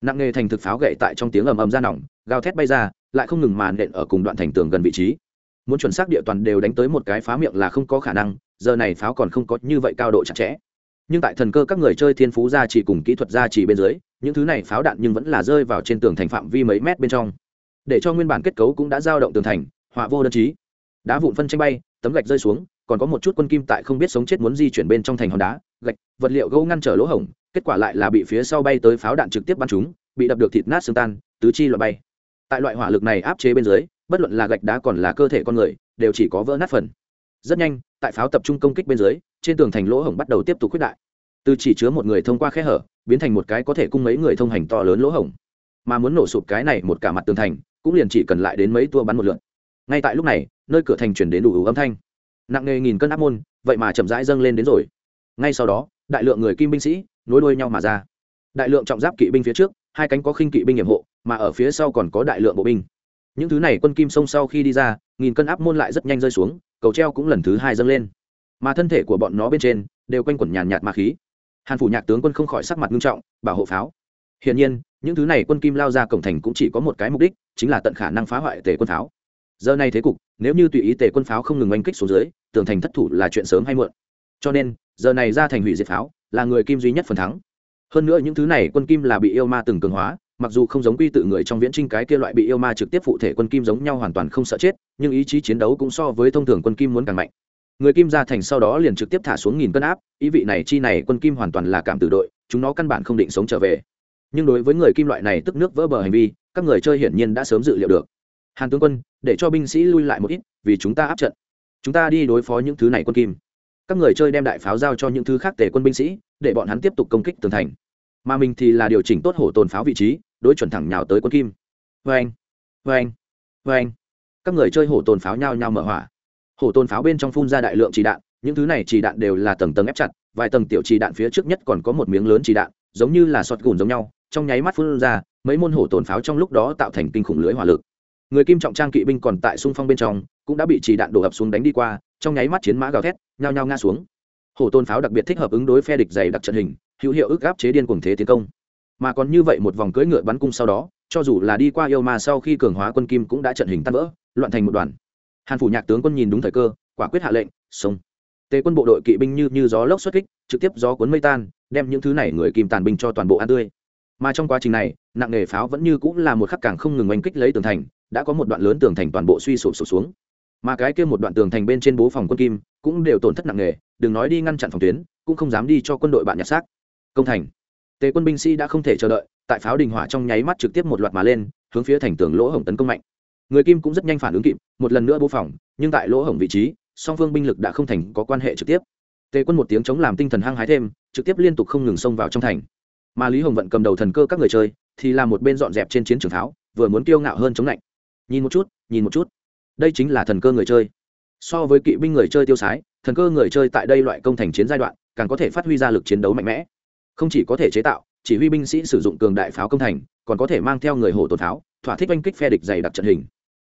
Nặng nghề thành thực pháo gậy tại trong tiếng ầm ầm ra nỏng gào thét bay ra, lại không ngừng màn đện ở cùng đoạn thành tường gần vị trí. Muốn chuẩn xác địa toàn đều đánh tới một cái phá miệng là không có khả năng, giờ này pháo còn không có như vậy cao độ chặt chẽ. Nhưng tại thần cơ các người chơi thiên phú gia chỉ cùng kỹ thuật gia chỉ bên dưới, những thứ này pháo đạn nhưng vẫn là rơi vào trên tường thành phạm vi mấy mét bên trong. Để cho nguyên bản kết cấu cũng đã dao động tường thành họa vô đơn chí. Đá vụn phân tranh bay, tấm gạch rơi xuống, còn có một chút quân kim tại không biết sống chết muốn di chuyển bên trong thành hòn đá, gạch, vật liệu gỗ ngăn trở lỗ hổng, kết quả lại là bị phía sau bay tới pháo đạn trực tiếp bắn chúng bị đập được thịt nát xương tan, tứ chi loại bay. Tại loại hỏa lực này áp chế bên dưới, bất luận là gạch đá còn là cơ thể con người, đều chỉ có vỡ nát phần. Rất nhanh, tại pháo tập trung công kích bên dưới, trên tường thành lỗ hổng bắt đầu tiếp tục quyết đại. Từ chỉ chứa một người thông qua khe hở, biến thành một cái có thể cung mấy người thông hành to lớn lỗ hổng. Mà muốn nổ sụp cái này một cả mặt tường thành, cũng liền chỉ cần lại đến mấy tua bắn một lượn ngay tại lúc này, nơi cửa thành chuyển đến đủ âm thanh. Nặng nề nghìn cân áp môn, vậy mà chậm rãi dâng lên đến rồi. Ngay sau đó, đại lượng người kim binh sĩ nối đuôi nhau mà ra. Đại lượng trọng giáp kỵ binh phía trước, hai cánh có khinh kỵ binh nhiệm hộ, mà ở phía sau còn có đại lượng bộ binh. Những thứ này quân kim sông sau khi đi ra, nghìn cân áp môn lại rất nhanh rơi xuống, cầu treo cũng lần thứ hai dâng lên. Mà thân thể của bọn nó bên trên, đều quanh quẩn nhàn nhạt ma khí. Hàn phủ nhạc tướng quân không khỏi sắc mặt nghiêm trọng, bảo hộ pháo. Hiển nhiên, những thứ này quân kim lao ra cổng thành cũng chỉ có một cái mục đích, chính là tận khả năng phá hoại tề quân pháo giờ này thế cục, nếu như tùy ý tề quân pháo không ngừng oanh kích xuống dưới, tường thành thất thủ là chuyện sớm hay muộn. Cho nên, giờ này ra thành hủy diệt pháo, là người kim duy nhất phần thắng. Hơn nữa những thứ này quân kim là bị yêu ma từng cường hóa, mặc dù không giống quy tự người trong viễn trinh cái kia loại bị yêu ma trực tiếp phụ thể quân kim giống nhau hoàn toàn không sợ chết, nhưng ý chí chiến đấu cũng so với thông thường quân kim muốn càng mạnh. Người kim ra thành sau đó liền trực tiếp thả xuống nghìn cân áp, ý vị này chi này quân kim hoàn toàn là cảm tử đội, chúng nó căn bản không định sống trở về. Nhưng đối với người kim loại này tức nước vỡ bờ hành vi, các người chơi hiển nhiên đã sớm dự liệu được hàn tướng quân, để cho binh sĩ lui lại một ít, vì chúng ta áp trận. Chúng ta đi đối phó những thứ này quân kim. Các người chơi đem đại pháo giao cho những thứ khác tể quân binh sĩ, để bọn hắn tiếp tục công kích tường thành. Mà mình thì là điều chỉnh tốt hổ tồn pháo vị trí, đối chuẩn thẳng nhào tới quân kim. Vê anh vê anh vê anh các người chơi hổ tồn pháo nhao nhao mở hỏa. Hổ tồn pháo bên trong phun ra đại lượng chỉ đạn, những thứ này chỉ đạn đều là tầng tầng ép chặt, vài tầng tiểu chỉ đạn phía trước nhất còn có một miếng lớn chỉ đạn, giống như là sọt gùn giống nhau, trong nháy mắt phun ra, mấy môn hổ tồn pháo trong lúc đó tạo thành kinh khủng lưới hỏa lực người kim trọng trang kỵ binh còn tại xung phong bên trong, cũng đã bị chỉ đạn đổ ập xuống đánh đi qua, trong nháy mắt chiến mã gào thét, nhao nhao ngã xuống. Hổ tôn pháo đặc biệt thích hợp ứng đối phe địch dày đặc trận hình, hữu hiệu ức áp chế điên cuồng thế tiến công. Mà còn như vậy một vòng cưỡi ngựa bắn cung sau đó, cho dù là đi qua yêu mà sau khi cường hóa quân kim cũng đã trận hình tan vỡ, loạn thành một đoàn. Hàn phủ nhạc tướng quân nhìn đúng thời cơ, quả quyết hạ lệnh, xông. Tề quân bộ đội kỵ binh như như gió lốc xuất kích, trực tiếp gió cuốn mây tan, đem những thứ này người kim tàn binh cho toàn bộ ăn tươi. Mà trong quá trình này, nặng nghề pháo vẫn như cũng là một khắc càng không ngừng oanh kích lấy tường thành đã có một đoạn lớn tường thành toàn bộ suy sụp sụp xuống. Mà cái kia một đoạn tường thành bên trên bố phòng quân kim cũng đều tổn thất nặng nề, đừng nói đi ngăn chặn phòng tuyến, cũng không dám đi cho quân đội bạn nhặt xác. Công thành. Tề quân binh sĩ đã không thể chờ đợi, tại pháo đình hỏa trong nháy mắt trực tiếp một loạt mà lên, hướng phía thành tường lỗ hổng tấn công mạnh. Người kim cũng rất nhanh phản ứng kịp, một lần nữa bố phòng, nhưng tại lỗ hổng vị trí, song phương binh lực đã không thành có quan hệ trực tiếp. Tề quân một tiếng chống làm tinh thần hăng hái thêm, trực tiếp liên tục không ngừng xông vào trong thành. Mà lý hồng vận cầm đầu thần cơ các người chơi, thì là một bên dọn dẹp trên chiến trường tháo, vừa muốn kiêu ngạo hơn chống lạnh nhìn một chút, nhìn một chút. Đây chính là thần cơ người chơi. So với kỵ binh người chơi tiêu sái, thần cơ người chơi tại đây loại công thành chiến giai đoạn, càng có thể phát huy ra lực chiến đấu mạnh mẽ. Không chỉ có thể chế tạo, chỉ huy binh sĩ sử dụng cường đại pháo công thành, còn có thể mang theo người hổ tồn pháo, thỏa thích oanh kích phe địch dày đặc trận hình.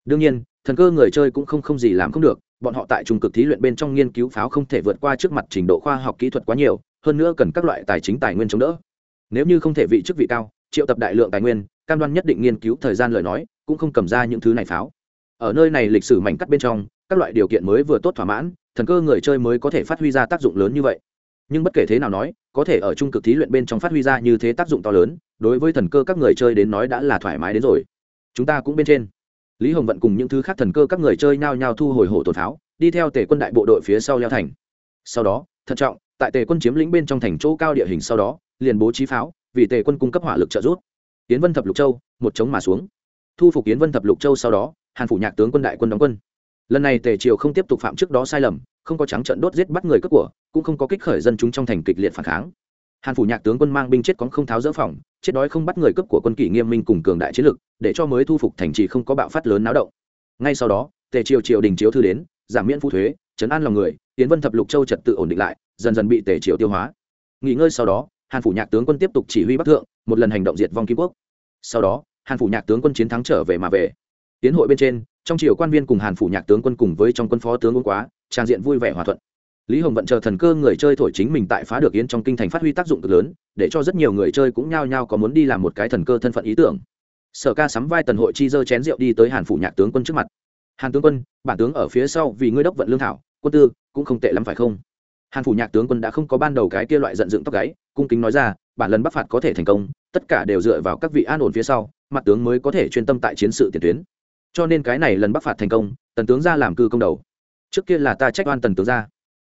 Đương nhiên, thần cơ người chơi cũng không không gì làm không được, bọn họ tại trung cực thí luyện bên trong nghiên cứu pháo không thể vượt qua trước mặt trình độ khoa học kỹ thuật quá nhiều, hơn nữa cần các loại tài chính tài nguyên chống đỡ. Nếu như không thể vị chức vị cao, triệu tập đại lượng tài nguyên, cam đoan nhất định nghiên cứu thời gian lời nói cũng không cầm ra những thứ này pháo. Ở nơi này lịch sử mảnh cắt bên trong, các loại điều kiện mới vừa tốt thỏa mãn, thần cơ người chơi mới có thể phát huy ra tác dụng lớn như vậy. Nhưng bất kể thế nào nói, có thể ở trung cực thí luyện bên trong phát huy ra như thế tác dụng to lớn, đối với thần cơ các người chơi đến nói đã là thoải mái đến rồi. Chúng ta cũng bên trên. Lý hồng vận cùng những thứ khác thần cơ các người chơi nhao nhao thu hồi hổ tổn pháo, đi theo tề quân đại bộ đội phía sau leo thành. Sau đó, thận trọng, tại tề quân chiếm lĩnh bên trong thành chỗ cao địa hình sau đó, liền bố trí pháo, vì tề quân cung cấp hỏa lực trợ giúp. Tiến vân thập lục châu, một chống mà xuống thu phục kiến vân thập lục châu sau đó, hàn phủ nhạc tướng quân đại quân đóng quân. Lần này tề triều không tiếp tục phạm trước đó sai lầm, không có trắng trận đốt giết bắt người cướp của, cũng không có kích khởi dân chúng trong thành kịch liệt phản kháng. Hàn phủ nhạc tướng quân mang binh chết có không tháo dỡ phòng, chết đói không bắt người cướp của quân kỷ nghiêm minh cùng cường đại chiến lực, để cho mới thu phục thành trì không có bạo phát lớn náo động. Ngay sau đó, tề triều triều đình chiếu thư đến, giảm miễn phụ thuế chấn an lòng người tiến vân thập lục châu trật tự ổn định lại, dần dần bị tề triều tiêu hóa. Nghỉ ngơi sau đó, hàn phủ nhạc tướng quân tiếp tục chỉ huy bắc thượng, một lần hành động diệt vong kim quốc. Sau đó hàn phủ nhạc tướng quân chiến thắng trở về mà về. Tiến hội bên trên, trong triều quan viên cùng hàn phủ nhạc tướng quân cùng với trong quân phó tướng quân quá, trang diện vui vẻ hòa thuận. Lý hồng vận chờ thần cơ người chơi thổi chính mình tại phá được yến trong kinh thành phát huy tác dụng cực lớn, để cho rất nhiều người chơi cũng nhao nhao có muốn đi làm một cái thần cơ thân phận ý tưởng. Sở ca sắm vai tần hội chi dơ chén rượu đi tới hàn phủ nhạc tướng quân trước mặt. Hàn tướng quân, bản tướng ở phía sau vì ngươi đốc vận lương thảo, quân tư cũng không tệ lắm phải không? Hàn phủ nhạc tướng quân đã không có ban đầu cái kia loại giận dựng tóc gáy, cung kính nói ra, bản lần bắc phạt có thể thành công, tất cả đều dựa vào các vị an ổn phía sau mặt tướng mới có thể chuyên tâm tại chiến sự tiền tuyến. Cho nên cái này lần bắc phạt thành công, tần tướng ra làm cư công đầu. Trước kia là ta trách oan tần tướng ra.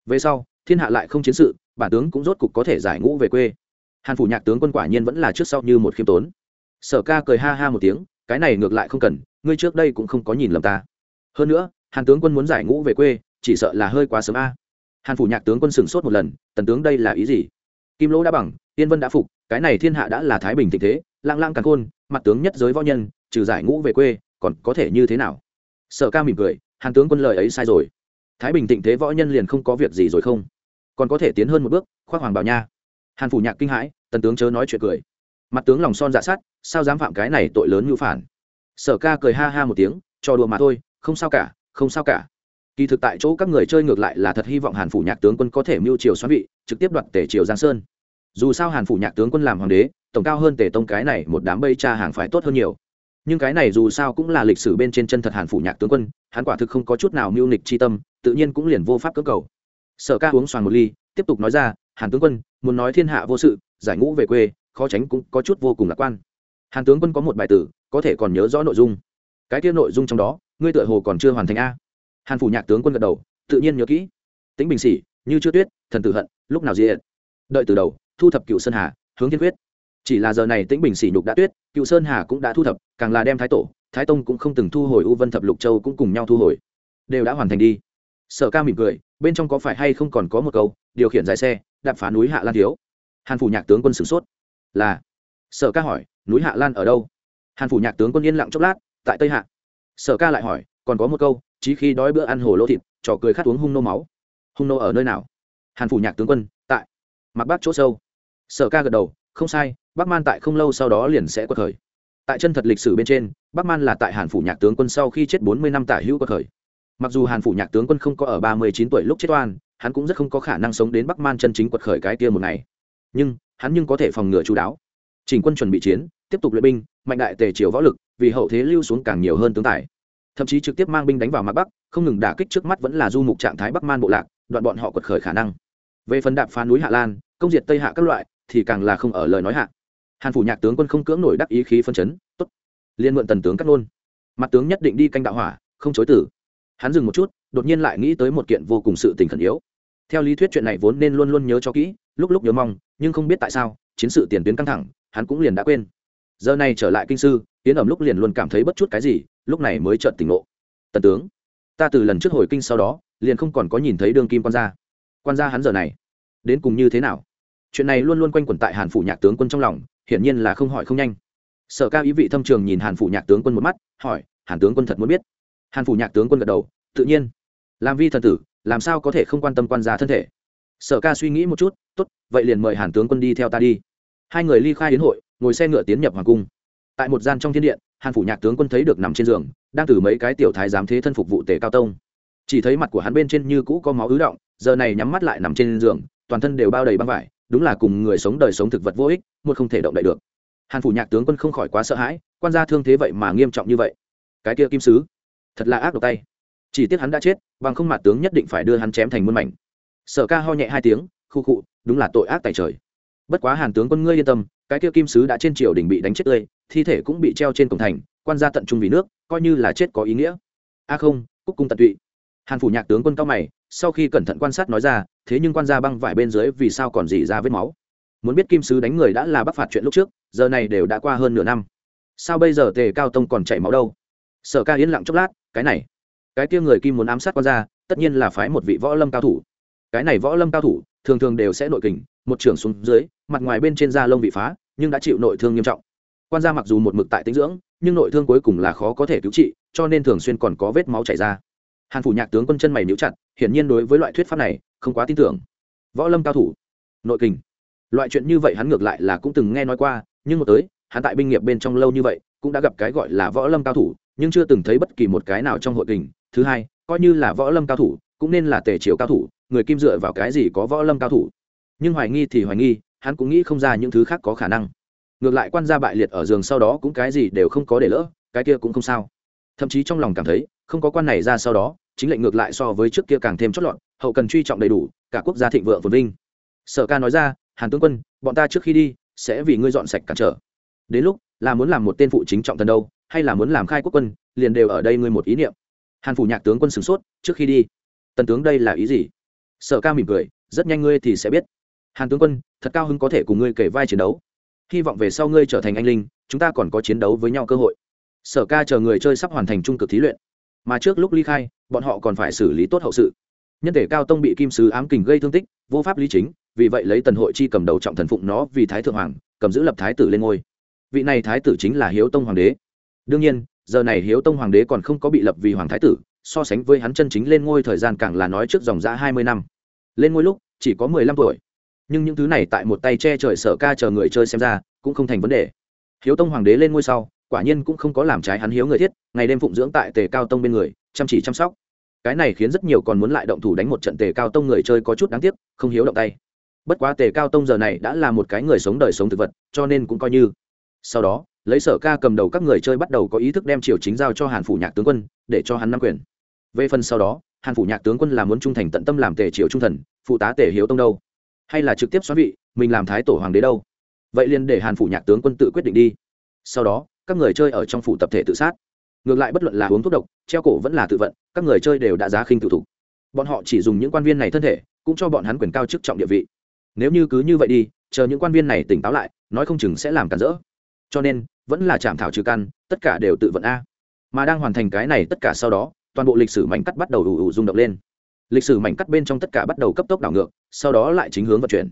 Về sau, thiên hạ lại không chiến sự, bản tướng cũng rốt cục có thể giải ngũ về quê. Hàn phủ nhạc tướng quân quả nhiên vẫn là trước sau như một khiêm tốn. Sở ca cười ha ha một tiếng, cái này ngược lại không cần, ngươi trước đây cũng không có nhìn lầm ta. Hơn nữa, hàn tướng quân muốn giải ngũ về quê, chỉ sợ là hơi quá sớm a. Hàn phủ nhạc tướng quân sửng sốt một lần, tần tướng đây là ý gì? Kim lỗ đã bằng tiên vân đã phục, cái này thiên hạ đã là thái bình tình thế lang lang càng khôn mặt tướng nhất giới võ nhân, trừ giải ngũ về quê, còn có thể như thế nào? Sở ca mỉm cười, hàn tướng quân lời ấy sai rồi. Thái bình tịnh thế võ nhân liền không có việc gì rồi không? Còn có thể tiến hơn một bước, khoác hoàng bảo nha. Hàn phủ nhạc kinh hãi, tần tướng chớ nói chuyện cười. Mặt tướng lòng son dạ sát sao dám phạm cái này tội lớn như phản? Sở ca cười ha ha một tiếng cho đùa mà thôi, không sao cả, không sao cả. Kỳ thực tại chỗ các người chơi ngược lại là thật hy vọng hàn phủ nhạc tướng quân có thể mưu triều xoắn vị, trực tiếp đoạt tể triều giang sơn. Dù sao hàn phủ nhạc tướng quân làm hoàng đế tổng cao hơn tề tông cái này một đám bây cha hàng phải tốt hơn nhiều. Nhưng cái này dù sao cũng là lịch sử bên trên chân thật hàn phủ nhạc tướng quân, hắn quả thực không có chút nào mưu nịch chi tâm, tự nhiên cũng liền vô pháp cưỡng cầu. Sở ca uống xoàn một ly, tiếp tục nói ra, hàn tướng quân, muốn nói thiên hạ vô sự, giải ngũ về quê, khó tránh cũng có chút vô cùng lạc quan. Hàn tướng quân có một bài tử, có thể còn nhớ rõ nội dung. Cái kia nội dung trong đó, ngươi tựa hồ còn chưa hoàn thành a. Hàn phủ nhạc tướng quân gật đầu, tự nhiên nhớ kỹ. Tính bình sĩ như chưa tuyết, thần tử hận, lúc nào diện đợi từ đầu, thu thập cựu sơn hà, hướng thiên quyết chỉ là giờ này tĩnh bình sỉ nhục đã tuyết, cựu sơn hà cũng đã thu thập, càng là đem thái tổ, thái tông cũng không từng thu hồi, u vân thập lục châu cũng cùng nhau thu hồi. Đều đã hoàn thành đi. Sở ca mỉm cười, bên trong có phải hay không còn có một câu, điều khiển dài xe, đạp phá núi hạ lan thiếu. Hàn phủ nhạc tướng quân sửng sốt. Là. Sở ca hỏi, núi hạ lan ở đâu? Hàn phủ nhạc tướng quân yên lặng chốc lát, tại tây hạ. Sở ca lại hỏi, còn có một câu, chí khi đói bữa ăn hồ lô thịt, trò cười khát uống hung nô máu. Hung nô ở nơi nào? Hàn phủ nhạc tướng quân, tại. Mặc bác chỗ sâu. Sở ca gật đầu không sai, bắc man tại không lâu sau đó liền sẽ quật khởi. Tại chân thật lịch sử bên trên, bắc man là tại hàn phủ nhạc tướng quân sau khi chết bốn mươi năm tả hữu quật khởi. Mặc dù hàn phủ nhạc tướng quân không có ở ba mươi chín tuổi lúc chết oan, hắn cũng rất không có khả năng sống đến bắc man chân chính quật khởi cái kia một ngày. Nhưng, hắn nhưng có thể phòng ngừa chú đáo. Chỉnh quân chuẩn bị chiến, tiếp tục luyện binh, mạnh đại tề triều võ lực, vì hậu thế lưu xuống càng nhiều hơn tướng tài. Thậm chí trực tiếp mang binh đánh vào mặt bắc, không ngừng đả kích trước mắt vẫn là du mục trạng thái bắc man bộ lạc, đoạn bọn họ quật khởi khả năng. Về phần đạp phá núi hạ lan, công diệt tây hạ các loại thì càng là không ở lời nói hạ. Hàn phủ nhạc tướng quân không cưỡng nổi đắc ý khí phân chấn, tốt, liên mượn tần tướng cắt nôn mặt tướng nhất định đi canh đạo hỏa, không chối tử hắn dừng một chút, đột nhiên lại nghĩ tới một kiện vô cùng sự tình khẩn yếu. Theo lý thuyết chuyện này vốn nên luôn luôn nhớ cho kỹ, lúc lúc nhớ mong, nhưng không biết tại sao, chiến sự tiền tuyến căng thẳng, hắn cũng liền đã quên. Giờ này trở lại kinh sư tiến ẩm lúc liền luôn cảm thấy bất chút cái gì, lúc này mới chợt tỉnh ngộ. Tần tướng, ta từ lần trước hồi kinh sau đó, liền không còn có nhìn thấy đương kim quan gia. Quan gia hắn giờ này, đến cùng như thế nào? Chuyện này luôn luôn quanh quẩn tại hàn phủ nhạc tướng quân trong lòng, hiển nhiên là không hỏi không nhanh. Sở ca ý vị thâm trường nhìn hàn phủ nhạc tướng quân một mắt, hỏi, hàn tướng quân thật muốn biết? Hàn phủ nhạc tướng quân gật đầu, tự nhiên. Làm vi thần tử, làm sao có thể không quan tâm quan gia thân thể? Sở ca suy nghĩ một chút, tốt, vậy liền mời hàn tướng quân đi theo ta đi. Hai người ly khai đến hội, ngồi xe ngựa tiến nhập hoàng cung. Tại một gian trong thiên điện, hàn phủ nhạc tướng quân thấy được nằm trên giường, đang từ mấy cái tiểu thái giám thế thân phục vụ tề cao tông. Chỉ thấy mặt của hắn bên trên như cũ có máu ứ động, giờ này nhắm mắt lại nằm trên giường, toàn thân đều bao đầy băng vải đúng là cùng người sống đời sống thực vật vô ích, một không thể động đậy được. Hàn phủ nhạc tướng quân không khỏi quá sợ hãi, quan gia thương thế vậy mà nghiêm trọng như vậy. Cái kia kim sứ, thật là ác độc tay. Chỉ tiếc hắn đã chết, bằng không mặt tướng nhất định phải đưa hắn chém thành muôn mảnh. Sở ca ho nhẹ hai tiếng, khu khụ đúng là tội ác tại trời. Bất quá hàn tướng quân ngươi yên tâm, cái kia kim sứ đã trên triều đình bị đánh chết tươi, thi thể cũng bị treo trên cổng thành, quan gia tận trung vì nước, coi như là chết có ý nghĩa. A không, cúc cung tận tụy. Hàn phủ nhạc tướng quân cao mày, sau khi cẩn thận quan sát nói ra thế nhưng quan gia băng vải bên dưới vì sao còn dỉ ra vết máu? Muốn biết kim sứ đánh người đã là bắc phạt chuyện lúc trước, giờ này đều đã qua hơn nửa năm. Sao bây giờ tề cao tông còn chảy máu đâu? Sở ca yên lặng chốc lát, cái này, cái kia người kim muốn ám sát quan gia, tất nhiên là phái một vị võ lâm cao thủ. Cái này võ lâm cao thủ, thường thường đều sẽ nội kình, một trưởng xuống dưới, mặt ngoài bên trên da lông bị phá, nhưng đã chịu nội thương nghiêm trọng. Quan gia mặc dù một mực tại tinh dưỡng, nhưng nội thương cuối cùng là khó có thể cứu trị, cho nên thường xuyên còn có vết máu chảy ra hàn phủ nhạc tướng quân chân mày níu chặt, hiển nhiên đối với loại thuyết pháp này không quá tin tưởng. Võ lâm cao thủ, nội kình. Loại chuyện như vậy hắn ngược lại là cũng từng nghe nói qua, nhưng một tới, hắn tại binh nghiệp bên trong lâu như vậy, cũng đã gặp cái gọi là võ lâm cao thủ, nhưng chưa từng thấy bất kỳ một cái nào trong hội kình. Thứ hai, coi như là võ lâm cao thủ, cũng nên là tề triều cao thủ, người kim dựa vào cái gì có võ lâm cao thủ. Nhưng hoài nghi thì hoài nghi, hắn cũng nghĩ không ra những thứ khác có khả năng. Ngược lại quan gia bại liệt ở giường sau đó cũng cái gì đều không có để lỡ, cái kia cũng không sao. Thậm chí trong lòng cảm thấy không có quan này ra sau đó, chính lệnh ngược lại so với trước kia càng thêm chót lọt, hậu cần truy trọng đầy đủ, cả quốc gia thịnh vượng phồn vinh. Sở ca nói ra, hàn tướng quân, bọn ta trước khi đi, sẽ vì ngươi dọn sạch cản trở. Đến lúc, là muốn làm một tên phụ chính trọng thần đâu, hay là muốn làm khai quốc quân, liền đều ở đây ngươi một ý niệm. Hàn phủ nhạc tướng quân sửng sốt, trước khi đi, tần tướng đây là ý gì? Sở ca mỉm cười, rất nhanh ngươi thì sẽ biết. Hàn tướng quân, thật cao hứng có thể cùng ngươi kể vai chiến đấu. Hy vọng về sau ngươi trở thành anh linh, chúng ta còn có chiến đấu với nhau cơ hội. Sở ca chờ người chơi sắp hoàn thành trung cực thí luyện mà trước lúc ly khai, bọn họ còn phải xử lý tốt hậu sự. Nhân thể cao tông bị kim sứ ám kình gây thương tích, vô pháp lý chính, vì vậy lấy tần hội chi cầm đầu trọng thần phụng nó vì thái thượng hoàng, cầm giữ lập thái tử lên ngôi. Vị này thái tử chính là hiếu tông hoàng đế. Đương nhiên, giờ này hiếu tông hoàng đế còn không có bị lập vì hoàng thái tử, so sánh với hắn chân chính lên ngôi thời gian càng là nói trước dòng giã hai mươi năm. Lên ngôi lúc, chỉ có mười lăm tuổi. Nhưng những thứ này tại một tay che trời sở ca chờ người chơi xem ra, cũng không thành vấn đề. Hiếu tông hoàng đế lên ngôi sau quả nhiên cũng không có làm trái hắn hiếu người thiết, ngày đêm phụng dưỡng tại tề cao tông bên người, chăm chỉ chăm sóc. Cái này khiến rất nhiều còn muốn lại động thủ đánh một trận tề cao tông người chơi có chút đáng tiếc, không hiếu động tay. Bất quá tề cao tông giờ này đã là một cái người sống đời sống thực vật, cho nên cũng coi như. Sau đó, lấy sở ca cầm đầu các người chơi bắt đầu có ý thức đem triều chính giao cho hàn phủ nhạc tướng quân, để cho hắn nắm quyền. Về phần sau đó, hàn phủ nhạc tướng quân là muốn trung thành tận tâm làm tề triều trung thần, phụ tá tề hiếu tông đâu? Hay là trực tiếp xóa vị, mình làm thái tổ hoàng đế đâu? Vậy liền để hàn phủ nhạc tướng quân tự quyết định đi. Sau đó các người chơi ở trong phủ tập thể tự sát. Ngược lại bất luận là uống thuốc độc, treo cổ vẫn là tự vận, các người chơi đều đã giá khinh tự thủ bọn họ chỉ dùng những quan viên này thân thể, cũng cho bọn hắn quyền cao chức trọng địa vị. Nếu như cứ như vậy đi, chờ những quan viên này tỉnh táo lại, nói không chừng sẽ làm cản rỡ. Cho nên, vẫn là chạm thảo trừ căn, tất cả đều tự vận a. Mà đang hoàn thành cái này tất cả sau đó, toàn bộ lịch sử mảnh cắt bắt đầu ủ ủ rung động lên. Lịch sử mảnh cắt bên trong tất cả bắt đầu cấp tốc đảo ngược, sau đó lại chính hướng vận chuyển.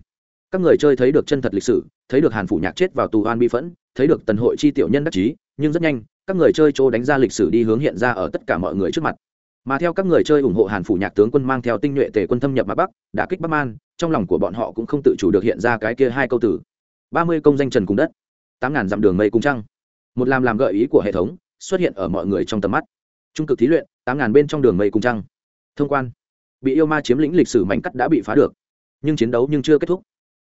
Các người chơi thấy được chân thật lịch sử, thấy được hàn phủ nhạc chết vào tù oan bi phẫn thấy được tần hội chi tiểu nhân đắc chí, nhưng rất nhanh, các người chơi chỗ đánh ra lịch sử đi hướng hiện ra ở tất cả mọi người trước mặt. Mà theo các người chơi ủng hộ hàn phủ nhạc tướng quân mang theo tinh nhuệ tề quân thâm nhập mặt bắc đã kích bắc man, trong lòng của bọn họ cũng không tự chủ được hiện ra cái kia hai câu tử ba mươi công danh trần cùng đất, tám ngàn dặm đường mây cùng trăng. Một làm làm gợi ý của hệ thống, xuất hiện ở mọi người trong tầm mắt. Trung cực thí luyện, tám ngàn bên trong đường mây cùng trăng. Thông quan. Bị yêu ma chiếm lĩnh lịch sử mảnh cắt đã bị phá được, nhưng chiến đấu nhưng chưa kết thúc.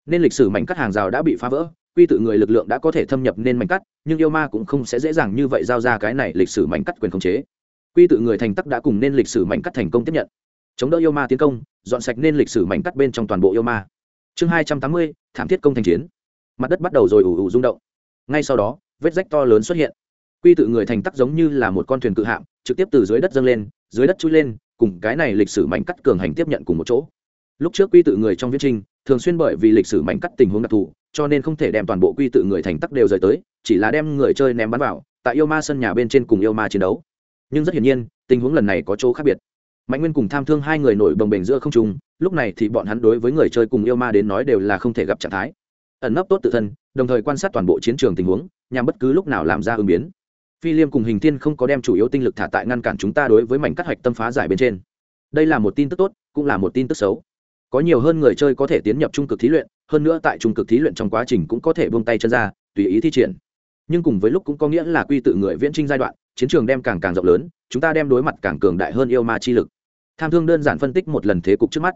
Nên lịch sử mảnh cắt hàng rào đã bị phá vỡ quy tự người lực lượng đã có thể thâm nhập nên mảnh cắt, nhưng yêu ma cũng không sẽ dễ dàng như vậy giao ra cái này lịch sử mảnh cắt quyền khống chế. Quy tự người thành tắc đã cùng nên lịch sử mảnh cắt thành công tiếp nhận. Chống đỡ yêu ma tiến công, dọn sạch nên lịch sử mảnh cắt bên trong toàn bộ yêu ma. Chương hai trăm tám mươi, thảm thiết công thành chiến. Mặt đất bắt đầu rồi ủ ủ rung động. Ngay sau đó, vết rách to lớn xuất hiện. Quy tự người thành tắc giống như là một con thuyền cự hạm, trực tiếp từ dưới đất dâng lên, dưới đất chui lên, cùng cái này lịch sử mảnh cắt cường hành tiếp nhận cùng một chỗ. Lúc trước quy tự người trong viết trinh thường xuyên bởi vì lịch sử mảnh cắt tình huống đặc thù cho nên không thể đem toàn bộ quy tự người thành tắc đều rời tới, chỉ là đem người chơi ném bắn vào, tại yêu ma sân nhà bên trên cùng yêu ma chiến đấu. Nhưng rất hiển nhiên, tình huống lần này có chỗ khác biệt. Mạnh nguyên cùng tham thương hai người nổi bồng bềnh giữa không trung, lúc này thì bọn hắn đối với người chơi cùng yêu ma đến nói đều là không thể gặp trạng thái. Ẩn nấp tốt tự thân, đồng thời quan sát toàn bộ chiến trường tình huống, nhằm bất cứ lúc nào làm ra ứng biến. Phi liêm cùng hình thiên không có đem chủ yếu tinh lực thả tại ngăn cản chúng ta đối với mảnh cắt hạch tâm phá giải bên trên. Đây là một tin tức tốt, cũng là một tin tức xấu. Có nhiều hơn người chơi có thể tiến nhập trung cực thí luyện hơn nữa tại trung cực thí luyện trong quá trình cũng có thể buông tay chân ra, tùy ý thi triển. Nhưng cùng với lúc cũng có nghĩa là quy tự người viễn trinh giai đoạn, chiến trường đem càng càng rộng lớn, chúng ta đem đối mặt càng cường đại hơn yêu ma chi lực. Tham thương đơn giản phân tích một lần thế cục trước mắt.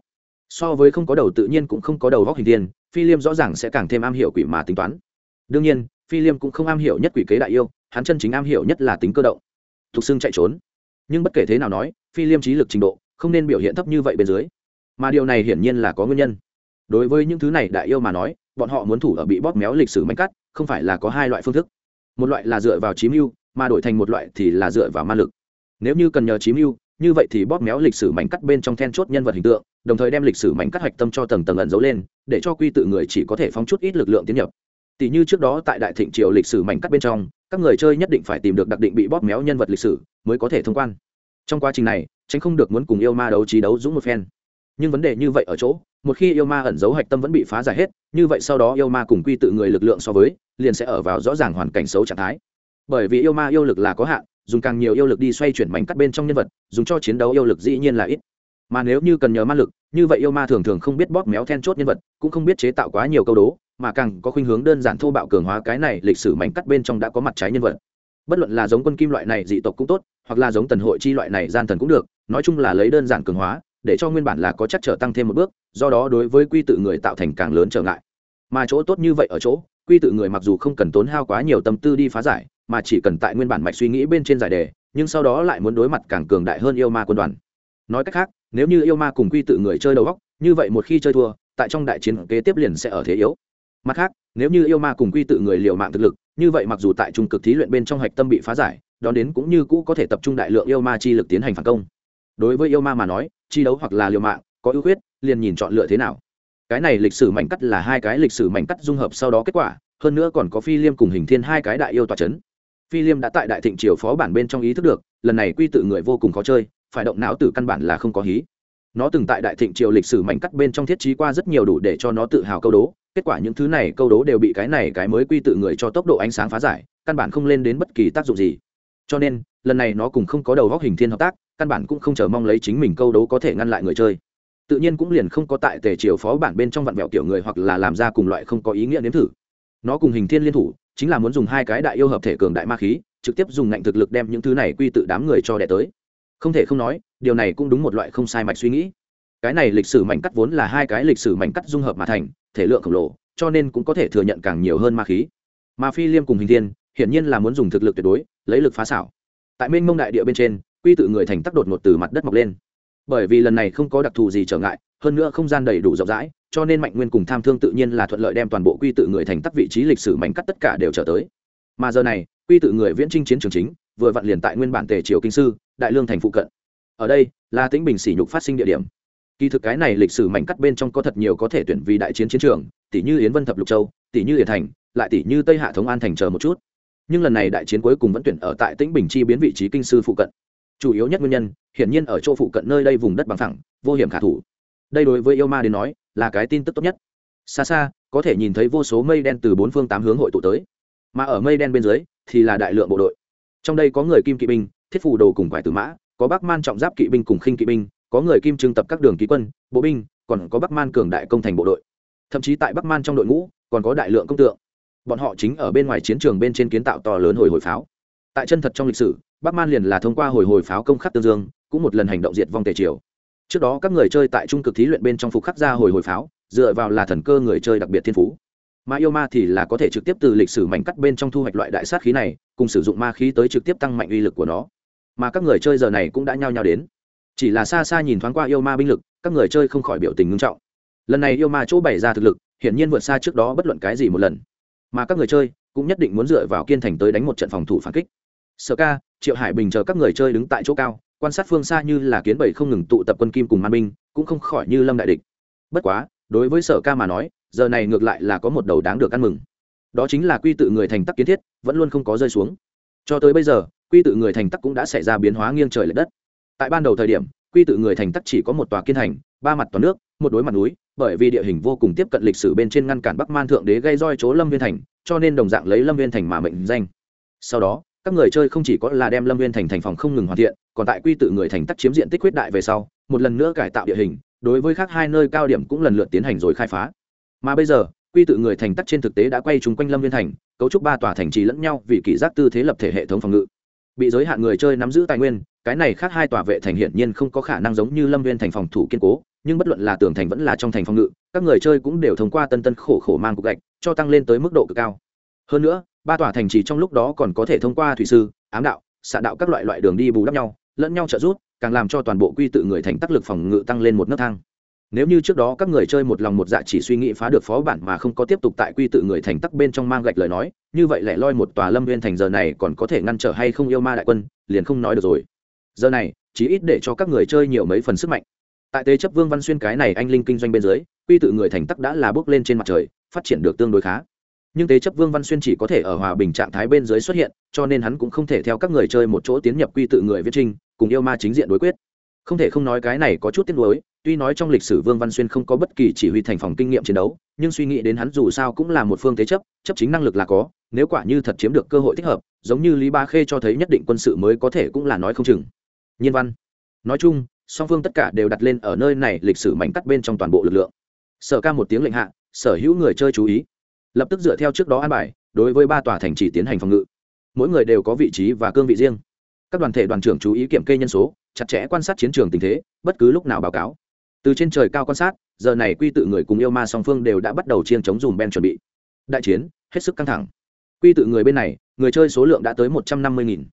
So với không có đầu tự nhiên cũng không có đầu góc hình tiên phi liêm rõ ràng sẽ càng thêm am hiểu quỷ mà tính toán. Đương nhiên, phi liêm cũng không am hiểu nhất quỷ kế đại yêu, hắn chân chính am hiểu nhất là tính cơ động. Thục xương chạy trốn. Nhưng bất kể thế nào nói, phi liêm trí lực trình độ không nên biểu hiện thấp như vậy bên dưới. Mà điều này hiển nhiên là có nguyên nhân đối với những thứ này đại yêu mà nói, bọn họ muốn thủ ở bị bóp méo lịch sử manh cắt, không phải là có hai loại phương thức. Một loại là dựa vào chí mưu, mà đổi thành một loại thì là dựa vào ma lực. Nếu như cần nhờ chí mưu, như vậy thì bóp méo lịch sử mảnh cắt bên trong then chốt nhân vật hình tượng, đồng thời đem lịch sử mảnh cắt hạch tâm cho tầng tầng ẩn giấu lên, để cho quy tự người chỉ có thể phóng chút ít lực lượng tiến nhập. Tỷ như trước đó tại đại thịnh triều lịch sử mảnh cắt bên trong, các người chơi nhất định phải tìm được đặc định bị bóp méo nhân vật lịch sử mới có thể thông quan. Trong quá trình này, tránh không được muốn cùng yêu ma đấu trí đấu dũng một phen nhưng vấn đề như vậy ở chỗ, một khi yêu ma ẩn giấu hạch tâm vẫn bị phá giải hết, như vậy sau đó yêu ma cùng quy tự người lực lượng so với, liền sẽ ở vào rõ ràng hoàn cảnh xấu trạng thái. Bởi vì yêu ma yêu lực là có hạn, dùng càng nhiều yêu lực đi xoay chuyển mảnh cắt bên trong nhân vật, dùng cho chiến đấu yêu lực dĩ nhiên là ít. Mà nếu như cần nhờ ma lực, như vậy yêu ma thường thường không biết bóp méo then chốt nhân vật, cũng không biết chế tạo quá nhiều câu đố, mà càng có khuynh hướng đơn giản thô bạo cường hóa cái này lịch sử mảnh cắt bên trong đã có mặt trái nhân vật. Bất luận là giống quân kim loại này dị tộc cũng tốt, hoặc là giống tần hội chi loại này gian thần cũng được, nói chung là lấy đơn giản cường hóa để cho nguyên bản là có chắc trở tăng thêm một bước, do đó đối với quy tự người tạo thành càng lớn trở ngại. Mà chỗ tốt như vậy ở chỗ, quy tự người mặc dù không cần tốn hao quá nhiều tâm tư đi phá giải, mà chỉ cần tại nguyên bản mạch suy nghĩ bên trên giải đề, nhưng sau đó lại muốn đối mặt càng cường đại hơn yêu ma quân đoàn. Nói cách khác, nếu như yêu ma cùng quy tự người chơi đầu góc như vậy một khi chơi thua, tại trong đại chiến kế tiếp liền sẽ ở thế yếu. Mặt khác, nếu như yêu ma cùng quy tự người liều mạng thực lực, như vậy mặc dù tại trung cực thí luyện bên trong hạch tâm bị phá giải, đón đến cũng như cũ có thể tập trung đại lượng yêu ma chi lực tiến hành phản công đối với yêu ma mà nói, chi đấu hoặc là liều mạng, có ưu khuyết, liền nhìn chọn lựa thế nào. Cái này lịch sử mảnh cắt là hai cái lịch sử mảnh cắt dung hợp sau đó kết quả, hơn nữa còn có phi liêm cùng hình thiên hai cái đại yêu tòa c h ấ n phi liêm đã tại đại thịnh triều phó bản bên trong ý thức được, lần này quy tự người vô cùng khó chơi, phải động não từ căn bản là không có hí. Nó từng tại đại thịnh triều lịch sử mảnh cắt bên trong thiết trí qua rất nhiều đủ để cho nó tự hào câu đố, kết quả những thứ này câu đố đều bị cái này cái mới quy tự người cho tốc độ ánh sáng phá giải, căn bản không lên đến bất kỳ tác dụng gì. Cho nên, lần này nó cùng không có đầu góc hình thiên hợp tác căn bản cũng không chờ mong lấy chính mình câu đấu có thể ngăn lại người chơi. Tự nhiên cũng liền không có tại tề triều phó bản bên trong vạn vẹo kiểu người hoặc là làm ra cùng loại không có ý nghĩa nếm thử. Nó cùng hình thiên liên thủ, chính là muốn dùng hai cái đại yêu hợp thể cường đại ma khí, trực tiếp dùng ngạnh thực lực đem những thứ này quy tự đám người cho đẻ tới. Không thể không nói, điều này cũng đúng một loại không sai mạch suy nghĩ. Cái này lịch sử mảnh cắt vốn là hai cái lịch sử mảnh cắt dung hợp mà thành, thể lượng khổng lồ, cho nên cũng có thể thừa nhận càng nhiều hơn ma khí. Mà phi liêm cùng hình thiên, hiển nhiên là muốn dùng thực lực tuyệt đối, lấy lực phá xảo. Tại minh mông đại địa bên trên quy tự người thành tắc đột ngột từ mặt đất mọc lên. Bởi vì lần này không có đặc thù gì trở ngại, hơn nữa không gian đầy đủ rộng rãi, cho nên mạnh nguyên cùng tham thương tự nhiên là thuận lợi đem toàn bộ quy tự người thành tắc vị trí lịch sử mảnh cắt tất cả đều trở tới. Mà giờ này, quy tự người viễn trinh chiến trường chính, vừa vặn liền tại nguyên bản tề triều kinh sư, đại lương thành phụ cận. Ở đây, là tĩnh bình sỉ nhục phát sinh địa điểm. Kỳ thực cái này lịch sử mảnh cắt bên trong có thật nhiều có thể tuyển vì đại chiến chiến trường tỷ như yến vân thập lục châu tỷ như yển thành, lại tỷ như tây hạ thống an thành chờ một chút. Nhưng lần này đại chiến cuối cùng vẫn tuyển ở tại tĩnh bình chi biến vị trí kinh sư phụ cận chủ yếu nhất nguyên nhân, hiển nhiên ở chỗ phụ cận nơi đây vùng đất bằng thẳng vô hiểm khả thủ. Đây đối với yêu ma đến nói, là cái tin tức tốt nhất. Xa xa, có thể nhìn thấy vô số mây đen từ bốn phương tám hướng hội tụ tới. Mà ở mây đen bên dưới, thì là đại lượng bộ đội. Trong đây có người kim kỵ binh, thiết phủ đồ cùng quải tử mã, có bắc man trọng giáp kỵ binh cùng khinh kỵ binh, có người kim trưng tập các đường ký quân, bộ binh, còn có bắc man cường đại công thành bộ đội. Thậm chí tại bắc man trong đội ngũ, còn có đại lượng công tượng. Bọn họ chính ở bên ngoài chiến trường bên trên kiến tạo to lớn hồi hồi pháo. Tại chân thật trong lịch sử bắc man liền là thông qua hồi hồi pháo công khắc tương dương, cũng một lần hành động diệt vong tề triều. Trước đó các người chơi tại trung cực thí luyện bên trong phục khắc ra hồi hồi pháo, dựa vào là thần cơ người chơi đặc biệt thiên phú. Mà yêu ma thì là có thể trực tiếp từ lịch sử mảnh cắt bên trong thu hoạch loại đại sát khí này, cùng sử dụng ma khí tới trực tiếp tăng mạnh uy lực của nó. Mà các người chơi giờ này cũng đã nhao nhao đến. Chỉ là xa xa nhìn thoáng qua yêu ma binh lực, các người chơi không khỏi biểu tình ngưng trọng. Lần này yêu ma chỗ bày ra thực lực, hiển nhiên vượt xa trước đó bất luận cái gì một lần. Mà các người chơi cũng nhất định muốn dựa vào kiên thành tới đánh một trận phòng thủ phản kích. Sở ca triệu hải bình chờ các người chơi đứng tại chỗ cao quan sát phương xa như là kiến bầy không ngừng tụ tập quân kim cùng man binh cũng không khỏi như lâm đại địch bất quá đối với sở ca mà nói giờ này ngược lại là có một đầu đáng được ăn mừng đó chính là quy tự người thành tắc kiến thiết vẫn luôn không có rơi xuống cho tới bây giờ quy tự người thành tắc cũng đã xảy ra biến hóa nghiêng trời l ệ đất tại ban đầu thời điểm quy tự người thành tắc chỉ có một tòa kiên thành ba mặt toàn nước một đối mặt núi bởi vì địa hình vô cùng tiếp cận lịch sử bên trên ngăn cản bắc man thượng đế gây roi chỗ lâm viên thành cho nên đồng dạng lấy lâm viên thành mà mệnh danh sau đó các người chơi không chỉ có là đem lâm viên thành thành phòng không ngừng hoàn thiện, còn tại quy tự người thành tắc chiếm diện tích quyết đại về sau, một lần nữa cải tạo địa hình, đối với khác hai nơi cao điểm cũng lần lượt tiến hành rồi khai phá. Mà bây giờ, quy tự người thành tắc trên thực tế đã quay chung quanh lâm viên thành, cấu trúc ba tòa thành trì lẫn nhau vì kỷ giác tư thế lập thể hệ thống phòng ngự. Bị giới hạn người chơi nắm giữ tài nguyên, cái này khác hai tòa vệ thành hiển nhiên không có khả năng giống như lâm viên thành phòng thủ kiên cố, nhưng bất luận là tường thành vẫn là trong thành phòng ngự, các người chơi cũng đều thông qua tân tân khổ khổ mang cục gạch, cho tăng lên tới mức độ cực cao. Hơn nữa ba tòa thành trì trong lúc đó còn có thể thông qua thủy sư, ám đạo, xạ đạo các loại loại đường đi bù đắp nhau, lẫn nhau trợ giúp, càng làm cho toàn bộ quy tự người thành tác lực phòng ngự tăng lên một nấc thang. Nếu như trước đó các người chơi một lòng một dạ chỉ suy nghĩ phá được phó bản mà không có tiếp tục tại quy tự người thành tắc bên trong mang gạch lời nói, như vậy lẻ loi một tòa lâm viên thành giờ này còn có thể ngăn trở hay không yêu ma đại quân, liền không nói được rồi. Giờ này chỉ ít để cho các người chơi nhiều mấy phần sức mạnh. Tại tế chấp vương văn xuyên cái này anh linh kinh doanh bên dưới, quy tự người thành tắc đã là bước lên trên mặt trời, phát triển được tương đối khá nhưng tế chấp vương văn xuyên chỉ có thể ở hòa bình trạng thái bên dưới xuất hiện, cho nên hắn cũng không thể theo các người chơi một chỗ tiến nhập quy tự người viết trinh, cùng yêu ma chính diện đối quyết. Không thể không nói cái này có chút tiếc nuối, tuy nói trong lịch sử vương văn xuyên không có bất kỳ chỉ huy thành phòng kinh nghiệm chiến đấu, nhưng suy nghĩ đến hắn dù sao cũng là một phương thế chấp chấp chính năng lực là có, nếu quả như thật chiếm được cơ hội thích hợp, giống như lý ba khê cho thấy nhất định quân sự mới có thể cũng là nói không chừng. Nhiên văn. Nói chung, song phương tất cả đều đặt lên ở nơi này lịch sử mảnh cắt bên trong toàn bộ lực lượng. Sở ca một tiếng lệnh hạ, sở hữu người chơi chú ý lập tức dựa theo trước đó an bài, đối với ba tòa thành chỉ tiến hành phòng ngự. Mỗi người đều có vị trí và cương vị riêng. Các đoàn thể đoàn trưởng chú ý kiểm kê nhân số, chặt chẽ quan sát chiến trường tình thế, bất cứ lúc nào báo cáo. Từ trên trời cao quan sát, giờ này quy tự người cùng yêu ma song phương đều đã bắt đầu chiên chống dùm ben chuẩn bị. Đại chiến, hết sức căng thẳng. Quy tự người bên này, người chơi số lượng đã tới một trăm năm mươi nghìn.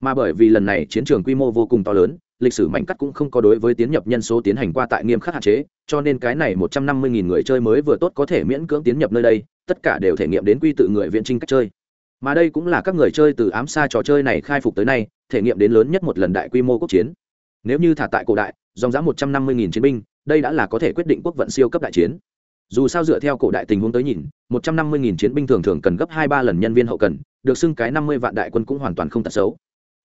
Mà bởi vì lần này chiến trường quy mô vô cùng to lớn lịch sử mảnh cắt cũng không có đối với tiến nhập nhân số tiến hành qua tại nghiêm khắc hạn chế, cho nên cái này một trăm năm mươi nghìn người chơi mới vừa tốt có thể miễn cưỡng tiến nhập nơi đây, tất cả đều thể nghiệm đến quy tự người viện trinh cách chơi. Mà đây cũng là các người chơi từ ám xa trò chơi này khai phục tới nay, thể nghiệm đến lớn nhất một lần đại quy mô quốc chiến. Nếu như thả tại cổ đại, dòng giá một trăm năm mươi nghìn chiến binh, đây đã là có thể quyết định quốc vận siêu cấp đại chiến. Dù sao dựa theo cổ đại tình huống tới nhìn, một trăm năm mươi nghìn chiến binh thường thường cần gấp hai ba lần nhân viên hậu cần, được xưng cái năm mươi vạn đại quân cũng hoàn toàn không tật xấu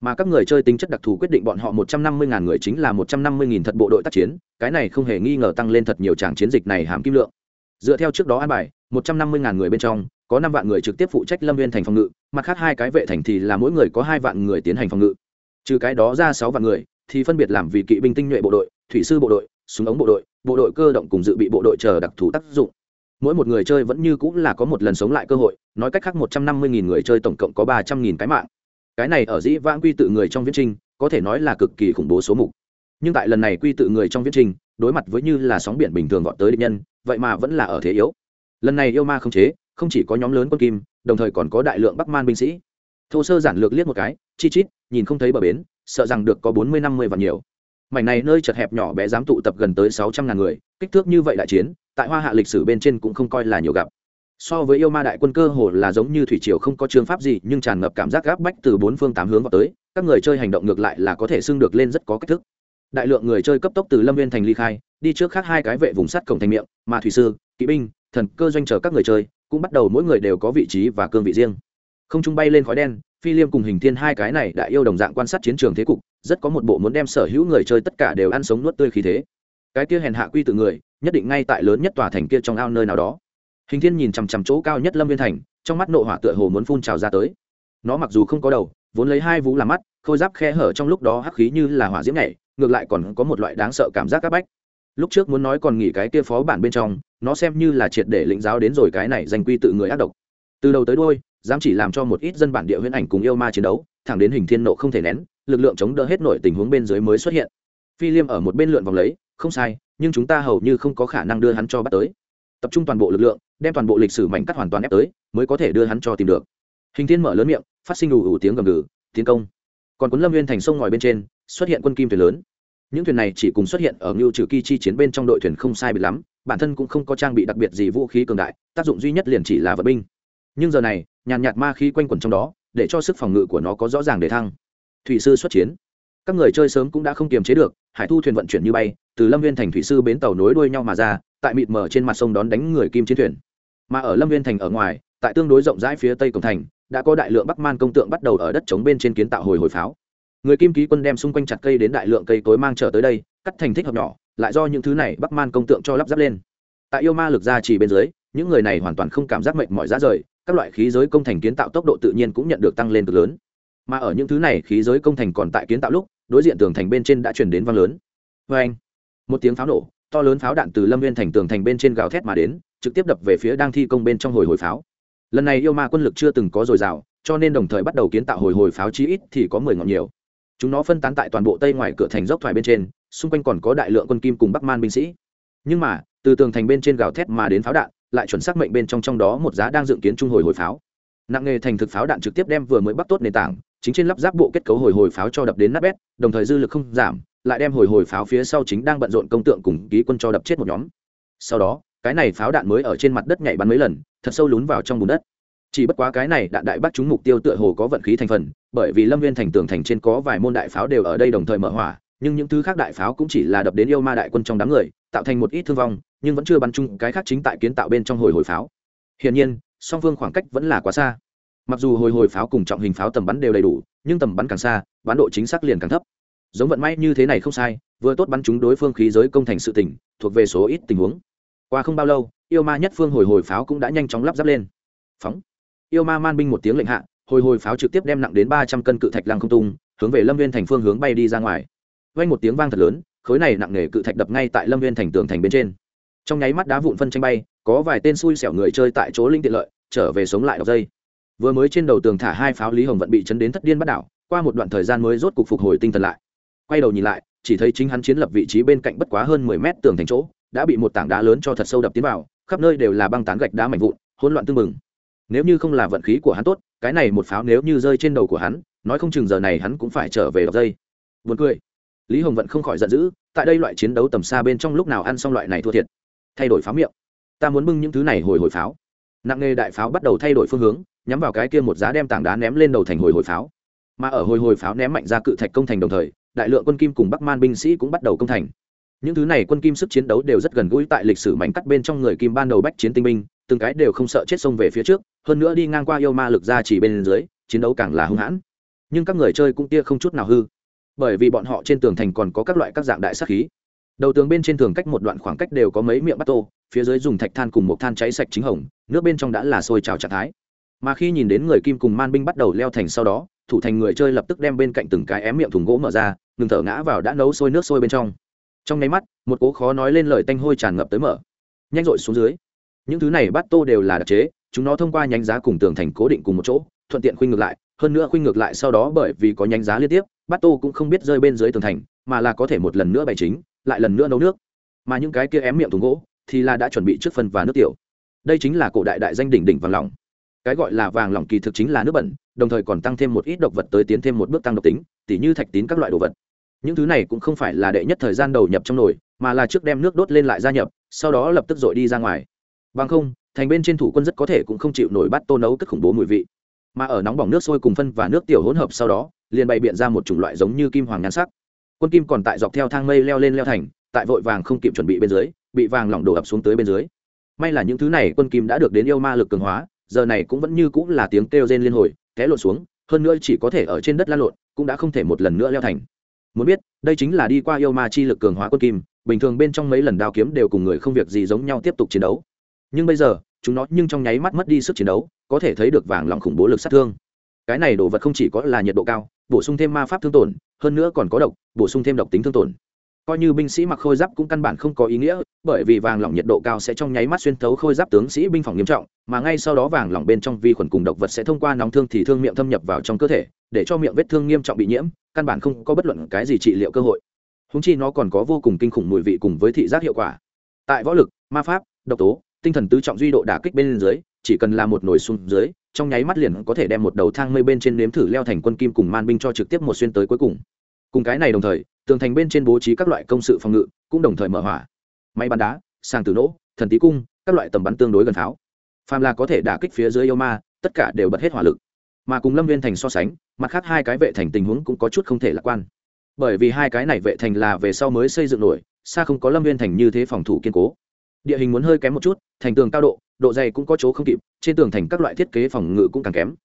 mà các người chơi tính chất đặc thù quyết định bọn họ một trăm năm mươi ngàn người chính là một trăm năm mươi nghìn thật bộ đội tác chiến, cái này không hề nghi ngờ tăng lên thật nhiều tràng chiến dịch này hàm kim lượng. Dựa theo trước đó an bài, một trăm năm mươi ngàn người bên trong, có năm vạn người trực tiếp phụ trách lâm viên thành phòng ngự, mặt khác hai cái vệ thành thì là mỗi người có hai vạn người tiến hành phòng ngự. Trừ cái đó ra sáu vạn người, thì phân biệt làm vì kỵ binh tinh nhuệ bộ đội, thủy sư bộ đội, súng ống bộ đội bộ đội cơ động cùng dự bị bộ đội chờ đặc thù tác dụng. Mỗi một người chơi vẫn như cũng là có một lần sống lại cơ hội, nói cách khác một trăm năm mươi nghìn người chơi tổng cộng có ba trăm nghìn cái mạng cái này ở dĩ vãng quy tự người trong viễn trinh có thể nói là cực kỳ khủng bố số mục. Nhưng tại lần này quy tự người trong viễn trình, đối mặt với như là sóng biển bình thường gọn tới địch nhân, vậy mà vẫn là ở thế yếu. Lần này yêu ma không chế, không chỉ có nhóm lớn quân kim, đồng thời còn có đại lượng bắc man binh sĩ. Thô sơ giản lược liếc một cái, chi chít, nhìn không thấy bờ bến, sợ rằng được có bốn mươi năm mươi và nhiều. Mảnh này nơi chật hẹp nhỏ bé dám tụ tập gần tới sáu trăm ngàn người, kích thước như vậy đại chiến, tại hoa hạ lịch sử bên trên cũng không coi là nhiều gặp so với yêu ma đại quân cơ hồ là giống như thủy triều không có trường pháp gì, nhưng tràn ngập cảm giác gáp bách từ bốn phương tám hướng vào tới, các người chơi hành động ngược lại là có thể xưng được lên rất có cách thức. Đại lượng người chơi cấp tốc từ lâm viên thành ly khai, đi trước khác hai cái vệ vùng sắt cổng thành miệng, mà thủy sư, kỵ binh, thần cơ doanh chờ các người chơi, cũng bắt đầu mỗi người đều có vị trí và cương vị riêng. Không trung bay lên khói đen, phi liêm cùng hình thiên hai cái này đã yêu đồng dạng quan sát chiến trường thế cục, rất có một bộ muốn đem sở hữu người chơi tất cả đều ăn sống nuốt tươi khí thế. Cái kia hèn hạ quy tự người, nhất định ngay tại lớn nhất tòa thành kia trong ao nơi nào đó hình thiên nhìn chằm chằm chỗ cao nhất lâm viên thành, trong mắt nộ hỏa tựa hồ muốn phun trào ra tới. Nó mặc dù không có đầu, vốn lấy hai vú làm mắt, khôi giáp khe hở trong lúc đó hắc khí như là hỏa diễm nhảy, ngược lại còn có một loại đáng sợ cảm giác áp bách. Lúc trước muốn nói còn nghỉ cái kia phó bản bên trong, nó xem như là triệt để lĩnh giáo đến rồi cái này danh quy tự người ác độc. Từ đầu tới đôi dám chỉ làm cho một ít dân bản địa huyễn ảnh cùng yêu ma chiến đấu, thẳng đến hình thiên nộ không thể nén, lực lượng chống đỡ hết nổi tình huống bên dưới mới xuất hiện. Phi liêm ở một bên lượn vòng lấy, không sai, nhưng chúng ta hầu như không có khả năng đưa hắn cho bắt tới tập trung toàn bộ lực lượng, đem toàn bộ lịch sử mảnh cắt hoàn toàn ép tới, mới có thể đưa hắn cho tìm được. Hình thiên mở lớn miệng, phát sinh đủ ủ tiếng gầm gừ, tiến công. Còn cuốn lâm Nguyên thành sông ngòi bên trên, xuất hiện quân kim thuyền lớn. Những thuyền này chỉ cùng xuất hiện ở ngưu trừ kỳ chi chiến bên trong đội thuyền không sai bị lắm, bản thân cũng không có trang bị đặc biệt gì vũ khí cường đại, tác dụng duy nhất liền chỉ là vật binh. Nhưng giờ này, nhàn nhạt ma khí quanh quẩn trong đó, để cho sức phòng ngự của nó có rõ ràng để thăng. Thủy sư xuất chiến. Các người chơi sớm cũng đã không kiềm chế được, hải thu thuyền vận chuyển như bay, từ lâm viên thành thủy sư bến tàu nối đuôi nhau mà ra tại mịt mờ trên mặt sông đón đánh người kim chiến thuyền. Mà ở lâm viên thành ở ngoài, tại tương đối rộng rãi phía tây cổng thành, đã có đại lượng bắc man công tượng bắt đầu ở đất chống bên trên kiến tạo hồi hồi pháo. Người kim ký quân đem xung quanh chặt cây đến đại lượng cây cối mang trở tới đây, cắt thành thích hợp nhỏ, lại do những thứ này bắc man công tượng cho lắp ráp lên. Tại yêu ma lực ra chỉ bên dưới, những người này hoàn toàn không cảm giác mệnh mọi giá rời, các loại khí giới công thành kiến tạo tốc độ tự nhiên cũng nhận được tăng lên cực lớn. Mà ở những thứ này khí giới công thành còn tại kiến tạo lúc, đối diện tường thành bên trên đã chuyển đến vang lớn. Vê anh một tiếng pháo nổ to lớn pháo đạn từ lâm viên thành tường thành bên trên gào thét mà đến, trực tiếp đập về phía đang thi công bên trong hồi hồi pháo. Lần này yêu ma quân lực chưa từng có dồi dào, cho nên đồng thời bắt đầu kiến tạo hồi hồi pháo chí ít thì có mười ngọn nhiều. Chúng nó phân tán tại toàn bộ tây ngoài cửa thành dốc thoải bên trên, xung quanh còn có đại lượng quân kim cùng bắc man binh sĩ. Nhưng mà, từ tường thành bên trên gào thét mà đến pháo đạn, lại chuẩn xác mệnh bên trong trong đó một giá đang dựng kiến trung hồi hồi pháo. Nặng nghề thành thực pháo đạn trực tiếp đem vừa mới bắt tốt nền tảng, chính trên lắp ráp bộ kết cấu hồi hồi pháo cho đập đến nát bét, đồng thời dư lực không giảm lại đem hồi hồi pháo phía sau chính đang bận rộn công tượng cùng ký quân cho đập chết một nhóm. Sau đó, cái này pháo đạn mới ở trên mặt đất nhảy bắn mấy lần, thật sâu lún vào trong bùn đất. Chỉ bất quá cái này đạn đại bắt trúng mục tiêu tựa hồ có vận khí thành phần, bởi vì lâm viên thành tường thành trên có vài môn đại pháo đều ở đây đồng thời mở hỏa, nhưng những thứ khác đại pháo cũng chỉ là đập đến yêu ma đại quân trong đám người, tạo thành một ít thương vong, nhưng vẫn chưa bắn chung cái khác chính tại kiến tạo bên trong hồi hồi pháo. Hiển nhiên, song phương khoảng cách vẫn là quá xa. Mặc dù hồi hồi pháo cùng trọng hình pháo tầm bắn đều đầy đủ, nhưng tầm bắn càng xa, bắn độ chính xác liền càng thấp giống vận may như thế này không sai, vừa tốt bắn chúng đối phương khí giới công thành sự tỉnh thuộc về số ít tình huống. Qua không bao lâu, yêu ma nhất phương hồi hồi pháo cũng đã nhanh chóng lắp ráp lên. Phóng. Yêu ma man binh một tiếng lệnh hạ, hồi hồi pháo trực tiếp đem nặng đến ba trăm cân cự thạch lăng không tung, hướng về lâm viên thành phương hướng bay đi ra ngoài. Vay một tiếng vang thật lớn, khối này nặng nề cự thạch đập ngay tại lâm viên thành tường thành bên trên. Trong nháy mắt đá vụn phân tranh bay, có vài tên xui xẻo người chơi tại chỗ linh tiện lợi, trở về sống lại đọc dây. Vừa mới trên đầu tường thả hai pháo lý hồng vận bị chấn đến thất điên bắt đảo, qua một đoạn thời gian mới rốt cục phục hồi tinh thần lại quay đầu nhìn lại, chỉ thấy chính hắn chiến lập vị trí bên cạnh bất quá hơn mười mét tường thành chỗ, đã bị một tảng đá lớn cho thật sâu đập tiến vào, khắp nơi đều là băng tán gạch đá mảnh vụn, hỗn loạn tưng bừng. Nếu như không là vận khí của hắn tốt, cái này một pháo nếu như rơi trên đầu của hắn, nói không chừng giờ này hắn cũng phải trở về đọc dây. Vượt cười. Lý hồng vận không khỏi giận dữ, tại đây loại chiến đấu tầm xa bên trong lúc nào ăn xong loại này thua thiệt. Thay đổi pháo miệng. Ta muốn bưng những thứ này hồi hồi pháo. Nặng nghề đại pháo bắt đầu thay đổi phương hướng, nhắm vào cái kia một giá đem tảng đá ném lên đầu thành hồi hồi pháo. Mà ở hồi hồi pháo ném mạnh ra cự thạch công thành đồng thời đại lượng quân kim cùng bắc man binh sĩ cũng bắt đầu công thành. Những thứ này quân kim sức chiến đấu đều rất gần gũi tại lịch sử mảnh cắt bên trong người kim ban đầu bách chiến tinh binh, từng cái đều không sợ chết sông về phía trước, hơn nữa đi ngang qua yêu ma lực ra chỉ bên dưới, chiến đấu càng là hung hãn. Nhưng các người chơi cũng tia không chút nào hư, bởi vì bọn họ trên tường thành còn có các loại các dạng đại sát khí. Đầu tường bên trên tường cách một đoạn khoảng cách đều có mấy miệng bắt tô, phía dưới dùng thạch than cùng một than cháy sạch chính hồng, nước bên trong đã là sôi trào trạng thái. Mà khi nhìn đến người kim cùng man binh bắt đầu leo thành sau đó, thủ thành người chơi lập tức đem bên cạnh từng cái ém miệng thùng gỗ mở ra ngừng thở ngã vào đã nấu sôi nước sôi bên trong. Trong nháy mắt, một cố khó nói lên lời tanh hôi tràn ngập tới mở. Nhanh rội xuống dưới. Những thứ này bắt tô đều là đặc chế, chúng nó thông qua nhánh giá cùng tường thành cố định cùng một chỗ, thuận tiện khuynh ngược lại, hơn nữa khuynh ngược lại sau đó bởi vì có nhánh giá liên tiếp bắt tô cũng không biết rơi bên dưới tường thành, mà là có thể một lần nữa bày chính, lại lần nữa nấu nước. Mà những cái kia ém miệng thùng gỗ thì là đã chuẩn bị trước phân và nước tiểu. Đây chính là cổ đại đại danh đỉnh đỉnh vàng lỏng. Cái gọi là vàng lỏng kỳ thực chính là nước bẩn, đồng thời còn tăng thêm một ít độc vật tới tiến thêm một bước tăng độc tính, tỉ như thạch tín các loại đồ vật những thứ này cũng không phải là đệ nhất thời gian đầu nhập trong nồi, mà là trước đem nước đốt lên lại gia nhập, sau đó lập tức dội đi ra ngoài. Bằng không, thành bên trên thủ quân rất có thể cũng không chịu nổi bắt tô nấu tức khủng bố mùi vị. Mà ở nóng bỏng nước sôi cùng phân và nước tiểu hỗn hợp sau đó, liền bày biện ra một chủng loại giống như kim hoàng nhan sắc. Quân kim còn tại dọc theo thang mây leo lên leo thành, tại vội vàng không kịp chuẩn bị bên dưới, bị vàng lỏng đổ ập xuống tới bên dưới. May là những thứ này quân kim đã được đến yêu ma lực cường hóa, giờ này cũng vẫn như cũng là tiếng kêu rên liên hồi, té lộn xuống, hơn nữa chỉ có thể ở trên đất lan lộn, cũng đã không thể một lần nữa leo thành muốn biết, đây chính là đi qua yêu ma chi lực cường hóa quân kim, bình thường bên trong mấy lần đao kiếm đều cùng người không việc gì giống nhau tiếp tục chiến đấu. Nhưng bây giờ, chúng nó nhưng trong nháy mắt mất đi sức chiến đấu, có thể thấy được vàng lòng khủng bố lực sát thương. Cái này đồ vật không chỉ có là nhiệt độ cao, bổ sung thêm ma pháp thương tổn, hơn nữa còn có độc, bổ sung thêm độc tính thương tổn coi như binh sĩ mặc khôi giáp cũng căn bản không có ý nghĩa, bởi vì vàng lỏng nhiệt độ cao sẽ trong nháy mắt xuyên thấu khôi giáp tướng sĩ binh phòng nghiêm trọng, mà ngay sau đó vàng lỏng bên trong vi khuẩn cùng độc vật sẽ thông qua nóng thương thì thương miệng thâm nhập vào trong cơ thể, để cho miệng vết thương nghiêm trọng bị nhiễm, căn bản không có bất luận cái gì trị liệu cơ hội. Húng chi nó còn có vô cùng kinh khủng mùi vị cùng với thị giác hiệu quả. Tại võ lực, ma pháp, độc tố, tinh thần tứ trọng duy độ đả kích bên dưới, chỉ cần là một nồi xuống dưới, trong nháy mắt liền có thể đem một đầu thang mây bên trên nếm thử leo thành quân kim cùng man binh cho trực tiếp một xuyên tới cuối cùng. Cùng cái này đồng thời tường thành bên trên bố trí các loại công sự phòng ngự, cũng đồng thời mở hỏa. Máy bắn đá, sàng tử nỗ thần tí cung, các loại tầm bắn tương đối gần pháo. Phàm là có thể đả kích phía dưới yêu ma, tất cả đều bật hết hỏa lực. Mà cùng lâm viên thành so sánh, mặt khác hai cái vệ thành tình huống cũng có chút không thể lạc quan. Bởi vì hai cái này vệ thành là về sau mới xây dựng nổi, xa không có lâm viên thành như thế phòng thủ kiên cố. Địa hình muốn hơi kém một chút, thành tường cao độ độ dày cũng có chỗ không kịp, trên tường thành các loại thiết kế phòng ngự cũng càng kém.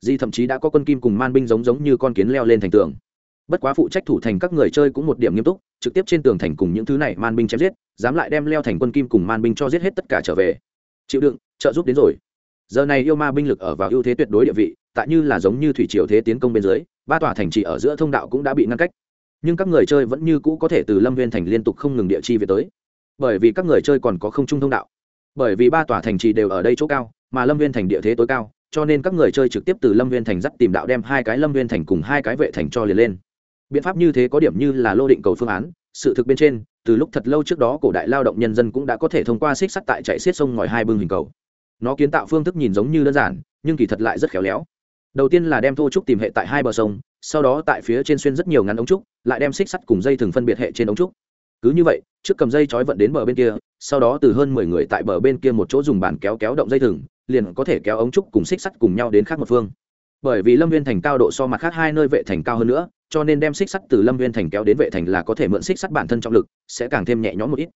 Di thậm chí đã có quân kim cùng man binh giống giống như con kiến leo lên thành tường bất quá phụ trách thủ thành các người chơi cũng một điểm nghiêm túc, trực tiếp trên tường thành cùng những thứ này man binh chém giết, dám lại đem leo thành quân kim cùng man binh cho giết hết tất cả trở về. Chịu đựng, trợ giúp đến rồi. Giờ này yêu ma binh lực ở vào ưu thế tuyệt đối địa vị, tại như là giống như thủy triều thế tiến công bên dưới, ba tòa thành trì ở giữa thông đạo cũng đã bị ngăn cách. Nhưng các người chơi vẫn như cũ có thể từ lâm viên thành liên tục không ngừng địa chi về tới. Bởi vì các người chơi còn có không trung thông đạo. Bởi vì ba tòa thành trì đều ở đây chỗ cao, mà lâm viên thành địa thế tối cao, cho nên các người chơi trực tiếp từ lâm viên thành dắt tìm đạo đem hai cái lâm viên thành cùng hai cái vệ thành cho liền lên biện pháp như thế có điểm như là lô định cầu phương án, sự thực bên trên, từ lúc thật lâu trước đó cổ đại lao động nhân dân cũng đã có thể thông qua xích sắt tại chạy xiết sông ngòi hai bưng hình cầu. Nó kiến tạo phương thức nhìn giống như đơn giản, nhưng kỳ thật lại rất khéo léo. Đầu tiên là đem thô trúc tìm hệ tại hai bờ sông, sau đó tại phía trên xuyên rất nhiều ngắn ống trúc, lại đem xích sắt cùng dây thừng phân biệt hệ trên ống trúc. Cứ như vậy, trước cầm dây trói vận đến bờ bên kia, sau đó từ hơn mười người tại bờ bên kia một chỗ dùng bàn kéo kéo động dây thừng, liền có thể kéo ống trúc cùng xích sắt cùng nhau đến khác một phương. Bởi vì lâm viên thành cao độ so mặt khác hai nơi vệ thành cao hơn nữa cho nên đem xích sắt từ lâm viên thành kéo đến vệ thành là có thể mượn xích sắt bản thân trọng lực, sẽ càng thêm nhẹ nhõm một ít.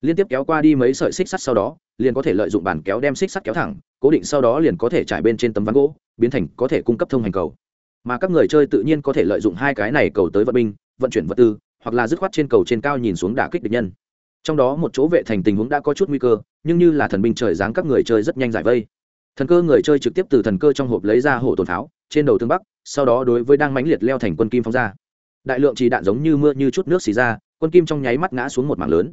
Liên tiếp kéo qua đi mấy sợi xích sắt sau đó, liền có thể lợi dụng bàn kéo đem xích sắt kéo thẳng, cố định sau đó liền có thể trải bên trên tấm ván gỗ, biến thành có thể cung cấp thông hành cầu. Mà các người chơi tự nhiên có thể lợi dụng hai cái này cầu tới vận binh, vận chuyển vật tư, hoặc là dứt khoát trên cầu trên cao nhìn xuống đả kích địch nhân. Trong đó một chỗ vệ thành tình huống đã có chút nguy cơ, nhưng như là thần binh trời giáng các người chơi rất nhanh giải vây. Thần cơ người chơi trực tiếp từ thần cơ trong hộp lấy ra hổ tồn pháo trên đầu tương bắc sau đó đối với đang mãnh liệt leo thành quân kim phóng ra. Đại lượng chỉ đạn giống như mưa như chút nước xì ra, quân kim trong nháy mắt ngã xuống một mảng lớn.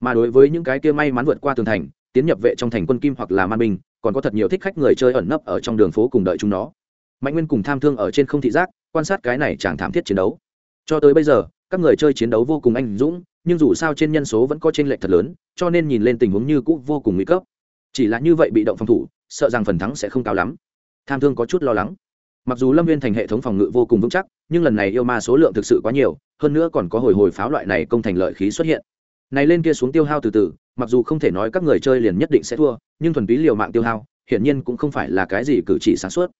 Mà đối với những cái kia may mắn vượt qua tường thành, tiến nhập vệ trong thành quân kim hoặc là man binh, còn có thật nhiều thích khách người chơi ẩn nấp ở trong đường phố cùng đợi chúng nó. Mạnh nguyên cùng tham thương ở trên không thị giác, quan sát cái này chẳng thảm thiết chiến đấu. Cho tới bây giờ, các người chơi chiến đấu vô cùng anh dũng, nhưng dù sao trên nhân số vẫn có t r ê n lệch thật lớn, cho nên nhìn lên tình huống như cũ vô cùng nguy cấp. Chỉ là như vậy bị động phòng thủ, sợ rằng phần thắng sẽ không cao lắm. Tham thương có chút lo lắng mặc dù lâm viên thành hệ thống phòng ngự vô cùng vững chắc, nhưng lần này yêu ma số lượng thực sự quá nhiều, hơn nữa còn có hồi hồi pháo loại này công thành lợi khí xuất hiện. Này lên kia xuống tiêu hao từ từ, mặc dù không thể nói các người chơi liền nhất định sẽ thua, nhưng thuần túy liều mạng tiêu hao, hiển nhiên cũng không phải là cái gì cử chỉ sáng suốt.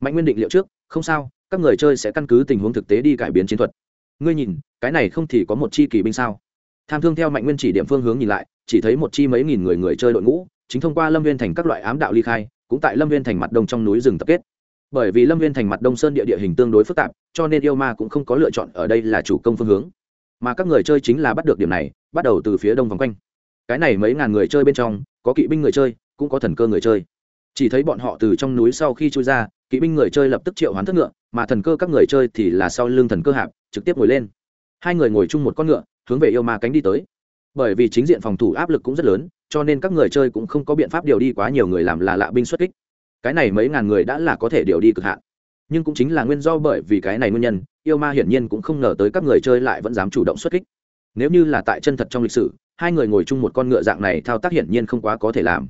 Mạnh nguyên định liệu trước, không sao, các người chơi sẽ căn cứ tình huống thực tế đi cải biến chiến thuật. Ngươi nhìn, cái này không thì có một chi kỳ binh sao? Tham thương theo mạnh nguyên chỉ điểm phương hướng nhìn lại, chỉ thấy một chi mấy nghìn người người chơi đội ngũ, chính thông qua lâm viên thành các loại ám đạo ly khai, cũng tại lâm viên thành mặt đông trong núi rừng tập kết bởi vì lâm viên thành mặt đông sơn địa địa hình tương đối phức tạp, cho nên yêu ma cũng không có lựa chọn ở đây là chủ công phương hướng. Mà các người chơi chính là bắt được điểm này, bắt đầu từ phía đông vòng quanh. Cái này mấy ngàn người chơi bên trong, có kỵ binh người chơi, cũng có thần cơ người chơi. Chỉ thấy bọn họ từ trong núi sau khi trôi ra, kỵ binh người chơi lập tức triệu hoán thất ngựa, mà thần cơ các người chơi thì là sau lưng thần cơ hạp, trực tiếp ngồi lên. Hai người ngồi chung một con ngựa, hướng về yêu ma cánh đi tới. Bởi vì chính diện phòng thủ áp lực cũng rất lớn, cho nên các người chơi cũng không có biện pháp điều đi quá nhiều người làm là lạ binh xuất kích cái này mấy ngàn người đã là có thể điều đi cực hạn. Nhưng cũng chính là nguyên do bởi vì cái này nguyên nhân, yêu ma hiển nhiên cũng không ngờ tới các người chơi lại vẫn dám chủ động xuất kích. Nếu như là tại chân thật trong lịch sử, hai người ngồi chung một con ngựa dạng này thao tác hiển nhiên không quá có thể làm.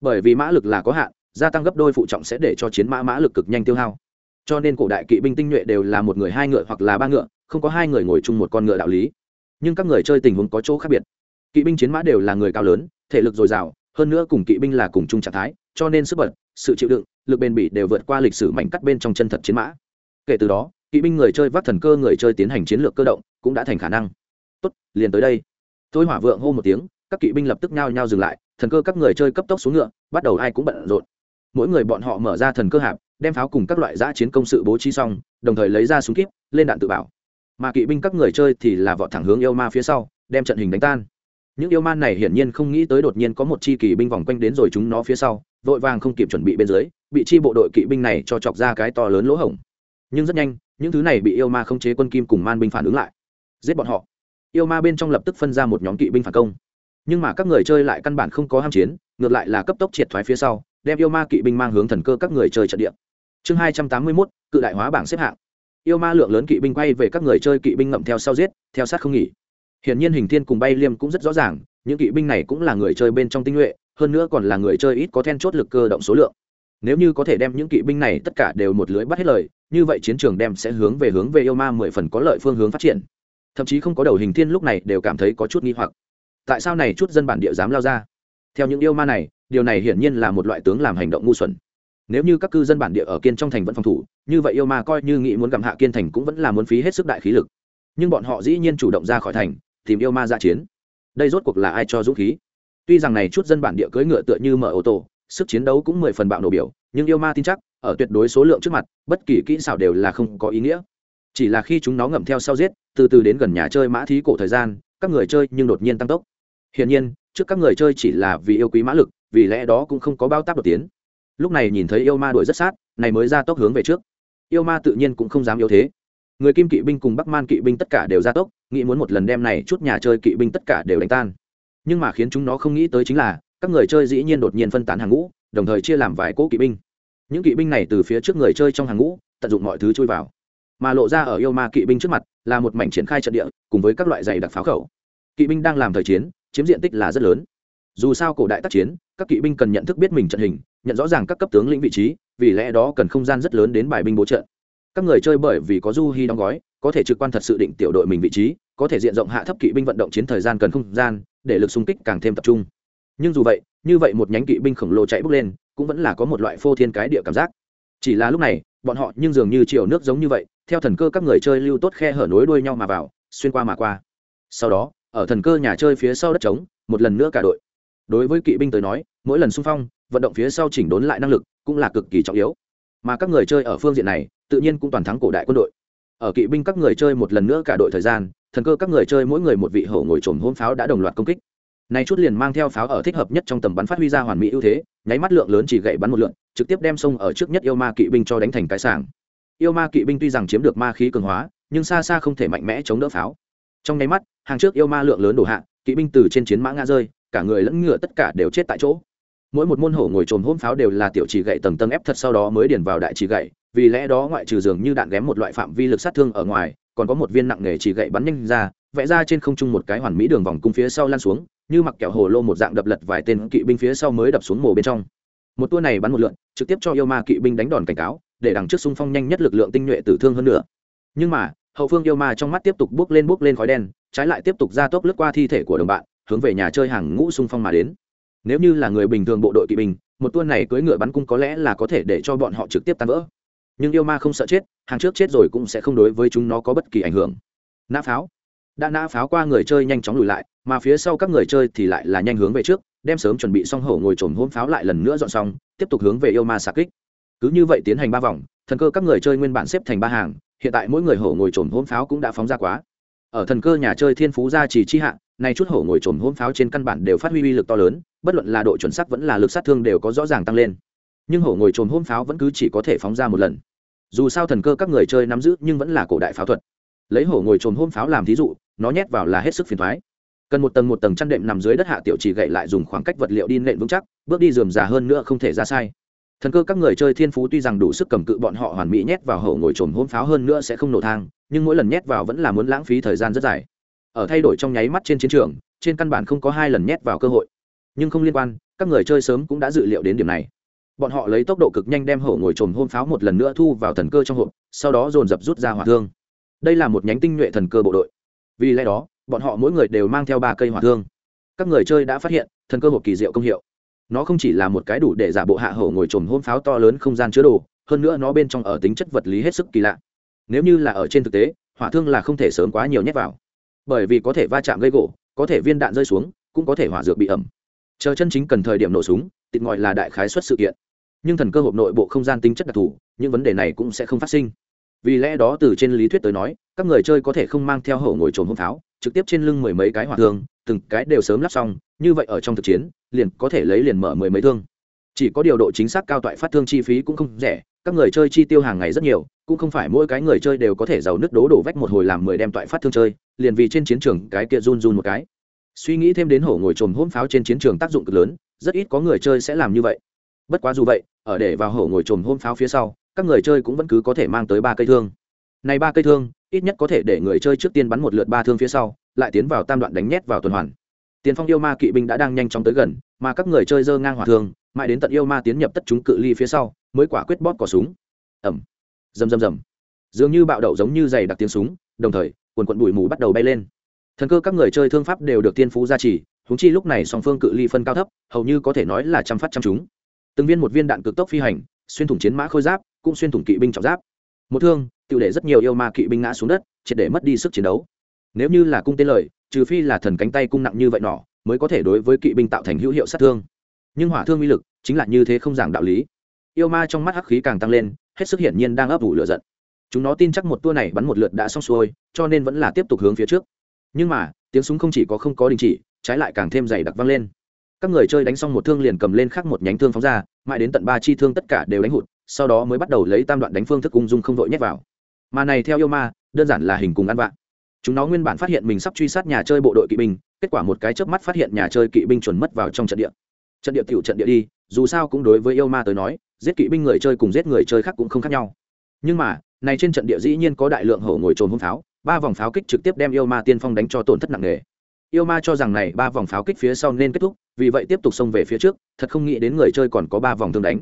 Bởi vì mã lực là có hạn, gia tăng gấp đôi phụ trọng sẽ để cho chiến mã mã lực cực nhanh tiêu hao. Cho nên cổ đại kỵ binh tinh nhuệ đều là một người hai ngựa hoặc là ba ngựa, không có hai người ngồi chung một con ngựa đạo lý. Nhưng các người chơi tình huống có chỗ khác biệt. Kỵ binh chiến mã đều là người cao lớn, thể lực dồi dào, hơn nữa cùng kỵ binh là cùng chung trạng thái cho nên sức bật, sự chịu đựng, lực bền bỉ đều vượt qua lịch sử mảnh cắt bên trong chân thật chiến mã. Kể từ đó, kỵ binh người chơi vác thần cơ người chơi tiến hành chiến lược cơ động cũng đã thành khả năng. Tốt, liền tới đây. Tôi hỏa vượng hô một tiếng, các kỵ binh lập tức nhao nhao dừng lại, thần cơ các người chơi cấp tốc xuống ngựa, bắt đầu ai cũng bận rộn. Mỗi người bọn họ mở ra thần cơ hạp, đem pháo cùng các loại giã chiến công sự bố trí xong, đồng thời lấy ra súng kíp, lên đạn tự bảo. Mà kỵ binh các người chơi thì là vọt thẳng hướng yêu ma phía sau, đem trận hình đánh tan những yêu man này hiển nhiên không nghĩ tới đột nhiên có một chi kỳ binh vòng quanh đến rồi chúng nó phía sau, vội vàng không kịp chuẩn bị bên dưới, bị chi bộ đội kỵ binh này cho chọc ra cái to lớn lỗ hổng. Nhưng rất nhanh, những thứ này bị yêu ma không chế quân kim cùng man binh phản ứng lại. Giết bọn họ. Yêu ma bên trong lập tức phân ra một nhóm kỵ binh phản công. Nhưng mà các người chơi lại căn bản không có ham chiến, ngược lại là cấp tốc triệt thoái phía sau, đem yêu ma kỵ binh mang hướng thần cơ các người chơi trận địa. Chương hai trăm tám mươi mốt, cự đại hóa bảng xếp hạng. Yêu ma lượng lớn kỵ binh quay về các người chơi kỵ binh ngậm theo sau giết, theo sát không nghỉ. Hiển nhiên hình thiên cùng bay liêm cũng rất rõ ràng, những kỵ binh này cũng là người chơi bên trong tinh nhuệ, hơn nữa còn là người chơi ít có then chốt lực cơ động số lượng. Nếu như có thể đem những kỵ binh này tất cả đều một lưới bắt hết lời, như vậy chiến trường đem sẽ hướng về hướng về yêu ma mười phần có lợi phương hướng phát triển. Thậm chí không có đầu hình thiên lúc này đều cảm thấy có chút nghi hoặc. Tại sao này chút dân bản địa dám lao ra? Theo những yêu ma này, điều này hiển nhiên là một loại tướng làm hành động ngu xuẩn. Nếu như các cư dân bản địa ở kiên trong thành vẫn phòng thủ, như vậy yêu ma coi như nghĩ muốn gặm hạ kiên thành cũng vẫn là muốn phí hết sức đại khí lực. Nhưng bọn họ dĩ nhiên chủ động ra khỏi thành, tìm yêu ma ra chiến. Đây rốt cuộc là ai cho dũng khí? Tuy rằng này chút dân bản địa cưỡi ngựa tựa như mở ô tô, sức chiến đấu cũng mười phần bạo nổ biểu, nhưng yêu ma tin chắc, ở tuyệt đối số lượng trước mặt, bất kỳ kỹ xảo đều là không có ý nghĩa. Chỉ là khi chúng nó ngậm theo sau giết, từ từ đến gần nhà chơi mã thí cổ thời gian, các người chơi nhưng đột nhiên tăng tốc. Hiển nhiên, trước các người chơi chỉ là vì yêu quý mã lực, vì lẽ đó cũng không có bao tác đột tiến. Lúc này nhìn thấy yêu ma đuổi rất sát, này mới ra tốc hướng về trước. Yêu ma tự nhiên cũng không dám yếu thế người kim kỵ binh cùng bắc man kỵ binh tất cả đều ra tốc, nghĩ muốn một lần đem này chút nhà chơi kỵ binh tất cả đều đánh tan. Nhưng mà khiến chúng nó không nghĩ tới chính là, các người chơi dĩ nhiên đột nhiên phân tán hàng ngũ, đồng thời chia làm vài cỗ kỵ binh. Những kỵ binh này từ phía trước người chơi trong hàng ngũ, tận dụng mọi thứ chui vào. Mà lộ ra ở yêu ma kỵ binh trước mặt, là một mảnh triển khai trận địa, cùng với các loại giày đặc pháo khẩu. Kỵ binh đang làm thời chiến, chiếm diện tích là rất lớn. Dù sao cổ đại tác chiến, các kỵ binh cần nhận thức biết mình trận hình, nhận rõ ràng các cấp tướng lĩnh vị trí, vì lẽ đó cần không gian rất lớn đến bài binh bố trận các người chơi bởi vì có du hy đóng gói, có thể trực quan thật sự định tiểu đội mình vị trí, có thể diện rộng hạ thấp kỵ binh vận động chiến thời gian cần không gian, để lực xung kích càng thêm tập trung. Nhưng dù vậy, như vậy một nhánh kỵ binh khổng lồ chạy bước lên, cũng vẫn là có một loại phô thiên cái địa cảm giác. Chỉ là lúc này, bọn họ nhưng dường như chiều nước giống như vậy, theo thần cơ các người chơi lưu tốt khe hở nối đuôi nhau mà vào, xuyên qua mà qua. Sau đó, ở thần cơ nhà chơi phía sau đất trống, một lần nữa cả đội. Đối với kỵ binh tới nói, mỗi lần xung phong, vận động phía sau chỉnh đốn lại năng lực cũng là cực kỳ trọng yếu. Mà các người chơi ở phương diện này tự nhiên cũng toàn thắng cổ đại quân đội. Ở kỵ binh các người chơi một lần nữa cả đội thời gian, thần cơ các người chơi mỗi người một vị hổ ngồi trồm hôn pháo đã đồng loạt công kích. Này chút liền mang theo pháo ở thích hợp nhất trong tầm bắn phát huy ra hoàn mỹ ưu thế, nháy mắt lượng lớn chỉ gậy bắn một lượng trực tiếp đem sông ở trước nhất yêu ma kỵ binh cho đánh thành cái sảng. Yêu ma kỵ binh tuy rằng chiếm được ma khí cường hóa, nhưng xa xa không thể mạnh mẽ chống đỡ pháo. Trong nháy mắt, hàng trước yêu ma lượng lớn đổ hạ, kỵ binh từ trên chiến mã ngã rơi, cả người lẫn ngựa tất cả đều chết tại chỗ. Mỗi một môn hổ ngồi trồm hôm pháo đều là tiểu chỉ gậy tầng tầng ép thật sau đó mới điền vào đại chỉ gậy vì lẽ đó ngoại trừ dường như đạn ghém một loại phạm vi lực sát thương ở ngoài, còn có một viên nặng nghề chỉ gậy bắn nhanh ra, vẽ ra trên không trung một cái hoàn mỹ đường vòng cung phía sau lan xuống, như mặc kẹo hồ lô một dạng đập lật vài tên kỵ binh phía sau mới đập xuống mồ bên trong. Một tua này bắn một lượn, trực tiếp cho yêu ma kỵ binh đánh đòn cảnh cáo, để đằng trước xung phong nhanh nhất lực lượng tinh nhuệ tử thương hơn nữa. Nhưng mà, hậu phương yêu ma trong mắt tiếp tục bước lên bước lên khói đen, trái lại tiếp tục ra tốc lướt qua thi thể của đồng bạn, hướng về nhà chơi hàng ngũ xung phong mà đến. Nếu như là người bình thường bộ đội kỵ binh, một tour này cưỡi ngựa bắn cung có lẽ là có thể để cho bọn họ trực tiếp tan vỡ nhưng yêu ma không sợ chết, hàng trước chết rồi cũng sẽ không đối với chúng nó có bất kỳ ảnh hưởng. Nã pháo. Đã nã pháo qua người chơi nhanh chóng lùi lại, mà phía sau các người chơi thì lại là nhanh hướng về trước, đem sớm chuẩn bị xong hổ ngồi trồn hôn pháo lại lần nữa dọn xong, tiếp tục hướng về yêu ma xạ kích. Cứ như vậy tiến hành ba vòng, thần cơ các người chơi nguyên bản xếp thành ba hàng, hiện tại mỗi người hổ ngồi trồn hôn pháo cũng đã phóng ra quá. Ở thần cơ nhà chơi thiên phú gia trì chi hạ, nay chút hổ ngồi trồn hôn pháo trên căn bản đều phát huy uy lực to lớn, bất luận là độ chuẩn xác vẫn là lực sát thương đều có rõ ràng tăng lên nhưng hổ ngồi trồm hôm pháo vẫn cứ chỉ có thể phóng ra một lần. Dù sao thần cơ các người chơi nắm giữ nhưng vẫn là cổ đại pháo thuật. Lấy hổ ngồi trồm hôm pháo làm thí dụ, nó nhét vào là hết sức phiền thoái cần một tầng một tầng chăn đệm nằm dưới đất hạ tiểu chỉ gậy lại dùng khoảng cách vật liệu đi nện vững chắc, bước đi dườm già hơn nữa không thể ra sai. Thần cơ các người chơi thiên phú tuy rằng đủ sức cầm cự bọn họ hoàn mỹ nhét vào hổ ngồi trồm hôn pháo hơn nữa sẽ không nổ thang, nhưng mỗi lần nhét vào vẫn là muốn lãng phí thời gian rất dài. Ở thay đổi trong nháy mắt trên chiến trường, trên căn bản không có hai lần nhét vào cơ hội. Nhưng không liên quan, các người chơi sớm cũng đã dự liệu đến điểm này bọn họ lấy tốc độ cực nhanh đem hổ ngồi trồm hôn pháo một lần nữa thu vào thần cơ trong hộp, sau đó dồn dập rút ra hỏa thương. Đây là một nhánh tinh nhuệ thần cơ bộ đội. Vì lẽ đó, bọn họ mỗi người đều mang theo ba cây hỏa thương. Các người chơi đã phát hiện, thần cơ hộp kỳ diệu công hiệu. Nó không chỉ là một cái đủ để giả bộ hạ hổ ngồi trồm hôn pháo to lớn không gian chứa đồ, hơn nữa nó bên trong ở tính chất vật lý hết sức kỳ lạ. Nếu như là ở trên thực tế, hỏa thương là không thể sớm quá nhiều nhét vào. Bởi vì có thể va chạm gây gỗ, có thể viên đạn rơi xuống, cũng có thể hỏa dược bị ẩm. Chờ chân chính cần thời điểm nổ súng tịt ngòi là đại khái xuất sự kiện nhưng thần cơ hộp nội bộ không gian tính chất đặc thù, những vấn đề này cũng sẽ không phát sinh. Vì lẽ đó từ trên lý thuyết tới nói, các người chơi có thể không mang theo hổ ngồi trồn hôn pháo, trực tiếp trên lưng mười mấy cái hỏa thương, từng cái đều sớm lắp xong, như vậy ở trong thực chiến, liền có thể lấy liền mở mười mấy thương. Chỉ có điều độ chính xác cao toại phát thương chi phí cũng không rẻ, các người chơi chi tiêu hàng ngày rất nhiều, cũng không phải mỗi cái người chơi đều có thể giàu nước đố đổ vách một hồi làm mười đem toại phát thương chơi, liền vì trên chiến trường cái kia run run một cái. Suy nghĩ thêm đến hổ ngồi trồm hôn pháo trên chiến trường tác dụng cực lớn, rất ít có người chơi sẽ làm như vậy. Bất quá dù vậy ở để vào hổ ngồi trồm hôm pháo phía sau, các người chơi cũng vẫn cứ có thể mang tới ba cây thương. Này ba cây thương, ít nhất có thể để người chơi trước tiên bắn một lượt ba thương phía sau, lại tiến vào tam đoạn đánh nhét vào tuần hoàn. Tiền phong yêu ma kỵ binh đã đang nhanh chóng tới gần, mà các người chơi dơ ngang hỏa thương, mãi đến tận yêu ma tiến nhập tất chúng cự ly phía sau, mới quả quyết bóp cỏ súng. Ẩm rầm rầm rầm. Dường như bạo đậu giống như giày đặc tiếng súng, đồng thời, quần quận bụi mù bắt đầu bay lên. Thần cơ các người chơi thương pháp đều được tiên phú gia trì húng chi lúc này song phương cự ly phân cao thấp, hầu như có thể nói là chăm phát chăm chúng từng viên một viên đạn cực tốc phi hành, xuyên thủng chiến mã khôi giáp, cũng xuyên thủng kỵ binh trọng giáp. Một thương tự để rất nhiều yêu ma kỵ binh ngã xuống đất, triệt để mất đi sức chiến đấu. Nếu như là cung tên lời, trừ phi là thần cánh tay cung nặng như vậy nọ, mới có thể đối với kỵ binh tạo thành hữu hiệu sát thương. Nhưng hỏa thương uy lực, chính là như thế không giảng đạo lý. Yêu ma trong mắt hắc khí càng tăng lên, hết sức hiển nhiên đang ấp ủ lửa giận. Chúng nó tin chắc một tour này bắn một lượt đã xong xuôi, cho nên vẫn là tiếp tục hướng phía trước. Nhưng mà, tiếng súng không chỉ có không có đình chỉ, trái lại càng thêm dày đặc vang lên các người chơi đánh xong một thương liền cầm lên khác một nhánh thương phóng ra, mãi đến tận ba chi thương tất cả đều đánh hụt, sau đó mới bắt đầu lấy tam đoạn đánh phương thức ung dung không vội nhét vào. Mà này theo yêu ma, đơn giản là hình cùng ăn vạ. Chúng nó nguyên bản phát hiện mình sắp truy sát nhà chơi bộ đội kỵ binh, kết quả một cái chớp mắt phát hiện nhà chơi kỵ binh chuẩn mất vào trong trận địa. Trận địa tiểu trận địa đi, dù sao cũng đối với yêu ma tới nói, giết kỵ binh người chơi cùng giết người chơi khác cũng không khác nhau. Nhưng mà, này trên trận địa dĩ nhiên có đại lượng hổ ngồi trồn hung pháo, ba vòng pháo kích trực tiếp đem yêu ma tiên phong đánh cho tổn thất nặng nề. Yêu ma cho rằng này ba vòng pháo kích phía sau nên kết thúc vì vậy tiếp tục xông về phía trước, thật không nghĩ đến người chơi còn có ba vòng thương đánh.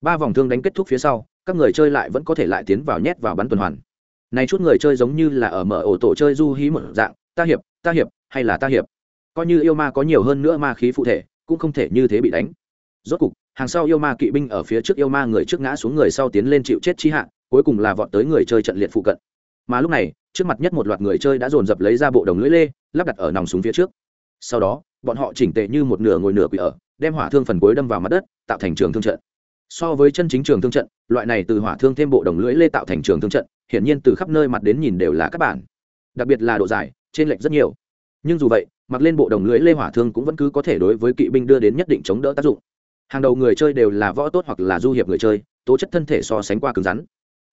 Ba vòng thương đánh kết thúc phía sau, các người chơi lại vẫn có thể lại tiến vào nhét vào bắn tuần hoàn. Này chút người chơi giống như là ở mở ổ tổ chơi du hí một dạng, ta hiệp ta hiệp, hay là ta hiệp? Coi như yêu ma có nhiều hơn nữa ma khí phụ thể, cũng không thể như thế bị đánh. Rốt cục, hàng sau yêu ma kỵ binh ở phía trước yêu ma người trước ngã xuống người sau tiến lên chịu chết chi hạ, cuối cùng là vọt tới người chơi trận liệt phụ cận. Mà lúc này, trước mặt nhất một loạt người chơi đã dồn dập lấy ra bộ đồng lưỡi lê, lắp đặt ở nòng súng phía trước. Sau đó bọn họ chỉnh tệ như một nửa ngồi nửa quỷ ở, đem hỏa thương phần cuối đâm vào mặt đất, tạo thành trường thương trận. So với chân chính trường thương trận, loại này từ hỏa thương thêm bộ đồng lưỡi lê tạo thành trường thương trận, hiển nhiên từ khắp nơi mặt đến nhìn đều là các bản. Đặc biệt là độ dài trên lệch rất nhiều. Nhưng dù vậy, mặc lên bộ đồng lưỡi lê hỏa thương cũng vẫn cứ có thể đối với kỵ binh đưa đến nhất định chống đỡ tác dụng. Hàng đầu người chơi đều là võ tốt hoặc là du hiệp người chơi, tố chất thân thể so sánh qua cứng rắn.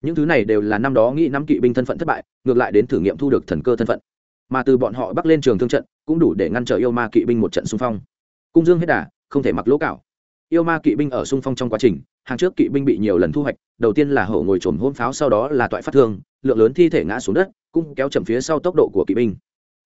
Những thứ này đều là năm đó nghĩ năm kỵ binh thân phận thất bại, ngược lại đến thử nghiệm thu được thần cơ thân phận. Mà từ bọn họ bắc lên trường thương trận cũng đủ để ngăn trở yêu ma kỵ binh một trận xung phong. Cung dương hết đà, không thể mặc lỗ cạo yêu ma kỵ binh ở xung phong trong quá trình, hàng trước kỵ binh bị nhiều lần thu hoạch, đầu tiên là hổ ngồi trồm hôn pháo, sau đó là toại phát thương, lượng lớn thi thể ngã xuống đất, cũng kéo chậm phía sau tốc độ của kỵ binh.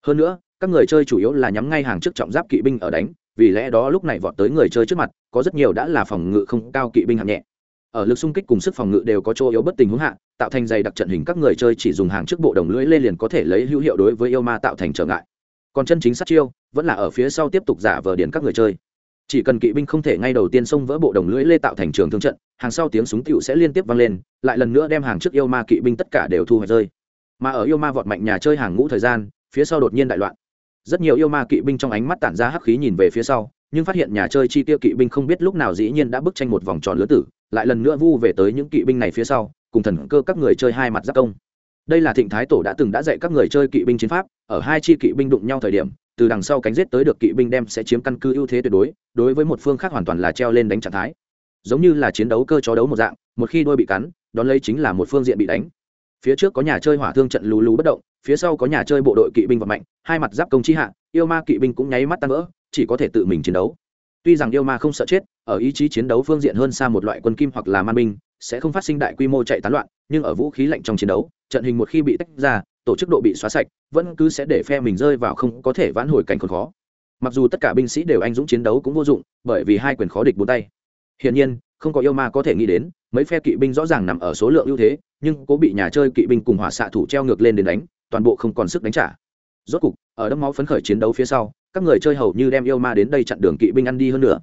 Hơn nữa, các người chơi chủ yếu là nhắm ngay hàng trước trọng giáp kỵ binh ở đánh, vì lẽ đó lúc này vọt tới người chơi trước mặt, có rất nhiều đã là phòng ngự không cao kỵ binh hạng nhẹ. Ở lực xung kích cùng sức phòng ngự đều có chỗ yếu bất tình huống hạ, tạo thành dày đặc trận hình các người chơi chỉ dùng hàng trước bộ đồng lưỡi lê liền có thể lấy hữu hiệu đối với yêu ma tạo thành trở ngại còn chân chính sát chiêu, vẫn là ở phía sau tiếp tục giả vờ điển các người chơi. Chỉ cần kỵ binh không thể ngay đầu tiên xông vỡ bộ đồng lưỡi lê tạo thành trường thương trận, hàng sau tiếng súng tựu sẽ liên tiếp vang lên, lại lần nữa đem hàng trước yêu ma kỵ binh tất cả đều thu hoạch rơi. Mà ở yêu ma vọt mạnh nhà chơi hàng ngũ thời gian, phía sau đột nhiên đại loạn. Rất nhiều yêu ma kỵ binh trong ánh mắt tản ra hắc khí nhìn về phía sau, nhưng phát hiện nhà chơi chi tiêu kỵ binh không biết lúc nào dĩ nhiên đã bức tranh một vòng tròn lứa tử, lại lần nữa vu về tới những kỵ binh này phía sau, cùng thần cơ các người chơi hai mặt giáp công đây là thịnh thái tổ đã từng đã dạy các người chơi kỵ binh chiến pháp, ở hai chi kỵ binh đụng nhau thời điểm, từ đằng sau cánh giết tới được kỵ binh đem sẽ chiếm căn cứ ưu thế tuyệt đối đối với một phương khác hoàn toàn là treo lên đánh trạng thái. Giống như là chiến đấu cơ chó đấu một dạng, một khi đôi bị cắn, đón lấy chính là một phương diện bị đánh. Phía trước có nhà chơi hỏa thương trận lù lù bất động, phía sau có nhà chơi bộ đội kỵ binh và mạnh hai mặt giáp công chi hạ, yêu ma kỵ binh cũng nháy mắt tan vỡ, chỉ có thể tự mình chiến đấu. Tuy rằng yêu ma không sợ chết, ở ý chí chiến đấu phương diện hơn xa một loại quân kim hoặc là man binh sẽ không phát sinh đại quy mô chạy tán loạn, nhưng ở vũ khí lạnh trong chiến đấu, trận hình một khi bị tách ra, tổ chức độ bị xóa sạch, vẫn cứ sẽ để phe mình rơi vào không có thể vãn hồi cảnh còn khó. Mặc dù tất cả binh sĩ đều anh dũng chiến đấu cũng vô dụng, bởi vì hai quyền khó địch bốn tay. Hiển nhiên, không có yêu ma có thể nghĩ đến, mấy phe kỵ binh rõ ràng nằm ở số lượng ưu thế, nhưng cố bị nhà chơi kỵ binh cùng hỏa xạ thủ treo ngược lên đến đánh, toàn bộ không còn sức đánh trả. Rốt cục, ở đấm máu phấn khởi chiến đấu phía sau, các người chơi hầu như đem yêu ma đến đây chặn đường kỵ binh ăn đi hơn nữa.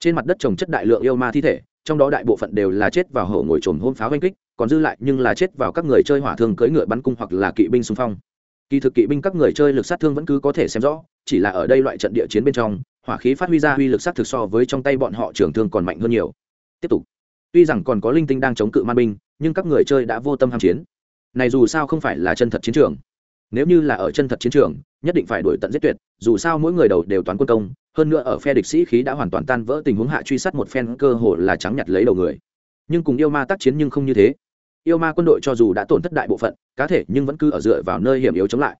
Trên mặt đất trồng chất đại lượng yêu ma thi thể trong đó đại bộ phận đều là chết vào hổ ngồi trồm hôn pháo oanh kích, còn dư lại nhưng là chết vào các người chơi hỏa thương cưỡi ngựa bắn cung hoặc là kỵ binh xung phong. Kỳ thực kỵ binh các người chơi lực sát thương vẫn cứ có thể xem rõ, chỉ là ở đây loại trận địa chiến bên trong, hỏa khí phát huy ra uy lực sát thực so với trong tay bọn họ trưởng thương còn mạnh hơn nhiều. Tiếp tục. Tuy rằng còn có linh tinh đang chống cự man binh, nhưng các người chơi đã vô tâm ham chiến. Này dù sao không phải là chân thật chiến trường. Nếu như là ở chân thật chiến trường nhất định phải đuổi tận giết tuyệt, dù sao mỗi người đầu đều toán quân công, hơn nữa ở phe địch sĩ khí đã hoàn toàn tan vỡ tình huống hạ truy sát một phen cơ hồ là trắng nhặt lấy đầu người. Nhưng cùng yêu ma tác chiến nhưng không như thế. Yêu ma quân đội cho dù đã tổn thất đại bộ phận, cá thể nhưng vẫn cứ ở dựa vào nơi hiểm yếu chống lại.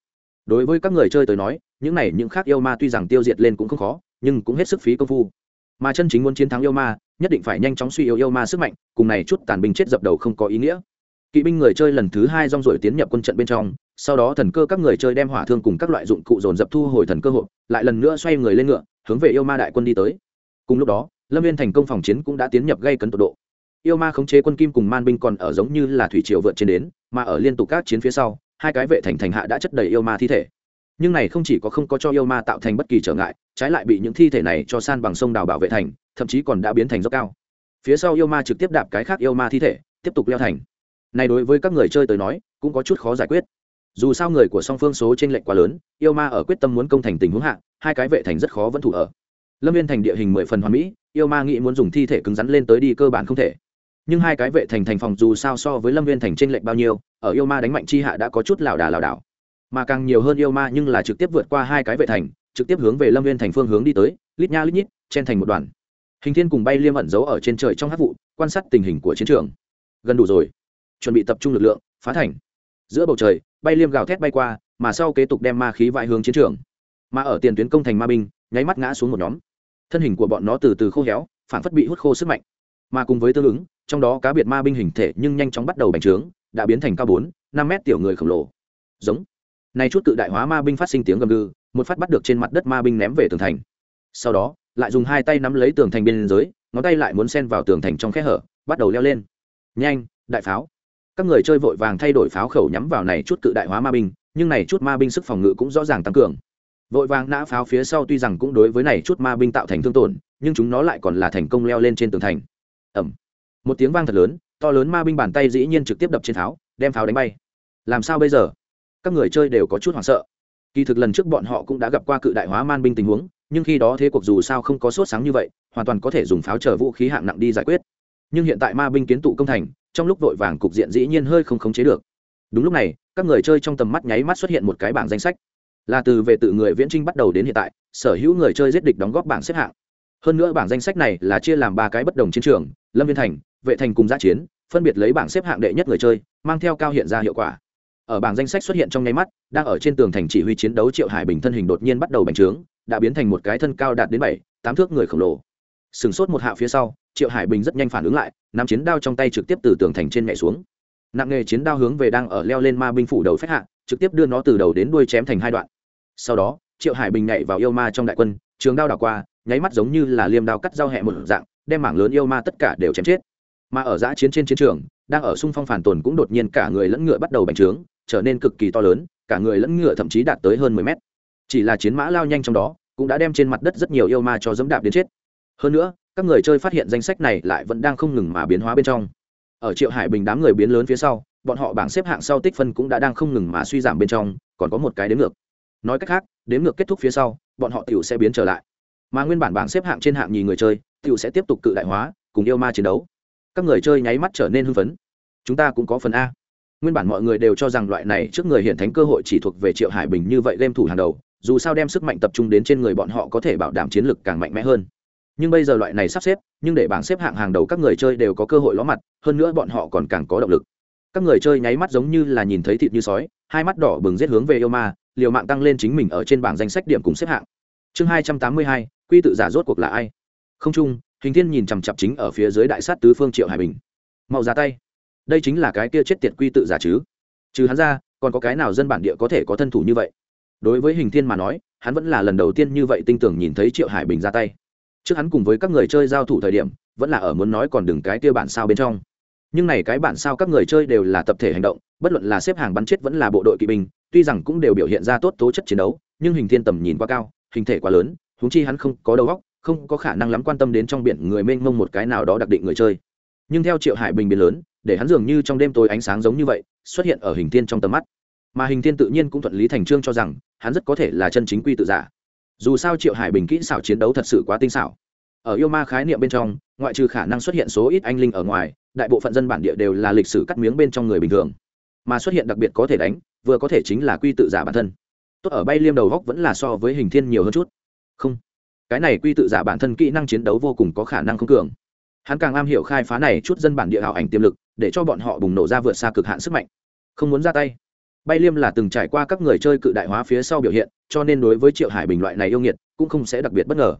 Đối với các người chơi tới nói, những này những khác yêu ma tuy rằng tiêu diệt lên cũng không khó, nhưng cũng hết sức phí công phu. Mà chân chính muốn chiến thắng yêu ma, nhất định phải nhanh chóng suy yếu yêu ma sức mạnh, cùng này chút tàn binh chết dập đầu không có ý nghĩa. Kỵ binh người chơi lần thứ hai rong rổi tiến nhập quân trận bên trong sau đó thần cơ các người chơi đem hỏa thương cùng các loại dụng cụ dồn dập thu hồi thần cơ hội, lại lần nữa xoay người lên ngựa, hướng về yêu ma đại quân đi tới. Cùng lúc đó, lâm viên thành công phòng chiến cũng đã tiến nhập gây cấn tột độ. Yêu ma khống chế quân kim cùng man binh còn ở giống như là thủy triều vượt trên đến, mà ở liên tục các chiến phía sau, hai cái vệ thành thành hạ đã chất đầy yêu ma thi thể. Nhưng này không chỉ có không có cho yêu ma tạo thành bất kỳ trở ngại, trái lại bị những thi thể này cho san bằng sông đào bảo vệ thành, thậm chí còn đã biến thành dốc cao. Phía sau yêu ma trực tiếp đạp cái khác yêu ma thi thể, tiếp tục leo thành. Này đối với các người chơi tới nói, cũng có chút khó giải quyết dù sao người của song phương số t r ê n lệch quá lớn, yêu ma ở quyết tâm muốn công thành tình huống hạ, hai cái vệ thành rất khó vẫn thủ ở. Lâm viên thành địa hình mười phần hoàn mỹ, yêu ma nghĩ muốn dùng thi thể cứng rắn lên tới đi cơ bản không thể. Nhưng hai cái vệ thành thành phòng dù sao so với lâm viên thành t r ê n lệch bao nhiêu, ở yêu ma đánh mạnh chi hạ đã có chút lảo đà lảo đảo. Mà càng nhiều hơn yêu ma nhưng là trực tiếp vượt qua hai cái vệ thành, trực tiếp hướng về lâm viên thành phương hướng đi tới, lít nha lít nhít, chen thành một đoàn. Hình thiên cùng bay liêm ẩn giấu ở trên trời trong hát vụ, quan sát tình hình của chiến trường. Gần đủ rồi. Chuẩn bị tập trung lực lượng, phá thành. Giữa bầu trời bay liêm gào thét bay qua, mà sau kế tục đem ma khí vãi hướng chiến trường. Mà ở tiền tuyến công thành ma binh, nháy mắt ngã xuống một nhóm. Thân hình của bọn nó từ từ khô héo phản phất bị hút khô sức mạnh. Mà cùng với tương ứng, trong đó cá biệt ma binh hình thể nhưng nhanh chóng bắt đầu bành trướng, đã biến thành cao bốn, năm mét tiểu người khổng lồ. Giống. Này chút tự đại hóa ma binh phát sinh tiếng gầm gừ, một phát bắt được trên mặt đất ma binh ném về tường thành. Sau đó, lại dùng hai tay nắm lấy tường thành bên dưới ngón tay lại muốn xen vào tường thành trong khe hở, bắt đầu leo lên. Nhanh, đại pháo các người chơi vội vàng thay đổi pháo khẩu nhắm vào này chút cự đại hóa ma binh, nhưng này chút ma binh sức phòng ngự cũng rõ ràng tăng cường. Vội vàng nã pháo phía sau tuy rằng cũng đối với này chút ma binh tạo thành thương tổn, nhưng chúng nó lại còn là thành công leo lên trên tường thành. Ẩm một tiếng vang thật lớn, to lớn ma binh bàn tay dĩ nhiên trực tiếp đập trên pháo, đem pháo đánh bay. Làm sao bây giờ? Các người chơi đều có chút hoảng sợ. Kỳ thực lần trước bọn họ cũng đã gặp qua cự đại hóa man binh tình huống, nhưng khi đó thế cuộc dù sao không có sốt sáng như vậy, hoàn toàn có thể dùng pháo chở vũ khí hạng nặng đi giải quyết. Nhưng hiện tại ma binh kiến tụ công thành trong lúc vội vàng cục diện dĩ nhiên hơi không khống chế được. Đúng lúc này, các người chơi trong tầm mắt nháy mắt xuất hiện một cái bảng danh sách. Là từ về tự người viễn trinh bắt đầu đến hiện tại, sở hữu người chơi giết địch đóng góp bảng xếp hạng. Hơn nữa bảng danh sách này là chia làm ba cái bất đồng chiến trường, lâm viên thành, vệ thành cùng giã chiến, phân biệt lấy bảng xếp hạng đệ nhất người chơi, mang theo cao hiện ra hiệu quả. Ở bảng danh sách xuất hiện trong nháy mắt, đang ở trên tường thành chỉ huy chiến đấu triệu hải bình thân hình đột nhiên bắt đầu bành trướng, đã biến thành một cái thân cao đạt đến bảy, tám thước người khổng lồ sừng sốt một hạ phía sau, triệu hải bình rất nhanh phản ứng lại, nắm chiến đao trong tay trực tiếp từ tường thành trên nhảy xuống. Nặng nghề chiến đao hướng về đang ở leo lên ma binh phủ đầu phách hạ, trực tiếp đưa nó từ đầu đến đuôi chém thành hai đoạn. Sau đó, triệu hải bình nhảy vào yêu ma trong đại quân, trường đao đảo qua, nháy mắt giống như là liêm đao cắt dao hẹ một dạng, đem mảng lớn yêu ma tất cả đều chém chết. Mà ở giã chiến trên chiến trường, đang ở xung phong phản tồn cũng đột nhiên cả người lẫn ngựa bắt đầu bành trướng, trở nên cực kỳ to lớn, cả người lẫn ngựa thậm chí đạt tới hơn mười mét. Chỉ là chiến mã lao nhanh trong đó, cũng đã đem trên mặt đất rất nhiều yêu ma cho dẫm đạp đến chết hơn nữa, các người chơi phát hiện danh sách này lại vẫn đang không ngừng mà biến hóa bên trong. Ở triệu hải bình đám người biến lớn phía sau, bọn họ bảng xếp hạng sau tích phân cũng đã đang không ngừng mà suy giảm bên trong, còn có một cái đếm ngược. Nói cách khác, đếm ngược kết thúc phía sau, bọn họ t sẽ biến trở lại. Mà nguyên bản bảng xếp hạng trên hạng nhì người chơi t sẽ tiếp tục cự đại hóa, cùng yêu ma chiến đấu. Các người chơi nháy mắt trở nên hưng phấn. Chúng ta cũng có phần a. Nguyên bản mọi người đều cho rằng loại này trước người hiện thánh cơ hội chỉ thuộc về triệu hải bình như vậy game thủ hàng đầu, dù sao đem sức mạnh tập trung đến trên người bọn họ có thể bảo đảm chiến lực càng mạnh mẽ hơn nhưng bây giờ loại này sắp xếp, nhưng để bảng xếp hạng hàng đầu các người chơi đều có cơ hội ló mặt, hơn nữa bọn họ còn càng có động lực. Các người chơi nháy mắt giống như là nhìn thấy thịt như sói, hai mắt đỏ bừng giết hướng về yêu ma, liều mạng tăng lên chính mình ở trên bảng danh sách điểm cùng xếp hạng. Chương hai trăm tám mươi hai, quy tự giả rốt cuộc là ai? Không chung, hình thiên nhìn chằm chặp chính ở phía dưới đại sát tứ phương triệu hải bình. Mau ra tay. Đây chính là cái kia chết tiệt quy tự giả chứ? Trừ hắn ra, còn có cái nào dân bản địa có thể có thân thủ như vậy? Đối với hình thiên mà nói, hắn vẫn là lần đầu tiên như vậy tinh tưởng nhìn thấy triệu hải bình ra tay trước hắn cùng với các người chơi giao thủ thời điểm, vẫn là ở muốn nói còn đừng cái kia bản sao bên trong. Nhưng này cái bản sao các người chơi đều là tập thể hành động, bất luận là xếp hàng bắn chết vẫn là bộ đội kỵ binh, tuy rằng cũng đều biểu hiện ra tốt tố chất chiến đấu, nhưng hình thiên tầm nhìn quá cao, hình thể quá lớn húng chi hắn không có đầu óc, không có khả năng lắm quan tâm đến trong biển người mênh mông một cái nào đó đặc định người chơi. Nhưng theo triệu hải bình biến lớn, để hắn dường như trong đêm tối ánh sáng giống như vậy, xuất hiện ở hình thiên trong tầm mắt. Mà hình thiên tự nhiên cũng thuận lý thành trương cho rằng, hắn rất có thể là chân chính quy tự giả dù sao triệu hải bình kỹ xảo chiến đấu thật sự quá tinh xảo. Ở yêu ma khái niệm bên trong, ngoại trừ khả năng xuất hiện số ít anh linh ở ngoài, đại bộ phận dân bản địa đều là lịch sử cắt miếng bên trong người bình thường. Mà xuất hiện đặc biệt có thể đánh, vừa có thể chính là quy tự giả bản thân. Tốt ở bay liêm đầu góc vẫn là so với hình thiên nhiều hơn chút. Không. Cái này quy tự giả bản thân kỹ năng chiến đấu vô cùng có khả năng không cường. Hắn càng am hiểu khai phá này chút dân bản địa hảo ảnh tiềm lực, để cho bọn họ bùng nổ ra vượt xa cực hạn sức mạnh. Không muốn ra tay bay liêm là từng trải qua các người chơi cự đại hóa phía sau biểu hiện, cho nên đối với triệu hải bình loại này yêu nghiệt cũng không sẽ đặc biệt bất ngờ.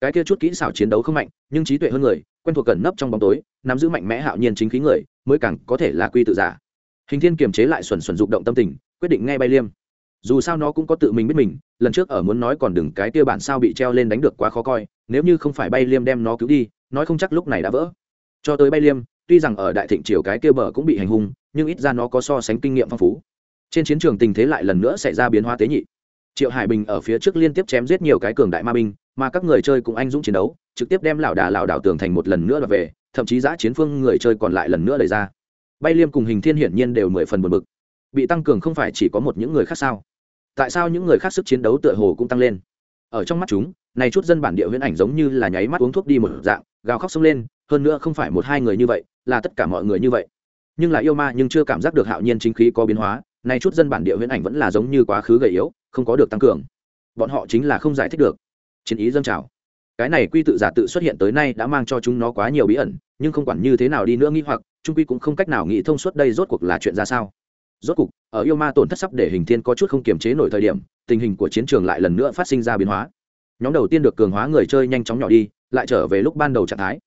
Cái kia chút kỹ xảo chiến đấu không mạnh, nhưng trí tuệ hơn người, quen thuộc cẩn nấp trong bóng tối, nắm giữ mạnh mẽ hạo nhiên chính khí người, mới càng có thể là quy tự giả. Hình thiên kiềm chế lại xuẩn xuẩn dục động tâm tình, quyết định ngay bay liêm. Dù sao nó cũng có tự mình biết mình, lần trước ở muốn nói còn đừng cái kia bản sao bị treo lên đánh được quá khó coi, nếu như không phải bay liêm đem nó cứu đi, nói không chắc lúc này đã vỡ. Cho tới bay liêm, tuy rằng ở đại thịnh triều cái kia bờ cũng bị hành hung, nhưng ít ra nó có so sánh kinh nghiệm phong phú trên chiến trường tình thế lại lần nữa xảy ra biến hóa tế nhị. Triệu hải bình ở phía trước liên tiếp chém giết nhiều cái cường đại ma binh, mà các người chơi cũng anh dũng chiến đấu, trực tiếp đem lảo đà lảo đảo tường thành một lần nữa là về, thậm chí giã chiến phương người chơi còn lại lần nữa đẩy ra. Bay liêm cùng hình thiên hiển nhiên đều mười phần buồn bực. Bị tăng cường không phải chỉ có một những người khác sao? Tại sao những người khác sức chiến đấu tựa hồ cũng tăng lên? Ở trong mắt chúng, này chút dân bản địa huyễn ảnh giống như là nháy mắt uống thuốc đi một dạng, gào khóc sông lên, hơn nữa không phải một hai người như vậy, là tất cả mọi người như vậy. Nhưng là yêu ma nhưng chưa cảm giác được hạo nhiên chính khí có biến hóa nay chút dân bản địa huyễn ảnh vẫn là giống như quá khứ gầy yếu, không có được tăng cường. Bọn họ chính là không giải thích được. Chiến ý dâng trào. Cái này quy tự giả tự xuất hiện tới nay đã mang cho chúng nó quá nhiều bí ẩn, nhưng không quản như thế nào đi nữa nghĩ hoặc trung quy cũng không cách nào nghĩ thông suốt đây rốt cuộc là chuyện ra sao. Rốt cuộc ở yêu ma tổn thất sắp để hình thiên có chút không kiềm chế nổi thời điểm, tình hình của chiến trường lại lần nữa phát sinh ra biến hóa. Nhóm đầu tiên được cường hóa người chơi nhanh chóng nhỏ đi, lại trở về lúc ban đầu trạng thái.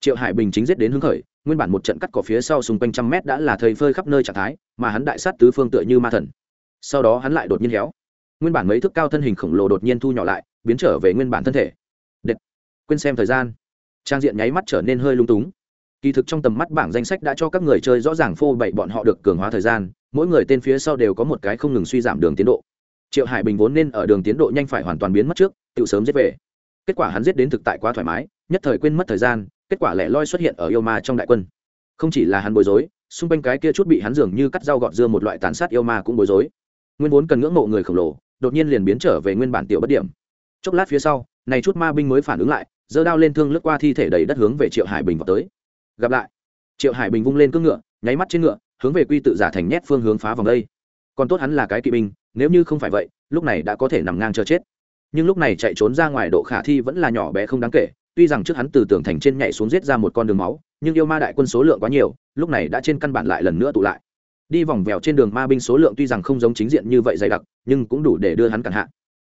Triệu hải bình chính giết đến hứng khởi nguyên bản một trận cắt cỏ phía sau xung quanh trăm mét đã là thầy phơi khắp nơi trạng thái, mà hắn đại sát tứ phương tựa như ma thần. Sau đó hắn lại đột nhiên héo. Nguyên bản mấy thước cao thân hình khổng lồ đột nhiên thu nhỏ lại, biến trở về nguyên bản thân thể. Quên xem thời gian. Trang diện nháy mắt trở nên hơi lung túng. Kỳ thực trong tầm mắt bảng danh sách đã cho các người chơi rõ ràng phô bậy bọn họ được cường hóa thời gian, mỗi người tên phía sau đều có một cái không ngừng suy giảm đường tiến độ. Triệu hải bình vốn nên ở đường tiến độ nhanh phải hoàn toàn biến mất trước, tự sớm giết về. Kết quả hắn giết đến thực tại quá thoải mái, nhất thời quên mất thời gian kết quả lẻ loi xuất hiện ở yêu ma trong đại quân. Không chỉ là hắn bối rối, xung quanh cái kia chút bị hắn dường như cắt dao gọt dưa một loại tàn sát yêu ma cũng bối rối. Nguyên vốn cần ngưỡng mộ người khổng lồ, đột nhiên liền biến trở về nguyên bản tiểu bất điểm. Chốc lát phía sau, này chút ma binh mới phản ứng lại, giơ đao lên thương lướt qua thi thể đầy đất hướng về triệu hải bình vào tới. Gặp lại, triệu hải bình vung lên cưỡng ngựa, nháy mắt trên ngựa, hướng về quy tự giả thành nhét phương hướng phá vòng đây. Còn tốt hắn là cái kỵ binh, nếu như không phải vậy, lúc này đã có thể nằm ngang chờ chết. Nhưng lúc này chạy trốn ra ngoài độ khả thi vẫn là nhỏ bé không đáng kể tuy rằng trước hắn từ tường thành trên nhảy xuống giết ra một con đường máu, nhưng yêu ma đại quân số lượng quá nhiều, lúc này đã trên căn bản lại lần nữa tụ lại. Đi vòng vèo trên đường ma binh số lượng tuy rằng không giống chính diện như vậy dày đặc, nhưng cũng đủ để đưa hắn cản hạ.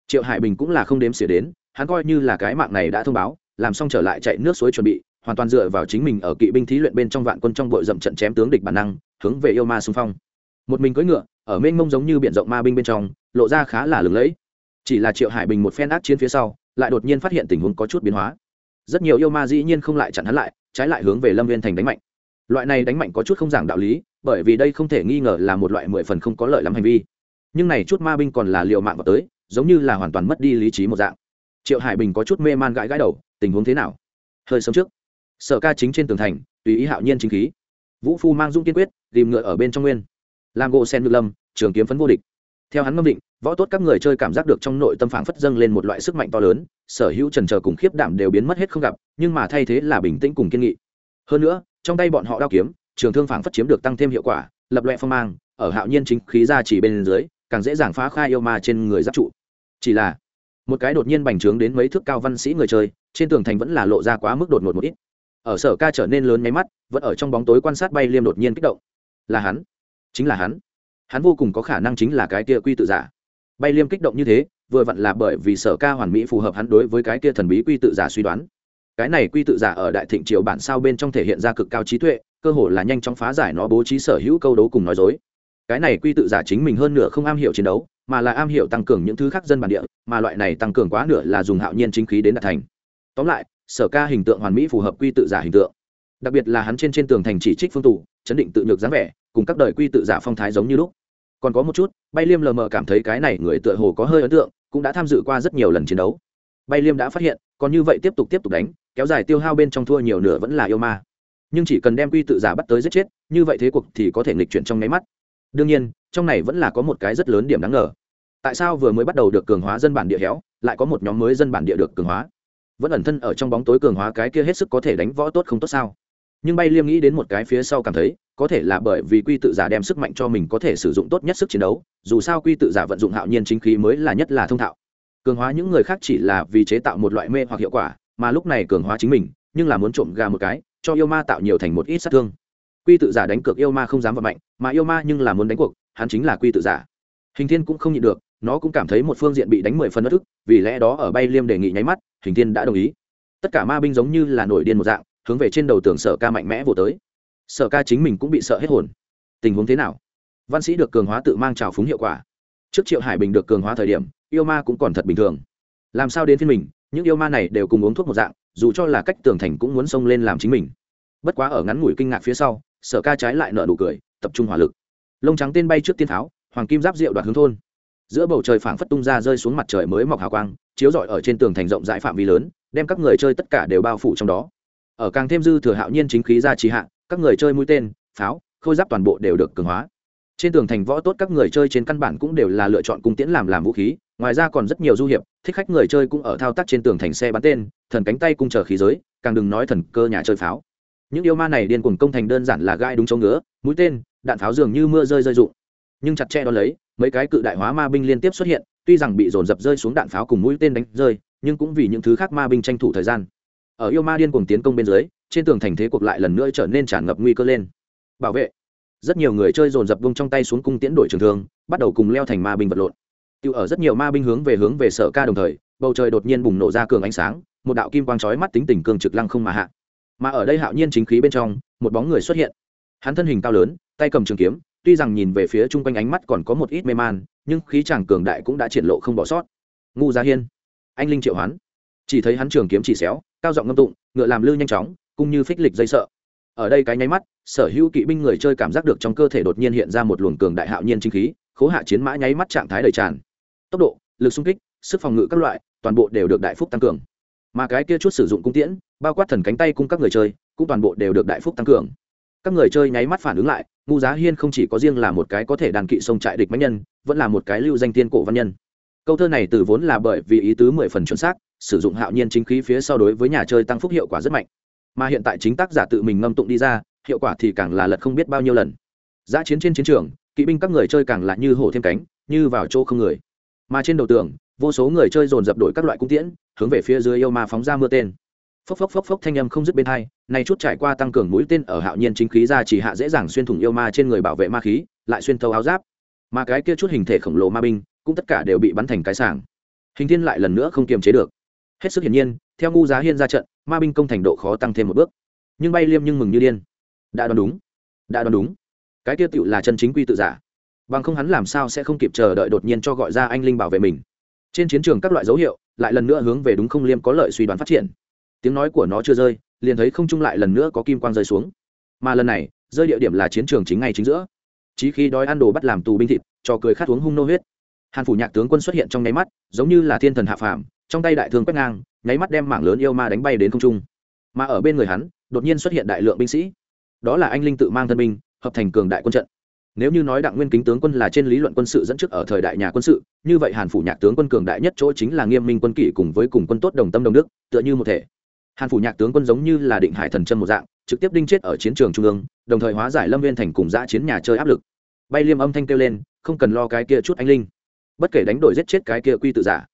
Triệu hải bình cũng là không đếm xỉa đến, hắn coi như là cái mạng này đã thông báo, làm xong trở lại chạy nước suối chuẩn bị, hoàn toàn dựa vào chính mình ở kỵ binh thí luyện bên trong vạn quân trong bội dậm trận chém tướng địch bản năng, hướng về yêu ma xung phong. Một mình cưỡi ngựa, ở mênh mông giống như biển rộng ma binh bên trong, lộ ra khá là lừng lẫy. Chỉ là triệu hải bình một phen ác chiến phía sau, lại đột nhiên phát hiện tình huống có chút biến hóa rất nhiều yêu ma dĩ nhiên không lại chặn hắn lại, trái lại hướng về lâm viên thành đánh mạnh. Loại này đánh mạnh có chút không giảng đạo lý, bởi vì đây không thể nghi ngờ là một loại mười phần không có lợi lắm hành vi. Nhưng này chút ma binh còn là liệu mạng vào tới, giống như là hoàn toàn mất đi lý trí một dạng. Triệu hải bình có chút mê man gãi gãi đầu, tình huống thế nào? Hơi sớm trước, sở ca chính trên tường thành, tùy ý hạo nhiên chính khí. Vũ phu mang dung kiên quyết, tìm ngựa ở bên trong nguyên. Làm gỗ sen ngự lâm, trường kiếm phấn vô địch. Theo hắn ngâm định võ tốt các người chơi cảm giác được trong nội tâm phảng phất dâng lên một loại sức mạnh to lớn, sở hữu trần trờ cùng khiếp đảm đều biến mất hết không gặp, nhưng mà thay thế là bình tĩnh cùng kiên nghị. Hơn nữa, trong tay bọn họ đao kiếm, trường thương phảng phất chiếm được tăng thêm hiệu quả, lập loại phong mang, ở hạo nhiên chính khí ra chỉ bên dưới, càng dễ dàng phá khai yêu ma trên người giáp trụ. Chỉ là, một cái đột nhiên bành trướng đến mấy thước cao văn sĩ người chơi, trên tường thành vẫn là lộ ra quá mức đột ngột một ít. Ở sở ca trở nên lớn nháy mắt, vẫn ở trong bóng tối quan sát bay liêm đột nhiên kích động. Là hắn. Chính là hắn. Hắn vô cùng có khả năng chính là cái kia quy tự giả bay liêm kích động như thế, vừa vặn là bởi vì sở ca hoàn mỹ phù hợp hắn đối với cái kia thần bí quy tự giả suy đoán. Cái này quy tự giả ở đại thịnh triều bản sao bên trong thể hiện ra cực cao trí tuệ, cơ hội là nhanh chóng phá giải nó bố trí sở hữu câu đấu cùng nói dối. Cái này quy tự giả chính mình hơn nửa không am hiểu chiến đấu, mà là am hiểu tăng cường những thứ khác dân bản địa, mà loại này tăng cường quá nửa là dùng hạo nhiên chính khí đến đạt thành. Tóm lại, sở ca hình tượng hoàn mỹ phù hợp quy tự giả hình tượng. Đặc biệt là hắn trên trên tường thành chỉ trích phương tù, chấn định tự nhược dáng vẻ, cùng các đời quy tự giả phong thái giống như lúc còn có một chút, bay liêm lờ mờ cảm thấy cái này người tựa hồ có hơi ấn tượng, cũng đã tham dự qua rất nhiều lần chiến đấu. Bay liêm đã phát hiện, còn như vậy tiếp tục tiếp tục đánh, kéo dài tiêu hao bên trong thua nhiều nửa vẫn là yêu ma. Nhưng chỉ cần đem quy tự giả bắt tới giết chết, như vậy thế cuộc thì có thể nghịch chuyển trong nháy mắt. Đương nhiên, trong này vẫn là có một cái rất lớn điểm đáng ngờ. Tại sao vừa mới bắt đầu được cường hóa dân bản địa héo, lại có một nhóm mới dân bản địa được cường hóa? Vẫn ẩn thân ở trong bóng tối cường hóa cái kia hết sức có thể đánh võ tốt không tốt sao? Nhưng bay liêm nghĩ đến một cái phía sau cảm thấy, có thể là bởi vì quy tự giả đem sức mạnh cho mình có thể sử dụng tốt nhất sức chiến đấu, dù sao quy tự giả vận dụng hạo nhiên chính khí mới là nhất là thông thạo. Cường hóa những người khác chỉ là vì chế tạo một loại mê hoặc hiệu quả, mà lúc này cường hóa chính mình, nhưng là muốn trộm gà một cái, cho yêu ma tạo nhiều thành một ít sát thương. Quy tự giả đánh cược yêu ma không dám vận mạnh, mà yêu ma nhưng là muốn đánh cuộc, hắn chính là quy tự giả. Hình thiên cũng không nhịn được, nó cũng cảm thấy một phương diện bị đánh mười phần bất thức vì lẽ đó ở bay liêm đề nghị nháy mắt, hình thiên đã đồng ý. Tất cả ma binh giống như là nổi điên một dạng hướng về trên đầu tường sở ca mạnh mẽ vô tới. Sở ca chính mình cũng bị sợ hết hồn. Tình huống thế nào? Văn sĩ được cường hóa tự mang trào phúng hiệu quả. Trước triệu hải bình được cường hóa thời điểm, yêu ma cũng còn thật bình thường. Làm sao đến phiên mình, những yêu ma này đều cùng uống thuốc một dạng, dù cho là cách tường thành cũng muốn xông lên làm chính mình. Bất quá ở ngắn ngủi kinh ngạc phía sau, sở ca trái lại nợ nụ cười, tập trung hỏa lực. Lông trắng tên bay trước tiên tháo, hoàng kim giáp rượu đoạt hướng thôn. Giữa bầu trời phảng phất tung ra rơi xuống mặt trời mới mọc hào quang, chiếu rọi ở trên tường thành rộng rãi phạm vi lớn, đem các người chơi tất cả đều bao phủ trong đó ở càng thêm dư thừa hạo nhiên chính khí ra trì hạ, các người chơi mũi tên, pháo, khôi giáp toàn bộ đều được cường hóa. Trên tường thành võ tốt các người chơi trên căn bản cũng đều là lựa chọn cung tiễn làm làm vũ khí, ngoài ra còn rất nhiều du hiệp, thích khách người chơi cũng ở thao tác trên tường thành xe bắn tên, thần cánh tay cung chờ khí giới, càng đừng nói thần cơ nhà chơi pháo. Những yêu ma này điên cuồng công thành đơn giản là gai đúng chỗ ngứa, mũi tên, đạn pháo dường như mưa rơi rơi rụng. Nhưng chặt chẽ đó lấy, mấy cái cự đại hóa ma binh liên tiếp xuất hiện, tuy rằng bị dồn dập rơi xuống đạn pháo cùng mũi tên đánh rơi, nhưng cũng vì những thứ khác ma binh tranh thủ thời gian ở yêu ma điên cuồng tiến công bên dưới, trên tường thành thế cuộc lại lần nữa trở nên tràn ngập nguy cơ lên. Bảo vệ. Rất nhiều người chơi dồn dập vung trong tay xuống cung tiễn đổi trường thương, bắt đầu cùng leo thành ma binh vật lộn. Tiêu ở rất nhiều ma binh hướng về hướng về sở ca đồng thời, bầu trời đột nhiên bùng nổ ra cường ánh sáng, một đạo kim quang chói mắt tính tình cường trực lăng không mà hạ. Mà ở đây hạo nhiên chính khí bên trong, một bóng người xuất hiện. Hắn thân hình cao lớn, tay cầm trường kiếm, tuy rằng nhìn về phía chung quanh ánh mắt còn có một ít mê man, nhưng khí chàng cường đại cũng đã triển lộ không bỏ sót. Ngu gia hiên. Anh linh triệu hoán chỉ thấy hắn trường kiếm chỉ xéo, cao giọng ngâm tụng, ngựa làm lư nhanh chóng, cũng như phích lịch dây sợ. Ở đây cái nháy mắt, sở hữu kỵ binh người chơi cảm giác được trong cơ thể đột nhiên hiện ra một luồng cường đại hạo nhiên chính khí, khố hạ chiến mã nháy mắt trạng thái đầy tràn. Tốc độ, lực xung kích, sức phòng ngự các loại, toàn bộ đều được đại phúc tăng cường. Mà cái kia chút sử dụng cung tiễn, bao quát thần cánh tay cung các người chơi, cũng toàn bộ đều được đại phúc tăng cường. Các người chơi nháy mắt phản ứng lại ngu giá hiên không chỉ có riêng là một cái có thể đàn kỵ sông trại địch mạnh nhân, vẫn là một cái lưu danh tiên cổ văn nhân. Câu thơ này từ vốn là bởi vì ý tứ mười phần chuẩn xác sử dụng hạo nhiên chính khí phía sau đối với nhà chơi tăng phúc hiệu quả rất mạnh. Mà hiện tại chính tác giả tự mình ngâm tụng đi ra, hiệu quả thì càng là lật không biết bao nhiêu lần. Giã chiến trên chiến trường, kỵ binh các người chơi càng là như hổ thêm cánh, như vào chỗ không người. Mà trên đầu tường, vô số người chơi dồn dập đổi các loại cung tiễn, hướng về phía dưới yêu ma phóng ra mưa tên. Phốc phốc phốc phốc thanh âm không dứt bên hai, nay chút trải qua tăng cường mũi tên ở hạo nhiên chính khí ra chỉ hạ dễ dàng xuyên thủng yêu ma trên người bảo vệ ma khí, lại xuyên thấu áo giáp. Mà cái kia chút hình thể khổng lồ ma binh, cũng tất cả đều bị bắn thành cái sảng. Hình thiên lại lần nữa không kiềm chế được hết sức hiển nhiên, theo ngu giá hiên ra trận, ma binh công thành độ khó tăng thêm một bước. Nhưng bay liêm nhưng mừng như điên. Đã đoán đúng. Đã đoán đúng. Cái tiêu tựu là chân chính quy tự giả. Bằng không hắn làm sao sẽ không kịp chờ đợi đột nhiên cho gọi ra anh linh bảo vệ mình. Trên chiến trường các loại dấu hiệu, lại lần nữa hướng về đúng không liêm có lợi suy đoán phát triển. Tiếng nói của nó chưa rơi, liền thấy không trung lại lần nữa có kim quang rơi xuống. Mà lần này, rơi địa điểm là chiến trường chính ngay chính giữa. Chí khi đói ăn đồ bắt làm tù binh thịt cho cười khát uống hung nô huyết. Hàn phủ nhạc tướng quân xuất hiện trong nháy mắt, giống như là thiên thần hạ phàm trong tay đại thương quét ngang, nháy mắt đem mảng lớn yêu ma đánh bay đến không trung. Mà ở bên người hắn, đột nhiên xuất hiện đại lượng binh sĩ. Đó là anh linh tự mang thân binh, hợp thành cường đại quân trận. Nếu như nói đặng nguyên kính tướng quân là trên lý luận quân sự dẫn trước ở thời đại nhà quân sự, như vậy hàn phủ nhạc tướng quân cường đại nhất chỗ chính là nghiêm minh quân kỷ cùng với cùng quân tốt đồng tâm đồng đức, tựa như một thể. Hàn phủ nhạc tướng quân giống như là định hải thần chân một dạng, trực tiếp đinh chết ở chiến trường trung ương, đồng thời hóa giải lâm viên thành cùng giã chiến nhà chơi áp lực. Bay liêm âm thanh kêu lên, không cần lo cái kia chút anh linh. Bất kể đánh đổi giết chết cái kia quy tự giả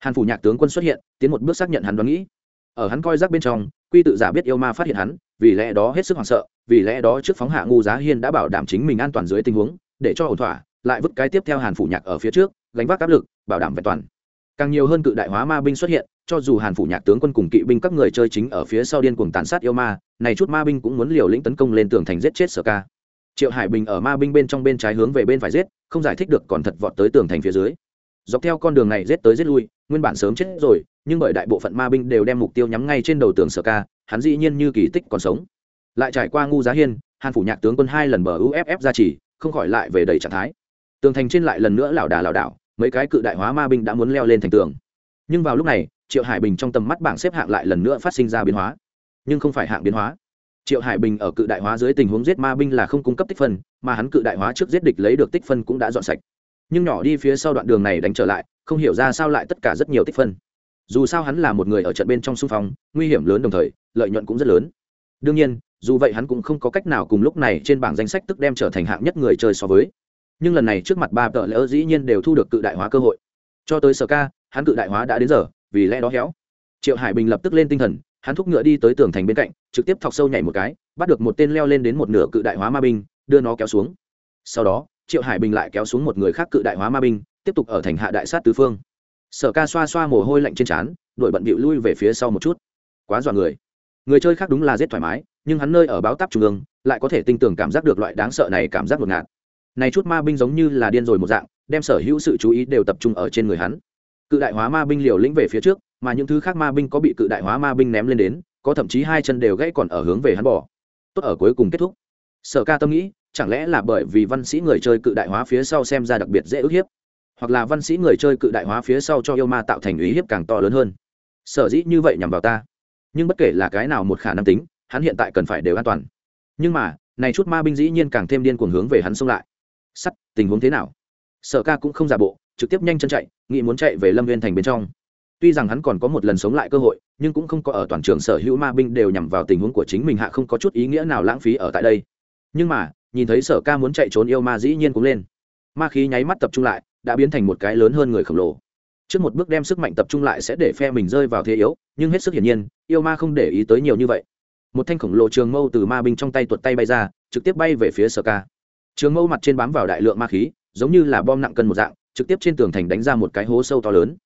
hàn phủ nhạc tướng quân xuất hiện, tiến một bước xác nhận hắn đoán nghĩ. Ở hắn coi rác bên trong, quy tự giả biết yêu ma phát hiện hắn, vì lẽ đó hết sức hoảng sợ, vì lẽ đó trước phóng hạ ngu giá hiên đã bảo đảm chính mình an toàn dưới tình huống, để cho ổn thỏa, lại vứt cái tiếp theo hàn phủ nhạc ở phía trước, gánh vác áp lực, bảo đảm vẹn toàn. Càng nhiều hơn cự đại hóa ma binh xuất hiện, cho dù hàn phủ nhạc tướng quân cùng kỵ binh các người chơi chính ở phía sau điên cuồng tàn sát yêu ma, này chút ma binh cũng muốn liều lĩnh tấn công lên tường thành giết chết sở ca. Triệu hải bình ở ma binh bên trong bên trái hướng về bên phải giết, không giải thích được còn thật vọt tới tường thành phía dưới dọc theo con đường này giết tới giết lui, nguyên bản sớm chết rồi, nhưng bởi đại bộ phận ma binh đều đem mục tiêu nhắm ngay trên đầu tường sở ca, hắn dĩ nhiên như kỳ tích còn sống. Lại trải qua ngu giá hiên, hàn phủ nhạc tướng quân hai lần bờ uff ra chỉ, không khỏi lại về đầy trạng thái. Tường thành trên lại lần nữa lảo đà lảo đảo, mấy cái cự đại hóa ma binh đã muốn leo lên thành tường. Nhưng vào lúc này, triệu hải bình trong tầm mắt bảng xếp hạng lại lần nữa phát sinh ra biến hóa. Nhưng không phải hạng biến hóa. Triệu hải bình ở cự đại hóa dưới tình huống giết ma binh là không cung cấp tích phân, mà hắn cự đại hóa trước giết địch lấy được tích phân cũng đã dọn sạch nhưng nhỏ đi phía sau đoạn đường này đánh trở lại, không hiểu ra sao lại tất cả rất nhiều tích phân. Dù sao hắn là một người ở trận bên trong xung phong, nguy hiểm lớn đồng thời, lợi nhuận cũng rất lớn. Đương nhiên, dù vậy hắn cũng không có cách nào cùng lúc này trên bảng danh sách tức đem trở thành hạng nhất người chơi so với. Nhưng lần này trước mặt ba tợ lỡ dĩ nhiên đều thu được cự đại hóa cơ hội. Cho tới sở ca, hắn cự đại hóa đã đến giờ, vì lẽ đó héo. Triệu hải bình lập tức lên tinh thần, hắn thúc ngựa đi tới tường thành bên cạnh, trực tiếp thọc sâu nhảy một cái, bắt được một tên leo lên đến một nửa cự đại hóa ma binh, đưa nó kéo xuống. Sau đó triệu hải bình lại kéo xuống một người khác cự đại hóa ma binh, tiếp tục ở thành hạ đại sát tứ phương. Sở ca xoa xoa mồ hôi lạnh trên trán đội bận bịu lui về phía sau một chút. Quá dọa người. Người chơi khác đúng là rất thoải mái, nhưng hắn nơi ở báo táp trung ương, lại có thể tinh tường cảm giác được loại đáng sợ này cảm giác ngột ngạt. Này chút ma binh giống như là điên rồi một dạng, đem sở hữu sự chú ý đều tập trung ở trên người hắn. Cự đại hóa ma binh liều lĩnh về phía trước, mà những thứ khác ma binh có bị cự đại hóa ma binh ném lên đến, có thậm chí hai chân đều gãy còn ở hướng về hắn bỏ. Tốt ở cuối cùng kết thúc. Sở ca tâm nghĩ chẳng lẽ là bởi vì văn sĩ người chơi cự đại hóa phía sau xem ra đặc biệt dễ ức hiếp? Hoặc là văn sĩ người chơi cự đại hóa phía sau cho yêu ma tạo thành uy hiếp càng to lớn hơn? Sở dĩ như vậy nhằm vào ta. Nhưng bất kể là cái nào một khả năng tính, hắn hiện tại cần phải đều an toàn. Nhưng mà, này chút ma binh dĩ nhiên càng thêm điên cuồng hướng về hắn xông lại. Sắt, tình huống thế nào? Sở ca cũng không giả bộ, trực tiếp nhanh chân chạy, nghĩ muốn chạy về lâm viên thành bên trong. Tuy rằng hắn còn có một lần sống lại cơ hội, nhưng cũng không có ở toàn trường sở hữu ma binh đều nhằm vào tình huống của chính mình hạ không có chút ý nghĩa nào lãng phí ở tại đây. Nhưng mà nhìn thấy sở ca muốn chạy trốn yêu ma dĩ nhiên cũng lên. Ma khí nháy mắt tập trung lại, đã biến thành một cái lớn hơn người khổng lồ. Trước một bước đem sức mạnh tập trung lại sẽ để phe mình rơi vào thế yếu, nhưng hết sức hiển nhiên, yêu ma không để ý tới nhiều như vậy. Một thanh khổng lồ trường mâu từ ma binh trong tay tuột tay bay ra, trực tiếp bay về phía sở ca. Trường mâu mặt trên bám vào đại lượng ma khí, giống như là bom nặng cân một dạng, trực tiếp trên tường thành đánh ra một cái hố sâu to lớn.